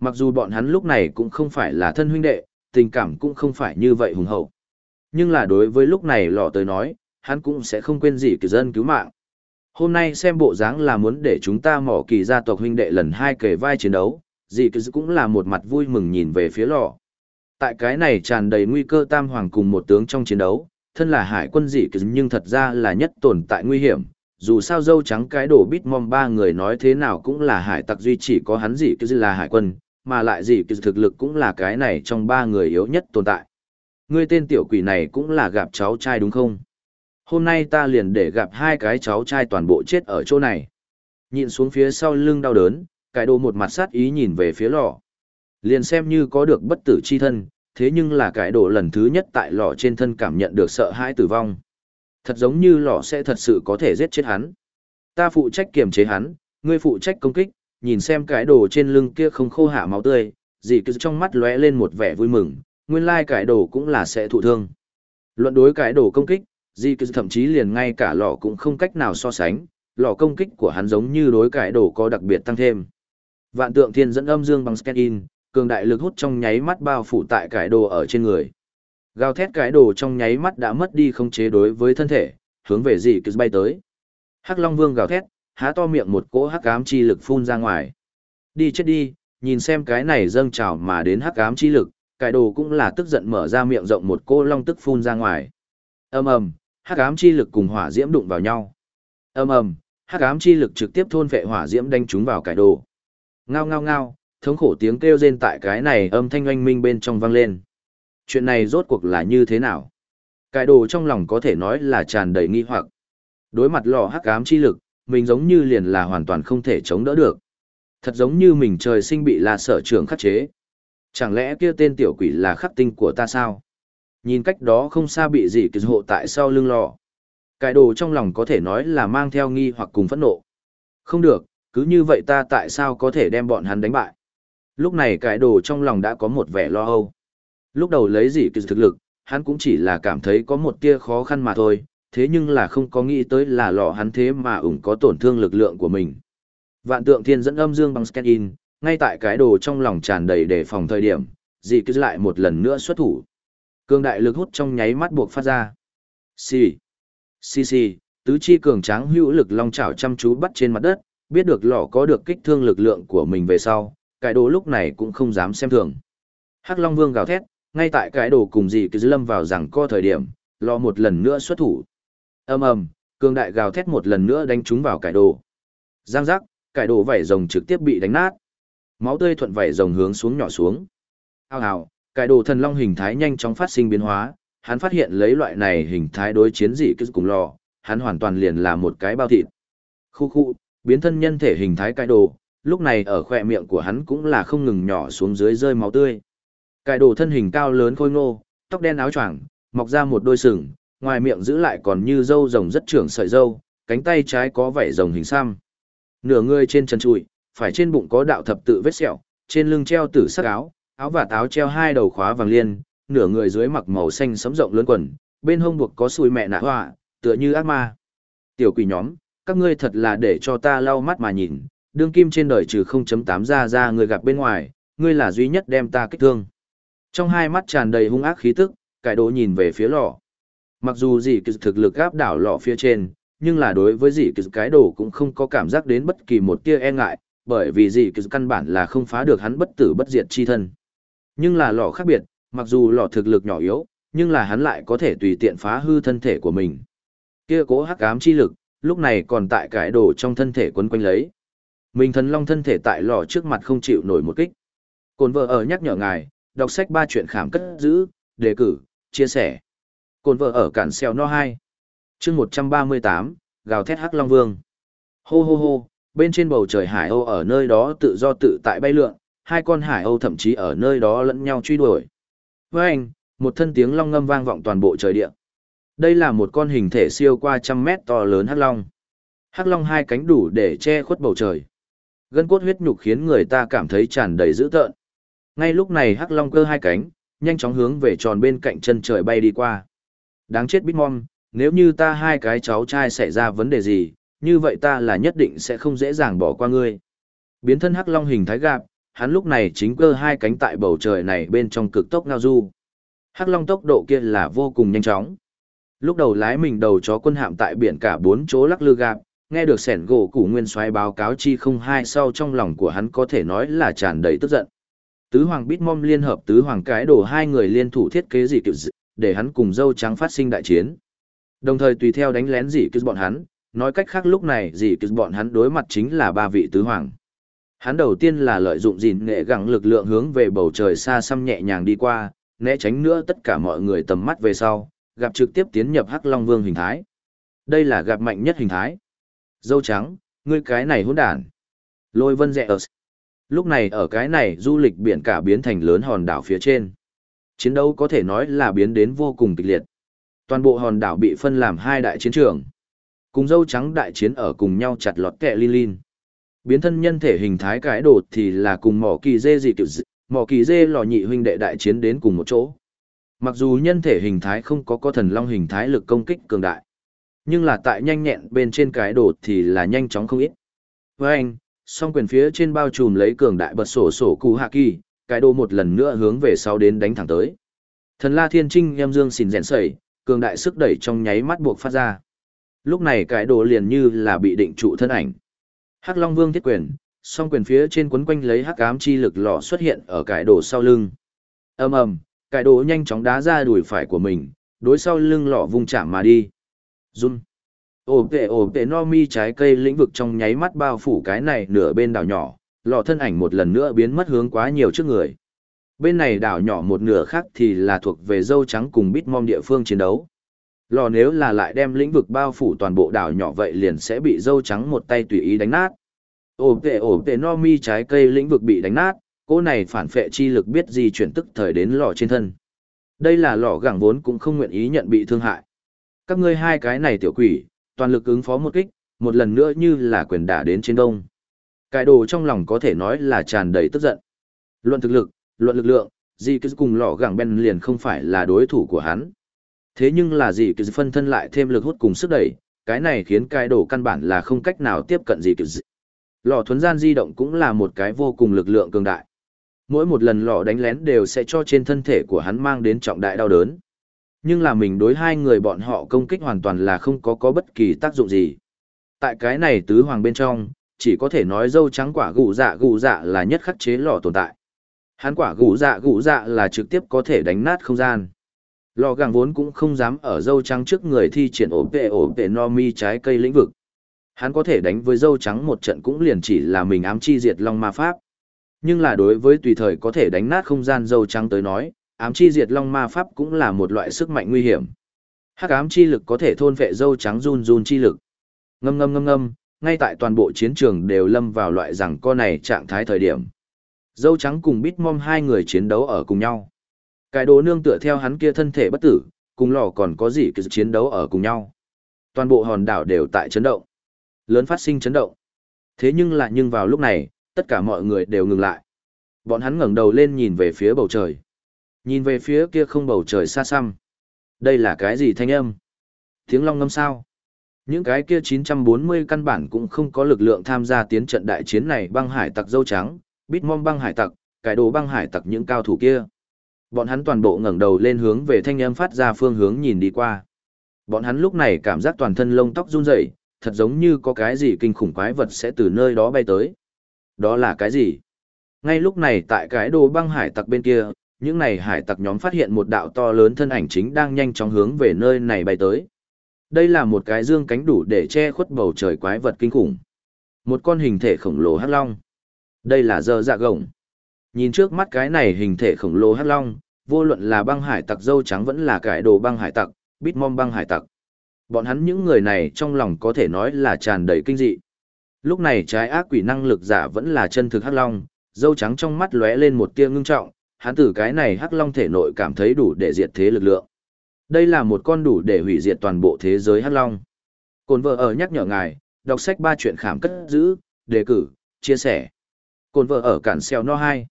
Mặc dù bọn hắn lúc này cũng không phải là thân huynh đệ, tình cảm cũng không phải như vậy hùng hậu. Nhưng là đối với lúc này lọ tới nói, hắn cũng sẽ không quên gì kỳ dân cứu mạng. Hôm nay xem bộ dáng là muốn để chúng ta mỏ kỳ gia tộc huynh đệ lần hai kể vai chiến đấu, gì kỳ cũng là một mặt vui mừng nhìn về phía lọ. Tại cái này tràn đầy nguy cơ tam hoàng cùng một tướng trong chiến đấu, thân là hải quân dị kỳ nhưng thật ra là nhất tồn tại nguy hiểm. Dù sao dâu trắng cái đổ bít mong ba người nói thế nào cũng là hải tặc duy chỉ có hắn dị kỳ là hải quân, mà lại gì kỳ thực lực cũng là cái này trong ba người yếu nhất tồn tại. Ngươi tên tiểu quỷ này cũng là gặp cháu trai đúng không? Hôm nay ta liền để gặp hai cái cháu trai toàn bộ chết ở chỗ này. Nhìn xuống phía sau lưng đau đớn, cái đồ một mặt sát ý nhìn về phía lò. Liền xem như có được bất tử chi thân, thế nhưng là cái đồ lần thứ nhất tại lò trên thân cảm nhận được sợ hãi tử vong. Thật giống như lọ sẽ thật sự có thể giết chết hắn. Ta phụ trách kiềm chế hắn, ngươi phụ trách công kích, nhìn xem cái đồ trên lưng kia không khô hạ máu tươi, dì cứ trong mắt lóe lên một vẻ vui mừng, nguyên lai cái đồ cũng là sẽ thụ thương. Luận đối cái đồ công kích, dì cứ thậm chí liền ngay cả lọ cũng không cách nào so sánh, lọ công kích của hắn giống như đối cái đồ có đặc biệt tăng thêm. Vạn tượng thiên dẫn âm dương bằng scan in, cường đại lực hút trong nháy mắt bao phủ tại cái đồ ở trên người. Gào thét cái đồ trong nháy mắt đã mất đi không chế đối với thân thể, hướng về dì cứ bay tới. Hắc Long Vương gào thét, há to miệng một cỗ hắc ám chi lực phun ra ngoài. Đi chết đi, nhìn xem cái này dâng trào mà đến hắc ám chi lực, cái đồ cũng là tức giận mở ra miệng rộng một cỗ long tức phun ra ngoài. Ầm ầm, hắc ám chi lực cùng hỏa diễm đụng vào nhau. Ầm ầm, hắc ám chi lực trực tiếp thôn vệ hỏa diễm đánh chúng vào cái đồ. Ngao ngao ngao, thống khổ tiếng kêu rên tại cái này âm thanh oanh minh bên trong vang lên. Chuyện này rốt cuộc là như thế nào? Cải đồ trong lòng có thể nói là tràn đầy nghi hoặc. Đối mặt lò hắc ám chi lực, mình giống như liền là hoàn toàn không thể chống đỡ được. Thật giống như mình trời sinh bị là sở trường khắc chế. Chẳng lẽ kia tên tiểu quỷ là khắc tinh của ta sao? Nhìn cách đó không xa bị gì kỳ hộ tại sau lưng lò. Cái đồ trong lòng có thể nói là mang theo nghi hoặc cùng phẫn nộ. Không được, cứ như vậy ta tại sao có thể đem bọn hắn đánh bại? Lúc này cái đồ trong lòng đã có một vẻ lo âu. Lúc đầu lấy gì kỳ thực lực, hắn cũng chỉ là cảm thấy có một tia khó khăn mà thôi, thế nhưng là không có nghĩ tới là lò hắn thế mà ủng có tổn thương lực lượng của mình. Vạn tượng thiên dẫn âm dương bằng scan in, ngay tại cái đồ trong lòng tràn đầy để phòng thời điểm, dị cứ lại một lần nữa xuất thủ. Cường đại lực hút trong nháy mắt buộc phát ra. Xì. Xì xì, tứ chi cường tráng hữu lực long chảo chăm chú bắt trên mặt đất, biết được lò có được kích thương lực lượng của mình về sau, cái đồ lúc này cũng không dám xem thường. Hắc Long Vương gào thét, ngay tại cái đồ cùng dị cứ lâm vào rằng co thời điểm, lo một lần nữa xuất thủ ầm ầm cường đại gào thét một lần nữa đánh trúng vào cải đồ giang giác cải đồ vảy rồng trực tiếp bị đánh nát máu tươi thuận vảy rồng hướng xuống nhỏ xuống. Ao ào, cái đồ thần long hình thái nhanh chóng phát sinh biến hóa, hắn phát hiện lấy loại này hình thái đối chiến dị cứ cùng lò, hắn hoàn toàn liền là một cái bao thịt. Khu khu, biến thân nhân thể hình thái cái đồ, lúc này ở khỏe miệng của hắn cũng là không ngừng nhỏ xuống dưới rơi máu tươi. Cái đồ thân hình cao lớn khôi ngô, tóc đen áo choàng, mọc ra một đôi sừng, ngoài miệng giữ lại còn như râu rồng rất trưởng sợi râu, cánh tay trái có vảy rồng hình xăm. Nửa người trên chân trụi, phải trên bụng có đạo thập tự vết sẹo, trên lưng treo tử sắc áo, áo và táo treo hai đầu khóa vàng liên, nửa người dưới mặc màu xanh sẫm rộng lớn quần, bên hông buộc có xùi mẹ nạ hoa, tựa như ác ma. Tiểu quỷ nhóm, các ngươi thật là để cho ta lau mắt mà nhìn, đương kim trên đời trừ 0.8 ra ra người gặp bên ngoài, ngươi là duy nhất đem ta kích thương. Trong hai mắt tràn đầy hung ác khí tức, cải đồ nhìn về phía lò. Mặc dù dị kỳ thực lực áp đảo lọ phía trên, nhưng là đối với dị kỳ cái đồ cũng không có cảm giác đến bất kỳ một tia e ngại, bởi vì dị kỳ căn bản là không phá được hắn bất tử bất diệt chi thân. Nhưng là lọ khác biệt, mặc dù lọ thực lực nhỏ yếu, nhưng là hắn lại có thể tùy tiện phá hư thân thể của mình. Kia cố hắc ám chi lực, lúc này còn tại cải đồ trong thân thể quấn quanh lấy. Mình thần long thân thể tại lò trước mặt không chịu nổi một kích. Cồn vợ ở nhắc nhở ngài, đọc sách ba chuyện khám cất giữ, đề cử, chia sẻ. Cồn vợ ở cản xeo no 2. chương 138, gào thét hắc long vương. Hô hô hô, bên trên bầu trời hải âu ở nơi đó tự do tự tại bay lượn, hai con hải âu thậm chí ở nơi đó lẫn nhau truy đuổi. Với anh, một thân tiếng long ngâm vang vọng toàn bộ trời địa. Đây là một con hình thể siêu qua trăm mét to lớn hắc long. Hắc long hai cánh đủ để che khuất bầu trời. Gân cốt huyết nhục khiến người ta cảm thấy tràn đầy dữ tợn. Ngay lúc này hắc long cơ hai cánh, nhanh chóng hướng về tròn bên cạnh chân trời bay đi qua. Đáng chết Bitmom, nếu như ta hai cái cháu trai xảy ra vấn đề gì, như vậy ta là nhất định sẽ không dễ dàng bỏ qua ngươi. Biến thân hắc long hình thái gạp, hắn lúc này chính cơ hai cánh tại bầu trời này bên trong cực tốc ngao du. Hắc long tốc độ kia là vô cùng nhanh chóng. Lúc đầu lái mình đầu chó quân hạm tại biển cả bốn chỗ lắc lư gạp, nghe được sẻn gỗ củ nguyên soái báo cáo chi không hai sau trong lòng của hắn có thể nói là tràn đầy tức giận. Tứ hoàng bít mom liên hợp tứ hoàng cái đồ hai người liên thủ thiết kế gì kiểu dị, để hắn cùng dâu trắng phát sinh đại chiến. Đồng thời tùy theo đánh lén gì kiểu bọn hắn, nói cách khác lúc này gì kiểu bọn hắn đối mặt chính là ba vị tứ hoàng. Hắn đầu tiên là lợi dụng gìn nghệ gẳng lực lượng hướng về bầu trời xa xăm nhẹ nhàng đi qua, né tránh nữa tất cả mọi người tầm mắt về sau, gặp trực tiếp tiến nhập Hắc Long Vương hình thái. Đây là gặp mạnh nhất hình thái. Dâu trắng, ngươi cái này hỗn đản. Lôi vân Rẽ ở. Lúc này ở cái này du lịch biển cả biến thành lớn hòn đảo phía trên. Chiến đấu có thể nói là biến đến vô cùng kịch liệt. Toàn bộ hòn đảo bị phân làm hai đại chiến trường. Cùng dâu trắng đại chiến ở cùng nhau chặt lọt kẹ Lin Lin. Biến thân nhân thể hình thái cái đột thì là cùng mỏ kỳ dê gì kiểu dị, mỏ kỳ dê lò nhị huynh đệ đại chiến đến cùng một chỗ. Mặc dù nhân thể hình thái không có có thần long hình thái lực công kích cường đại, nhưng là tại nhanh nhẹn bên trên cái đột thì là nhanh chóng không ít. Với anh, song quyền phía trên bao trùm lấy cường đại bật sổ sổ cụ hạ kỳ, cái đô một lần nữa hướng về sau đến đánh thẳng tới. Thần La Thiên Trinh em dương xin rèn sẩy, cường đại sức đẩy trong nháy mắt buộc phát ra. Lúc này cái đồ liền như là bị định trụ thân ảnh. Hắc Long Vương thiết quyền, song quyền phía trên quấn quanh lấy hắc ám chi lực lọ xuất hiện ở cái đồ sau lưng. Ầm ầm, cái đồ nhanh chóng đá ra đùi phải của mình, đối sau lưng lọ vung chạm mà đi. Run. Ổ tệ ổ tệ no mi trái cây lĩnh vực trong nháy mắt bao phủ cái này nửa bên đảo nhỏ, lọ thân ảnh một lần nữa biến mất hướng quá nhiều trước người. Bên này đảo nhỏ một nửa khác thì là thuộc về dâu trắng cùng bít mom địa phương chiến đấu. Lò nếu là lại đem lĩnh vực bao phủ toàn bộ đảo nhỏ vậy liền sẽ bị dâu trắng một tay tùy ý đánh nát. Ổ tệ ổ tệ no mi trái cây lĩnh vực bị đánh nát, cô này phản phệ chi lực biết gì chuyển tức thời đến lò trên thân. Đây là lò gẳng vốn cũng không nguyện ý nhận bị thương hại. Các ngươi hai cái này tiểu quỷ, toàn lực ứng phó một kích, một lần nữa như là quyền đả đến trên đông. Cái đồ trong lòng có thể nói là tràn đầy tức giận. Luận thực lực, luận lực lượng, gì cứ cùng lọ gẳng ben liền không phải là đối thủ của hắn. Thế nhưng là gì cứ phân thân lại thêm lực hút cùng sức đẩy, cái này khiến cái đồ căn bản là không cách nào tiếp cận gì cứ Lọ thuấn gian di động cũng là một cái vô cùng lực lượng cường đại. Mỗi một lần lọ đánh lén đều sẽ cho trên thân thể của hắn mang đến trọng đại đau đớn. Nhưng là mình đối hai người bọn họ công kích hoàn toàn là không có có bất kỳ tác dụng gì. Tại cái này tứ hoàng bên trong, chỉ có thể nói dâu trắng quả gù dạ gù dạ là nhất khắc chế lò tồn tại. Hắn quả gù dạ gù dạ là trực tiếp có thể đánh nát không gian. Lò gàng vốn cũng không dám ở dâu trắng trước người thi triển ổ vệ ổ vệ no mi trái cây lĩnh vực. Hắn có thể đánh với dâu trắng một trận cũng liền chỉ là mình ám chi diệt long ma pháp. Nhưng là đối với tùy thời có thể đánh nát không gian dâu trắng tới nói, ám chi diệt long ma pháp cũng là một loại sức mạnh nguy hiểm. Hắc ám chi lực có thể thôn vệ dâu trắng run run chi lực. Ngâm ngâm ngâm ngâm, ngay tại toàn bộ chiến trường đều lâm vào loại rằng co này trạng thái thời điểm. Dâu trắng cùng Bitmom hai người chiến đấu ở cùng nhau. Cái đồ nương tựa theo hắn kia thân thể bất tử, cùng lò còn có gì cứ chiến đấu ở cùng nhau. Toàn bộ hòn đảo đều tại chấn động. Lớn phát sinh chấn động. Thế nhưng lại nhưng vào lúc này, tất cả mọi người đều ngừng lại. Bọn hắn ngẩng đầu lên nhìn về phía bầu trời. Nhìn về phía kia không bầu trời xa xăm. Đây là cái gì thanh âm? Tiếng long ngâm sao? Những cái kia 940 căn bản cũng không có lực lượng tham gia tiến trận đại chiến này băng hải tặc dâu trắng, Bitmom băng hải tặc, cải đồ băng hải tặc những cao thủ kia. Bọn hắn toàn bộ ngẩng đầu lên hướng về thanh âm phát ra phương hướng nhìn đi qua. Bọn hắn lúc này cảm giác toàn thân lông tóc run rẩy, thật giống như có cái gì kinh khủng quái vật sẽ từ nơi đó bay tới. Đó là cái gì? Ngay lúc này tại cái đồ băng hải tặc bên kia, những này hải tặc nhóm phát hiện một đạo to lớn thân ảnh chính đang nhanh chóng hướng về nơi này bay tới. Đây là một cái dương cánh đủ để che khuất bầu trời quái vật kinh khủng. Một con hình thể khổng lồ hắc long. Đây là dơ dạ gồng. Nhìn trước mắt cái này hình thể khổng lồ hắc long, vô luận là băng hải tặc dâu trắng vẫn là cải đồ băng hải tặc, bitmom băng hải tặc. Bọn hắn những người này trong lòng có thể nói là tràn đầy kinh dị. Lúc này trái ác quỷ năng lực giả vẫn là chân thực hắc long, dâu trắng trong mắt lóe lên một tia ngưng trọng, hắn từ cái này hắc long thể nội cảm thấy đủ để diệt thế lực lượng. Đây là một con đủ để hủy diệt toàn bộ thế giới hắc long. Cồn vợ ở nhắc nhở ngài, đọc sách ba chuyện khảm cất giữ, đề cử, chia sẻ. Cồn vợ ở cản xeo no 2.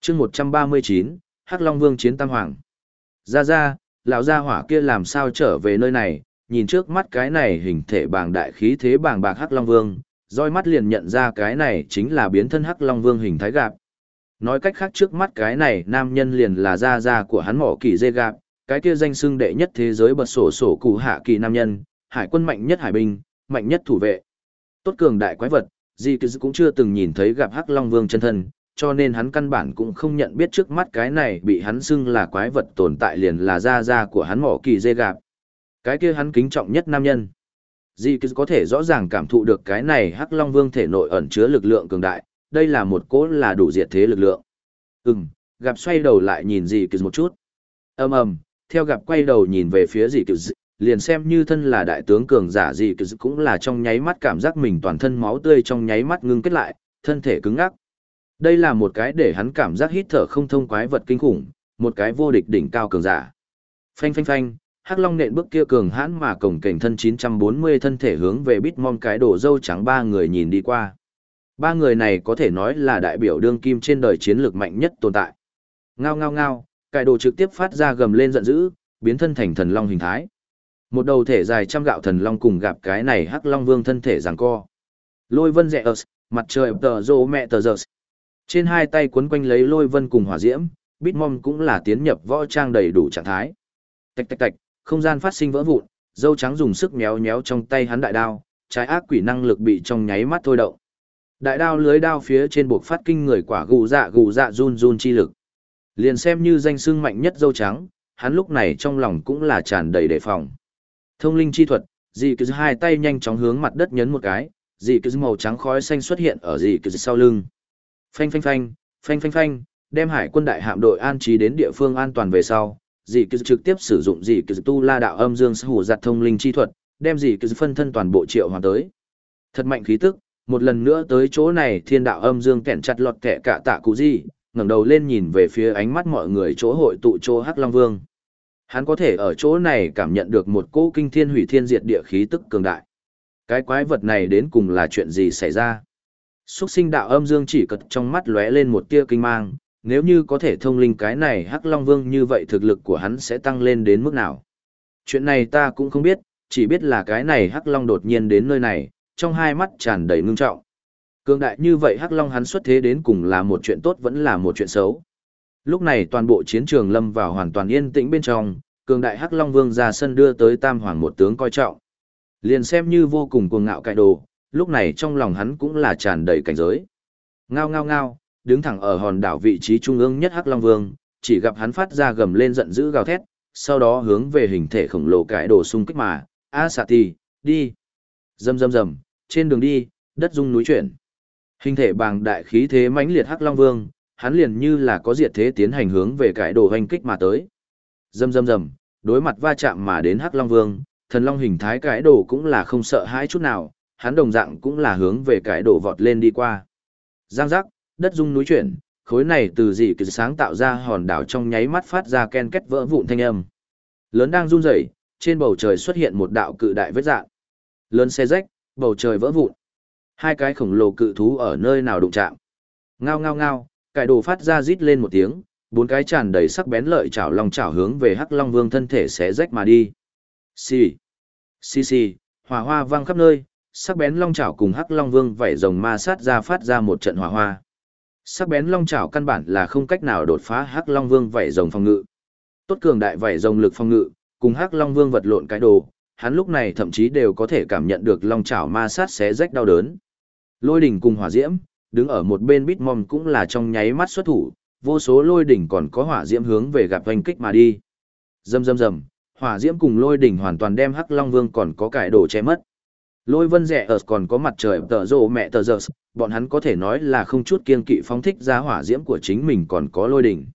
chương 139, Hắc Long Vương chiến tam hoàng. Ra ra, lão gia hỏa kia làm sao trở về nơi này, nhìn trước mắt cái này hình thể bàng đại khí thế bàng bạc Hắc Long Vương, roi mắt liền nhận ra cái này chính là biến thân Hắc Long Vương hình thái gạp. Nói cách khác trước mắt cái này nam nhân liền là gia gia của hắn mỏ kỳ dê gạp, cái kia danh xưng đệ nhất thế giới bật sổ sổ cụ hạ kỳ nam nhân, hải quân mạnh nhất hải binh, mạnh nhất thủ vệ. Tốt cường đại quái vật, di gì cũng chưa từng nhìn thấy gặp Hắc Long Vương chân thân, cho nên hắn căn bản cũng không nhận biết trước mắt cái này bị hắn xưng là quái vật tồn tại liền là gia gia của hắn mỏ kỳ dê gạp. Cái kia hắn kính trọng nhất nam nhân. Di có thể rõ ràng cảm thụ được cái này Hắc Long Vương thể nội ẩn chứa lực lượng cường đại, đây là một cỗ là đủ diệt thế lực lượng. Ừm, gặp xoay đầu lại nhìn Di một chút. ầm ầm, theo gặp quay đầu nhìn về phía Di liền xem như thân là đại tướng cường giả Di cũng là trong nháy mắt cảm giác mình toàn thân máu tươi trong nháy mắt ngưng kết lại, thân thể cứng ngắc. Đây là một cái để hắn cảm giác hít thở không thông quái vật kinh khủng, một cái vô địch đỉnh cao cường giả. Phanh phanh phanh, Hắc Long nện bước kia cường hãn mà cổng cảnh thân 940 thân thể hướng về Bitmon cái đổ dâu trắng ba người nhìn đi qua. Ba người này có thể nói là đại biểu đương kim trên đời chiến lược mạnh nhất tồn tại. Ngao ngao ngao, cải đồ trực tiếp phát ra gầm lên giận dữ, biến thân thành thần long hình thái. Một đầu thể dài trăm gạo thần long cùng gặp cái này Hắc Long Vương thân thể giằng co. Lôi vân rẽ ớt, mặt trời tờ rô mẹ tờ giờ trên hai tay quấn quanh lấy lôi vân cùng hỏa diễm, Bitmom cũng là tiến nhập võ trang đầy đủ trạng thái. Tạch tạch tạch, không gian phát sinh vỡ vụn, dâu trắng dùng sức méo méo trong tay hắn đại đao, trái ác quỷ năng lực bị trong nháy mắt thôi động. Đại đao lưới đao phía trên buộc phát kinh người quả gù dạ gù dạ run run chi lực. Liền xem như danh xưng mạnh nhất dâu trắng, hắn lúc này trong lòng cũng là tràn đầy đề phòng. Thông linh chi thuật, dì cứ hai tay nhanh chóng hướng mặt đất nhấn một cái, dì cứ màu trắng khói xanh xuất hiện ở dì cứ sau lưng. Phanh phanh phanh, phanh phanh phanh, đem hải quân đại hạm đội an trí đến địa phương an toàn về sau, dì cứ trực tiếp sử dụng dì cứ tu la đạo âm dương hủ giặt thông linh chi thuật, đem dì cứ phân thân toàn bộ triệu hoàn tới. Thật mạnh khí tức, một lần nữa tới chỗ này thiên đạo âm dương kẹn chặt lọt kẹ cả tạ cụ gì, ngẩng đầu lên nhìn về phía ánh mắt mọi người chỗ hội tụ chỗ Hắc Long Vương. Hắn có thể ở chỗ này cảm nhận được một cỗ kinh thiên hủy thiên diệt địa khí tức cường đại. Cái quái vật này đến cùng là chuyện gì xảy ra? Xuất sinh đạo âm dương chỉ cật trong mắt lóe lên một tia kinh mang, nếu như có thể thông linh cái này Hắc Long Vương như vậy thực lực của hắn sẽ tăng lên đến mức nào. Chuyện này ta cũng không biết, chỉ biết là cái này Hắc Long đột nhiên đến nơi này, trong hai mắt tràn đầy ngưng trọng. Cường đại như vậy Hắc Long hắn xuất thế đến cùng là một chuyện tốt vẫn là một chuyện xấu. Lúc này toàn bộ chiến trường lâm vào hoàn toàn yên tĩnh bên trong, cường đại Hắc Long Vương ra sân đưa tới Tam Hoàng một tướng coi trọng. Liền xem như vô cùng cuồng ngạo cải đồ, lúc này trong lòng hắn cũng là tràn đầy cảnh giới. Ngao ngao ngao, đứng thẳng ở hòn đảo vị trí trung ương nhất Hắc Long Vương, chỉ gặp hắn phát ra gầm lên giận dữ gào thét, sau đó hướng về hình thể khổng lồ cải đồ xung kích mà, A Sati, đi. Rầm rầm rầm, trên đường đi, đất rung núi chuyển. Hình thể bàng đại khí thế mãnh liệt Hắc Long Vương, hắn liền như là có diệt thế tiến hành hướng về cái đồ hoành kích mà tới. Rầm rầm rầm, đối mặt va chạm mà đến Hắc Long Vương, thần long hình thái cái đồ cũng là không sợ hãi chút nào, hắn đồng dạng cũng là hướng về cái đồ vọt lên đi qua. Giang giác, đất rung núi chuyển, khối này từ dị kỳ sáng tạo ra hòn đảo trong nháy mắt phát ra ken kết vỡ vụn thanh âm. Lớn đang run rẩy, trên bầu trời xuất hiện một đạo cự đại vết dạng. Lớn xe rách, bầu trời vỡ vụn. Hai cái khổng lồ cự thú ở nơi nào đụng chạm. Ngao ngao ngao, cải đồ phát ra rít lên một tiếng, bốn cái tràn đầy sắc bén lợi chảo long chảo hướng về Hắc Long Vương thân thể xé rách mà đi. Xì, xì xì, hỏa hoa vang khắp nơi, sắc bén long chảo cùng Hắc Long Vương vảy rồng ma sát ra phát ra một trận hỏa hoa. Sắc bén long chảo căn bản là không cách nào đột phá Hắc Long Vương vảy rồng phòng ngự. Tốt cường đại vảy rồng lực phòng ngự, cùng Hắc Long Vương vật lộn cái đồ, hắn lúc này thậm chí đều có thể cảm nhận được long chảo ma sát xé rách đau đớn. Lôi đỉnh cùng hỏa diễm, đứng ở một bên Bitmom cũng là trong nháy mắt xuất thủ, vô số lôi đỉnh còn có hỏa diễm hướng về gặp hoành kích mà đi. Rầm rầm rầm, hỏa diễm cùng lôi đỉnh hoàn toàn đem Hắc Long Vương còn có cải đồ che mất. Lôi vân rẻ ở còn có mặt trời tờ rồ mẹ tờ giờ, bọn hắn có thể nói là không chút kiên kỵ phóng thích ra hỏa diễm của chính mình còn có lôi đỉnh.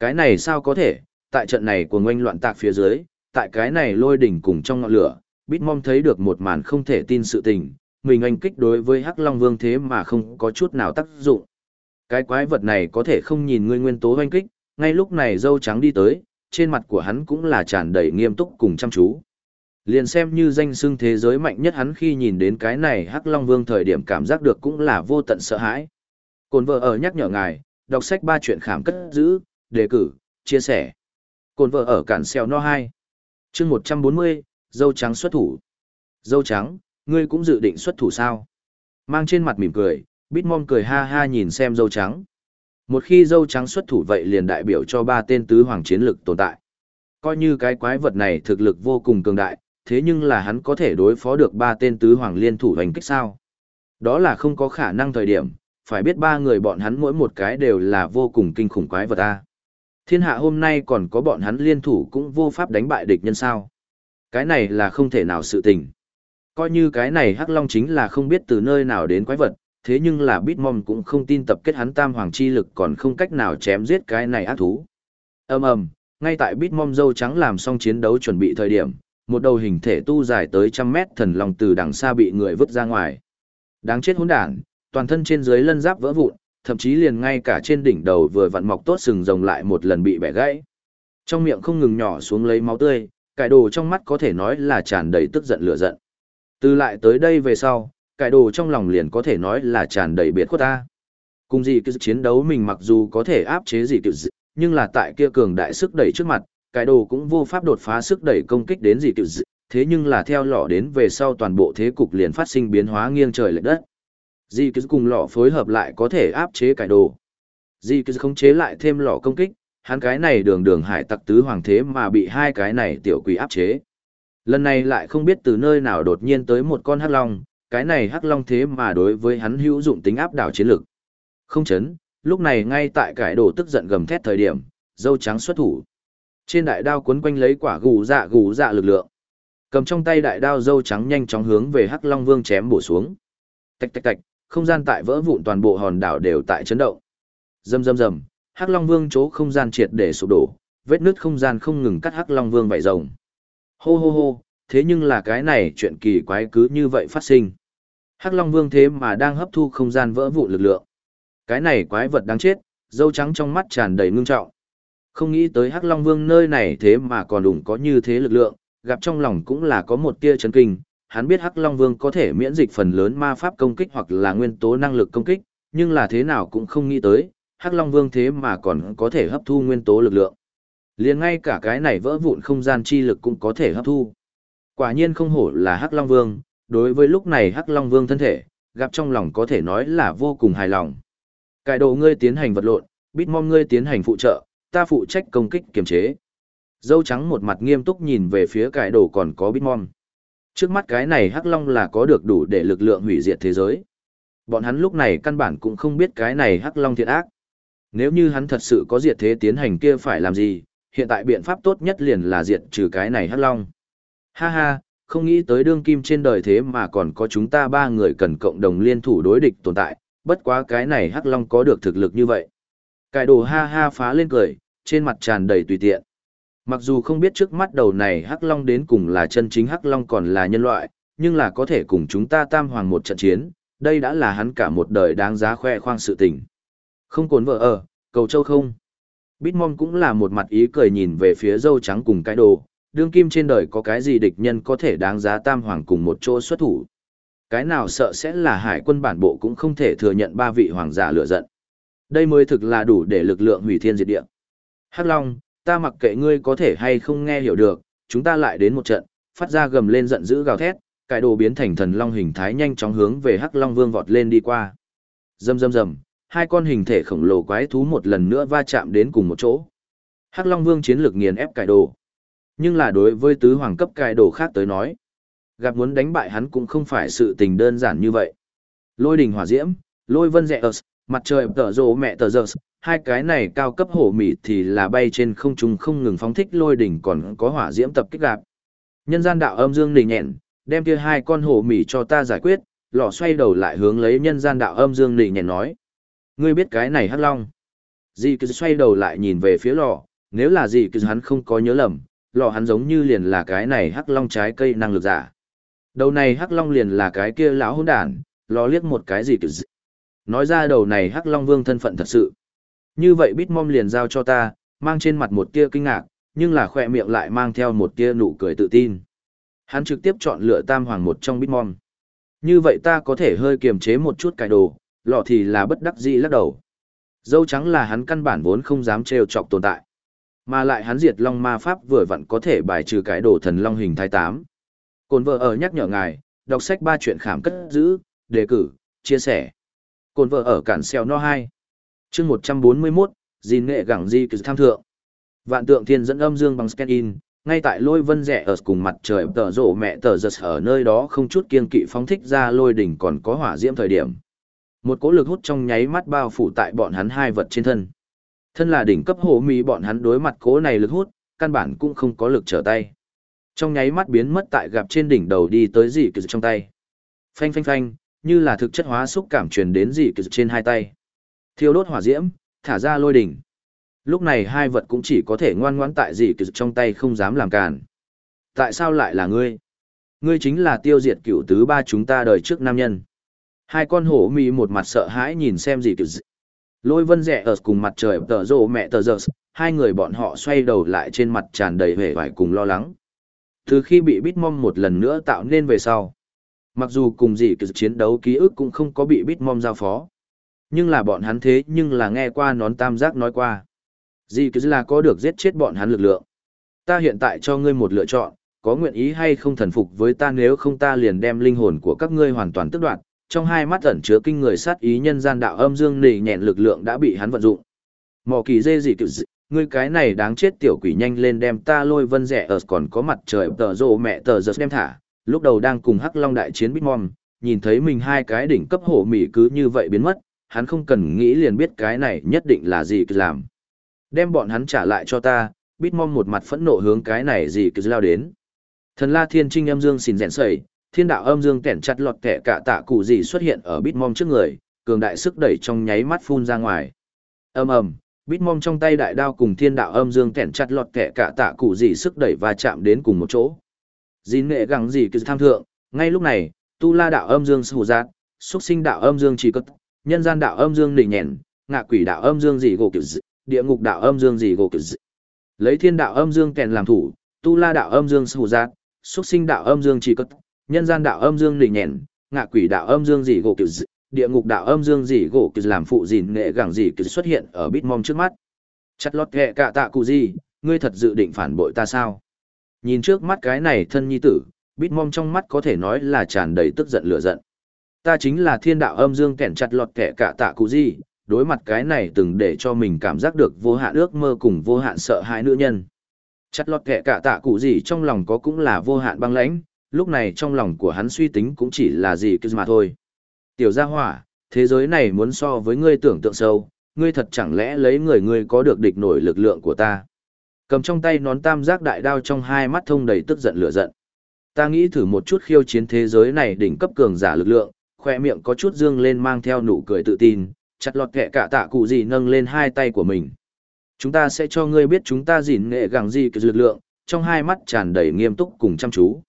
Cái này sao có thể, tại trận này của ngoanh loạn tạc phía dưới, tại cái này lôi đỉnh cùng trong ngọn lửa, Bitmom thấy được một màn không thể tin sự tình, mình anh kích đối với Hắc Long Vương thế mà không có chút nào tác dụng. Cái quái vật này có thể không nhìn ngươi nguyên tố anh kích, ngay lúc này dâu trắng đi tới, trên mặt của hắn cũng là tràn đầy nghiêm túc cùng chăm chú. Liền xem như danh xưng thế giới mạnh nhất hắn khi nhìn đến cái này Hắc Long Vương thời điểm cảm giác được cũng là vô tận sợ hãi. Cồn vợ ở nhắc nhở ngài, đọc sách ba chuyện khảm cất giữ, đề cử, chia sẻ. Cồn vợ ở cản xeo no 2 chương 140, dâu trắng xuất thủ. Dâu trắng, ngươi cũng dự định xuất thủ sao? Mang trên mặt mỉm cười, Bitmom cười ha ha nhìn xem dâu trắng. Một khi dâu trắng xuất thủ vậy liền đại biểu cho ba tên tứ hoàng chiến lực tồn tại. Coi như cái quái vật này thực lực vô cùng cường đại, thế nhưng là hắn có thể đối phó được ba tên tứ hoàng liên thủ hành kích sao. Đó là không có khả năng thời điểm, phải biết ba người bọn hắn mỗi một cái đều là vô cùng kinh khủng quái vật ta. Thiên hạ hôm nay còn có bọn hắn liên thủ cũng vô pháp đánh bại địch nhân sao. Cái này là không thể nào sự tình. Coi như cái này Hắc Long chính là không biết từ nơi nào đến quái vật, thế nhưng là Bitmom cũng không tin tập kết hắn tam hoàng chi lực còn không cách nào chém giết cái này ác thú. ầm ầm, ngay tại Bitmom dâu trắng làm xong chiến đấu chuẩn bị thời điểm, một đầu hình thể tu dài tới trăm mét thần long từ đằng xa bị người vứt ra ngoài. Đáng chết hỗn đản, toàn thân trên dưới lân giáp vỡ vụn, thậm chí liền ngay cả trên đỉnh đầu vừa vặn mọc tốt sừng rồng lại một lần bị bẻ gãy. Trong miệng không ngừng nhỏ xuống lấy máu tươi, cải đồ trong mắt có thể nói là tràn đầy tức giận lửa giận. Từ lại tới đây về sau, cải đồ trong lòng liền có thể nói là tràn đầy biệt khuất ta. Cùng gì cái chiến đấu mình mặc dù có thể áp chế gì kiểu nhưng là tại kia cường đại sức đẩy trước mặt, cải đồ cũng vô pháp đột phá sức đẩy công kích đến gì kiểu dị, thế nhưng là theo lọ đến về sau toàn bộ thế cục liền phát sinh biến hóa nghiêng trời lệch đất. Di cứ cùng lọ phối hợp lại có thể áp chế cải đồ. Di cứ không chế lại thêm lọ công kích, hắn cái này đường đường hải tặc tứ hoàng thế mà bị hai cái này tiểu quỷ áp chế. Lần này lại không biết từ nơi nào đột nhiên tới một con hắc long, cái này hắc long thế mà đối với hắn hữu dụng tính áp đảo chiến lực. Không chấn, lúc này ngay tại cải đồ tức giận gầm thét thời điểm, dâu trắng xuất thủ. Trên đại đao quấn quanh lấy quả gù dạ gù dạ lực lượng. Cầm trong tay đại đao dâu trắng nhanh chóng hướng về Hắc Long Vương chém bổ xuống. Tạch tạch tạch, không gian tại vỡ vụn toàn bộ hòn đảo đều tại chấn động. Rầm rầm rầm, Hắc Long Vương chỗ không gian triệt để sụp đổ, vết nứt không gian không ngừng cắt Hắc Long Vương vảy rồng. Hô hô hô, thế nhưng là cái này chuyện kỳ quái cứ như vậy phát sinh. Hắc Long Vương thế mà đang hấp thu không gian vỡ vụn lực lượng. Cái này quái vật đáng chết, dâu trắng trong mắt tràn đầy ngưng trọng. Không nghĩ tới Hắc Long Vương nơi này thế mà còn đủng có như thế lực lượng, gặp trong lòng cũng là có một tia chấn kinh, hắn biết Hắc Long Vương có thể miễn dịch phần lớn ma pháp công kích hoặc là nguyên tố năng lực công kích, nhưng là thế nào cũng không nghĩ tới, Hắc Long Vương thế mà còn có thể hấp thu nguyên tố lực lượng. Liền ngay cả cái này vỡ vụn không gian chi lực cũng có thể hấp thu. Quả nhiên không hổ là Hắc Long Vương, đối với lúc này Hắc Long Vương thân thể, gặp trong lòng có thể nói là vô cùng hài lòng. Cải đồ ngươi tiến hành vật lộn, bít mong ngươi tiến hành phụ trợ, ta phụ trách công kích kiềm chế. Dâu trắng một mặt nghiêm túc nhìn về phía cải đồ còn có Bitmom. Trước mắt cái này Hắc Long là có được đủ để lực lượng hủy diệt thế giới. Bọn hắn lúc này căn bản cũng không biết cái này Hắc Long thiện ác. Nếu như hắn thật sự có diệt thế tiến hành kia phải làm gì, hiện tại biện pháp tốt nhất liền là diệt trừ cái này Hắc Long. Ha ha, không nghĩ tới đương kim trên đời thế mà còn có chúng ta ba người cần cộng đồng liên thủ đối địch tồn tại, bất quá cái này Hắc Long có được thực lực như vậy. Cải đồ ha ha phá lên cười, trên mặt tràn đầy tùy tiện. Mặc dù không biết trước mắt đầu này Hắc Long đến cùng là chân chính Hắc Long còn là nhân loại, nhưng là có thể cùng chúng ta tam hoàng một trận chiến, đây đã là hắn cả một đời đáng giá khoe khoang sự tình. Không cồn vợ ở, cầu châu không. Bitmon cũng là một mặt ý cười nhìn về phía dâu trắng cùng cái đồ, đương kim trên đời có cái gì địch nhân có thể đáng giá tam hoàng cùng một chỗ xuất thủ. Cái nào sợ sẽ là hải quân bản bộ cũng không thể thừa nhận ba vị hoàng giả lựa giận. Đây mới thực là đủ để lực lượng hủy thiên diệt địa. Hắc Long, ta mặc kệ ngươi có thể hay không nghe hiểu được, chúng ta lại đến một trận, phát ra gầm lên giận dữ gào thét, cải đồ biến thành thần long hình thái nhanh chóng hướng về Hắc Long Vương vọt lên đi qua. Rầm rầm rầm, hai con hình thể khổng lồ quái thú một lần nữa va chạm đến cùng một chỗ. Hắc Long Vương chiến lược nghiền ép cải đồ. Nhưng là đối với tứ hoàng cấp cải đồ khác tới nói, gặp muốn đánh bại hắn cũng không phải sự tình đơn giản như vậy. Lôi đình hỏa diễm, lôi vân rẽ ớt, mặt trời tở rộ mẹ tờ giờ, hai cái này cao cấp hổ mị thì là bay trên không trung không ngừng phóng thích lôi đỉnh còn có hỏa diễm tập kích gạp. Nhân gian đạo âm dương nỉ nhẹn, đem kia hai con hổ mị cho ta giải quyết, lọ xoay đầu lại hướng lấy nhân gian đạo âm dương nỉ nhẹn nói. Ngươi biết cái này hắc long. Dì cứ xoay đầu lại nhìn về phía lọ nếu là dì cứ hắn không có nhớ lầm, lọ hắn giống như liền là cái này hắc long trái cây năng lực giả. Đầu này hắc long liền là cái kia lão hỗn đản, lọ liếc một cái gì cứ Nói ra đầu này hắc long vương thân phận thật sự. Như vậy bít mom liền giao cho ta, mang trên mặt một tia kinh ngạc, nhưng là khoe miệng lại mang theo một tia nụ cười tự tin. Hắn trực tiếp chọn lựa tam hoàng một trong bít mom. Như vậy ta có thể hơi kiềm chế một chút cải đồ, lọ thì là bất đắc dĩ lắc đầu. Dâu trắng là hắn căn bản vốn không dám trêu chọc tồn tại. Mà lại hắn diệt long ma pháp vừa vặn có thể bài trừ cái đồ thần long hình thái tám. Cồn vợ ở nhắc nhở ngài, đọc sách ba chuyện khảm cất giữ, đề cử, chia sẻ. Cồn vợ ở cản xeo no 2. chương 141, gìn nghệ gẳng di kỳ tham thượng. Vạn tượng thiên dẫn âm dương bằng scan in, ngay tại lôi vân rẻ ở cùng mặt trời tờ rổ mẹ tờ giật ở nơi đó không chút kiên kỵ phóng thích ra lôi đỉnh còn có hỏa diễm thời điểm một cỗ lực hút trong nháy mắt bao phủ tại bọn hắn hai vật trên thân. Thân là đỉnh cấp hổ mỹ bọn hắn đối mặt cỗ này lực hút, căn bản cũng không có lực trở tay. Trong nháy mắt biến mất tại gặp trên đỉnh đầu đi tới dị kỳ trong tay. Phanh phanh phanh, như là thực chất hóa xúc cảm truyền đến dị kỳ trên hai tay. Thiêu đốt hỏa diễm, thả ra lôi đỉnh. Lúc này hai vật cũng chỉ có thể ngoan ngoãn tại dị kỳ trong tay không dám làm cản. Tại sao lại là ngươi? Ngươi chính là tiêu diệt cựu tứ ba chúng ta đời trước nam nhân. Hai con hổ mì một mặt sợ hãi nhìn xem gì kiểu. Lôi vân rẻ ở cùng mặt trời tờ rộ mẹ tờ giờ, hai người bọn họ xoay đầu lại trên mặt tràn đầy vẻ vải cùng lo lắng. Từ khi bị bít mong một lần nữa tạo nên về sau. Mặc dù cùng gì kiểu chiến đấu ký ức cũng không có bị Bitmom giao phó. Nhưng là bọn hắn thế nhưng là nghe qua nón tam giác nói qua. Gì cứ là có được giết chết bọn hắn lực lượng. Ta hiện tại cho ngươi một lựa chọn, có nguyện ý hay không thần phục với ta nếu không ta liền đem linh hồn của các ngươi hoàn toàn tức đoạt, trong hai mắt ẩn chứa kinh người sát ý nhân gian đạo âm dương nỉ nhẹn lực lượng đã bị hắn vận dụng. Mỏ kỳ dê gì kiểu ngươi cái này đáng chết tiểu quỷ nhanh lên đem ta lôi vân rẻ ở còn có mặt trời tờ rộ mẹ tờ giật đem thả, lúc đầu đang cùng hắc long đại chiến bitmom, nhìn thấy mình hai cái đỉnh cấp hổ mỉ cứ như vậy biến mất, hắn không cần nghĩ liền biết cái này nhất định là gì cứ làm. Đem bọn hắn trả lại cho ta, bitmom một mặt phẫn nộ hướng cái này gì cứ lao đến. Thần la thiên trinh âm dương xỉn rèn sẩy, thiên đạo âm dương tẻn chặt lọt kẻ cả tạ cụ gì xuất hiện ở bitmom trước người cường đại sức đẩy trong nháy mắt phun ra ngoài ầm ầm bitmom trong tay đại đao cùng thiên đạo âm dương kẻn chặt lọt kẻ cả tạ cụ gì sức đẩy và chạm đến cùng một chỗ dín nghệ gắng gì cứ tham thượng ngay lúc này tu la đạo âm dương sù giác xuất sinh đạo âm dương trì cất nhân gian đạo âm dương nỉ nhẹn ngạ quỷ đạo âm dương gì gỗ kiểu địa ngục đạo âm dương gì gỗ kiểu lấy thiên đạo âm dương kèn làm thủ tu la đạo âm dương sù giác xuất sinh đạo âm dương trì cất nhân gian đạo âm dương lì nhẹn, ngạ quỷ đạo âm dương gì gỗ kiểu dị, địa ngục đạo âm dương gì gỗ kiểu làm phụ gìn nghệ gẳng gì kiểu xuất hiện ở Bitmom trước mắt. Chặt lót ghẹ cả tạ cụ gì, ngươi thật dự định phản bội ta sao? Nhìn trước mắt cái này thân nhi tử, Bitmom trong mắt có thể nói là tràn đầy tức giận lửa giận. Ta chính là thiên đạo âm dương kẻn chặt lọt kẻ cả tạ cụ gì, đối mặt cái này từng để cho mình cảm giác được vô hạn ước mơ cùng vô hạn sợ hãi nữ nhân. Chặt lọt kẻ cả tạ cụ gì trong lòng có cũng là vô hạn băng lãnh, lúc này trong lòng của hắn suy tính cũng chỉ là gì kia mà thôi. Tiểu gia hỏa, thế giới này muốn so với ngươi tưởng tượng sâu, ngươi thật chẳng lẽ lấy người ngươi có được địch nổi lực lượng của ta. Cầm trong tay nón tam giác đại đao trong hai mắt thông đầy tức giận lửa giận. Ta nghĩ thử một chút khiêu chiến thế giới này đỉnh cấp cường giả lực lượng, khoe miệng có chút dương lên mang theo nụ cười tự tin, chặt lọt kẹ cả tạ cụ gì nâng lên hai tay của mình. Chúng ta sẽ cho ngươi biết chúng ta gìn nghệ gàng gì cái lực lượng, trong hai mắt tràn đầy nghiêm túc cùng chăm chú.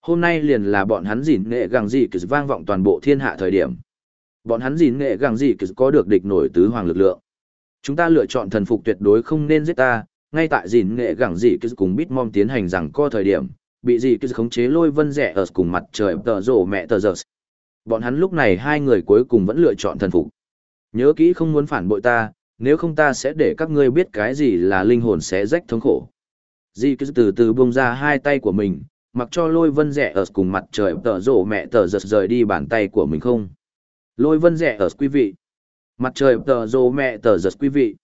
Hôm nay liền là bọn hắn gìn nghệ gàng gì cái vang vọng toàn bộ thiên hạ thời điểm. Bọn hắn gìn nghệ gàng gì cái có được địch nổi tứ hoàng lực lượng. Chúng ta lựa chọn thần phục tuyệt đối không nên giết ta, ngay tại dìn nghệ gẳng dị cái cùng Bitmom tiến hành rằng co thời điểm, bị dị cái khống chế lôi vân rẻ ở cùng mặt trời tờ rổ mẹ tờ giờ. Bọn hắn lúc này hai người cuối cùng vẫn lựa chọn thần phục. Nhớ kỹ không muốn phản bội ta, nếu không ta sẽ để các ngươi biết cái gì là linh hồn sẽ rách thống khổ. dị cứ từ từ buông ra hai tay của mình, mặc cho lôi vân rẻ ở cùng mặt trời tờ rổ mẹ tờ giật rời đi bàn tay của mình không. Lôi vân rẻ ở quý vị. Mặt trời tờ rổ mẹ tờ giật quý vị.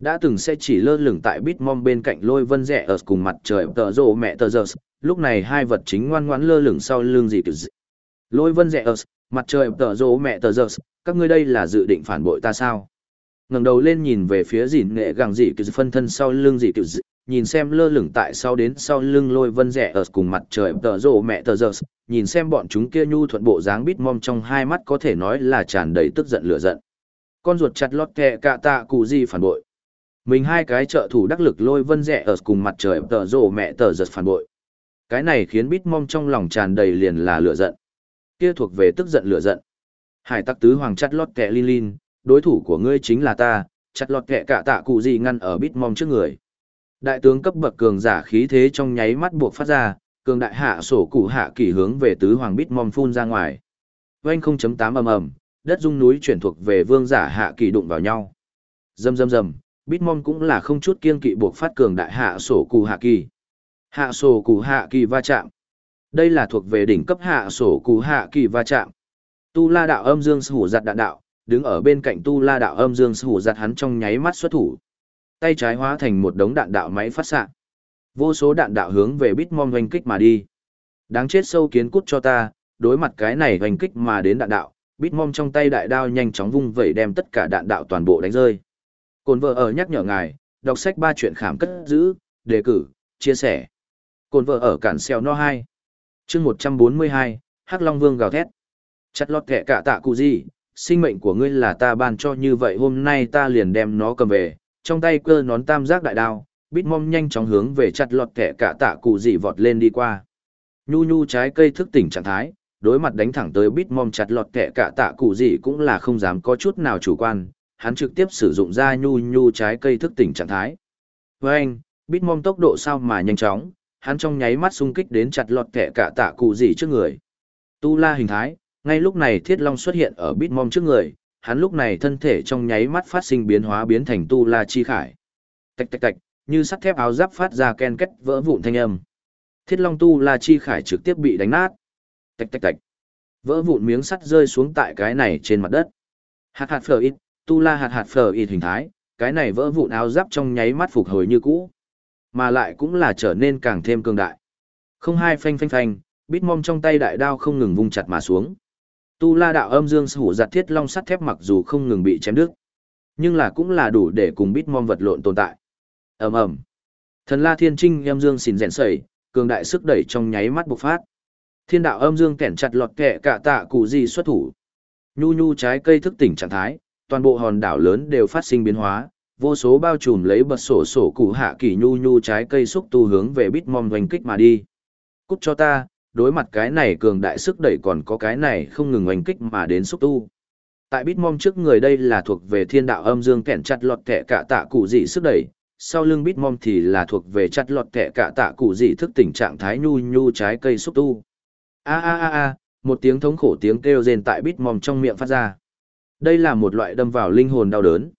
Đã từng sẽ chỉ lơ lửng tại bít mom bên cạnh lôi vân rẻ ở cùng mặt trời tờ rộ mẹ tờ giờ Lúc này hai vật chính ngoan ngoãn lơ lửng sau lưng gì cứ Lôi vân rẻ ở, mặt trời tờ rộ mẹ tờ giờ các ngươi đây là dự định phản bội ta sao? ngẩng đầu lên nhìn về phía dìn nghệ gàng dị từ phân thân sau lưng dị kiểu nhìn xem lơ lửng tại sau đến sau lưng lôi vân rẻ ở cùng mặt trời tờ rộ mẹ tờ giờ nhìn xem bọn chúng kia nhu thuận bộ dáng bít mom trong hai mắt có thể nói là tràn đầy tức giận lửa giận. Con ruột chặt lót kẹ cạ tạ cụ gì phản bội mình hai cái trợ thủ đắc lực lôi vân rẻ ở cùng mặt trời tờ rộ mẹ tờ giật phản bội cái này khiến bít mong trong lòng tràn đầy liền là lửa giận kia thuộc về tức giận lửa giận hải tắc tứ hoàng chặt lót kẹ lin lin, đối thủ của ngươi chính là ta, chặt lọt kẹ cả tạ cụ gì ngăn ở bít mong trước người. Đại tướng cấp bậc cường giả khí thế trong nháy mắt buộc phát ra, cường đại hạ sổ cụ hạ kỳ hướng về tứ hoàng bít mong phun ra ngoài. Vanh 0.8 ầm ầm, đất dung núi chuyển thuộc về vương giả hạ kỳ đụng vào nhau. Rầm rầm rầm, Bitmon cũng là không chút kiên kỵ buộc phát cường đại hạ sổ cụ hạ kỳ. Hạ sổ cụ hạ kỳ va chạm. Đây là thuộc về đỉnh cấp hạ sổ cụ hạ kỳ va chạm. Tu La đạo âm dương hủ giật đạn đạo, đứng ở bên cạnh tu la đạo âm dương hủ giặt hắn trong nháy mắt xuất thủ tay trái hóa thành một đống đạn đạo máy phát xạ vô số đạn đạo hướng về Bitmon mom oanh kích mà đi đáng chết sâu kiến cút cho ta đối mặt cái này oanh kích mà đến đạn đạo Bitmon trong tay đại đao nhanh chóng vung vẩy đem tất cả đạn đạo toàn bộ đánh rơi cồn vợ ở nhắc nhở ngài đọc sách ba chuyện khám cất giữ đề cử chia sẻ cồn vợ ở cản xeo no 2. chương một trăm bốn mươi hai hắc long vương gào thét chặt lọt kẻ cả tạ cụ gì sinh mệnh của ngươi là ta ban cho như vậy hôm nay ta liền đem nó cầm về, trong tay cơ nón tam giác đại đao, bít mom nhanh chóng hướng về chặt lọt kẻ cả tạ cụ gì vọt lên đi qua. Nhu nhu trái cây thức tỉnh trạng thái, đối mặt đánh thẳng tới bít mom chặt lọt kẻ cả tạ cụ gì cũng là không dám có chút nào chủ quan, hắn trực tiếp sử dụng ra nhu nhu trái cây thức tỉnh trạng thái. Với anh, bít mong tốc độ sao mà nhanh chóng, hắn trong nháy mắt xung kích đến chặt lọt kẻ cả tạ cụ gì trước người. Tu la hình thái, ngay lúc này Thiết Long xuất hiện ở Bitmom trước người, hắn lúc này thân thể trong nháy mắt phát sinh biến hóa biến thành tu la chi khải. Tạch tạch tạch, như sắt thép áo giáp phát ra ken két vỡ vụn thanh âm. Thiết Long tu la chi khải trực tiếp bị đánh nát. Tạch tạch tạch. Vỡ vụn miếng sắt rơi xuống tại cái này trên mặt đất. Hạt hạt phở ít, tu la hạt hạt phở ít hình thái, cái này vỡ vụn áo giáp trong nháy mắt phục hồi như cũ. Mà lại cũng là trở nên càng thêm cường đại. Không hai phanh phanh phanh, Bitmom trong tay đại đao không ngừng vung chặt mà xuống. Tu la đạo âm dương hủ giặt thiết long sắt thép mặc dù không ngừng bị chém đứt, nhưng là cũng là đủ để cùng bít mong vật lộn tồn tại. ầm ầm, thần la thiên trinh âm dương xìn rèn sẩy, cường đại sức đẩy trong nháy mắt bộc phát. Thiên đạo âm dương kẻn chặt lọt kẹ cả tạ cụ gì xuất thủ. Nhu nhu trái cây thức tỉnh trạng thái, toàn bộ hòn đảo lớn đều phát sinh biến hóa, vô số bao trùm lấy bật sổ sổ cụ hạ kỳ nhu nhu trái cây xúc tu hướng về bít mom oanh kích mà đi. Cút cho ta, đối mặt cái này cường đại sức đẩy còn có cái này không ngừng oanh kích mà đến xúc tu. Tại Bitmom trước người đây là thuộc về thiên đạo âm dương kẻn chặt lọt thẻ cả tạ cụ dị sức đẩy, sau lưng Bitmom thì là thuộc về chặt lọt thẻ cả tạ cụ dị thức tỉnh trạng thái nhu nhu trái cây xúc tu. A a a a, một tiếng thống khổ tiếng kêu rền tại Bitmom trong miệng phát ra. Đây là một loại đâm vào linh hồn đau đớn.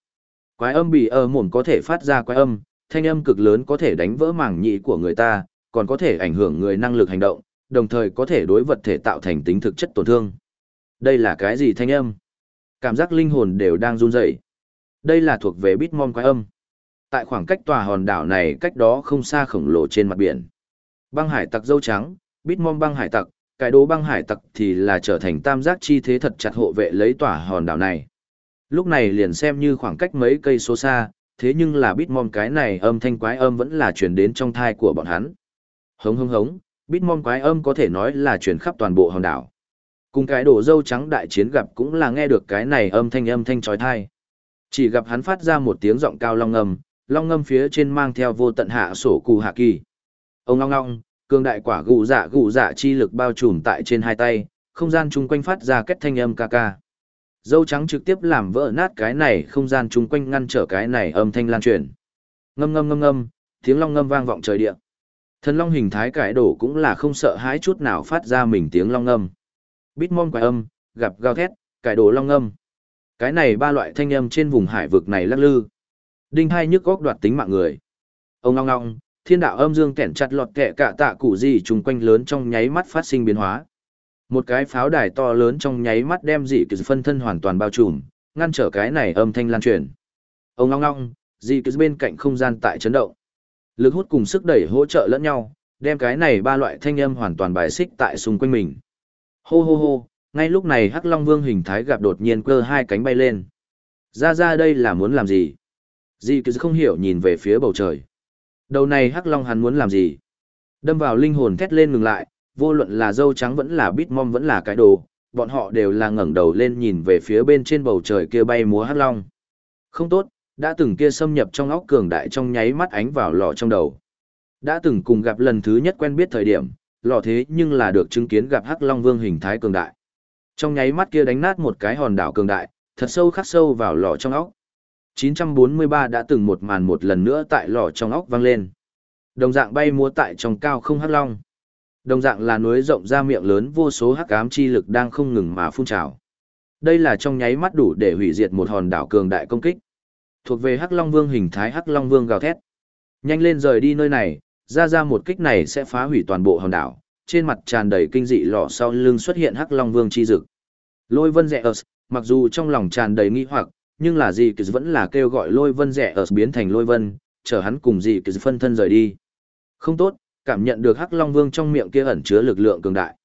Quái âm bị ở mồm có thể phát ra quái âm, thanh âm cực lớn có thể đánh vỡ màng nhĩ của người ta, còn có thể ảnh hưởng người năng lực hành động, đồng thời có thể đối vật thể tạo thành tính thực chất tổn thương. Đây là cái gì thanh âm? Cảm giác linh hồn đều đang run rẩy. Đây là thuộc về Bitmon quái âm. Tại khoảng cách tòa hòn đảo này cách đó không xa khổng lồ trên mặt biển. Băng hải tặc dâu trắng, Bitmon băng hải tặc, cái đố băng hải tặc thì là trở thành tam giác chi thế thật chặt hộ vệ lấy tỏa hòn đảo này. Lúc này liền xem như khoảng cách mấy cây số xa, thế nhưng là Bitmon cái này âm thanh quái âm vẫn là truyền đến trong thai của bọn hắn. Hống hống hống, Bitmom quái âm có thể nói là truyền khắp toàn bộ hòn đảo. Cùng cái đổ dâu trắng đại chiến gặp cũng là nghe được cái này âm thanh âm thanh trói thai. Chỉ gặp hắn phát ra một tiếng giọng cao long ngầm long ngâm phía trên mang theo vô tận hạ sổ cù hạ kỳ. Ông long long, cường đại quả gù dạ gù dạ chi lực bao trùm tại trên hai tay, không gian chung quanh phát ra kết thanh âm ca ca. Dâu trắng trực tiếp làm vỡ nát cái này không gian chung quanh ngăn trở cái này âm thanh lan truyền. Ngâm ngâm ngâm ngâm, tiếng long ngâm vang vọng trời địa. Thần long hình thái cải đổ cũng là không sợ hãi chút nào phát ra mình tiếng long ngâm. Bít mong quái âm, gặp gào thét, cải đổ long ngâm. Cái này ba loại thanh âm trên vùng hải vực này lắc lư. Đinh hai nhức góc đoạt tính mạng người. Ông long long, thiên đạo âm dương kẻn chặt lọt kẹ cả tạ cụ gì chung quanh lớn trong nháy mắt phát sinh biến hóa. Một cái pháo đài to lớn trong nháy mắt đem dị kỳ phân thân hoàn toàn bao trùm, ngăn trở cái này âm thanh lan truyền. Ông ngong ngong, dị kỳ bên cạnh không gian tại chấn động. Lực hút cùng sức đẩy hỗ trợ lẫn nhau, đem cái này ba loại thanh âm hoàn toàn bài xích tại xung quanh mình. Hô hô hô, ngay lúc này Hắc Long Vương hình thái gặp đột nhiên cơ hai cánh bay lên. Ra ra đây là muốn làm gì? Dị kỳ không hiểu nhìn về phía bầu trời. Đầu này Hắc Long hắn muốn làm gì? Đâm vào linh hồn thét lên ngừng lại, vô luận là dâu trắng vẫn là bít mom vẫn là cái đồ, bọn họ đều là ngẩng đầu lên nhìn về phía bên trên bầu trời kia bay múa hắc long. Không tốt, đã từng kia xâm nhập trong óc cường đại trong nháy mắt ánh vào lò trong đầu. Đã từng cùng gặp lần thứ nhất quen biết thời điểm, lò thế nhưng là được chứng kiến gặp hắc long vương hình thái cường đại. Trong nháy mắt kia đánh nát một cái hòn đảo cường đại, thật sâu khắc sâu vào lò trong óc. 943 đã từng một màn một lần nữa tại lò trong óc vang lên. Đồng dạng bay múa tại trong cao không hắc long. Đồng dạng là núi rộng ra miệng lớn vô số hắc ám chi lực đang không ngừng mà phun trào. Đây là trong nháy mắt đủ để hủy diệt một hòn đảo cường đại công kích. Thuộc về Hắc Long Vương hình thái Hắc Long Vương gào thét. Nhanh lên rời đi nơi này, ra ra một kích này sẽ phá hủy toàn bộ hòn đảo. Trên mặt tràn đầy kinh dị lọ sau lưng xuất hiện Hắc Long Vương chi dực. Lôi Vân dẹ ớt, mặc dù trong lòng tràn đầy nghi hoặc, nhưng là gì cứ vẫn là kêu gọi Lôi Vân Rẻ ở biến thành Lôi Vân, chờ hắn cùng gì cứ phân thân rời đi. Không tốt, cảm nhận được Hắc Long Vương trong miệng kia ẩn chứa lực lượng cường đại.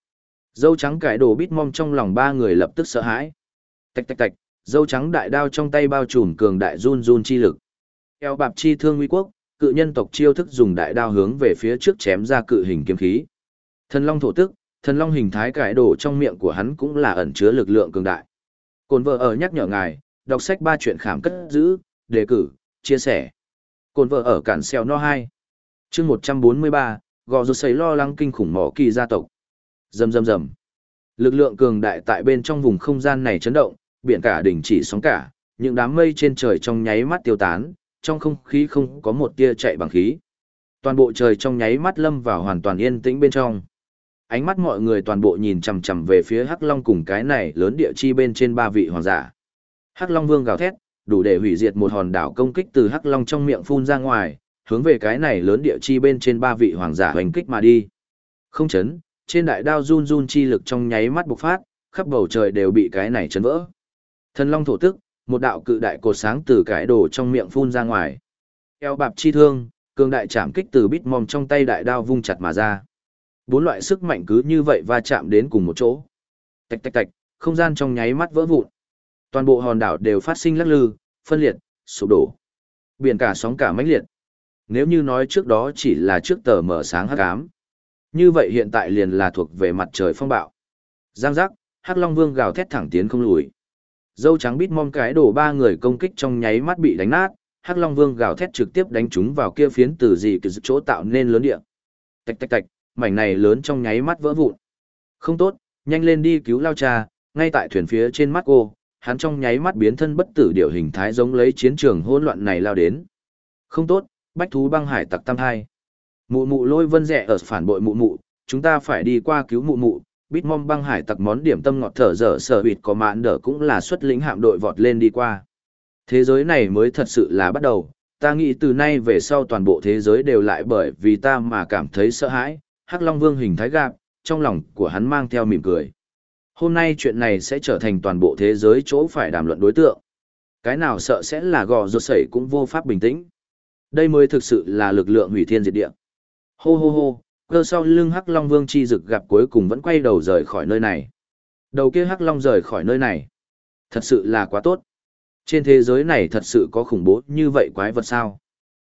Dâu trắng cải đồ bít mong trong lòng ba người lập tức sợ hãi. Tạch tạch tạch, dâu trắng đại đao trong tay bao trùm cường đại run run chi lực. Eo bạp chi thương uy quốc, cự nhân tộc chiêu thức dùng đại đao hướng về phía trước chém ra cự hình kiếm khí. Thần long thổ tức, thần long hình thái cải đồ trong miệng của hắn cũng là ẩn chứa lực lượng cường đại. Cồn vợ ở nhắc nhở ngài, đọc sách ba chuyện khảm cất giữ, đề cử, chia sẻ. Cồn vợ ở cản xeo no 2. chương 143, gò rột sấy lo lắng kinh khủng mỏ kỳ gia tộc. Rầm rầm rầm. Lực lượng cường đại tại bên trong vùng không gian này chấn động biển cả đỉnh chỉ sóng cả những đám mây trên trời trong nháy mắt tiêu tán trong không khí không có một tia chạy bằng khí. Toàn bộ trời trong nháy mắt lâm vào hoàn toàn yên tĩnh bên trong. Ánh mắt mọi người toàn bộ nhìn chằm chằm về phía hắc long cùng cái này lớn địa chi bên trên ba vị hoàng giả hắc long vương gào thét đủ để hủy diệt một hòn đảo công kích từ hắc long trong miệng phun ra ngoài hướng về cái này lớn địa chi bên trên ba vị hoàng giả hoành kích mà đi. Không chấn, trên đại đao run run chi lực trong nháy mắt bộc phát, khắp bầu trời đều bị cái này chấn vỡ. Thần long thổ tức, một đạo cự đại cột sáng từ cái đồ trong miệng phun ra ngoài. Eo bạp chi thương, cường đại chạm kích từ bít mòm trong tay đại đao vung chặt mà ra. Bốn loại sức mạnh cứ như vậy va chạm đến cùng một chỗ. Tạch tạch tạch, không gian trong nháy mắt vỡ vụn. Toàn bộ hòn đảo đều phát sinh lắc lư, phân liệt, sụp đổ. Biển cả sóng cả mãnh liệt, nếu như nói trước đó chỉ là trước tờ mở sáng hắc ám, như vậy hiện tại liền là thuộc về mặt trời phong bạo. Giang giác, Hắc Long Vương gào thét thẳng tiến không lùi. Dâu trắng bít mong cái đổ ba người công kích trong nháy mắt bị đánh nát, Hắc Long Vương gào thét trực tiếp đánh chúng vào kia phiến từ gì từ chỗ tạo nên lớn địa. Tạch tạch tạch, mảnh này lớn trong nháy mắt vỡ vụn. Không tốt, nhanh lên đi cứu lao cha, ngay tại thuyền phía trên mắt cô, hắn trong nháy mắt biến thân bất tử điều hình thái giống lấy chiến trường hỗn loạn này lao đến. Không tốt, bách thú băng hải tặc tam hai mụ mụ lôi vân rẻ ở phản bội mụ mụ chúng ta phải đi qua cứu mụ mụ. Bít mong băng hải tặc món điểm tâm ngọt thở dở sở bịt có mãn đỡ cũng là xuất lĩnh hạm đội vọt lên đi qua. Thế giới này mới thật sự là bắt đầu. Ta nghĩ từ nay về sau toàn bộ thế giới đều lại bởi vì ta mà cảm thấy sợ hãi. Hắc long vương hình thái gạp trong lòng của hắn mang theo mỉm cười hôm nay chuyện này sẽ trở thành toàn bộ thế giới chỗ phải đàm luận đối tượng cái nào sợ sẽ là gò ruột sẩy cũng vô pháp bình tĩnh đây mới thực sự là lực lượng hủy thiên diệt địa. Hô hô hô, cơ sau lưng Hắc Long Vương chi dực gặp cuối cùng vẫn quay đầu rời khỏi nơi này. Đầu kia Hắc Long rời khỏi nơi này. Thật sự là quá tốt. Trên thế giới này thật sự có khủng bố như vậy quái vật sao?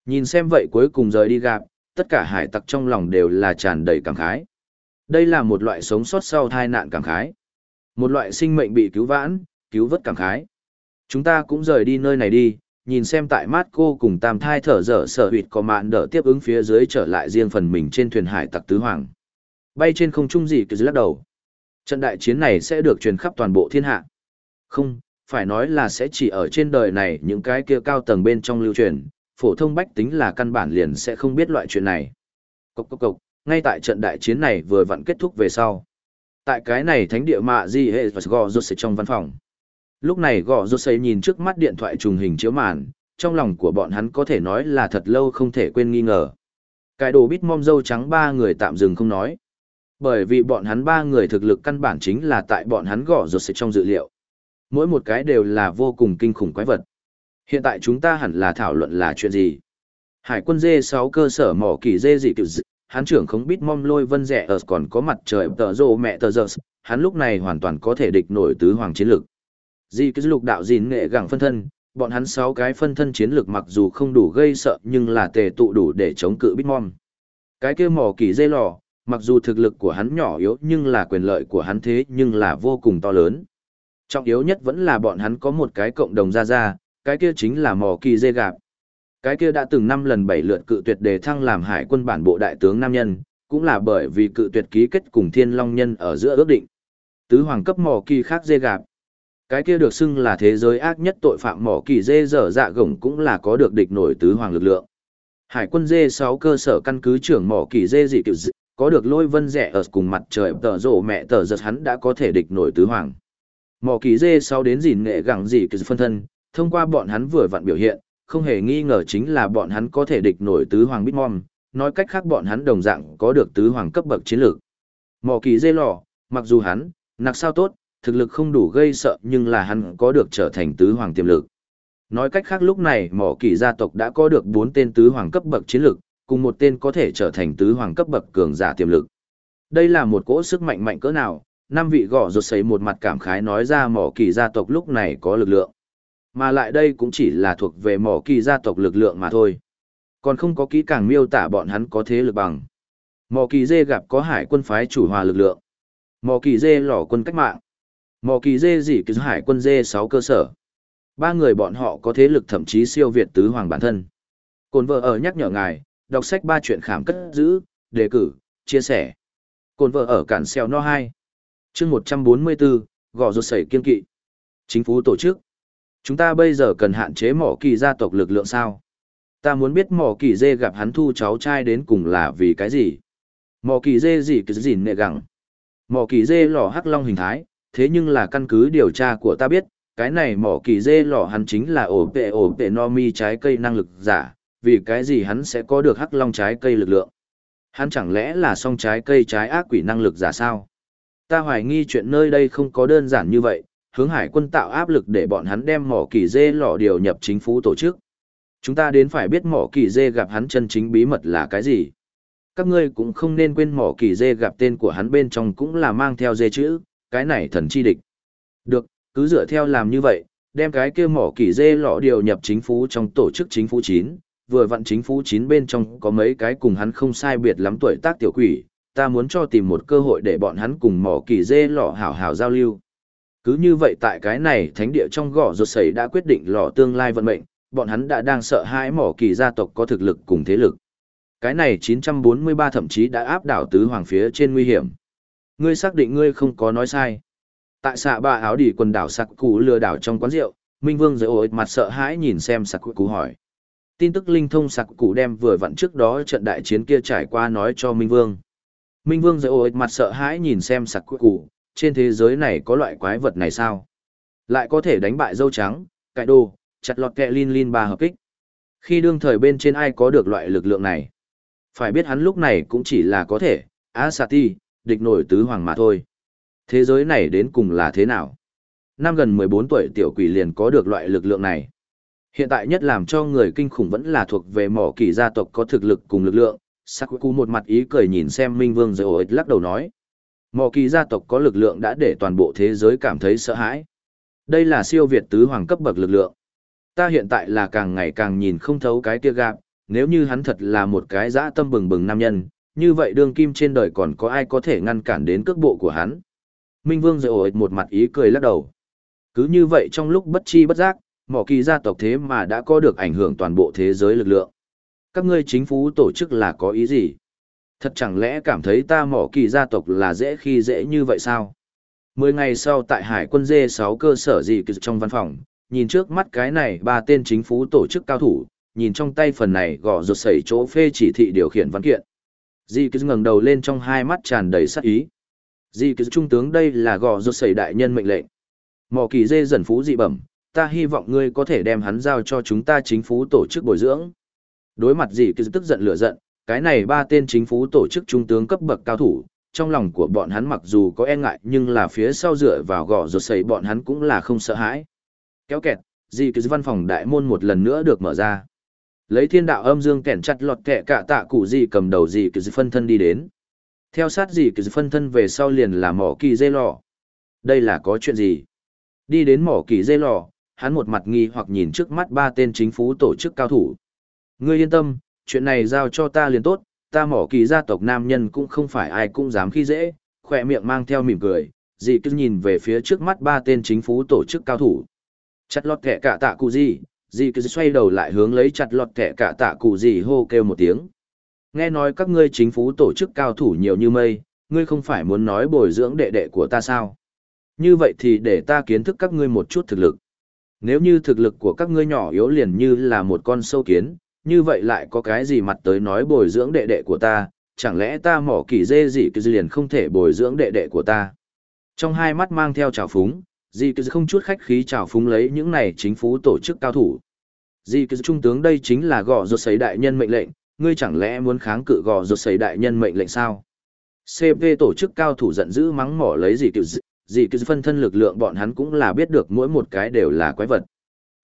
Nhìn xem vậy cuối cùng rời đi gặp, tất cả hải tặc trong lòng đều là tràn đầy cảm khái. Đây là một loại sống sót sau tai nạn cảm khái. Một loại sinh mệnh bị cứu vãn, cứu vớt cảm khái. Chúng ta cũng rời đi nơi này đi, nhìn xem tại mát cô cùng tam thai thở dở sở huyệt có mạn đỡ tiếp ứng phía dưới trở lại riêng phần mình trên thuyền hải tặc tứ hoàng. Bay trên không trung gì cứ lắc đầu. Trận đại chiến này sẽ được truyền khắp toàn bộ thiên hạ. Không, phải nói là sẽ chỉ ở trên đời này những cái kia cao tầng bên trong lưu truyền, phổ thông bách tính là căn bản liền sẽ không biết loại chuyện này. Cốc cốc cốc, ngay tại trận đại chiến này vừa vặn kết thúc về sau. Tại cái này thánh địa mạ gì hệ và gò rốt trong văn phòng. Lúc này gò rốt nhìn trước mắt điện thoại trùng hình chiếu màn, trong lòng của bọn hắn có thể nói là thật lâu không thể quên nghi ngờ. Cái đồ bít mom dâu trắng ba người tạm dừng không nói. Bởi vì bọn hắn ba người thực lực căn bản chính là tại bọn hắn gõ rột xây trong dự liệu. Mỗi một cái đều là vô cùng kinh khủng quái vật. Hiện tại chúng ta hẳn là thảo luận là chuyện gì? Hải quân dê 6 cơ sở mỏ kỳ dê dị kiểu dị, hắn trưởng không biết mong lôi vân rẻ ở còn có mặt trời tờ rô mẹ tờ giờ, hắn lúc này hoàn toàn có thể địch nổi tứ hoàng chiến lực. Di cứ lục đạo gìn nghệ gẳng phân thân, bọn hắn sáu cái phân thân chiến lực mặc dù không đủ gây sợ nhưng là tề tụ đủ để chống cự Bitmom. Cái kia mỏ kỳ dây lò, mặc dù thực lực của hắn nhỏ yếu nhưng là quyền lợi của hắn thế nhưng là vô cùng to lớn. Trọng yếu nhất vẫn là bọn hắn có một cái cộng đồng ra ra, cái kia chính là mỏ kỳ dây gạp. Cái kia đã từng năm lần bảy lượt cự tuyệt đề thăng làm hải quân bản bộ đại tướng nam nhân, cũng là bởi vì cự tuyệt ký kết cùng thiên long nhân ở giữa ước định. Tứ hoàng cấp mỏ kỳ khác dê gạp. Cái kia được xưng là thế giới ác nhất tội phạm mỏ kỳ dê dở dạ gồng cũng là có được địch nổi tứ hoàng lực lượng. Hải quân dê 6 cơ sở căn cứ trưởng mỏ kỳ dê dị kiểu dị, có được lôi vân rẻ ở cùng mặt trời tờ rổ mẹ tờ giật hắn đã có thể địch nổi tứ hoàng. Mỏ kỳ dê 6 đến dìn nghệ gẳng dị kiểu phân thân, thông qua bọn hắn vừa vặn biểu hiện, không hề nghi ngờ chính là bọn hắn có thể địch nổi tứ hoàng Bitmom, nói cách khác bọn hắn đồng dạng có được tứ hoàng cấp bậc chiến lược. Mỏ kỳ dê lò, mặc dù hắn, nặc sao tốt, thực lực không đủ gây sợ nhưng là hắn có được trở thành tứ hoàng tiềm lực. Nói cách khác lúc này mỏ kỳ gia tộc đã có được 4 tên tứ hoàng cấp bậc chiến lược, cùng một tên có thể trở thành tứ hoàng cấp bậc cường giả tiềm lực. Đây là một cỗ sức mạnh mạnh cỡ nào, năm vị gõ rột sấy một mặt cảm khái nói ra mỏ kỳ gia tộc lúc này có lực lượng. Mà lại đây cũng chỉ là thuộc về mỏ kỳ gia tộc lực lượng mà thôi. Còn không có kỹ càng miêu tả bọn hắn có thế lực bằng. Mỏ kỳ dê gặp có hải quân phái chủ hòa lực lượng. Mỏ kỳ dê lỏ quân cách mạng. Mỏ kỳ dê gì cứ hải quân dê 6 cơ sở. Ba người bọn họ có thế lực thậm chí siêu việt tứ hoàng bản thân. Cồn vợ ở nhắc nhở ngài, đọc sách ba chuyện khám cất giữ, đề cử, chia sẻ. Cồn vợ ở cản xeo no 2. chương 144, gò rột sẩy kiên kỵ. Chính phủ tổ chức. Chúng ta bây giờ cần hạn chế mỏ kỳ gia tộc lực lượng sao? Ta muốn biết mỏ kỳ dê gặp hắn thu cháu trai đến cùng là vì cái gì? Mỏ kỳ dê gì cứ gì nệ gẳng. Mỏ kỳ dê lò hắc long hình thái, thế nhưng là căn cứ điều tra của ta biết, cái này mỏ kỳ dê lò hắn chính là ổ tệ ổ tệ no mi trái cây năng lực giả, vì cái gì hắn sẽ có được hắc long trái cây lực lượng. Hắn chẳng lẽ là song trái cây trái ác quỷ năng lực giả sao? Ta hoài nghi chuyện nơi đây không có đơn giản như vậy, hướng hải quân tạo áp lực để bọn hắn đem mỏ kỳ dê lò điều nhập chính phủ tổ chức. Chúng ta đến phải biết mỏ kỳ dê gặp hắn chân chính bí mật là cái gì. Các ngươi cũng không nên quên mỏ kỳ dê gặp tên của hắn bên trong cũng là mang theo dê chữ, cái này thần chi địch. Được, cứ dựa theo làm như vậy, đem cái kia mỏ kỳ dê lọ điều nhập chính phủ trong tổ chức chính phủ chín, vừa vặn chính phủ chín bên trong có mấy cái cùng hắn không sai biệt lắm tuổi tác tiểu quỷ, ta muốn cho tìm một cơ hội để bọn hắn cùng mỏ kỳ dê lọ hảo hảo giao lưu. Cứ như vậy tại cái này thánh địa trong gõ rột sẩy đã quyết định lọ tương lai vận mệnh, bọn hắn đã đang sợ hãi mỏ kỳ gia tộc có thực lực cùng thế lực. Cái này 943 thậm chí đã áp đảo tứ hoàng phía trên nguy hiểm. Ngươi xác định ngươi không có nói sai. Tại xạ ba áo đỉ quần đảo sặc cụ lừa đảo trong quán rượu, Minh Vương giới ổi mặt sợ hãi nhìn xem sặc cụ hỏi. Tin tức linh thông sặc cụ đem vừa vặn trước đó trận đại chiến kia trải qua nói cho Minh Vương. Minh Vương giới ổi mặt sợ hãi nhìn xem sặc cụ, trên thế giới này có loại quái vật này sao? Lại có thể đánh bại dâu trắng, cải đồ, chặt lọt kẹ lin lin ba hợp kích. Khi đương thời bên trên ai có được loại lực lượng này? Phải biết hắn lúc này cũng chỉ là có thể, Asati, địch nổi tứ hoàng mà thôi. Thế giới này đến cùng là thế nào? Năm gần 14 tuổi tiểu quỷ liền có được loại lực lượng này. Hiện tại nhất làm cho người kinh khủng vẫn là thuộc về mỏ kỳ gia tộc có thực lực cùng lực lượng. Sakuku một mặt ý cười nhìn xem Minh Vương rồi ổi lắc đầu nói. Mỏ kỳ gia tộc có lực lượng đã để toàn bộ thế giới cảm thấy sợ hãi. Đây là siêu việt tứ hoàng cấp bậc lực lượng. Ta hiện tại là càng ngày càng nhìn không thấu cái kia gạp, nếu như hắn thật là một cái dã tâm bừng bừng nam nhân, như vậy đương kim trên đời còn có ai có thể ngăn cản đến cước bộ của hắn. Minh Vương rồi ổi một mặt ý cười lắc đầu. Cứ như vậy trong lúc bất chi bất giác, mỏ kỳ gia tộc thế mà đã có được ảnh hưởng toàn bộ thế giới lực lượng. Các ngươi chính phủ tổ chức là có ý gì? Thật chẳng lẽ cảm thấy ta mỏ kỳ gia tộc là dễ khi dễ như vậy sao? Mười ngày sau tại Hải quân dê sáu cơ sở gì trong văn phòng, nhìn trước mắt cái này ba tên chính phủ tổ chức cao thủ, nhìn trong tay phần này gõ rột sẩy chỗ phê chỉ thị điều khiển văn kiện. dì cứ ngẩng đầu lên trong hai mắt tràn đầy sát ý. dì cứ trung tướng đây là gõ rột sẩy đại nhân mệnh lệnh. Mỏ kỳ dê dần phú dị bẩm, ta hy vọng ngươi có thể đem hắn giao cho chúng ta chính phủ tổ chức bồi dưỡng. Đối mặt dì cứ tức giận lửa giận, cái này ba tên chính phủ tổ chức trung tướng cấp bậc cao thủ, trong lòng của bọn hắn mặc dù có e ngại nhưng là phía sau dựa vào gò rột sẩy bọn hắn cũng là không sợ hãi. Kéo kẹt, dì cứ văn phòng đại môn một lần nữa được mở ra. Lấy thiên đạo âm dương kẻn chặt lọt kẹ cả tạ cụ dì cầm đầu dì cứ phân thân đi đến. Theo sát dì cứ phân thân về sau liền là mỏ kỳ dây lò. Đây là có chuyện gì? Đi đến mỏ kỳ dây lò, hắn một mặt nghi hoặc nhìn trước mắt ba tên chính phủ tổ chức cao thủ. Ngươi yên tâm, chuyện này giao cho ta liền tốt, ta mỏ kỳ gia tộc nam nhân cũng không phải ai cũng dám khi dễ, khỏe miệng mang theo mỉm cười, dì cứ nhìn về phía trước mắt ba tên chính phủ tổ chức cao thủ. Chặt lọt kẻ cả tạ cụ gì, dì cứ xoay đầu lại hướng lấy chặt lọt kẻ cả tạ cụ gì hô kêu một tiếng. Nghe nói các ngươi chính phủ tổ chức cao thủ nhiều như mây, ngươi không phải muốn nói bồi dưỡng đệ đệ của ta sao? Như vậy thì để ta kiến thức các ngươi một chút thực lực. Nếu như thực lực của các ngươi nhỏ yếu liền như là một con sâu kiến, như vậy lại có cái gì mặt tới nói bồi dưỡng đệ đệ của ta, chẳng lẽ ta mỏ kỳ dê gì cứ liền không thể bồi dưỡng đệ đệ của ta. Trong hai mắt mang theo trào phúng, dì cứ không chút khách khí trào phúng lấy những này chính phủ tổ chức cao thủ. Dì cứ trung tướng đây chính là gò ruột sấy đại nhân mệnh lệnh, ngươi chẳng lẽ muốn kháng cự gò rột sấy đại nhân mệnh lệnh sao? CP tổ chức cao thủ giận dữ mắng mỏ lấy gì kiểu gì cứ phân thân lực lượng bọn hắn cũng là biết được mỗi một cái đều là quái vật.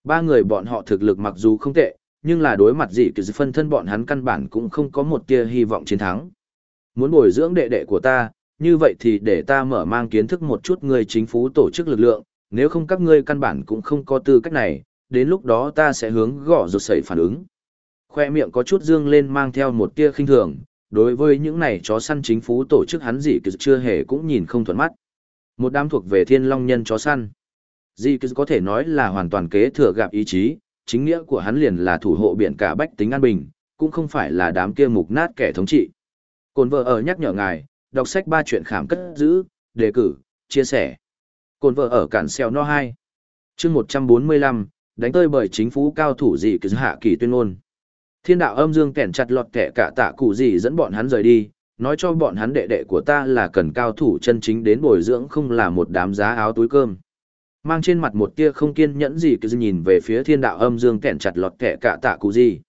Ba người bọn họ thực lực mặc dù không tệ, nhưng là đối mặt gì cứ phân thân bọn hắn căn bản cũng không có một tia hy vọng chiến thắng. Muốn bồi dưỡng đệ đệ của ta, như vậy thì để ta mở mang kiến thức một chút người chính phủ tổ chức lực lượng, nếu không các ngươi căn bản cũng không có tư cách này, đến lúc đó ta sẽ hướng gõ rụt sẩy phản ứng. Khoe miệng có chút dương lên mang theo một tia khinh thường, đối với những này chó săn chính phủ tổ chức hắn gì kỳ chưa hề cũng nhìn không thuận mắt. Một đám thuộc về thiên long nhân chó săn. Dị kỳ có thể nói là hoàn toàn kế thừa gặp ý chí, chính nghĩa của hắn liền là thủ hộ biển cả bách tính an bình, cũng không phải là đám kia mục nát kẻ thống trị. Cồn vợ ở nhắc nhở ngài, đọc sách ba chuyện khảm cất giữ, đề cử, chia sẻ. Cồn vợ ở cản xeo no 2. chương 145, đánh tơi bởi chính phủ cao thủ gì cứ hạ kỳ tuyên ngôn. Thiên đạo âm dương kẻn chặt lọt kẻ cả tạ cụ gì dẫn bọn hắn rời đi, nói cho bọn hắn đệ đệ của ta là cần cao thủ chân chính đến bồi dưỡng không là một đám giá áo túi cơm. Mang trên mặt một tia không kiên nhẫn gì cứ nhìn về phía thiên đạo âm dương kẻn chặt lọt kẻ cả tạ cụ gì.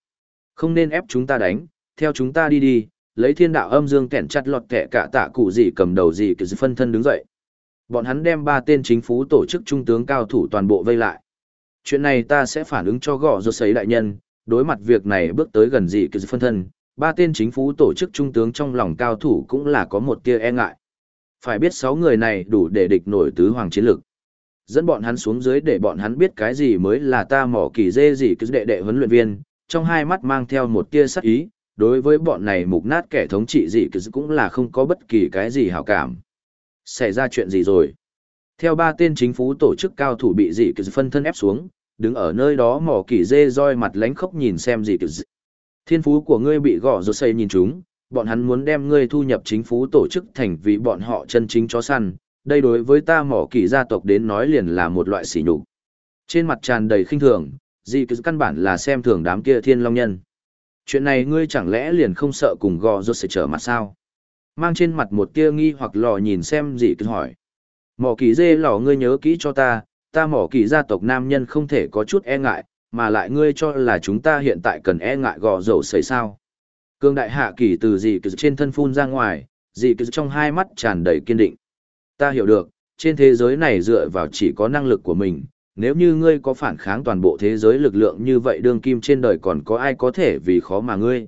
Không nên ép chúng ta đánh, theo chúng ta đi đi, lấy thiên đạo âm dương kẻn chặt lọt kẻ cả tạ cụ gì cầm đầu gì cứ phân thân đứng dậy. Bọn hắn đem ba tên chính phủ tổ chức trung tướng cao thủ toàn bộ vây lại. Chuyện này ta sẽ phản ứng cho gõ rốt sấy đại nhân, đối mặt việc này bước tới gần gì cứ phân thân, ba tên chính phủ tổ chức trung tướng trong lòng cao thủ cũng là có một tia e ngại. Phải biết sáu người này đủ để địch nổi tứ hoàng chiến lực. Dẫn bọn hắn xuống dưới để bọn hắn biết cái gì mới là ta mỏ kỳ dê gì cứ đệ đệ huấn luyện viên, trong hai mắt mang theo một tia sắc ý, đối với bọn này mục nát kẻ thống trị gì cứ cũng là không có bất kỳ cái gì hảo cảm. Xảy ra chuyện gì rồi? Theo ba tên chính phủ tổ chức cao thủ bị dị cứ phân thân ép xuống, đứng ở nơi đó mỏ kỳ dê roi mặt lánh khóc nhìn xem gì cứ thiên phú của ngươi bị gõ rột xây nhìn chúng bọn hắn muốn đem ngươi thu nhập chính phủ tổ chức thành vì bọn họ chân chính chó săn đây đối với ta mỏ kỳ gia tộc đến nói liền là một loại sỉ nhục trên mặt tràn đầy khinh thường gì cứ căn bản là xem thường đám kia thiên long nhân chuyện này ngươi chẳng lẽ liền không sợ cùng gò rốt sẽ trở mặt sao mang trên mặt một tia nghi hoặc lò nhìn xem gì cứ hỏi mỏ kỳ dê lò ngươi nhớ kỹ cho ta ta mỏ kỳ gia tộc nam nhân không thể có chút e ngại, mà lại ngươi cho là chúng ta hiện tại cần e ngại gò dầu xảy sao. Cương đại hạ kỳ từ dị cứ trên thân phun ra ngoài, dị cứ trong hai mắt tràn đầy kiên định. Ta hiểu được, trên thế giới này dựa vào chỉ có năng lực của mình, nếu như ngươi có phản kháng toàn bộ thế giới lực lượng như vậy đương kim trên đời còn có ai có thể vì khó mà ngươi.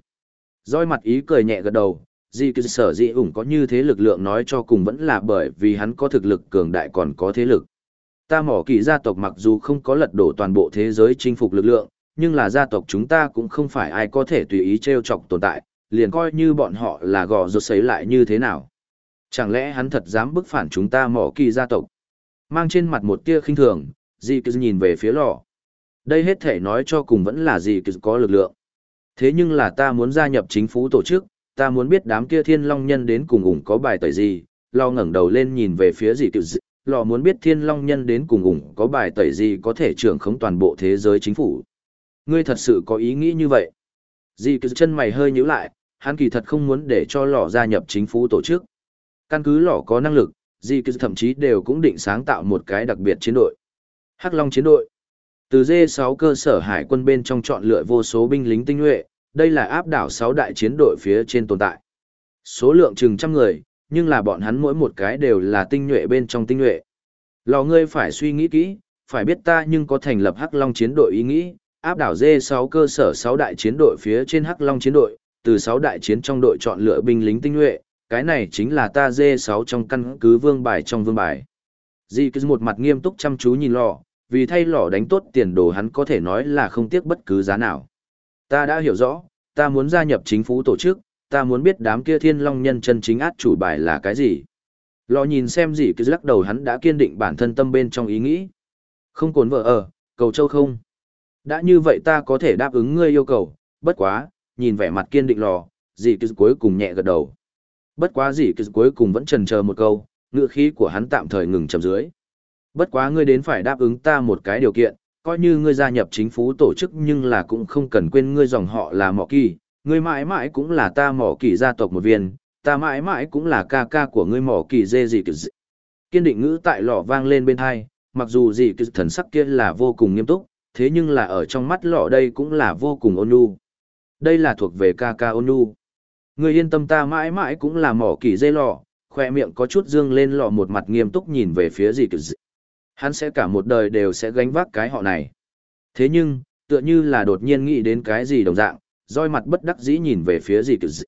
Rồi mặt ý cười nhẹ gật đầu, dị kỳ sở dị ủng có như thế lực lượng nói cho cùng vẫn là bởi vì hắn có thực lực cường đại còn có thế lực ta mỏ kỳ gia tộc mặc dù không có lật đổ toàn bộ thế giới chinh phục lực lượng, nhưng là gia tộc chúng ta cũng không phải ai có thể tùy ý treo chọc tồn tại, liền coi như bọn họ là gò rột sấy lại như thế nào. Chẳng lẽ hắn thật dám bức phản chúng ta mỏ kỳ gia tộc? Mang trên mặt một tia khinh thường, Di cứ nhìn về phía lò. Đây hết thể nói cho cùng vẫn là Di cứ có lực lượng. Thế nhưng là ta muốn gia nhập chính phủ tổ chức, ta muốn biết đám kia thiên long nhân đến cùng ủng có bài tẩy gì, lo ngẩng đầu lên nhìn về phía Di cứ lò muốn biết thiên long nhân đến cùng ủng có bài tẩy gì có thể trưởng khống toàn bộ thế giới chính phủ. Ngươi thật sự có ý nghĩ như vậy. Di cứ chân mày hơi nhíu lại, hắn kỳ thật không muốn để cho lò gia nhập chính phủ tổ chức. Căn cứ lò có năng lực, dì cứ thậm chí đều cũng định sáng tạo một cái đặc biệt chiến đội. Hắc Long chiến đội. Từ D6 cơ sở hải quân bên trong chọn lựa vô số binh lính tinh nhuệ, đây là áp đảo 6 đại chiến đội phía trên tồn tại. Số lượng chừng trăm người, nhưng là bọn hắn mỗi một cái đều là tinh nhuệ bên trong tinh nhuệ. Lò ngươi phải suy nghĩ kỹ, phải biết ta nhưng có thành lập Hắc Long chiến đội ý nghĩ, áp đảo D6 cơ sở 6 đại chiến đội phía trên Hắc Long chiến đội, từ 6 đại chiến trong đội chọn lựa binh lính tinh nhuệ, cái này chính là ta D6 trong căn cứ vương bài trong vương bài. Di cứ một mặt nghiêm túc chăm chú nhìn lò, vì thay lò đánh tốt tiền đồ hắn có thể nói là không tiếc bất cứ giá nào. Ta đã hiểu rõ, ta muốn gia nhập chính phủ tổ chức, ta muốn biết đám kia thiên long nhân chân chính át chủ bài là cái gì. Lò nhìn xem gì cứ lắc đầu hắn đã kiên định bản thân tâm bên trong ý nghĩ. Không cồn vợ ở, cầu châu không. Đã như vậy ta có thể đáp ứng ngươi yêu cầu, bất quá, nhìn vẻ mặt kiên định lò, dì cứ cuối cùng nhẹ gật đầu. Bất quá dì cứ cuối cùng vẫn trần chờ một câu, ngựa khí của hắn tạm thời ngừng chầm dưới. Bất quá ngươi đến phải đáp ứng ta một cái điều kiện, coi như ngươi gia nhập chính phủ tổ chức nhưng là cũng không cần quên ngươi dòng họ là mỏ kỳ, ngươi mãi mãi cũng là ta mỏ kỳ gia tộc một viên, ta mãi mãi cũng là ca ca của ngươi mỏ kỳ dê gì kỳ. Kiên định ngữ tại lọ vang lên bên hai, mặc dù gì kỳ thần sắc kia là vô cùng nghiêm túc, thế nhưng là ở trong mắt lọ đây cũng là vô cùng ôn nhu. Đây là thuộc về ca ca ôn nhu. Người yên tâm ta mãi mãi cũng là mỏ kỳ dây lò, khoe miệng có chút dương lên lò một mặt nghiêm túc nhìn về phía gì cực dị. Hắn sẽ cả một đời đều sẽ gánh vác cái họ này. Thế nhưng, tựa như là đột nhiên nghĩ đến cái gì đồng dạng, roi mặt bất đắc dĩ nhìn về phía gì cực gì.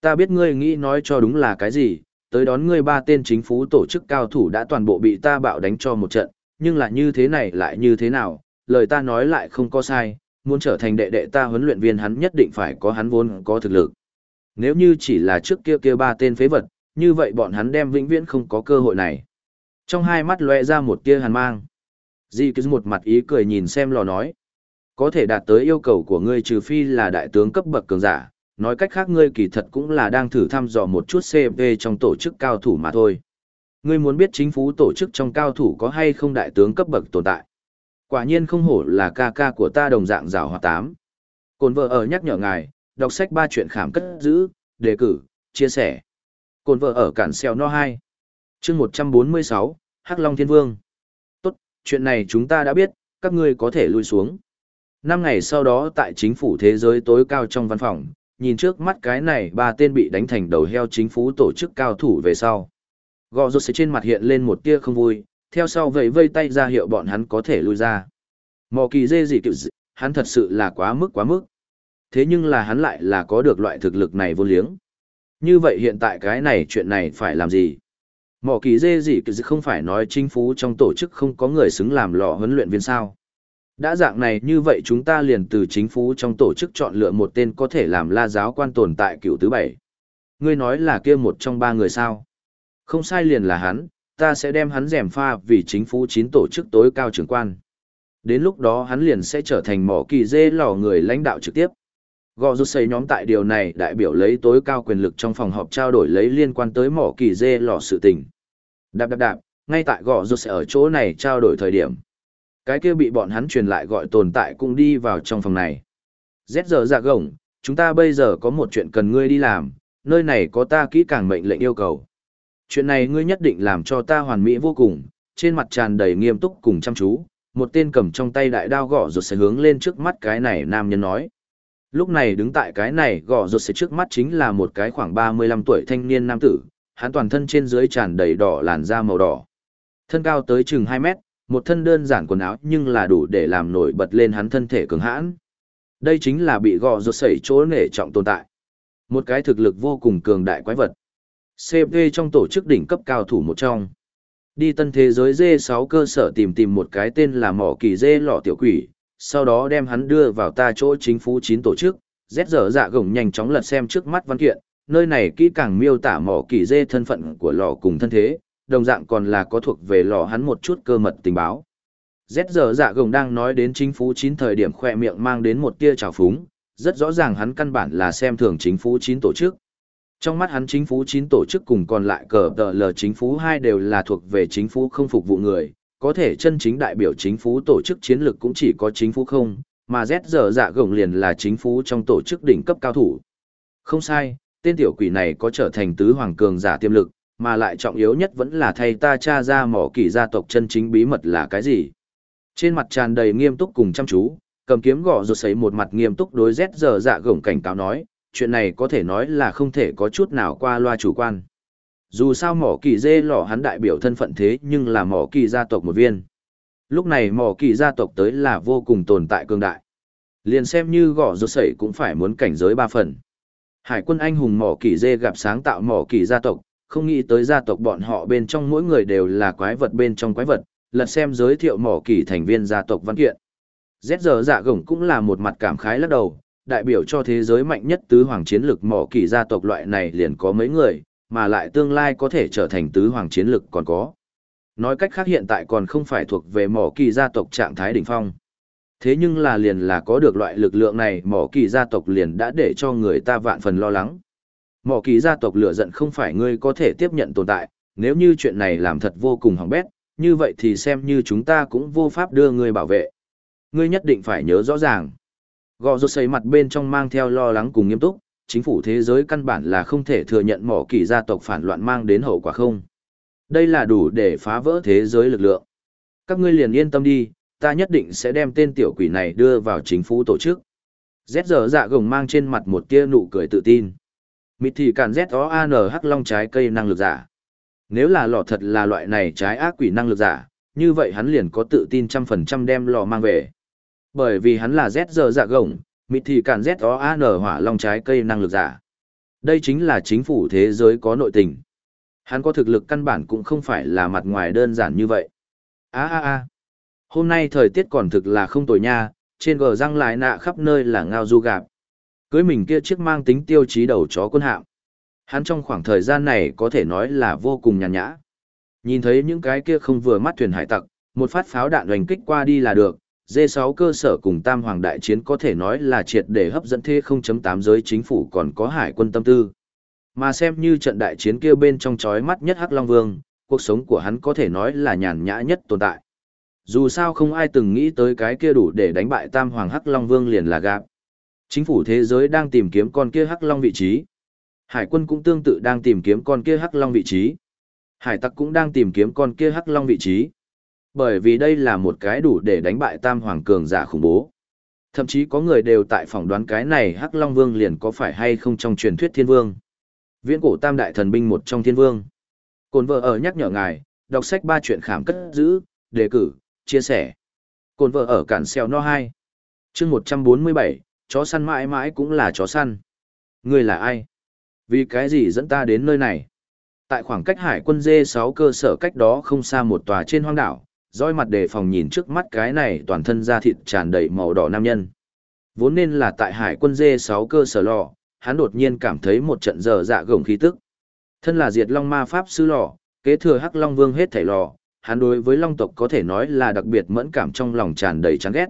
Ta biết ngươi nghĩ nói cho đúng là cái gì, tới đón ngươi ba tên chính phủ tổ chức cao thủ đã toàn bộ bị ta bạo đánh cho một trận, nhưng là như thế này lại như thế nào, lời ta nói lại không có sai, muốn trở thành đệ đệ ta huấn luyện viên hắn nhất định phải có hắn vốn có thực lực. Nếu như chỉ là trước kia kia ba tên phế vật, như vậy bọn hắn đem vĩnh viễn không có cơ hội này. Trong hai mắt lóe ra một tia hàn mang. Di cứ một mặt ý cười nhìn xem lò nói. Có thể đạt tới yêu cầu của ngươi trừ phi là đại tướng cấp bậc cường giả, nói cách khác ngươi kỳ thật cũng là đang thử thăm dò một chút CV trong tổ chức cao thủ mà thôi. Ngươi muốn biết chính phủ tổ chức trong cao thủ có hay không đại tướng cấp bậc tồn tại. Quả nhiên không hổ là ca ca của ta đồng dạng rào hòa tám. Cồn vợ ở nhắc nhở ngài, đọc sách ba chuyện khảm cất giữ, đề cử, chia sẻ. Cồn vợ ở cản xeo no 2 chương một trăm bốn mươi sáu hắc long thiên vương. Tốt chuyện này chúng ta đã biết các ngươi có thể lui xuống. Năm ngày sau đó tại chính phủ thế giới tối cao trong văn phòng nhìn trước mắt cái này ba tên bị đánh thành đầu heo chính phủ tổ chức cao thủ về sau. Gò rốt sẽ trên mặt hiện lên một tia không vui theo sau vẫy vây tay ra hiệu bọn hắn có thể lui ra. Mò kỳ dê gì kiểu dị, hắn thật sự là quá mức quá mức thế nhưng là hắn lại là có được loại thực lực này vô liếng như vậy hiện tại cái này chuyện này phải làm gì Mỏ kỳ dê gì cứ không phải nói chính phủ trong tổ chức không có người xứng làm lò huấn luyện viên sao. Đã dạng này như vậy chúng ta liền từ chính phủ trong tổ chức chọn lựa một tên có thể làm la giáo quan tồn tại cựu thứ bảy. Ngươi nói là kia một trong ba người sao. Không sai liền là hắn, ta sẽ đem hắn rèm pha vì chính phủ chín tổ chức tối cao trưởng quan. Đến lúc đó hắn liền sẽ trở thành mỏ kỳ dê lò người lãnh đạo trực tiếp. Gò rút xây nhóm tại điều này đại biểu lấy tối cao quyền lực trong phòng họp trao đổi lấy liên quan tới mỏ kỳ dê lò sự tình. Đạp đạp đạp, ngay tại gõ rút xây ở chỗ này trao đổi thời điểm. Cái kia bị bọn hắn truyền lại gọi tồn tại cũng đi vào trong phòng này. Z giờ ra gồng, chúng ta bây giờ có một chuyện cần ngươi đi làm, nơi này có ta kỹ càng mệnh lệnh yêu cầu. Chuyện này ngươi nhất định làm cho ta hoàn mỹ vô cùng, trên mặt tràn đầy nghiêm túc cùng chăm chú, một tên cầm trong tay đại đao gõ rụt sẽ hướng lên trước mắt cái này nam nhân nói. Lúc này đứng tại cái này gò rột sẽ trước mắt chính là một cái khoảng 35 tuổi thanh niên nam tử, hắn toàn thân trên dưới tràn đầy đỏ làn da màu đỏ. Thân cao tới chừng 2 mét, một thân đơn giản quần áo nhưng là đủ để làm nổi bật lên hắn thân thể cường hãn. Đây chính là bị gò rột sẩy chỗ nể trọng tồn tại. Một cái thực lực vô cùng cường đại quái vật. CP trong tổ chức đỉnh cấp cao thủ một trong. Đi tân thế giới D6 cơ sở tìm tìm một cái tên là mỏ kỳ dê lọ tiểu quỷ, sau đó đem hắn đưa vào ta chỗ chính phủ chín tổ chức. rét dở dạ gồng nhanh chóng lật xem trước mắt văn kiện, nơi này kỹ càng miêu tả mỏ kỳ dê thân phận của lò cùng thân thế, đồng dạng còn là có thuộc về lò hắn một chút cơ mật tình báo. Rét dở dạ gồng đang nói đến chính phủ chín thời điểm khoe miệng mang đến một tia trào phúng, rất rõ ràng hắn căn bản là xem thường chính phủ chín tổ chức. Trong mắt hắn chính phủ chín tổ chức cùng còn lại cờ tờ lờ chính phủ hai đều là thuộc về chính phủ không phục vụ người, có thể chân chính đại biểu chính phủ tổ chức chiến lược cũng chỉ có chính phủ không, mà Z giờ dạ gồng liền là chính phủ trong tổ chức đỉnh cấp cao thủ. Không sai, tên tiểu quỷ này có trở thành tứ hoàng cường giả tiềm lực, mà lại trọng yếu nhất vẫn là thay ta tra ra mỏ kỳ gia tộc chân chính bí mật là cái gì. Trên mặt tràn đầy nghiêm túc cùng chăm chú, cầm kiếm gõ rột sấy một mặt nghiêm túc đối Z giờ dạ gồng cảnh cáo nói, chuyện này có thể nói là không thể có chút nào qua loa chủ quan. Dù sao mỏ kỳ dê lọ hắn đại biểu thân phận thế nhưng là mỏ kỳ gia tộc một viên. Lúc này mỏ kỳ gia tộc tới là vô cùng tồn tại cường đại. Liền xem như gõ rột sấy cũng phải muốn cảnh giới ba phần. Hải quân anh hùng mỏ kỳ dê gặp sáng tạo mỏ kỳ gia tộc, không nghĩ tới gia tộc bọn họ bên trong mỗi người đều là quái vật bên trong quái vật, lật xem giới thiệu mỏ kỳ thành viên gia tộc văn kiện. Z giờ dạ gồng cũng là một mặt cảm khái lắc đầu, đại biểu cho thế giới mạnh nhất tứ hoàng chiến lực mỏ kỳ gia tộc loại này liền có mấy người, mà lại tương lai có thể trở thành tứ hoàng chiến lực còn có. Nói cách khác hiện tại còn không phải thuộc về mỏ kỳ gia tộc trạng thái đỉnh phong. Thế nhưng là liền là có được loại lực lượng này mỏ kỳ gia tộc liền đã để cho người ta vạn phần lo lắng. Mỏ kỳ gia tộc lửa giận không phải ngươi có thể tiếp nhận tồn tại, nếu như chuyện này làm thật vô cùng hỏng bét, như vậy thì xem như chúng ta cũng vô pháp đưa ngươi bảo vệ. Ngươi nhất định phải nhớ rõ ràng. Gò rốt xây mặt bên trong mang theo lo lắng cùng nghiêm túc, chính phủ thế giới căn bản là không thể thừa nhận mỏ kỳ gia tộc phản loạn mang đến hậu quả không. Đây là đủ để phá vỡ thế giới lực lượng. Các ngươi liền yên tâm đi, ta nhất định sẽ đem tên tiểu quỷ này đưa vào chính phủ tổ chức. Z giờ dạ gồng mang trên mặt một tia nụ cười tự tin. Mịt thì càn Z O A N long trái cây năng lực giả. Nếu là lọ thật là loại này trái ác quỷ năng lực giả, như vậy hắn liền có tự tin trăm phần trăm đem lò mang về. Bởi vì hắn là Z giờ dạ gồng, mịt thì càn Z O A N hỏa long trái cây năng lực giả. Đây chính là chính phủ thế giới có nội tình. Hắn có thực lực căn bản cũng không phải là mặt ngoài đơn giản như vậy. A a a. Hôm nay thời tiết còn thực là không tồi nha, trên gờ răng lại nạ khắp nơi là ngao du gạp. Cưới mình kia chiếc mang tính tiêu chí đầu chó quân hạm. Hắn trong khoảng thời gian này có thể nói là vô cùng nhàn nhã. Nhìn thấy những cái kia không vừa mắt thuyền hải tặc, một phát pháo đạn hoành kích qua đi là được. D6 cơ sở cùng Tam Hoàng đại chiến có thể nói là triệt để hấp dẫn thế 0.8 giới chính phủ còn có hải quân tâm tư. Mà xem như trận đại chiến kia bên trong chói mắt nhất Hắc Long Vương, cuộc sống của hắn có thể nói là nhàn nhã nhất tồn tại. Dù sao không ai từng nghĩ tới cái kia đủ để đánh bại Tam Hoàng Hắc Long Vương liền là gạp. Chính phủ thế giới đang tìm kiếm con kia Hắc Long vị trí. Hải quân cũng tương tự đang tìm kiếm con kia Hắc Long vị trí. Hải tặc cũng đang tìm kiếm con kia Hắc Long vị trí. Bởi vì đây là một cái đủ để đánh bại Tam Hoàng cường giả khủng bố. Thậm chí có người đều tại phỏng đoán cái này Hắc Long Vương liền có phải hay không trong truyền thuyết Thiên Vương. Viễn cổ Tam Đại Thần Binh một trong Thiên Vương. Cồn vợ ở nhắc nhở ngài, đọc sách ba chuyện khảm cất giữ, đề cử, chia sẻ. Cồn vợ ở cản xeo no 2. chương 147, chó săn mãi mãi cũng là chó săn. Người là ai? Vì cái gì dẫn ta đến nơi này? Tại khoảng cách hải quân dê 6 cơ sở cách đó không xa một tòa trên hoang đảo, roi mặt đề phòng nhìn trước mắt cái này toàn thân da thịt tràn đầy màu đỏ nam nhân. Vốn nên là tại hải quân dê 6 cơ sở lò, hắn đột nhiên cảm thấy một trận dở dạ gồng khí tức. Thân là diệt long ma pháp sư lò, kế thừa hắc long vương hết thảy lò, hắn đối với long tộc có thể nói là đặc biệt mẫn cảm trong lòng tràn đầy chán ghét.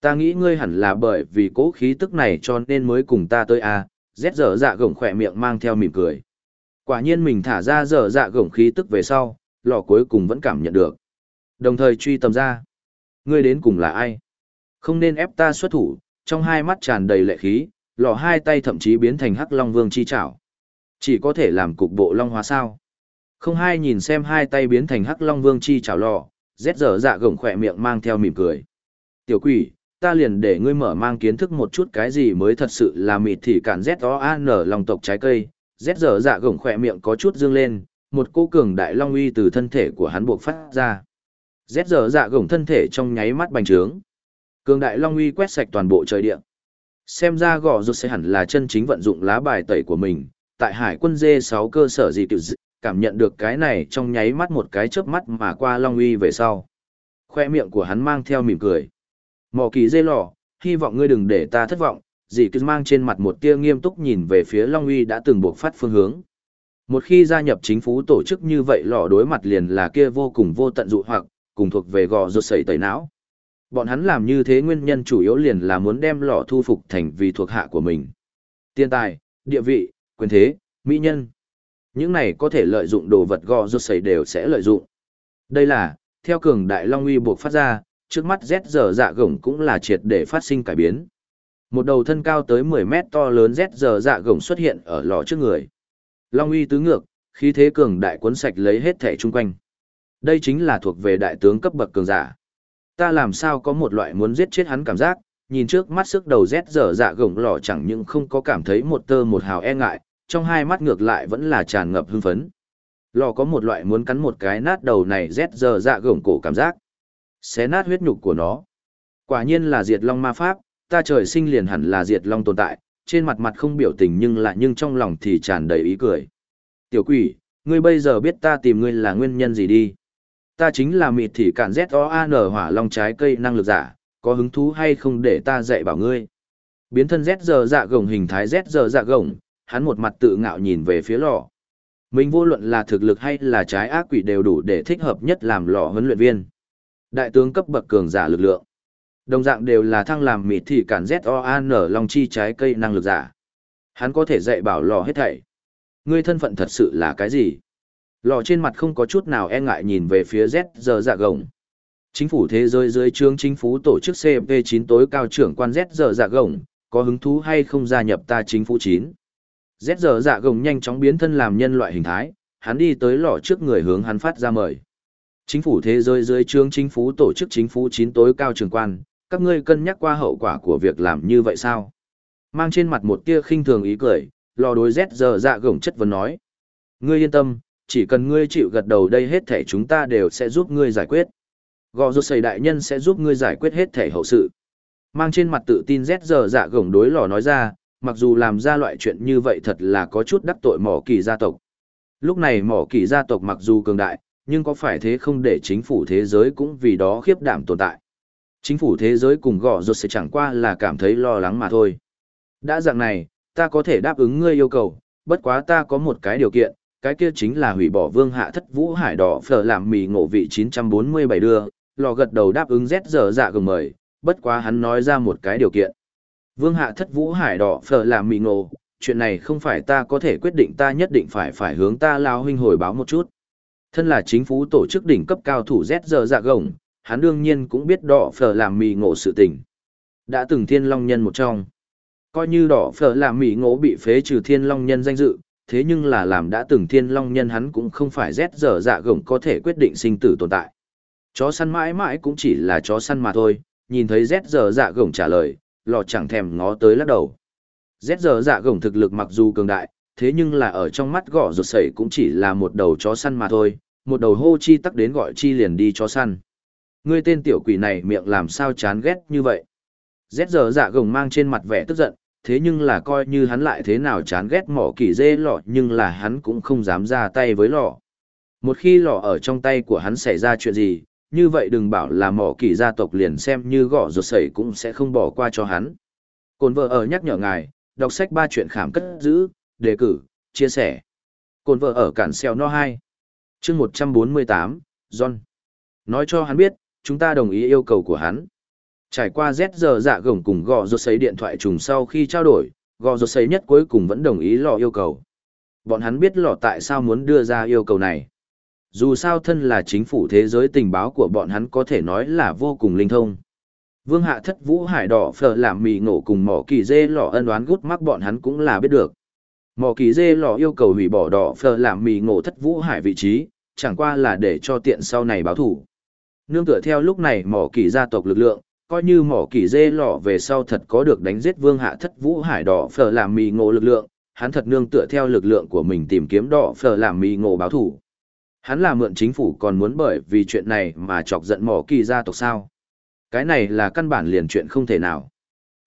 Ta nghĩ ngươi hẳn là bởi vì cố khí tức này cho nên mới cùng ta tới a. À, rét dở dạ gồng khỏe miệng mang theo mỉm cười. Quả nhiên mình thả ra dở dạ gồng khí tức về sau, lò cuối cùng vẫn cảm nhận được. Đồng thời truy tầm ra. Ngươi đến cùng là ai? Không nên ép ta xuất thủ, trong hai mắt tràn đầy lệ khí, lọ hai tay thậm chí biến thành hắc long vương chi trảo. Chỉ có thể làm cục bộ long hóa sao. Không hai nhìn xem hai tay biến thành hắc long vương chi chảo lọ rét dở dạ gồng khỏe miệng mang theo mỉm cười. Tiểu quỷ, ta liền để ngươi mở mang kiến thức một chút cái gì mới thật sự là mịt thì cản rét đó an lòng tộc trái cây. Rét dở dạ gồng khỏe miệng có chút dương lên, một cô cường đại long uy từ thân thể của hắn buộc phát ra. Rét giờ dạ gồng thân thể trong nháy mắt bành trướng. Cường đại long uy quét sạch toàn bộ trời địa. Xem ra gò rụt sẽ hẳn là chân chính vận dụng lá bài tẩy của mình, tại hải quân dê sáu cơ sở gì tự dị, cảm nhận được cái này trong nháy mắt một cái chớp mắt mà qua long uy về sau. Khoe miệng của hắn mang theo mỉm cười. Mỏ kỳ dê lò, hy vọng ngươi đừng để ta thất vọng, dì cứ mang trên mặt một tia nghiêm túc nhìn về phía Long Uy đã từng buộc phát phương hướng. Một khi gia nhập chính phủ tổ chức như vậy lò đối mặt liền là kia vô cùng vô tận dụ hoặc, cùng thuộc về gò rột sẩy tẩy não. Bọn hắn làm như thế nguyên nhân chủ yếu liền là muốn đem lò thu phục thành vì thuộc hạ của mình. Tiền tài, địa vị, quyền thế, mỹ nhân. Những này có thể lợi dụng đồ vật gò rột sẩy đều sẽ lợi dụng. Đây là, theo cường đại long uy buộc phát ra, trước mắt Z giờ dạ gồng cũng là triệt để phát sinh cải biến. Một đầu thân cao tới 10 mét to lớn Z giờ dạ gồng xuất hiện ở lò trước người. Long uy tứ ngược, khí thế cường đại cuốn sạch lấy hết thể chung quanh. Đây chính là thuộc về đại tướng cấp bậc cường giả. Ta làm sao có một loại muốn giết chết hắn cảm giác, nhìn trước mắt sức đầu rét dở dạ gồng lò chẳng những không có cảm thấy một tơ một hào e ngại, trong hai mắt ngược lại vẫn là tràn ngập hưng phấn. Lò có một loại muốn cắn một cái nát đầu này rét dở dạ gồng cổ cảm giác. Xé nát huyết nhục của nó. Quả nhiên là diệt long ma pháp, ta trời sinh liền hẳn là diệt long tồn tại, trên mặt mặt không biểu tình nhưng lại nhưng trong lòng thì tràn đầy ý cười. Tiểu quỷ, ngươi bây giờ biết ta tìm ngươi là nguyên nhân gì đi. Ta chính là mịt thì cản Z-O-A-N hỏa long trái cây năng lực giả, có hứng thú hay không để ta dạy bảo ngươi. Biến thân Z giờ dạ gồng hình thái Z giờ dạ gồng, hắn một mặt tự ngạo nhìn về phía lò. Mình vô luận là thực lực hay là trái ác quỷ đều đủ để thích hợp nhất làm lò huấn luyện viên. Đại tướng cấp bậc cường giả lực lượng. Đồng dạng đều là thăng làm mịt thì cản Z-O-A-N long chi trái cây năng lực giả. Hắn có thể dạy bảo lò hết thảy. Ngươi thân phận thật sự là cái gì? Lò trên mặt không có chút nào e ngại nhìn về phía Z giờ dạ gồng. Chính phủ thế giới dưới trướng chính phủ tổ chức CP9 tối cao trưởng quan Z giờ dạ gồng, có hứng thú hay không gia nhập ta chính phủ 9. Z giờ dạ gồng nhanh chóng biến thân làm nhân loại hình thái, hắn đi tới lò trước người hướng hắn phát ra mời. Chính phủ thế giới dưới trướng chính phủ tổ chức chính phủ 9 tối cao trưởng quan, các ngươi cân nhắc qua hậu quả của việc làm như vậy sao? Mang trên mặt một tia khinh thường ý cười, lò đối Z giờ dạ gồng chất vấn nói. Ngươi yên tâm, chỉ cần ngươi chịu gật đầu đây hết thể chúng ta đều sẽ giúp ngươi giải quyết. Gò rốt sầy đại nhân sẽ giúp ngươi giải quyết hết thể hậu sự. Mang trên mặt tự tin rét giờ dạ gồng đối lò nói ra, mặc dù làm ra loại chuyện như vậy thật là có chút đắc tội mỏ kỳ gia tộc. Lúc này mỏ kỳ gia tộc mặc dù cường đại, nhưng có phải thế không để chính phủ thế giới cũng vì đó khiếp đảm tồn tại. Chính phủ thế giới cùng gò rốt sẽ chẳng qua là cảm thấy lo lắng mà thôi. Đã dạng này, ta có thể đáp ứng ngươi yêu cầu, bất quá ta có một cái điều kiện, cái kia chính là hủy bỏ vương hạ thất vũ hải đỏ phở làm mì ngộ vị 947 đưa, lò gật đầu đáp ứng rét giờ dạ gừng mời, bất quá hắn nói ra một cái điều kiện. Vương hạ thất vũ hải đỏ phở làm mì ngộ, chuyện này không phải ta có thể quyết định ta nhất định phải phải hướng ta lao huynh hồi báo một chút. Thân là chính phủ tổ chức đỉnh cấp cao thủ rét giờ dạ gồng, hắn đương nhiên cũng biết đỏ phở làm mì ngộ sự tình. Đã từng thiên long nhân một trong. Coi như đỏ phở làm mì ngộ bị phế trừ thiên long nhân danh dự, thế nhưng là làm đã từng thiên long nhân hắn cũng không phải rét dở dạ gồng có thể quyết định sinh tử tồn tại. Chó săn mãi mãi cũng chỉ là chó săn mà thôi, nhìn thấy rét dở dạ gồng trả lời, lò chẳng thèm ngó tới lắc đầu. Rét dở dạ gồng thực lực mặc dù cường đại, thế nhưng là ở trong mắt gõ rột sẩy cũng chỉ là một đầu chó săn mà thôi, một đầu hô chi tắc đến gọi chi liền đi chó săn. Ngươi tên tiểu quỷ này miệng làm sao chán ghét như vậy. Rét dở dạ gồng mang trên mặt vẻ tức giận, thế nhưng là coi như hắn lại thế nào chán ghét mỏ kỳ dê lọ nhưng là hắn cũng không dám ra tay với lọ. Một khi lọ ở trong tay của hắn xảy ra chuyện gì, như vậy đừng bảo là mỏ kỳ gia tộc liền xem như gõ ruột sẩy cũng sẽ không bỏ qua cho hắn. Cồn vợ ở nhắc nhở ngài, đọc sách ba chuyện khảm cất giữ, đề cử, chia sẻ. Cồn vợ ở cản xeo no 2. chương 148, John. Nói cho hắn biết, chúng ta đồng ý yêu cầu của hắn. Trải qua Z giờ dạ gồng cùng gò rột sấy điện thoại trùng sau khi trao đổi, gò rột sấy nhất cuối cùng vẫn đồng ý lò yêu cầu. Bọn hắn biết lò tại sao muốn đưa ra yêu cầu này. Dù sao thân là chính phủ thế giới tình báo của bọn hắn có thể nói là vô cùng linh thông. Vương hạ thất vũ hải đỏ phở làm mì ngộ cùng mỏ kỳ dê lò ân đoán gút mắc bọn hắn cũng là biết được. Mỏ kỳ dê lò yêu cầu hủy bỏ đỏ phở làm mì ngộ thất vũ hải vị trí, chẳng qua là để cho tiện sau này báo thủ. Nương tựa theo lúc này mỏ kỳ gia tộc lực lượng, coi như mỏ kỳ dê lọ về sau thật có được đánh giết vương hạ thất vũ hải đỏ phở làm mì ngộ lực lượng, hắn thật nương tựa theo lực lượng của mình tìm kiếm đỏ phở làm mì ngộ báo thủ. Hắn là mượn chính phủ còn muốn bởi vì chuyện này mà chọc giận mỏ kỳ gia tộc sao. Cái này là căn bản liền chuyện không thể nào.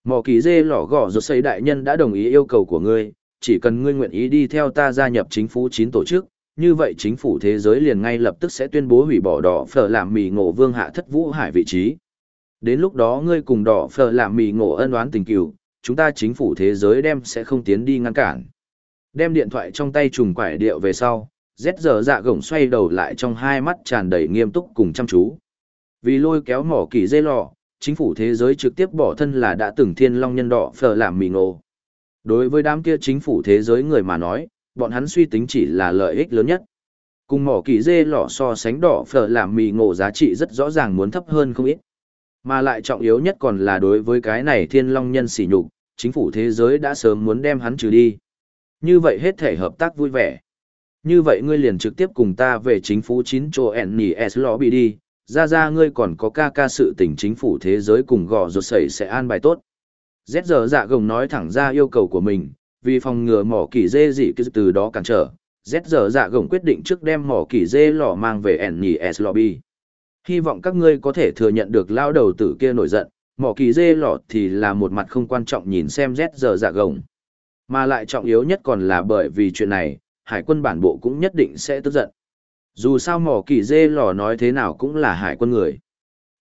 Mỏ kỳ dê lọ gõ rột xây đại nhân đã đồng ý yêu cầu của ngươi, chỉ cần ngươi nguyện ý đi theo ta gia nhập chính phủ chín tổ chức, như vậy chính phủ thế giới liền ngay lập tức sẽ tuyên bố hủy bỏ đỏ phở làm mì ngộ vương hạ thất vũ hải vị trí. Đến lúc đó ngươi cùng đỏ phở làm mì ngộ ân oán tình cửu, chúng ta chính phủ thế giới đem sẽ không tiến đi ngăn cản. Đem điện thoại trong tay trùng quải điệu về sau, rét giờ dạ gổng xoay đầu lại trong hai mắt tràn đầy nghiêm túc cùng chăm chú. Vì lôi kéo mỏ kỳ dây lò, chính phủ thế giới trực tiếp bỏ thân là đã từng thiên long nhân đỏ phở làm mì ngộ. Đối với đám kia chính phủ thế giới người mà nói, bọn hắn suy tính chỉ là lợi ích lớn nhất. Cùng mỏ kỳ dê lỏ so sánh đỏ phở làm mì ngộ giá trị rất rõ ràng muốn thấp hơn không ít. Mà lại trọng yếu nhất còn là đối với cái này thiên long nhân sỉ nhục, chính phủ thế giới đã sớm muốn đem hắn trừ đi. Như vậy hết thể hợp tác vui vẻ. Như vậy ngươi liền trực tiếp cùng ta về chính phủ chín chỗ NES lobby đi, ra ra ngươi còn có ca ca sự tình chính phủ thế giới cùng gò rột sẩy sẽ an bài tốt. Z giờ dạ gồng nói thẳng ra yêu cầu của mình, vì phòng ngừa mỏ kỳ dê dị cứ từ đó cản trở. Z giờ dạ gồng quyết định trước đem mỏ kỳ dê lò mang về NES lobby. Hy vọng các ngươi có thể thừa nhận được lao đầu tử kia nổi giận, mỏ kỳ dê lò thì là một mặt không quan trọng nhìn xem Z giờ dạ gồng. Mà lại trọng yếu nhất còn là bởi vì chuyện này, hải quân bản bộ cũng nhất định sẽ tức giận. Dù sao mỏ kỳ dê lò nói thế nào cũng là hải quân người.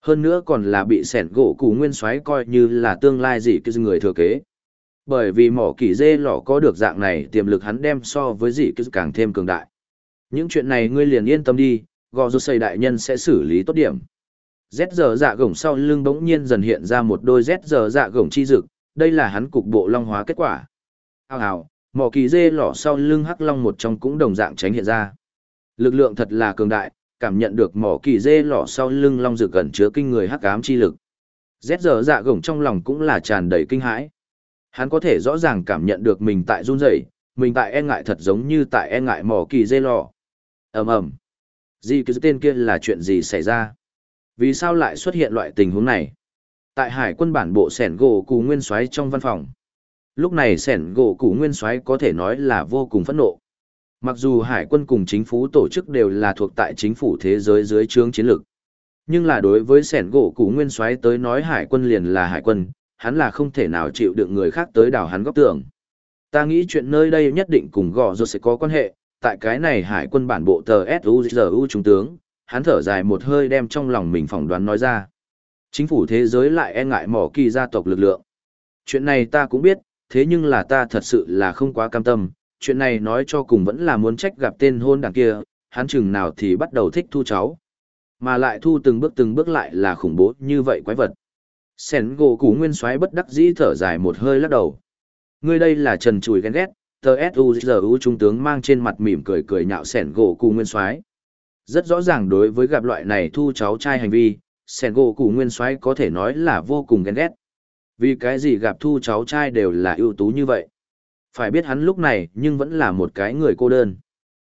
Hơn nữa còn là bị sẻn gỗ củ nguyên xoáy coi như là tương lai gì cái người thừa kế. Bởi vì mỏ kỳ dê lò có được dạng này tiềm lực hắn đem so với gì cái càng thêm cường đại. Những chuyện này ngươi liền yên tâm đi, gò rút xây đại nhân sẽ xử lý tốt điểm. Z giờ dạ gổng sau lưng bỗng nhiên dần hiện ra một đôi Z giờ dạ gổng chi dực, đây là hắn cục bộ long hóa kết quả. Hào hào, mỏ kỳ dê lỏ sau lưng hắc long một trong cũng đồng dạng tránh hiện ra. Lực lượng thật là cường đại, cảm nhận được mỏ kỳ dê lỏ sau lưng long rực gần chứa kinh người hắc ám chi lực. Rét giờ dạ gồng trong lòng cũng là tràn đầy kinh hãi. Hắn có thể rõ ràng cảm nhận được mình tại run rẩy, mình tại e ngại thật giống như tại e ngại mỏ kỳ dê lỏ. ầm ầm, gì cái tên kia là chuyện gì xảy ra? Vì sao lại xuất hiện loại tình huống này? Tại hải quân bản bộ sẻn gỗ cù nguyên soái trong văn phòng. Lúc này sẻn gỗ cù nguyên soái có thể nói là vô cùng phẫn nộ. Mặc dù hải quân cùng chính phủ tổ chức đều là thuộc tại chính phủ thế giới dưới trướng chiến lược, nhưng là đối với sẻn gỗ cù nguyên soái tới nói hải quân liền là hải quân, hắn là không thể nào chịu được người khác tới đảo hắn góc tường. Ta nghĩ chuyện nơi đây nhất định cùng gò rột sẽ có quan hệ, tại cái này hải quân bản bộ tờ SUZU trung tướng, hắn thở dài một hơi đem trong lòng mình phỏng đoán nói ra. Chính phủ thế giới lại e ngại mỏ kỳ gia tộc lực lượng. Chuyện này ta cũng biết, thế nhưng là ta thật sự là không quá cam tâm, chuyện này nói cho cùng vẫn là muốn trách gặp tên hôn đảng kia, hắn chừng nào thì bắt đầu thích thu cháu. Mà lại thu từng bước từng bước lại là khủng bố như vậy quái vật. sẻn gỗ cú nguyên xoáy bất đắc dĩ thở dài một hơi lắc đầu. Ngươi đây là trần chùi ghen ghét, tờ trung tướng mang trên mặt mỉm cười cười nhạo sẻn gỗ củ nguyên Soái. Rất rõ ràng đối với gặp loại này thu cháu trai hành vi, sẻn gỗ củ nguyên Soái có thể nói là vô cùng ghen ghét. Vì cái gì gặp thu cháu trai đều là ưu tú như vậy. Phải biết hắn lúc này nhưng vẫn là một cái người cô đơn.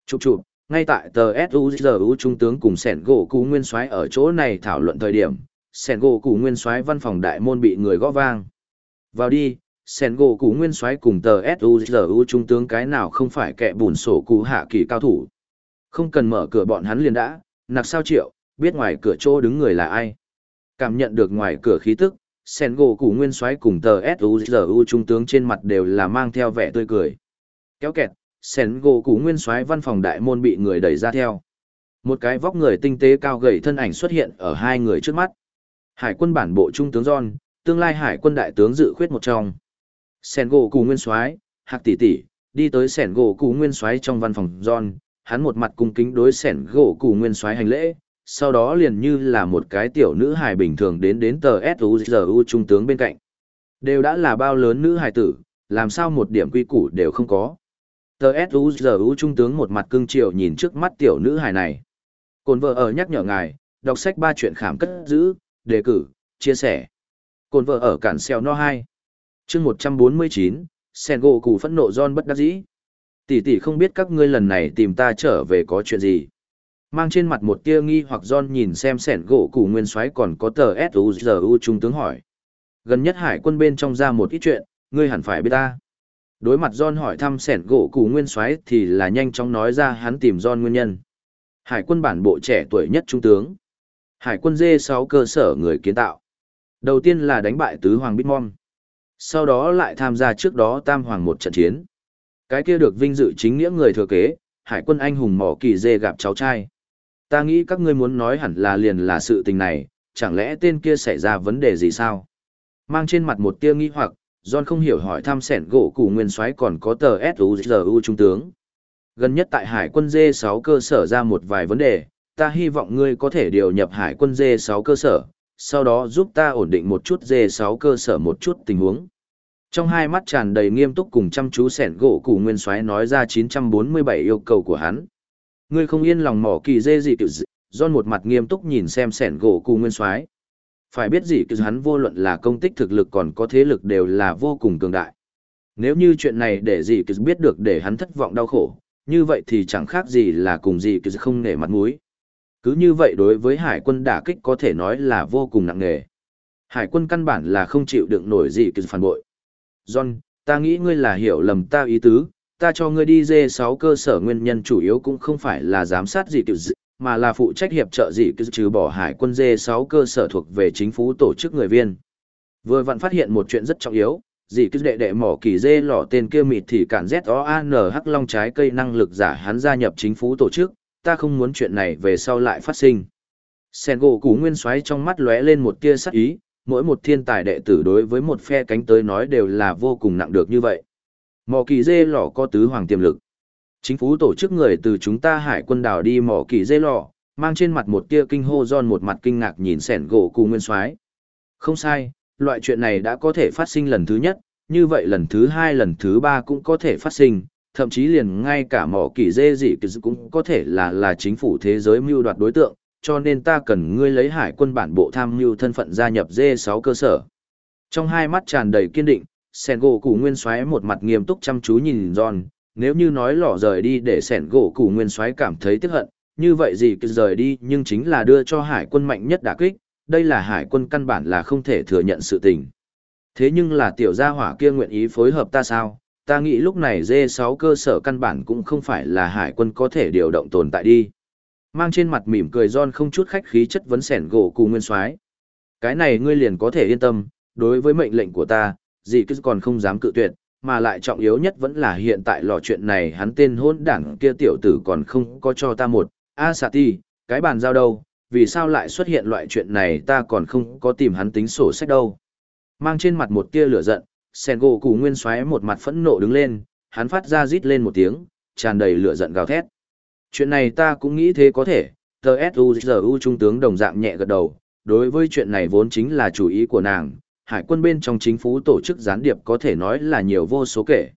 Chụp chụp, ngay tại tờ SUZU trung tướng cùng sẻn gỗ cú nguyên soái ở chỗ này thảo luận thời điểm, sẻn gỗ cú nguyên soái văn phòng đại môn bị người gõ vang. Vào đi, sen gỗ cú nguyên soái cùng tờ SUZU trung tướng cái nào không phải kẻ bùn sổ cú hạ kỳ cao thủ. Không cần mở cửa bọn hắn liền đã, nặc sao triệu, biết ngoài cửa chỗ đứng người là ai. Cảm nhận được ngoài cửa khí tức, sen gỗ cũ nguyên soái cùng tờ suzu trung tướng trên mặt đều là mang theo vẻ tươi cười kéo kẹt sen gỗ cũ nguyên soái văn phòng đại môn bị người đẩy ra theo một cái vóc người tinh tế cao gầy thân ảnh xuất hiện ở hai người trước mắt hải quân bản bộ trung tướng john tương lai hải quân đại tướng dự khuyết một trong Sẻn gỗ cù nguyên soái hạc tỷ tỷ đi tới sẻn gỗ cù nguyên soái trong văn phòng john hắn một mặt cung kính đối sẻn gỗ cù nguyên soái hành lễ sau đó liền như là một cái tiểu nữ hài bình thường đến đến tờ SUZU trung tướng bên cạnh. Đều đã là bao lớn nữ hài tử, làm sao một điểm quy củ đều không có. Tờ SUZU trung tướng một mặt cưng triệu nhìn trước mắt tiểu nữ hài này. Cồn vợ ở nhắc nhở ngài, đọc sách ba chuyện khảm cất giữ, đề cử, chia sẻ. Cồn vợ ở cản xeo no hai chương 149, sen gỗ cụ phẫn nộ John bất đắc dĩ. Tỷ tỷ không biết các ngươi lần này tìm ta trở về có chuyện gì. Mang trên mặt một tia nghi hoặc John nhìn xem sẻn gỗ củ nguyên soái còn có tờ S.U.G.U. trung tướng hỏi. Gần nhất hải quân bên trong ra một ít chuyện, ngươi hẳn phải biết ta. Đối mặt John hỏi thăm sẻn gỗ củ nguyên soái thì là nhanh chóng nói ra hắn tìm John nguyên nhân. Hải quân bản bộ trẻ tuổi nhất trung tướng. Hải quân D6 cơ sở người kiến tạo. Đầu tiên là đánh bại tứ hoàng Bitmom. Sau đó lại tham gia trước đó tam hoàng một trận chiến. Cái kia được vinh dự chính nghĩa người thừa kế, hải quân anh hùng mỏ kỳ dê gặp cháu trai. Ta nghĩ các ngươi muốn nói hẳn là liền là sự tình này, chẳng lẽ tên kia xảy ra vấn đề gì sao? Mang trên mặt một tia nghi hoặc, John không hiểu hỏi thăm sẻn gỗ củ nguyên soái còn có tờ SUZU trung tướng. Gần nhất tại hải quân D6 cơ sở ra một vài vấn đề, ta hy vọng ngươi có thể điều nhập hải quân D6 cơ sở, sau đó giúp ta ổn định một chút dê sáu cơ sở một chút tình huống. Trong hai mắt tràn đầy nghiêm túc cùng chăm chú sẻn gỗ củ nguyên soái nói ra 947 yêu cầu của hắn. Ngươi không yên lòng mỏ kỳ dê gì kiểu John một mặt nghiêm túc nhìn xem sẻn gỗ củ nguyên soái phải biết gì kiểu hắn vô luận là công tích thực lực còn có thế lực đều là vô cùng cường đại. Nếu như chuyện này để gì kiểu biết được để hắn thất vọng đau khổ, như vậy thì chẳng khác gì là cùng gì kiểu không nể mặt mũi. Cứ như vậy đối với hải quân đả kích có thể nói là vô cùng nặng nề. Hải quân căn bản là không chịu đựng nổi gì kiểu phản bội. John, ta nghĩ ngươi là hiểu lầm ta ý tứ, ta cho ngươi đi dê 6 cơ sở nguyên nhân chủ yếu cũng không phải là giám sát gì kiểu mà là phụ trách hiệp trợ gì cứ trừ bỏ hải quân dê 6 cơ sở thuộc về chính phủ tổ chức người viên. Vừa vặn phát hiện một chuyện rất trọng yếu, dì cứ đệ đệ mỏ kỳ dê lỏ tên kia mịt thì cản Z-O-A-N h long trái cây năng lực giả hắn gia nhập chính phủ tổ chức, ta không muốn chuyện này về sau lại phát sinh. Sen gỗ củ nguyên xoáy trong mắt lóe lên một tia sắc ý, mỗi một thiên tài đệ tử đối với một phe cánh tới nói đều là vô cùng nặng được như vậy. Mỏ kỳ dê lỏ có tứ hoàng tiềm lực. Chính phủ tổ chức người từ chúng ta hải quân đảo đi mỏ kỳ dê lỏ mang trên mặt một tia kinh hô giòn một mặt kinh ngạc nhìn sẻn gỗ cù nguyên soái Không sai, loại chuyện này đã có thể phát sinh lần thứ nhất, như vậy lần thứ hai lần thứ ba cũng có thể phát sinh, thậm chí liền ngay cả mỏ kỳ dê gì cũng có thể là là chính phủ thế giới mưu đoạt đối tượng, cho nên ta cần ngươi lấy hải quân bản bộ tham mưu thân phận gia nhập dê sáu cơ sở. Trong hai mắt tràn đầy kiên định, Sen gỗ củ nguyên xoáy một mặt nghiêm túc chăm chú nhìn John, nếu như nói lỏ rời đi để sẻn gỗ củ nguyên xoáy cảm thấy tiếc hận như vậy gì cứ rời đi nhưng chính là đưa cho hải quân mạnh nhất đả kích đây là hải quân căn bản là không thể thừa nhận sự tình thế nhưng là tiểu gia hỏa kia nguyện ý phối hợp ta sao ta nghĩ lúc này d 6 cơ sở căn bản cũng không phải là hải quân có thể điều động tồn tại đi. Mang trên mặt mỉm cười John không chút khách khí chất vấn sẻn gỗ cù nguyên soái. Cái này ngươi liền có thể yên tâm đối với mệnh lệnh của ta gì cứ còn không dám cự tuyệt mà lại trọng yếu nhất vẫn là hiện tại lò chuyện này hắn tên hôn đảng kia tiểu tử còn không có cho ta một, a xạ ti, cái bàn giao đâu, vì sao lại xuất hiện loại chuyện này ta còn không có tìm hắn tính sổ sách đâu. Mang trên mặt một tia lửa giận, sen gỗ củ nguyên xoáy một mặt phẫn nộ đứng lên, hắn phát ra rít lên một tiếng, tràn đầy lửa giận gào thét. Chuyện này ta cũng nghĩ thế có thể, tờ S.U.G.U. trung tướng đồng dạng nhẹ gật đầu, đối với chuyện này vốn chính là chủ ý của nàng, hải quân bên trong chính phủ tổ chức gián điệp có thể nói là nhiều vô số kể.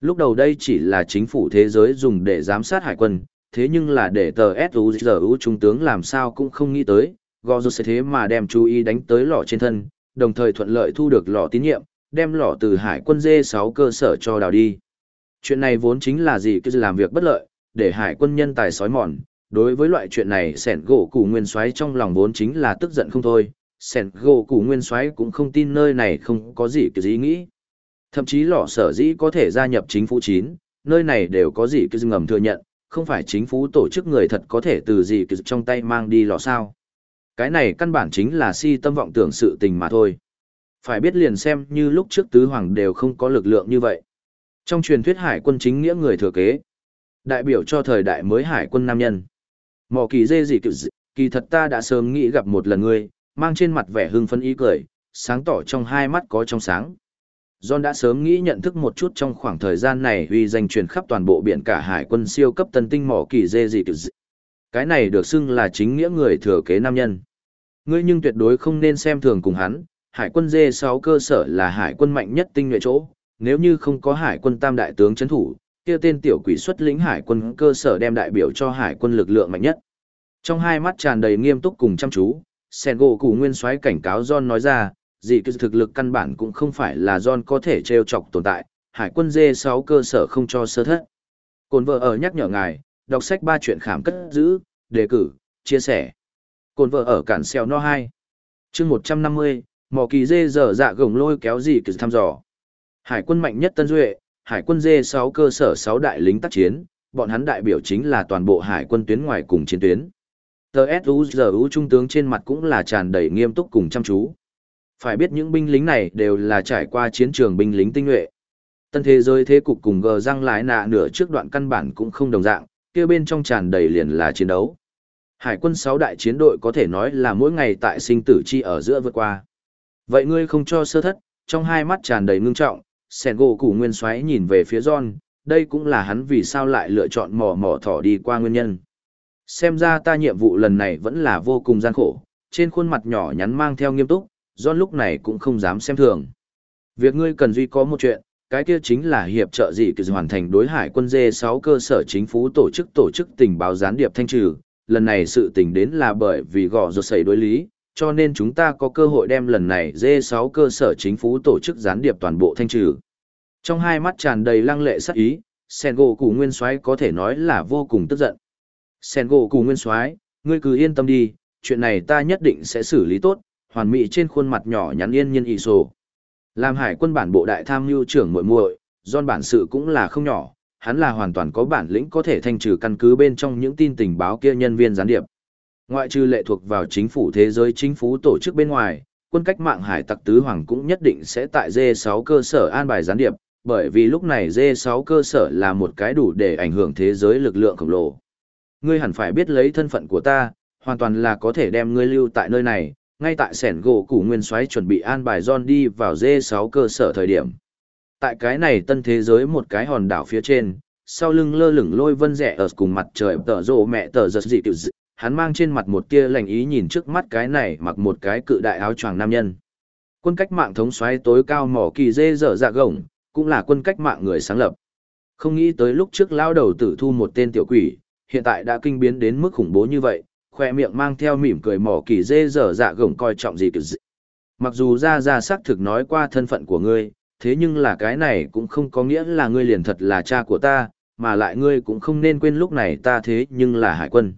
Lúc đầu đây chỉ là chính phủ thế giới dùng để giám sát hải quân, thế nhưng là để tờ S.U.G.U. trung tướng làm sao cũng không nghĩ tới, gò dù sẽ thế mà đem chú ý đánh tới lò trên thân, đồng thời thuận lợi thu được lò tín nhiệm, đem lọ từ hải quân D6 cơ sở cho đào đi. Chuyện này vốn chính là gì cứ làm việc bất lợi, để hải quân nhân tài sói mòn, đối với loại chuyện này sẻn gỗ củ nguyên xoáy trong lòng vốn chính là tức giận không thôi, sẻn gỗ củ nguyên xoáy cũng không tin nơi này không có gì cứ gì nghĩ. Thậm chí lọ sở dĩ có thể gia nhập chính phủ chín nơi này đều có gì cứ ngầm thừa nhận. Không phải chính phủ tổ chức người thật có thể từ gì cứ trong tay mang đi lọ sao. Cái này căn bản chính là si tâm vọng tưởng sự tình mà thôi phải biết liền xem như lúc trước tứ hoàng đều không có lực lượng như vậy trong truyền thuyết hải quân chính nghĩa người thừa kế đại biểu cho thời đại mới hải quân nam nhân mỏ kỳ dê gì kiểu kỳ thật ta đã sớm nghĩ gặp một lần ngươi mang trên mặt vẻ hưng phấn ý cười, sáng tỏ trong hai mắt có trong sáng. John đã sớm nghĩ nhận thức một chút trong khoảng thời gian này vì danh truyền khắp toàn bộ biển cả hải quân siêu cấp tân tinh mỏ kỳ dê gì kiểu dị. Cái này được xưng là chính nghĩa người thừa kế nam nhân. Ngươi nhưng tuyệt đối không nên xem thường cùng hắn, hải quân dê 6 cơ sở là hải quân mạnh nhất tinh nhuệ chỗ, nếu như không có hải quân tam đại tướng chấn thủ, kia tên tiểu quỷ xuất lĩnh hải quân cơ sở đem đại biểu cho hải quân lực lượng mạnh nhất. Trong hai mắt tràn đầy nghiêm túc cùng chăm chú, sen gỗ nguyên soái cảnh cáo john nói ra dị cứ thực lực căn bản cũng không phải là john có thể treo chọc tồn tại hải quân d 6 cơ sở không cho sơ thất cồn vợ ở nhắc nhở ngài đọc sách ba chuyện khám cất giữ đề cử chia sẻ cồn vợ ở cản xèo no 2. chương một trăm năm mươi mỏ kỳ dê dở dạ gồng lôi kéo gì cứ thăm dò hải quân mạnh nhất tân duệ hải quân dê 6 cơ sở sáu đại lính tác chiến bọn hắn đại biểu chính là toàn bộ hải quân tuyến ngoài cùng chiến tuyến TSUZU trung tướng trên mặt cũng là tràn đầy nghiêm túc cùng chăm chú. Phải biết những binh lính này đều là trải qua chiến trường binh lính tinh nhuệ. Tân thế giới thế cục cùng gờ răng lái nạ nửa trước đoạn căn bản cũng không đồng dạng, kia bên trong tràn đầy liền là chiến đấu. Hải quân 6 đại chiến đội có thể nói là mỗi ngày tại sinh tử chi ở giữa vượt qua. Vậy ngươi không cho sơ thất, trong hai mắt tràn đầy ngưng trọng, sẻn gỗ củ nguyên xoáy nhìn về phía John, đây cũng là hắn vì sao lại lựa chọn mò mò thỏ đi qua nguyên nhân. Xem ra ta nhiệm vụ lần này vẫn là vô cùng gian khổ, trên khuôn mặt nhỏ nhắn mang theo nghiêm túc, John lúc này cũng không dám xem thường. Việc ngươi cần duy có một chuyện, cái kia chính là hiệp trợ dị kỳ hoàn thành đối hải quân dê 6 cơ sở chính phủ tổ chức tổ chức tình báo gián điệp thanh trừ. Lần này sự tình đến là bởi vì gõ rột xảy đối lý, cho nên chúng ta có cơ hội đem lần này dê 6 cơ sở chính phủ tổ chức gián điệp toàn bộ thanh trừ. Trong hai mắt tràn đầy lăng lệ sắc ý, sen gỗ củ nguyên soái có thể nói là vô cùng tức giận. Sen gỗ củ nguyên soái, ngươi cứ yên tâm đi, chuyện này ta nhất định sẽ xử lý tốt, hoàn mỹ trên khuôn mặt nhỏ nhắn yên nhiên ị sổ. Làm hải quân bản bộ đại tham mưu trưởng muội muội, John bản sự cũng là không nhỏ, hắn là hoàn toàn có bản lĩnh có thể thanh trừ căn cứ bên trong những tin tình báo kia nhân viên gián điệp. Ngoại trừ lệ thuộc vào chính phủ thế giới chính phủ tổ chức bên ngoài, quân cách mạng hải tặc tứ hoàng cũng nhất định sẽ tại D6 cơ sở an bài gián điệp, bởi vì lúc này D6 cơ sở là một cái đủ để ảnh hưởng thế giới lực lượng khổng lồ. Ngươi hẳn phải biết lấy thân phận của ta, hoàn toàn là có thể đem ngươi lưu tại nơi này, ngay tại sẻn gỗ củ nguyên xoáy chuẩn bị an bài John đi vào D6 cơ sở thời điểm. Tại cái này tân thế giới một cái hòn đảo phía trên, sau lưng lơ lửng lôi vân rẻ ở cùng mặt trời tờ rộ mẹ tờ giật dị tiểu dị, hắn mang trên mặt một tia lành ý nhìn trước mắt cái này mặc một cái cự đại áo choàng nam nhân. Quân cách mạng thống soái tối cao mỏ kỳ dê dở dạ gồng, cũng là quân cách mạng người sáng lập. Không nghĩ tới lúc trước lao đầu tử thu một tên tiểu quỷ, hiện tại đã kinh biến đến mức khủng bố như vậy, khoe miệng mang theo mỉm cười mỏ kỳ dê dở dạ gồng coi trọng gì kiểu gì. Mặc dù ra ra xác thực nói qua thân phận của ngươi, thế nhưng là cái này cũng không có nghĩa là ngươi liền thật là cha của ta, mà lại ngươi cũng không nên quên lúc này ta thế nhưng là hải quân.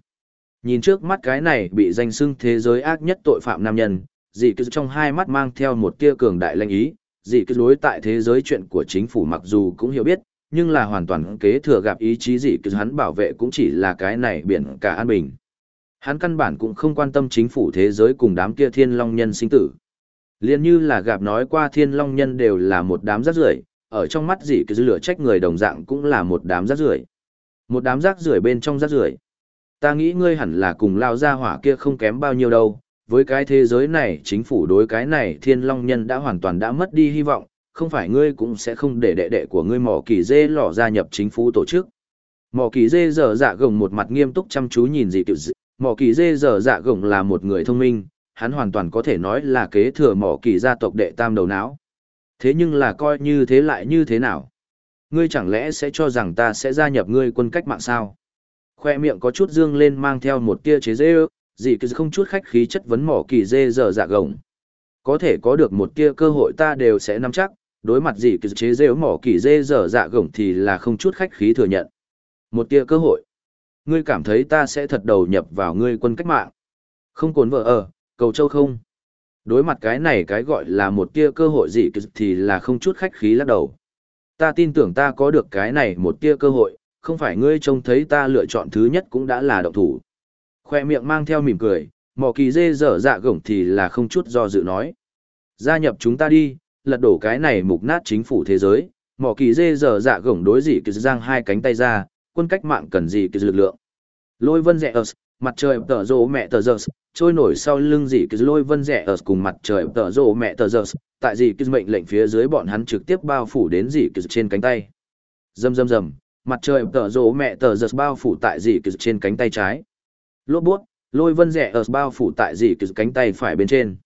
Nhìn trước mắt cái này bị danh xưng thế giới ác nhất tội phạm nam nhân, dị cứ trong hai mắt mang theo một tia cường đại lanh ý, dị cứ đối tại thế giới chuyện của chính phủ mặc dù cũng hiểu biết, nhưng là hoàn toàn kế thừa gặp ý chí dị cứ hắn bảo vệ cũng chỉ là cái này biển cả an bình. Hắn căn bản cũng không quan tâm chính phủ thế giới cùng đám kia thiên long nhân sinh tử. Liên như là gặp nói qua thiên long nhân đều là một đám rác rưởi, ở trong mắt dị cứ lửa trách người đồng dạng cũng là một đám rác rưởi. Một đám rác rưởi bên trong rác rưởi. Ta nghĩ ngươi hẳn là cùng lao ra hỏa kia không kém bao nhiêu đâu, với cái thế giới này chính phủ đối cái này thiên long nhân đã hoàn toàn đã mất đi hy vọng, không phải ngươi cũng sẽ không để đệ đệ của ngươi mỏ kỳ dê lỏ gia nhập chính phủ tổ chức. Mỏ kỳ dê dở dạ gồng một mặt nghiêm túc chăm chú nhìn dị tiểu dị, mỏ kỳ dê dở dạ gồng là một người thông minh, hắn hoàn toàn có thể nói là kế thừa mỏ kỳ gia tộc đệ tam đầu não. Thế nhưng là coi như thế lại như thế nào? Ngươi chẳng lẽ sẽ cho rằng ta sẽ gia nhập ngươi quân cách mạng sao? Khoe miệng có chút dương lên mang theo một tia chế dê ư dì cứ không chút khách khí chất vấn mỏ kỳ dê dở dạ gồng. Có thể có được một tia cơ hội ta đều sẽ nắm chắc, đối mặt dì cứ chế dê mỏ kỳ dê dở dạ gồng thì là không chút khách khí thừa nhận. Một tia cơ hội. Ngươi cảm thấy ta sẽ thật đầu nhập vào ngươi quân cách mạng. Không cồn vợ ở, cầu châu không. Đối mặt cái này cái gọi là một tia cơ hội gì thì là không chút khách khí lắc đầu. Ta tin tưởng ta có được cái này một tia cơ hội không phải ngươi trông thấy ta lựa chọn thứ nhất cũng đã là động thủ. Khoe miệng mang theo mỉm cười, mỏ kỳ dê dở dạ gổng thì là không chút do dự nói. Gia nhập chúng ta đi, lật đổ cái này mục nát chính phủ thế giới, mỏ kỳ dê dở dạ gổng đối dị kỳ giang hai cánh tay ra, quân cách mạng cần gì kỳ lực lượng. Lôi vân rẻ ớt, mặt trời tờ rộ mẹ tờ rơ, trôi nổi sau lưng dị kỳ lôi vân rẻ ớt cùng mặt trời tờ rộ mẹ tờ rơ. tại dị kỳ mệnh lệnh phía dưới bọn hắn trực tiếp bao phủ đến dị kỳ trên cánh tay. Rầm rầm rầm, mặt trời tở rộ mẹ tờ giật bao phủ tại dì kỳ trên cánh tay trái. Lốp bút, lôi vân rẽ ở bao phủ tại dì kỳ cánh tay phải bên trên.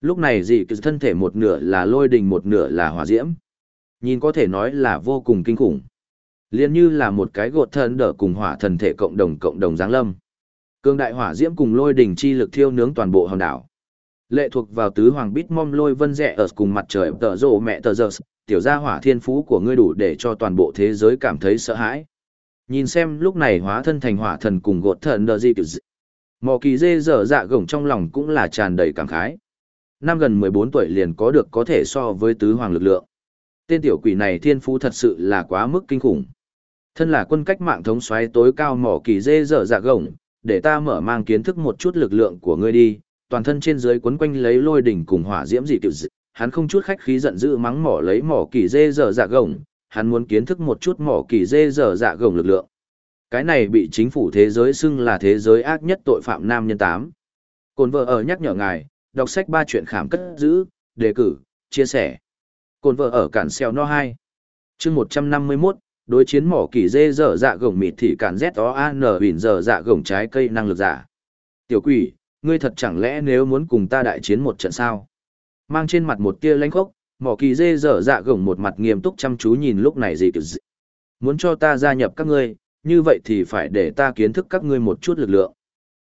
Lúc này dì kỳ thân thể một nửa là lôi đình, một nửa là hỏa diễm. Nhìn có thể nói là vô cùng kinh khủng. Liền như là một cái gột thân đỡ cùng hỏa thần thể cộng đồng cộng đồng giáng lâm. Cương đại hỏa diễm cùng lôi đình chi lực thiêu nướng toàn bộ hòn đảo lệ thuộc vào tứ hoàng bít mom lôi vân rẽ ở cùng mặt trời tờ rộ mẹ tờ giờ tiểu gia hỏa thiên phú của ngươi đủ để cho toàn bộ thế giới cảm thấy sợ hãi. Nhìn xem lúc này hóa thân thành hỏa thần cùng gột thần đờ di kiểu dị. Mò kỳ dê dở dạ gồng trong lòng cũng là tràn đầy cảm khái. Năm gần 14 tuổi liền có được có thể so với tứ hoàng lực lượng. Tên tiểu quỷ này thiên phú thật sự là quá mức kinh khủng. Thân là quân cách mạng thống soái tối cao mỏ kỳ dê dở dạ gồng, để ta mở mang kiến thức một chút lực lượng của ngươi đi, toàn thân trên dưới quấn quanh lấy lôi đỉnh cùng hỏa diễm dị tiểu dị, hắn không chút khách khí giận dữ mắng mỏ lấy mỏ kỳ dê dở dạ gồng, hắn muốn kiến thức một chút mỏ kỳ dê dở dạ gồng lực lượng. Cái này bị chính phủ thế giới xưng là thế giới ác nhất tội phạm nam nhân tám. Cồn vợ ở nhắc nhở ngài, đọc sách ba chuyện khảm cất giữ, đề cử, chia sẻ. Cồn vợ ở cản xeo no 2. chương 151, đối chiến mỏ kỳ dê dở dạ gồng mịt thì cản z o a n huỳnh dở dạ gồng trái cây năng lực giả. Tiểu quỷ, ngươi thật chẳng lẽ nếu muốn cùng ta đại chiến một trận sao? Mang trên mặt một tia lãnh khốc, mỏ kỳ dê dở dạ gồng một mặt nghiêm túc chăm chú nhìn lúc này gì kiểu gì. Muốn cho ta gia nhập các ngươi, như vậy thì phải để ta kiến thức các ngươi một chút lực lượng.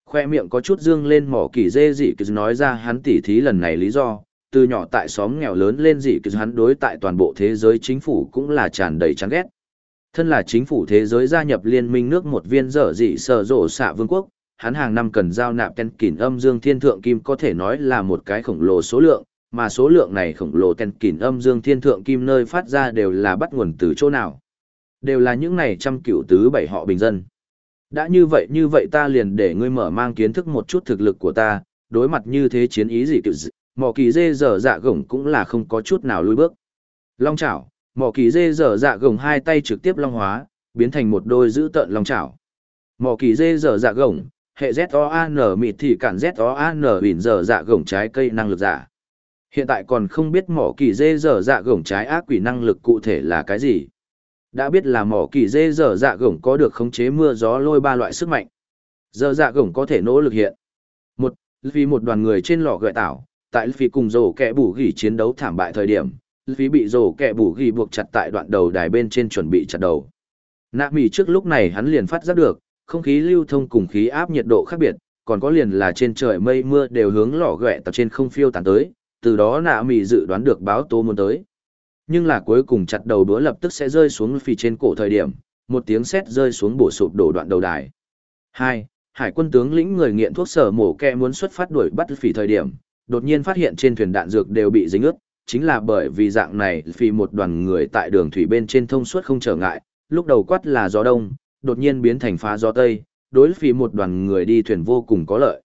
Khoe miệng có chút dương lên mỏ kỳ dê dị cứ nói ra hắn tỉ thí lần này lý do, từ nhỏ tại xóm nghèo lớn lên dị cứ hắn đối tại toàn bộ thế giới chính phủ cũng là tràn đầy chán ghét. Thân là chính phủ thế giới gia nhập liên minh nước một viên dở dị sở rộ xạ vương quốc, hắn hàng năm cần giao nạp ten kỷ âm dương thiên thượng kim có thể nói là một cái khổng lồ số lượng, mà số lượng này khổng lồ ten kỷ âm dương thiên thượng kim nơi phát ra đều là bắt nguồn từ chỗ nào. Đều là những này trăm cựu tứ bảy họ bình dân. Đã như vậy như vậy ta liền để ngươi mở mang kiến thức một chút thực lực của ta, đối mặt như thế chiến ý gì kiểu gì, mỏ kỳ dê dở dạ gồng cũng là không có chút nào lùi bước. Long chảo, mỏ kỳ dê dở dạ gồng hai tay trực tiếp long hóa, biến thành một đôi giữ tợn long chảo. Mỏ kỳ dê dở dạ gồng, hệ ZOAN mịt thì cản ZOAN bỉn dở dạ gồng trái cây năng lực giả. Hiện tại còn không biết mỏ kỳ dê dở dạ gồng trái ác quỷ năng lực cụ thể là cái gì. Đã biết là mỏ kỳ dê dở dạ gồng có được khống chế mưa gió lôi ba loại sức mạnh. Dở dạ gồng có thể nỗ lực hiện. Một, vì một đoàn người trên lò gợi tảo, tại vì cùng rổ kẹ bù ghi chiến đấu thảm bại thời điểm, vì bị rổ kẹ bù ghi buộc chặt tại đoạn đầu đài bên trên chuẩn bị chặt đầu. Nạ mì trước lúc này hắn liền phát giác được, không khí lưu thông cùng khí áp nhiệt độ khác biệt, còn có liền là trên trời mây mưa đều hướng lò ghẹ tập trên không phiêu tán tới, từ đó nạ mì dự đoán được báo tố muốn tới. Nhưng là cuối cùng chặt đầu đũa lập tức sẽ rơi xuống phì trên cổ thời điểm, một tiếng sét rơi xuống bổ sụp đổ đoạn đầu đài. 2. Hải quân tướng lĩnh người nghiện thuốc sở mổ kẹ muốn xuất phát đuổi bắt phì thời điểm, đột nhiên phát hiện trên thuyền đạn dược đều bị dính ướt, chính là bởi vì dạng này phì một đoàn người tại đường thủy bên trên thông suốt không trở ngại, lúc đầu quát là gió đông, đột nhiên biến thành phá gió tây, đối phi một đoàn người đi thuyền vô cùng có lợi.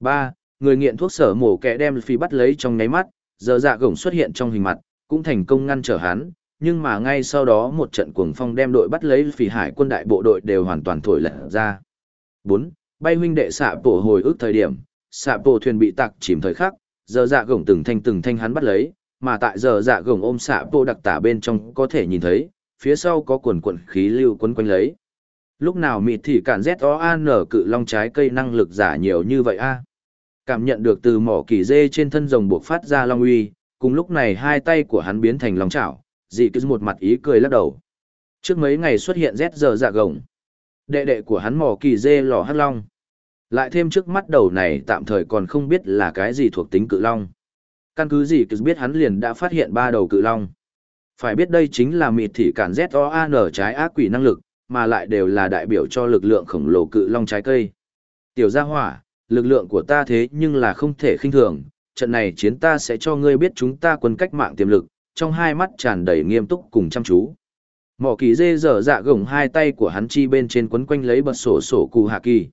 3. Người nghiện thuốc sở mổ kẻ đem phi bắt lấy trong nháy mắt, giờ dạ gổng xuất hiện trong hình mặt, cũng thành công ngăn trở hắn, nhưng mà ngay sau đó một trận cuồng phong đem đội bắt lấy phi hải quân đại bộ đội đều hoàn toàn thổi lật ra. 4. Bay huynh đệ xạ bộ hồi ức thời điểm, xạ bộ thuyền bị tạc chìm thời khắc, giờ dạ gổng từng thanh từng thanh hắn bắt lấy, mà tại giờ dạ gổng ôm xạ bộ đặc tả bên trong có thể nhìn thấy, phía sau có quần quần khí lưu quấn quanh lấy. Lúc nào mịt thì cản Z-O-A-N cự long trái cây năng lực giả nhiều như vậy a Cảm nhận được từ mỏ kỳ dê trên thân rồng buộc phát ra long uy, cùng lúc này hai tay của hắn biến thành lòng chảo, dị cứ một mặt ý cười lắc đầu. Trước mấy ngày xuất hiện rét giờ dạ gồng. Đệ đệ của hắn mỏ kỳ dê lò hắc long. Lại thêm trước mắt đầu này tạm thời còn không biết là cái gì thuộc tính cự long. Căn cứ gì cứ biết hắn liền đã phát hiện ba đầu cự long. Phải biết đây chính là mịt thị cản Z-O-A-N trái ác quỷ năng lực, mà lại đều là đại biểu cho lực lượng khổng lồ cự long trái cây. Tiểu gia hỏa, lực lượng của ta thế nhưng là không thể khinh thường, trận này chiến ta sẽ cho ngươi biết chúng ta quân cách mạng tiềm lực, trong hai mắt tràn đầy nghiêm túc cùng chăm chú. Mỏ kỳ dê dở dạ gồng hai tay của hắn chi bên trên quấn quanh lấy bật sổ sổ cụ hạ kỳ.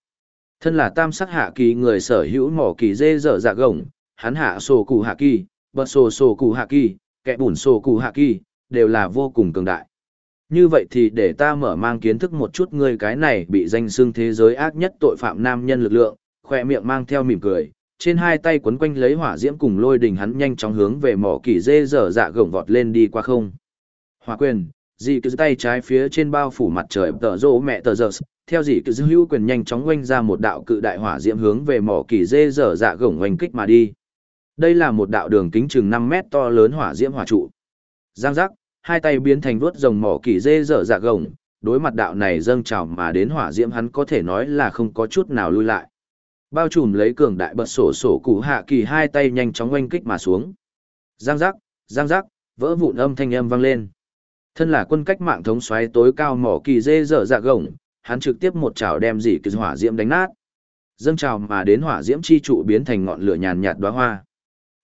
Thân là tam sắc hạ kỳ người sở hữu mỏ kỳ dê dở dạ gồng, hắn hạ sổ cụ hạ kỳ, bật sổ sổ cụ hạ kỳ, kẻ bùn sổ cụ hạ kỳ, đều là vô cùng cường đại. Như vậy thì để ta mở mang kiến thức một chút ngươi cái này bị danh xưng thế giới ác nhất tội phạm nam nhân lực lượng, khỏe miệng mang theo mỉm cười, trên hai tay quấn quanh lấy hỏa diễm cùng lôi đình hắn nhanh chóng hướng về mỏ kỳ dê dở dạ gồng vọt lên đi qua không. Hỏa quyền, dì cứ tay trái phía trên bao phủ mặt trời tờ rô mẹ tờ giờ, theo dì cứ hữu quyền nhanh chóng oanh ra một đạo cự đại hỏa diễm hướng về mỏ kỳ dê dở dạ gồng oanh kích mà đi. Đây là một đạo đường kính chừng 5 mét to lớn hỏa diễm hỏa trụ. Giang giác, hai tay biến thành vuốt rồng mỏ kỳ dê dở dạ gồng, đối mặt đạo này dâng trào mà đến hỏa diễm hắn có thể nói là không có chút nào lui lại. Bao trùm lấy cường đại bật sổ sổ cụ hạ kỳ hai tay nhanh chóng oanh kích mà xuống. Giang giác giang giác vỡ vụn âm thanh âm vang lên. Thân là quân cách mạng thống xoáy tối cao mỏ kỳ dê dở dạ gồng hắn trực tiếp một chảo đem dỉ kỳ hỏa diễm đánh nát. Dâng trào mà đến hỏa diễm chi trụ biến thành ngọn lửa nhàn nhạt đoá hoa.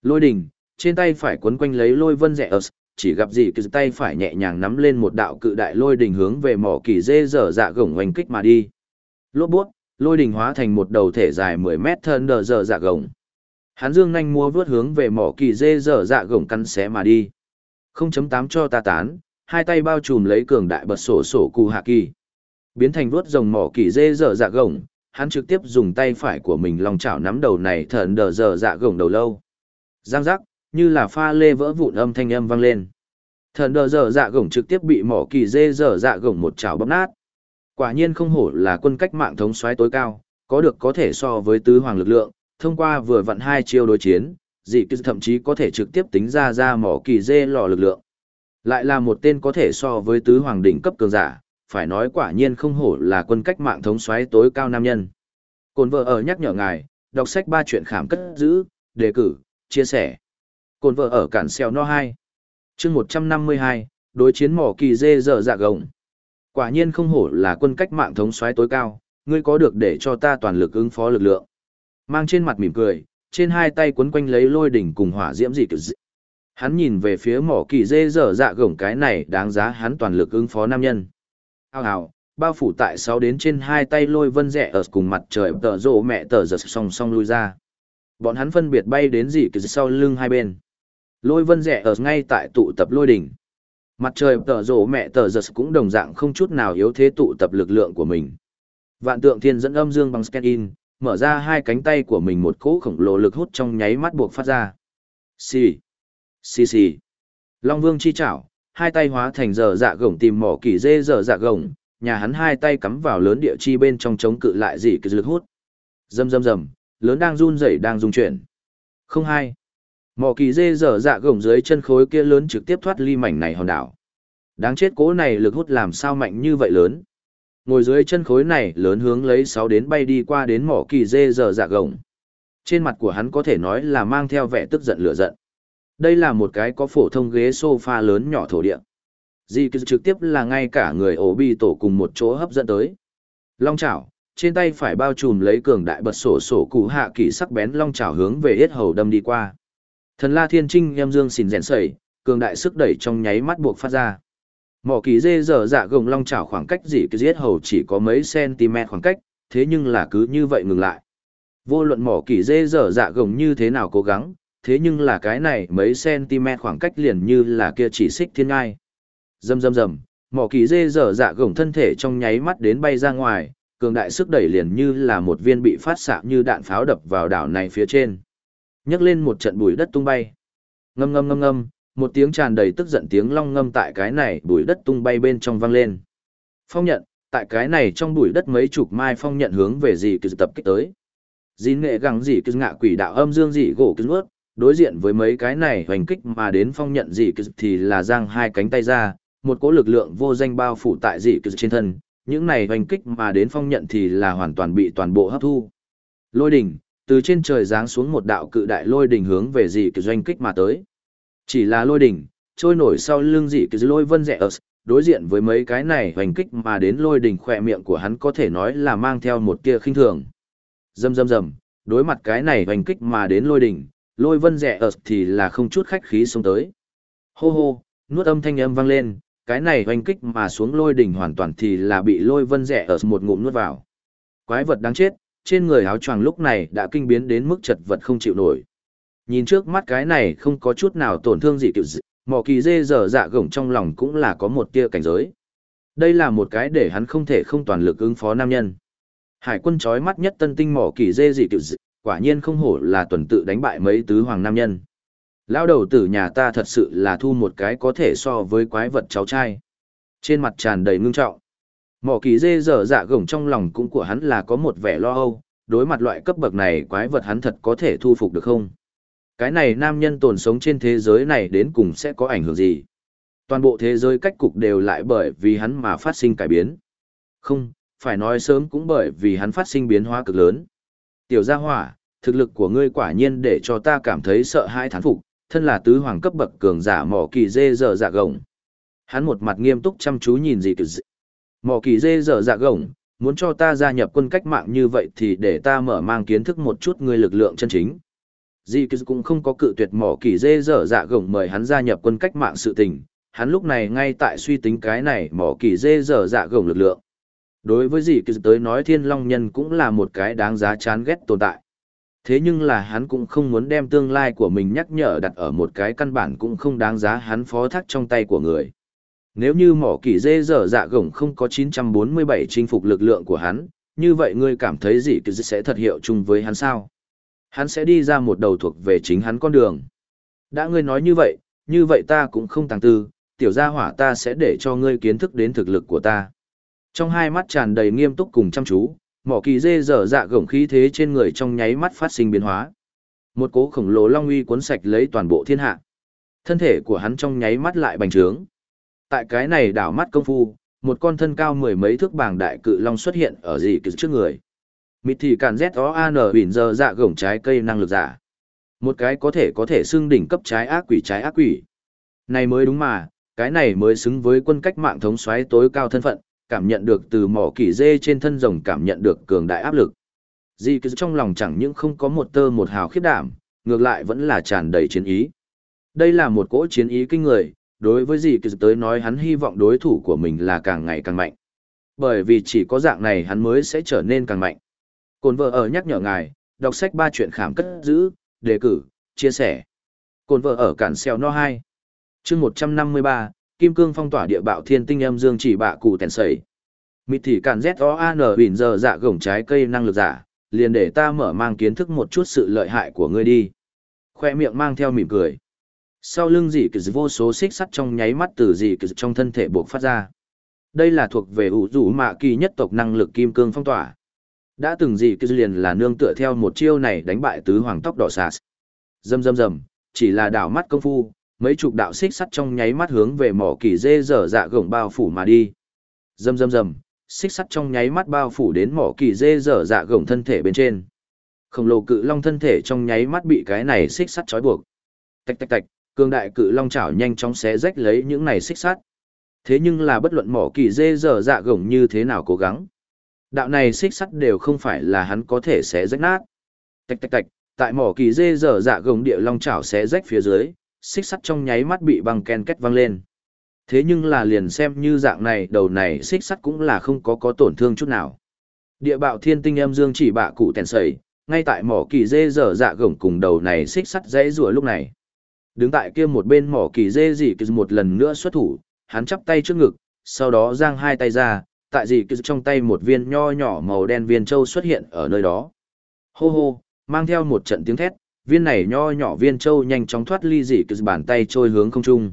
Lôi đình trên tay phải quấn quanh lấy lôi vân rẻ ớt chỉ gặp gì cứ tay phải nhẹ nhàng nắm lên một đạo cự đại lôi đình hướng về mỏ kỳ dê dở dạ gồng oanh kích mà đi lốp bút lôi đình hóa thành một đầu thể dài 10 mét thân đờ dở dạ gồng. Hắn dương nhanh mua vớt hướng về mỏ kỳ dê dở dạ gồng căn xé mà đi. 0.8 cho ta tán, hai tay bao trùm lấy cường đại bật sổ sổ cù hạ kỳ. Biến thành vuốt rồng mỏ kỳ dê dở dạ gồng, hắn trực tiếp dùng tay phải của mình lòng chảo nắm đầu này thần đờ dở dạ gồng đầu lâu. Giang giác, như là pha lê vỡ vụn âm thanh âm vang lên. Thần đờ dở dạ gồng trực tiếp bị mỏ kỳ dê dở dạ gồng một chảo bóp nát. Quả nhiên không hổ là quân cách mạng thống soái tối cao, có được có thể so với tứ hoàng lực lượng, thông qua vừa vặn hai chiêu đối chiến, dị kỳ thậm chí có thể trực tiếp tính ra ra mỏ kỳ dê lò lực lượng. Lại là một tên có thể so với tứ hoàng đỉnh cấp cường giả, phải nói quả nhiên không hổ là quân cách mạng thống soái tối cao nam nhân. Cồn vợ ở nhắc nhở ngài, đọc sách ba chuyện khảm cất giữ, đề cử, chia sẻ. Cồn vợ ở cản xèo no 2. chương 152, đối chiến mỏ kỳ dê dở dạ gồng. Quả nhiên không hổ là quân cách mạng thống soái tối cao, ngươi có được để cho ta toàn lực ứng phó lực lượng. Mang trên mặt mỉm cười, trên hai tay quấn quanh lấy lôi đỉnh cùng hỏa diễm dị cực dị. Hắn nhìn về phía mỏ kỳ dê dở dạ gồng cái này đáng giá hắn toàn lực ứng phó nam nhân. Hào hào, bao phủ tại sáu đến trên hai tay lôi vân rẽ ở cùng mặt trời tờ rộ mẹ tờ giật song song lui ra. Bọn hắn phân biệt bay đến dị cực sau lưng hai bên. Lôi vân rẻ ở ngay tại tụ tập lôi đỉnh. Mặt trời tờ rổ mẹ tờ giật cũng đồng dạng không chút nào yếu thế tụ tập lực lượng của mình. Vạn tượng thiên dẫn âm dương bằng scan in, mở ra hai cánh tay của mình một cỗ khổng lồ lực hút trong nháy mắt buộc phát ra. Xì, xì xì. Long vương chi chảo, hai tay hóa thành giờ dạ gồng tìm mỏ kỳ dê giờ dạ gồng, nhà hắn hai tay cắm vào lớn địa chi bên trong chống cự lại dị cái lực hút. dầm dầm dầm lớn đang run rẩy đang rung chuyển. Không hai. Mỏ kỳ dê dở dạ gồng dưới chân khối kia lớn trực tiếp thoát ly mảnh này hòn đảo. Đáng chết cố này lực hút làm sao mạnh như vậy lớn. Ngồi dưới chân khối này lớn hướng lấy sáu đến bay đi qua đến mỏ kỳ dê dở dạ gồng. Trên mặt của hắn có thể nói là mang theo vẻ tức giận lửa giận. Đây là một cái có phổ thông ghế sofa lớn nhỏ thổ địa. Di cứ trực tiếp là ngay cả người ổ bi tổ cùng một chỗ hấp dẫn tới. Long chảo, trên tay phải bao trùm lấy cường đại bật sổ sổ cụ hạ kỳ sắc bén long chảo hướng về hết hầu đâm đi qua. Thần La Thiên Trinh em dương xỉn rèn sẩy, cường đại sức đẩy trong nháy mắt buộc phát ra. Mỏ kỳ dê dở dạ gồng long chảo khoảng cách dỉ cứ giết hầu chỉ có mấy cm khoảng cách, thế nhưng là cứ như vậy ngừng lại. Vô luận mỏ kỳ dê dở dạ gồng như thế nào cố gắng, thế nhưng là cái này mấy cm khoảng cách liền như là kia chỉ xích thiên ngai. Rầm rầm rầm, mỏ kỳ dê dở dạ gồng thân thể trong nháy mắt đến bay ra ngoài, cường đại sức đẩy liền như là một viên bị phát xạ như đạn pháo đập vào đảo này phía trên nhấc lên một trận bụi đất tung bay. Ngâm ngâm ngâm ngâm, một tiếng tràn đầy tức giận tiếng long ngâm tại cái này bụi đất tung bay bên trong vang lên. Phong nhận, tại cái này trong bụi đất mấy chục mai phong nhận hướng về gì cứ tập kích tới. Dĩ nghệ gắng gì cứ ngạ quỷ đạo âm dương dị gỗ cứ nuốt, đối diện với mấy cái này hoành kích mà đến phong nhận gì cứ thì là giang hai cánh tay ra, một cỗ lực lượng vô danh bao phủ tại gì cứ trên thân, những này hoành kích mà đến phong nhận thì là hoàn toàn bị toàn bộ hấp thu. Lôi đỉnh, từ trên trời giáng xuống một đạo cự đại lôi đỉnh hướng về dị kỳ doanh kích mà tới. Chỉ là lôi đỉnh, trôi nổi sau lưng dị kỳ lôi vân rẻ ớt, đối diện với mấy cái này hoành kích mà đến lôi đỉnh khỏe miệng của hắn có thể nói là mang theo một tia khinh thường. Dầm dầm dầm, đối mặt cái này hoành kích mà đến lôi đỉnh, lôi vân rẻ ớt thì là không chút khách khí xuống tới. Hô hô, nuốt âm thanh âm vang lên, cái này hoành kích mà xuống lôi đỉnh hoàn toàn thì là bị lôi vân rẻ ớt một ngụm nuốt vào. Quái vật đáng chết, trên người áo choàng lúc này đã kinh biến đến mức chật vật không chịu nổi. Nhìn trước mắt cái này không có chút nào tổn thương gì kiểu gì, mỏ kỳ dê dở dạ gồng trong lòng cũng là có một tia cảnh giới. Đây là một cái để hắn không thể không toàn lực ứng phó nam nhân. Hải quân chói mắt nhất tân tinh mỏ kỳ dê dị kiểu dị, quả nhiên không hổ là tuần tự đánh bại mấy tứ hoàng nam nhân. Lao đầu tử nhà ta thật sự là thu một cái có thể so với quái vật cháu trai. Trên mặt tràn đầy ngưng trọng. Mỏ kỳ dê dở dạ gồng trong lòng cũng của hắn là có một vẻ lo âu, đối mặt loại cấp bậc này quái vật hắn thật có thể thu phục được không? Cái này nam nhân tồn sống trên thế giới này đến cùng sẽ có ảnh hưởng gì? Toàn bộ thế giới cách cục đều lại bởi vì hắn mà phát sinh cải biến. Không, phải nói sớm cũng bởi vì hắn phát sinh biến hóa cực lớn. Tiểu gia hỏa, thực lực của ngươi quả nhiên để cho ta cảm thấy sợ hãi thán phục, thân là tứ hoàng cấp bậc cường giả mỏ kỳ dê dở dạ gồng. Hắn một mặt nghiêm túc chăm chú nhìn gì từ. dị. Mỏ kỳ dê dở dạ gồng, muốn cho ta gia nhập quân cách mạng như vậy thì để ta mở mang kiến thức một chút ngươi lực lượng chân chính. Di Kỳ cũng không có cự tuyệt mỏ kỳ dê dở dạ gồng mời hắn gia nhập quân cách mạng sự tình, hắn lúc này ngay tại suy tính cái này mỏ kỳ dê dở dạ gồng lực lượng. Đối với Di Kỳ tới nói thiên long nhân cũng là một cái đáng giá chán ghét tồn tại. Thế nhưng là hắn cũng không muốn đem tương lai của mình nhắc nhở đặt ở một cái căn bản cũng không đáng giá hắn phó thác trong tay của người. Nếu như mỏ kỳ dê dở dạ gồng không có 947 chinh phục lực lượng của hắn, như vậy ngươi cảm thấy gì kỳ sẽ thật hiệu chung với hắn sao? Hắn sẽ đi ra một đầu thuộc về chính hắn con đường. Đã ngươi nói như vậy, như vậy ta cũng không tàng tư, tiểu gia hỏa ta sẽ để cho ngươi kiến thức đến thực lực của ta. Trong hai mắt tràn đầy nghiêm túc cùng chăm chú, mỏ kỳ dê dở dạ gổng khí thế trên người trong nháy mắt phát sinh biến hóa. Một cố khổng lồ long uy cuốn sạch lấy toàn bộ thiên hạ. Thân thể của hắn trong nháy mắt lại bành trướng. Tại cái này đảo mắt công phu, một con thân cao mười mấy thước bảng đại cự long xuất hiện ở dì cực trước người. Mịt thì càn z o an bỉn giờ dạ gổng trái cây năng lực giả. Một cái có thể có thể xưng đỉnh cấp trái ác quỷ trái ác quỷ. Này mới đúng mà, cái này mới xứng với quân cách mạng thống soái tối cao thân phận, cảm nhận được từ mỏ kỳ dê trên thân rồng cảm nhận được cường đại áp lực. Dì cứ trong lòng chẳng những không có một tơ một hào khiếp đảm, ngược lại vẫn là tràn đầy chiến ý. Đây là một cỗ chiến ý kinh người, đối với gì cứ tới nói hắn hy vọng đối thủ của mình là càng ngày càng mạnh. Bởi vì chỉ có dạng này hắn mới sẽ trở nên càng mạnh. Cồn vợ ở nhắc nhở ngài, đọc sách ba chuyện khám cất giữ, đề cử, chia sẻ. Cồn vợ ở cản xeo no 2. chương 153, Kim Cương phong tỏa địa bạo thiên tinh âm dương chỉ bạ cụ tèn sẩy Mịt thì cản Z-O-A-N bình giờ dạ gồng trái cây năng lực giả, liền để ta mở mang kiến thức một chút sự lợi hại của ngươi đi. Khoe miệng mang theo mỉm cười. Sau lưng dị kỳ vô số xích sắt trong nháy mắt từ dị kỳ trong thân thể buộc phát ra. Đây là thuộc về ủ rủ mạ kỳ nhất tộc năng lực kim cương phong tỏa. Đã từng dị kỳ liền là nương tựa theo một chiêu này đánh bại tứ hoàng tóc đỏ sạt. Dầm dầm dầm, chỉ là đảo mắt công phu, mấy chục đạo xích sắt trong nháy mắt hướng về mỏ kỳ dê dở dạ gồng bao phủ mà đi. Dầm dầm dầm, xích sắt trong nháy mắt bao phủ đến mỏ kỳ dê dở dạ gồng thân thể bên trên. Khổng lồ cự long thân thể trong nháy mắt bị cái này xích sắt trói buộc. Tạch tạch tạch, cường đại cự long chảo nhanh chóng xé rách lấy những này xích sắt. Thế nhưng là bất luận mỏ kỳ dê dở dạ gồng như thế nào cố gắng. Đạo này xích sắt đều không phải là hắn có thể xé rách nát. Tạch tạch tạch, tại mỏ kỳ dê dở dạ gồng địa long chảo xé rách phía dưới, xích sắt trong nháy mắt bị băng ken kết văng lên. Thế nhưng là liền xem như dạng này đầu này xích sắt cũng là không có có tổn thương chút nào. Địa bạo thiên tinh em dương chỉ bạ cụ tèn sầy, ngay tại mỏ kỳ dê dở dạ gồng cùng đầu này xích sắt dãy rùa lúc này. Đứng tại kia một bên mỏ kỳ dê dị kỳ một lần nữa xuất thủ, hắn chắp tay trước ngực, sau đó giang hai tay ra, tại dị kỳ trong tay một viên nho nhỏ màu đen viên châu xuất hiện ở nơi đó. Hô hô, mang theo một trận tiếng thét, viên này nho nhỏ viên châu nhanh chóng thoát ly dị kỳ bàn tay trôi hướng không trung.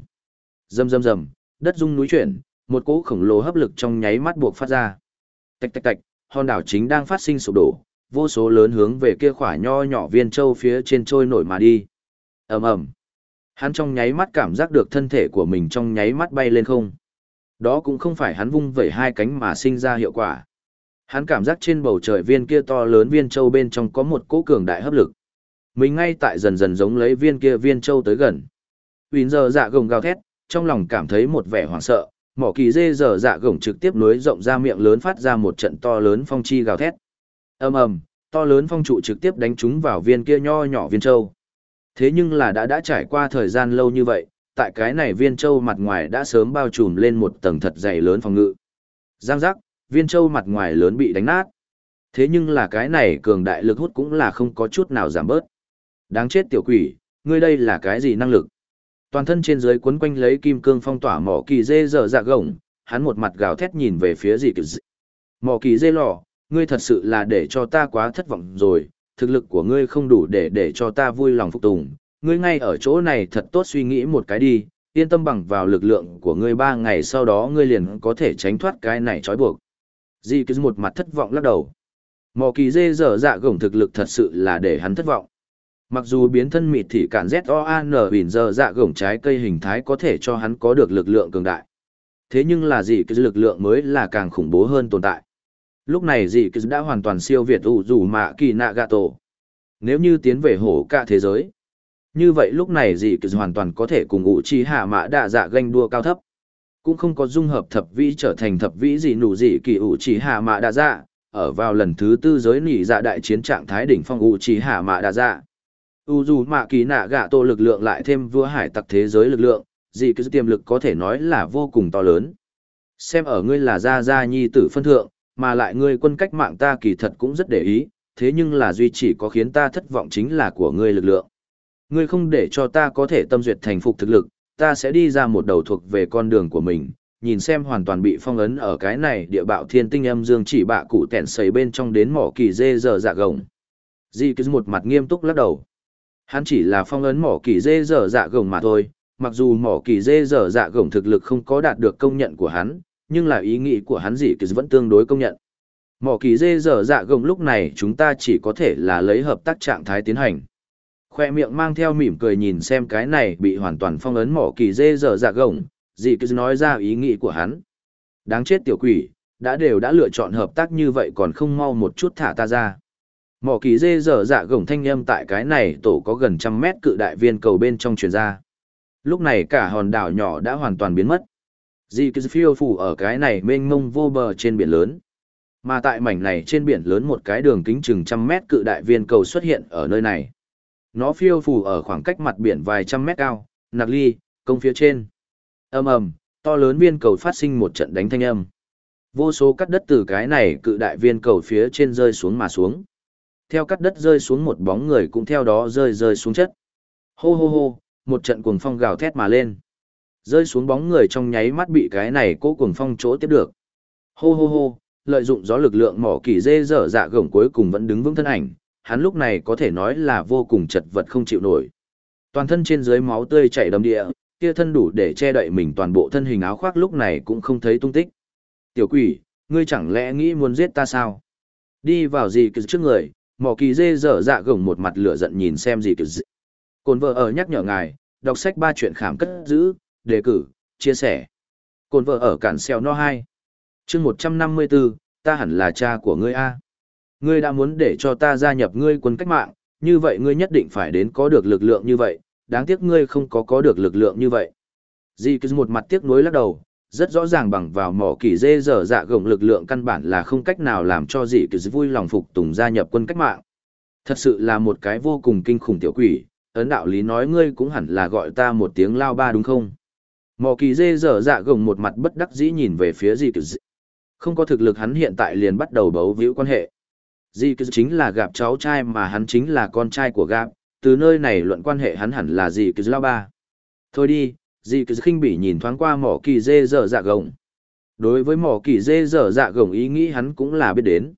Rầm rầm rầm, đất rung núi chuyển, một cỗ khổng lồ hấp lực trong nháy mắt buộc phát ra. Tạch tạch tạch, hòn đảo chính đang phát sinh sụp đổ, vô số lớn hướng về kia khỏa nho nhỏ viên châu phía trên trôi nổi mà đi. Ầm ầm. Hắn trong nháy mắt cảm giác được thân thể của mình trong nháy mắt bay lên không. Đó cũng không phải hắn vung vẩy hai cánh mà sinh ra hiệu quả. Hắn cảm giác trên bầu trời viên kia to lớn viên châu bên trong có một cỗ cường đại hấp lực. Mình ngay tại dần dần giống lấy viên kia viên châu tới gần. Huỳnh giờ dạ gồng gào thét, trong lòng cảm thấy một vẻ hoảng sợ, mỏ kỳ dê giờ dạ gồng trực tiếp nối rộng ra miệng lớn phát ra một trận to lớn phong chi gào thét. ầm ầm, to lớn phong trụ trực tiếp đánh trúng vào viên kia nho nhỏ viên châu. Thế nhưng là đã đã trải qua thời gian lâu như vậy, tại cái này viên châu mặt ngoài đã sớm bao trùm lên một tầng thật dày lớn phòng ngự. Giang giác, viên châu mặt ngoài lớn bị đánh nát. Thế nhưng là cái này cường đại lực hút cũng là không có chút nào giảm bớt. Đáng chết tiểu quỷ, ngươi đây là cái gì năng lực? Toàn thân trên dưới quấn quanh lấy kim cương phong tỏa mỏ kỳ dê dở dạ gồng, hắn một mặt gào thét nhìn về phía gì kỳ dê. Mỏ kỳ dê lò, ngươi thật sự là để cho ta quá thất vọng rồi, thực lực của ngươi không đủ để để cho ta vui lòng phục tùng. Ngươi ngay ở chỗ này thật tốt suy nghĩ một cái đi, yên tâm bằng vào lực lượng của ngươi ba ngày sau đó ngươi liền có thể tránh thoát cái này trói buộc. Di cứ một mặt thất vọng lắc đầu. Mò kỳ dê dở dạ gổng thực lực thật sự là để hắn thất vọng. Mặc dù biến thân mịt thì cản Z-O-A-N bình dở dạ gổng trái cây hình thái có thể cho hắn có được lực lượng cường đại. Thế nhưng là gì cái lực lượng mới là càng khủng bố hơn tồn tại. Lúc này dị cái đã hoàn toàn siêu việt ủ rủ mạ kỳ nạ gạ tổ. Nếu như tiến về hổ cả thế giới. Như vậy lúc này dị cái hoàn toàn có thể cùng ủ chi hạ mã đạ dạ ganh đua cao thấp. Cũng không có dung hợp thập vĩ trở thành thập vĩ dị nụ dị kỳ ủ chi hạ mã đạ dạ. Ở vào lần thứ tư giới nỉ dạ đại chiến trạng thái đỉnh phong ủ chi hạ mã đạ dạ u dù mạ kỳ nạ gạ tổ lực lượng lại thêm vua hải tặc thế giới lực lượng dị cứ tiềm lực có thể nói là vô cùng to lớn xem ở ngươi là gia gia nhi tử phân thượng mà lại ngươi quân cách mạng ta kỳ thật cũng rất để ý thế nhưng là duy chỉ có khiến ta thất vọng chính là của ngươi lực lượng. Ngươi không để cho ta có thể tâm duyệt thành phục thực lực ta sẽ đi ra một đầu thuộc về con đường của mình nhìn xem hoàn toàn bị phong ấn ở cái này địa bạo thiên tinh âm dương chỉ bạ cụ tẹn sấy bên trong đến mỏ kỳ dê giờ dạ gồng. Di cứ một mặt nghiêm túc lắc đầu. Hắn chỉ là phong ấn mỏ kỳ dê dở dạ gồng mà thôi, mặc dù mỏ kỳ dê dở dạ gồng thực lực không có đạt được công nhận của hắn, nhưng là ý nghĩ của hắn gì vẫn tương đối công nhận. Mỏ kỳ dê dở dạ gồng lúc này chúng ta chỉ có thể là lấy hợp tác trạng thái tiến hành. Khoe miệng mang theo mỉm cười nhìn xem cái này bị hoàn toàn phong ấn mỏ kỳ dê dở dạ gồng, gì kỳ nói ra ý nghĩ của hắn. Đáng chết tiểu quỷ, đã đều đã lựa chọn hợp tác như vậy còn không mau một chút thả ta ra. Mỏ kỳ dê dở dạ gồng thanh âm tại cái này tổ có gần trăm mét cự đại viên cầu bên trong truyền ra. Lúc này cả hòn đảo nhỏ đã hoàn toàn biến mất. Dì cứ phiêu phủ ở cái này mênh mông vô bờ trên biển lớn. Mà tại mảnh này trên biển lớn một cái đường kính chừng trăm mét cự đại viên cầu xuất hiện ở nơi này. Nó phiêu phủ ở khoảng cách mặt biển vài trăm mét cao, nạc ly, công phía trên. ầm ầm, to lớn viên cầu phát sinh một trận đánh thanh âm. Vô số cắt đất từ cái này cự đại viên cầu phía trên rơi xuống mà xuống. Theo cắt đất rơi xuống một bóng người cũng theo đó rơi rơi xuống chất. Hô hô hô, một trận cuồng phong gào thét mà lên. Rơi xuống bóng người trong nháy mắt bị cái này cố cuồng phong chỗ tiếp được. Hô hô hô, lợi dụng gió lực lượng mỏ kỳ dê dở dạ gồng cuối cùng vẫn đứng vững thân ảnh, hắn lúc này có thể nói là vô cùng chật vật không chịu nổi. Toàn thân trên dưới máu tươi chảy đầm địa, kia thân đủ để che đậy mình toàn bộ thân hình áo khoác lúc này cũng không thấy tung tích. Tiểu quỷ, ngươi chẳng lẽ nghĩ muốn giết ta sao? Đi vào gì cứ trước người, mỏ kỳ dê dở dạ gồng một mặt lửa giận nhìn xem gì cứ Cồn vợ ở nhắc nhở ngài, đọc sách ba chuyện khám cất giữ, đề cử, chia sẻ. Cồn vợ ở cản xeo no 2. chương 154, ta hẳn là cha của ngươi A. Ngươi đã muốn để cho ta gia nhập ngươi quân cách mạng, như vậy ngươi nhất định phải đến có được lực lượng như vậy, đáng tiếc ngươi không có có được lực lượng như vậy. Di cứ một mặt tiếc nuối lắc đầu, rất rõ ràng bằng vào mỏ kỳ dê dở dạ gồng lực lượng căn bản là không cách nào làm cho dị cứ vui lòng phục tùng gia nhập quân cách mạng. Thật sự là một cái vô cùng kinh khủng tiểu quỷ, ấn đạo lý nói ngươi cũng hẳn là gọi ta một tiếng lao ba đúng không? Mỏ kỳ dê dở dạ gồng một mặt bất đắc dĩ nhìn về phía dì cứ Không có thực lực hắn hiện tại liền bắt đầu bấu víu quan hệ. Dì cứ chính là gặp cháu trai mà hắn chính là con trai của gặp, từ nơi này luận quan hệ hắn hẳn là dì cứ lao ba. Thôi đi, dì cứ khinh bỉ nhìn thoáng qua mỏ kỳ dê dở dạ gồng. Đối với mỏ kỳ dê dở dạ gồng ý nghĩ hắn cũng là biết đến.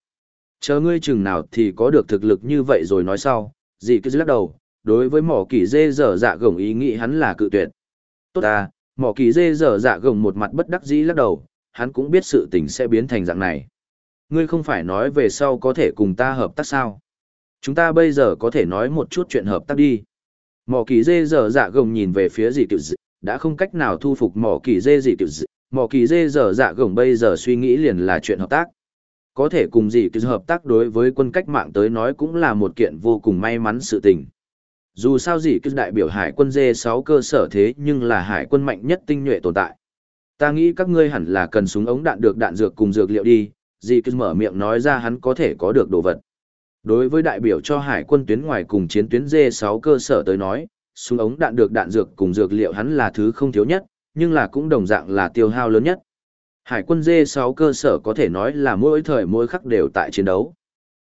Chờ ngươi chừng nào thì có được thực lực như vậy rồi nói sau, dì cứ lắc đầu, đối với mỏ kỳ dê dở dạ gồng ý nghĩ hắn là cự tuyệt. Tốt ta, mỏ kỳ dê dở dạ gồng một mặt bất đắc dĩ lắc đầu, hắn cũng biết sự tình sẽ biến thành dạng này. Ngươi không phải nói về sau có thể cùng ta hợp tác sao? Chúng ta bây giờ có thể nói một chút chuyện hợp tác đi. Mỏ kỳ dê dở dạ gồng nhìn về phía dị tiểu dị, đã không cách nào thu phục mỏ kỳ dê dị tiểu dị. Mỏ kỳ dê dở dạ gồng bây giờ suy nghĩ liền là chuyện hợp tác. Có thể cùng dị tiểu hợp tác đối với quân cách mạng tới nói cũng là một kiện vô cùng may mắn sự tình. Dù sao gì cứ đại biểu hải quân D6 cơ sở thế nhưng là hải quân mạnh nhất tinh nhuệ tồn tại. Ta nghĩ các ngươi hẳn là cần súng ống đạn được đạn dược cùng dược liệu đi, dì cứ mở miệng nói ra hắn có thể có được đồ vật. Đối với đại biểu cho hải quân tuyến ngoài cùng chiến tuyến D6 cơ sở tới nói, súng ống đạn được đạn dược cùng dược liệu hắn là thứ không thiếu nhất, nhưng là cũng đồng dạng là tiêu hao lớn nhất. Hải quân D6 cơ sở có thể nói là mỗi thời mỗi khắc đều tại chiến đấu.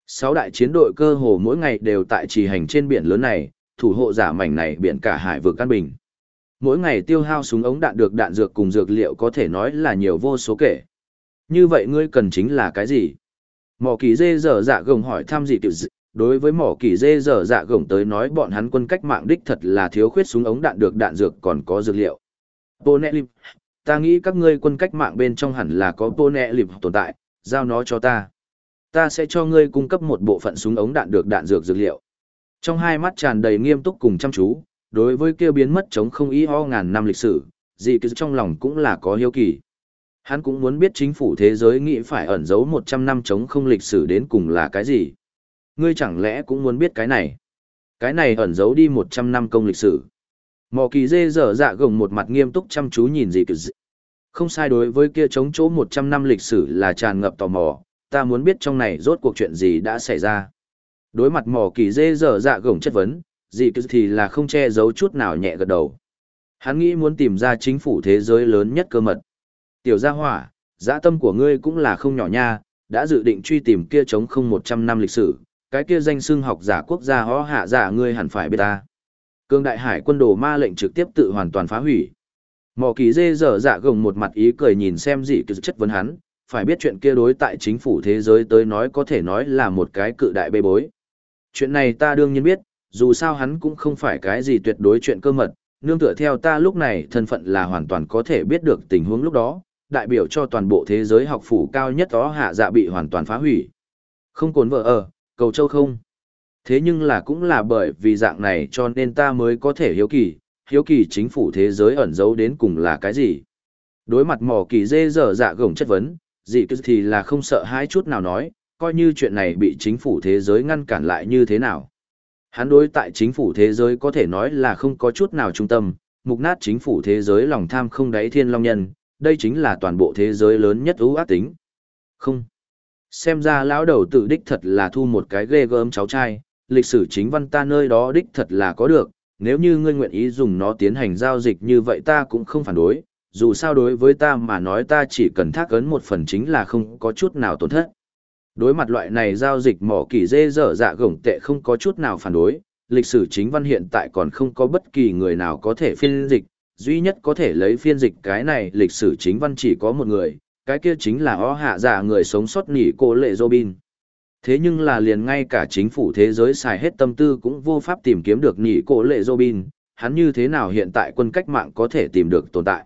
Sáu đại chiến đội cơ hồ mỗi ngày đều tại trì hành trên biển lớn này, thủ hộ giả mảnh này biển cả hải vực căn bình. Mỗi ngày tiêu hao súng ống đạn được đạn dược cùng dược liệu có thể nói là nhiều vô số kể. Như vậy ngươi cần chính là cái gì? Mỏ kỳ dê dở dạ gồng hỏi thăm gì tiểu dị. Đối với mỏ kỳ dê dở dạ gồng tới nói bọn hắn quân cách mạng đích thật là thiếu khuyết súng ống đạn được đạn dược còn có dược liệu. Pô nẹ lịp, ta nghĩ các ngươi quân cách mạng bên trong hẳn là có pô nẹ lịp tồn tại, giao nó cho ta. Ta sẽ cho ngươi cung cấp một bộ phận súng ống đạn được đạn dược dược liệu. Trong hai mắt tràn đầy nghiêm túc cùng chăm chú, đối với kia biến mất chống không ý ho ngàn năm lịch sử, dị cứ trong lòng cũng là có hiếu kỳ. Hắn cũng muốn biết chính phủ thế giới nghĩ phải ẩn giấu 100 năm chống không lịch sử đến cùng là cái gì. Ngươi chẳng lẽ cũng muốn biết cái này? Cái này ẩn giấu đi 100 năm công lịch sử. Mò kỳ dê dở dạ gồng một mặt nghiêm túc chăm chú nhìn dị cứ. Không sai đối với kia chống chỗ 100 năm lịch sử là tràn ngập tò mò, ta muốn biết trong này rốt cuộc chuyện gì đã xảy ra. Đối mặt mỏ kỳ dê dở dạ gồng chất vấn, dị cứ thì là không che giấu chút nào nhẹ gật đầu. Hắn nghĩ muốn tìm ra chính phủ thế giới lớn nhất cơ mật. Tiểu gia hỏa, dã tâm của ngươi cũng là không nhỏ nha, đã dự định truy tìm kia chống không một trăm năm lịch sử, cái kia danh xưng học giả quốc gia ho hạ giả ngươi hẳn phải biết ta. Cương đại hải quân đồ ma lệnh trực tiếp tự hoàn toàn phá hủy. Mỏ kỳ dê dở dạ gồng một mặt ý cười nhìn xem dị cứ chất vấn hắn, phải biết chuyện kia đối tại chính phủ thế giới tới nói có thể nói là một cái cự đại bê bối. Chuyện này ta đương nhiên biết, dù sao hắn cũng không phải cái gì tuyệt đối chuyện cơ mật, nương tựa theo ta lúc này thân phận là hoàn toàn có thể biết được tình huống lúc đó, đại biểu cho toàn bộ thế giới học phủ cao nhất đó hạ dạ bị hoàn toàn phá hủy. Không cồn vợ ở, cầu châu không. Thế nhưng là cũng là bởi vì dạng này cho nên ta mới có thể hiếu kỳ, hiếu kỳ chính phủ thế giới ẩn giấu đến cùng là cái gì. Đối mặt mỏ kỳ dê dở dạ gồng chất vấn, dị cứ thì là không sợ hãi chút nào nói, coi như chuyện này bị chính phủ thế giới ngăn cản lại như thế nào. Hắn đối tại chính phủ thế giới có thể nói là không có chút nào trung tâm, mục nát chính phủ thế giới lòng tham không đáy thiên long nhân, đây chính là toàn bộ thế giới lớn nhất ưu ác tính. Không. Xem ra lão đầu tự đích thật là thu một cái ghê gớm cháu trai, lịch sử chính văn ta nơi đó đích thật là có được, nếu như ngươi nguyện ý dùng nó tiến hành giao dịch như vậy ta cũng không phản đối, dù sao đối với ta mà nói ta chỉ cần thác ấn một phần chính là không có chút nào tổn thất. Đối mặt loại này giao dịch mỏ kỳ dê dở dạ gổng tệ không có chút nào phản đối, lịch sử chính văn hiện tại còn không có bất kỳ người nào có thể phiên dịch, duy nhất có thể lấy phiên dịch cái này lịch sử chính văn chỉ có một người, cái kia chính là o hạ giả dạ người sống sót nỉ cô lệ Robin. Thế nhưng là liền ngay cả chính phủ thế giới xài hết tâm tư cũng vô pháp tìm kiếm được nỉ cô lệ Robin, hắn như thế nào hiện tại quân cách mạng có thể tìm được tồn tại.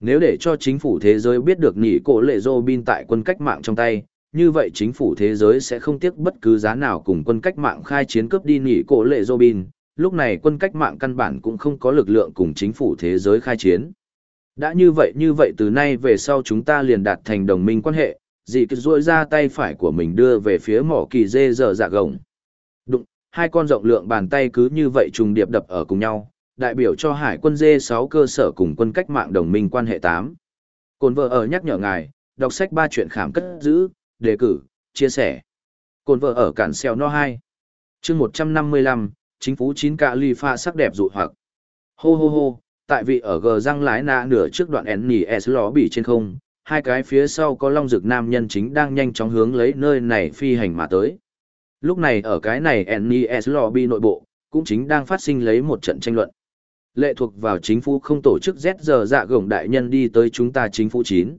Nếu để cho chính phủ thế giới biết được nỉ cô lệ Robin tại quân cách mạng trong tay, như vậy chính phủ thế giới sẽ không tiếc bất cứ giá nào cùng quân cách mạng khai chiến cướp đi nghỉ cổ lệ Robin, lúc này quân cách mạng căn bản cũng không có lực lượng cùng chính phủ thế giới khai chiến. Đã như vậy như vậy từ nay về sau chúng ta liền đạt thành đồng minh quan hệ, dị cứ rôi ra tay phải của mình đưa về phía mỏ kỳ dê dở dạ gồng. Đụng, hai con rộng lượng bàn tay cứ như vậy trùng điệp đập ở cùng nhau, đại biểu cho hải quân dê 6 cơ sở cùng quân cách mạng đồng minh quan hệ 8. Cồn vợ ở nhắc nhở ngài, đọc sách ba chuyện khám cất giữ, đề cử, chia sẻ. Cồn vợ ở cản xeo no 2. chương 155, chính phủ chín cạ ly pha sắc đẹp dụ hoặc. Hô hô hô, tại vị ở gờ răng lái nạ nửa trước đoạn ẻn nỉ s ló bỉ trên không, hai cái phía sau có long dực nam nhân chính đang nhanh chóng hướng lấy nơi này phi hành mà tới. Lúc này ở cái này NES Lobby nội bộ, cũng chính đang phát sinh lấy một trận tranh luận. Lệ thuộc vào chính phủ không tổ chức Z giờ dạ gồng đại nhân đi tới chúng ta chính phủ chín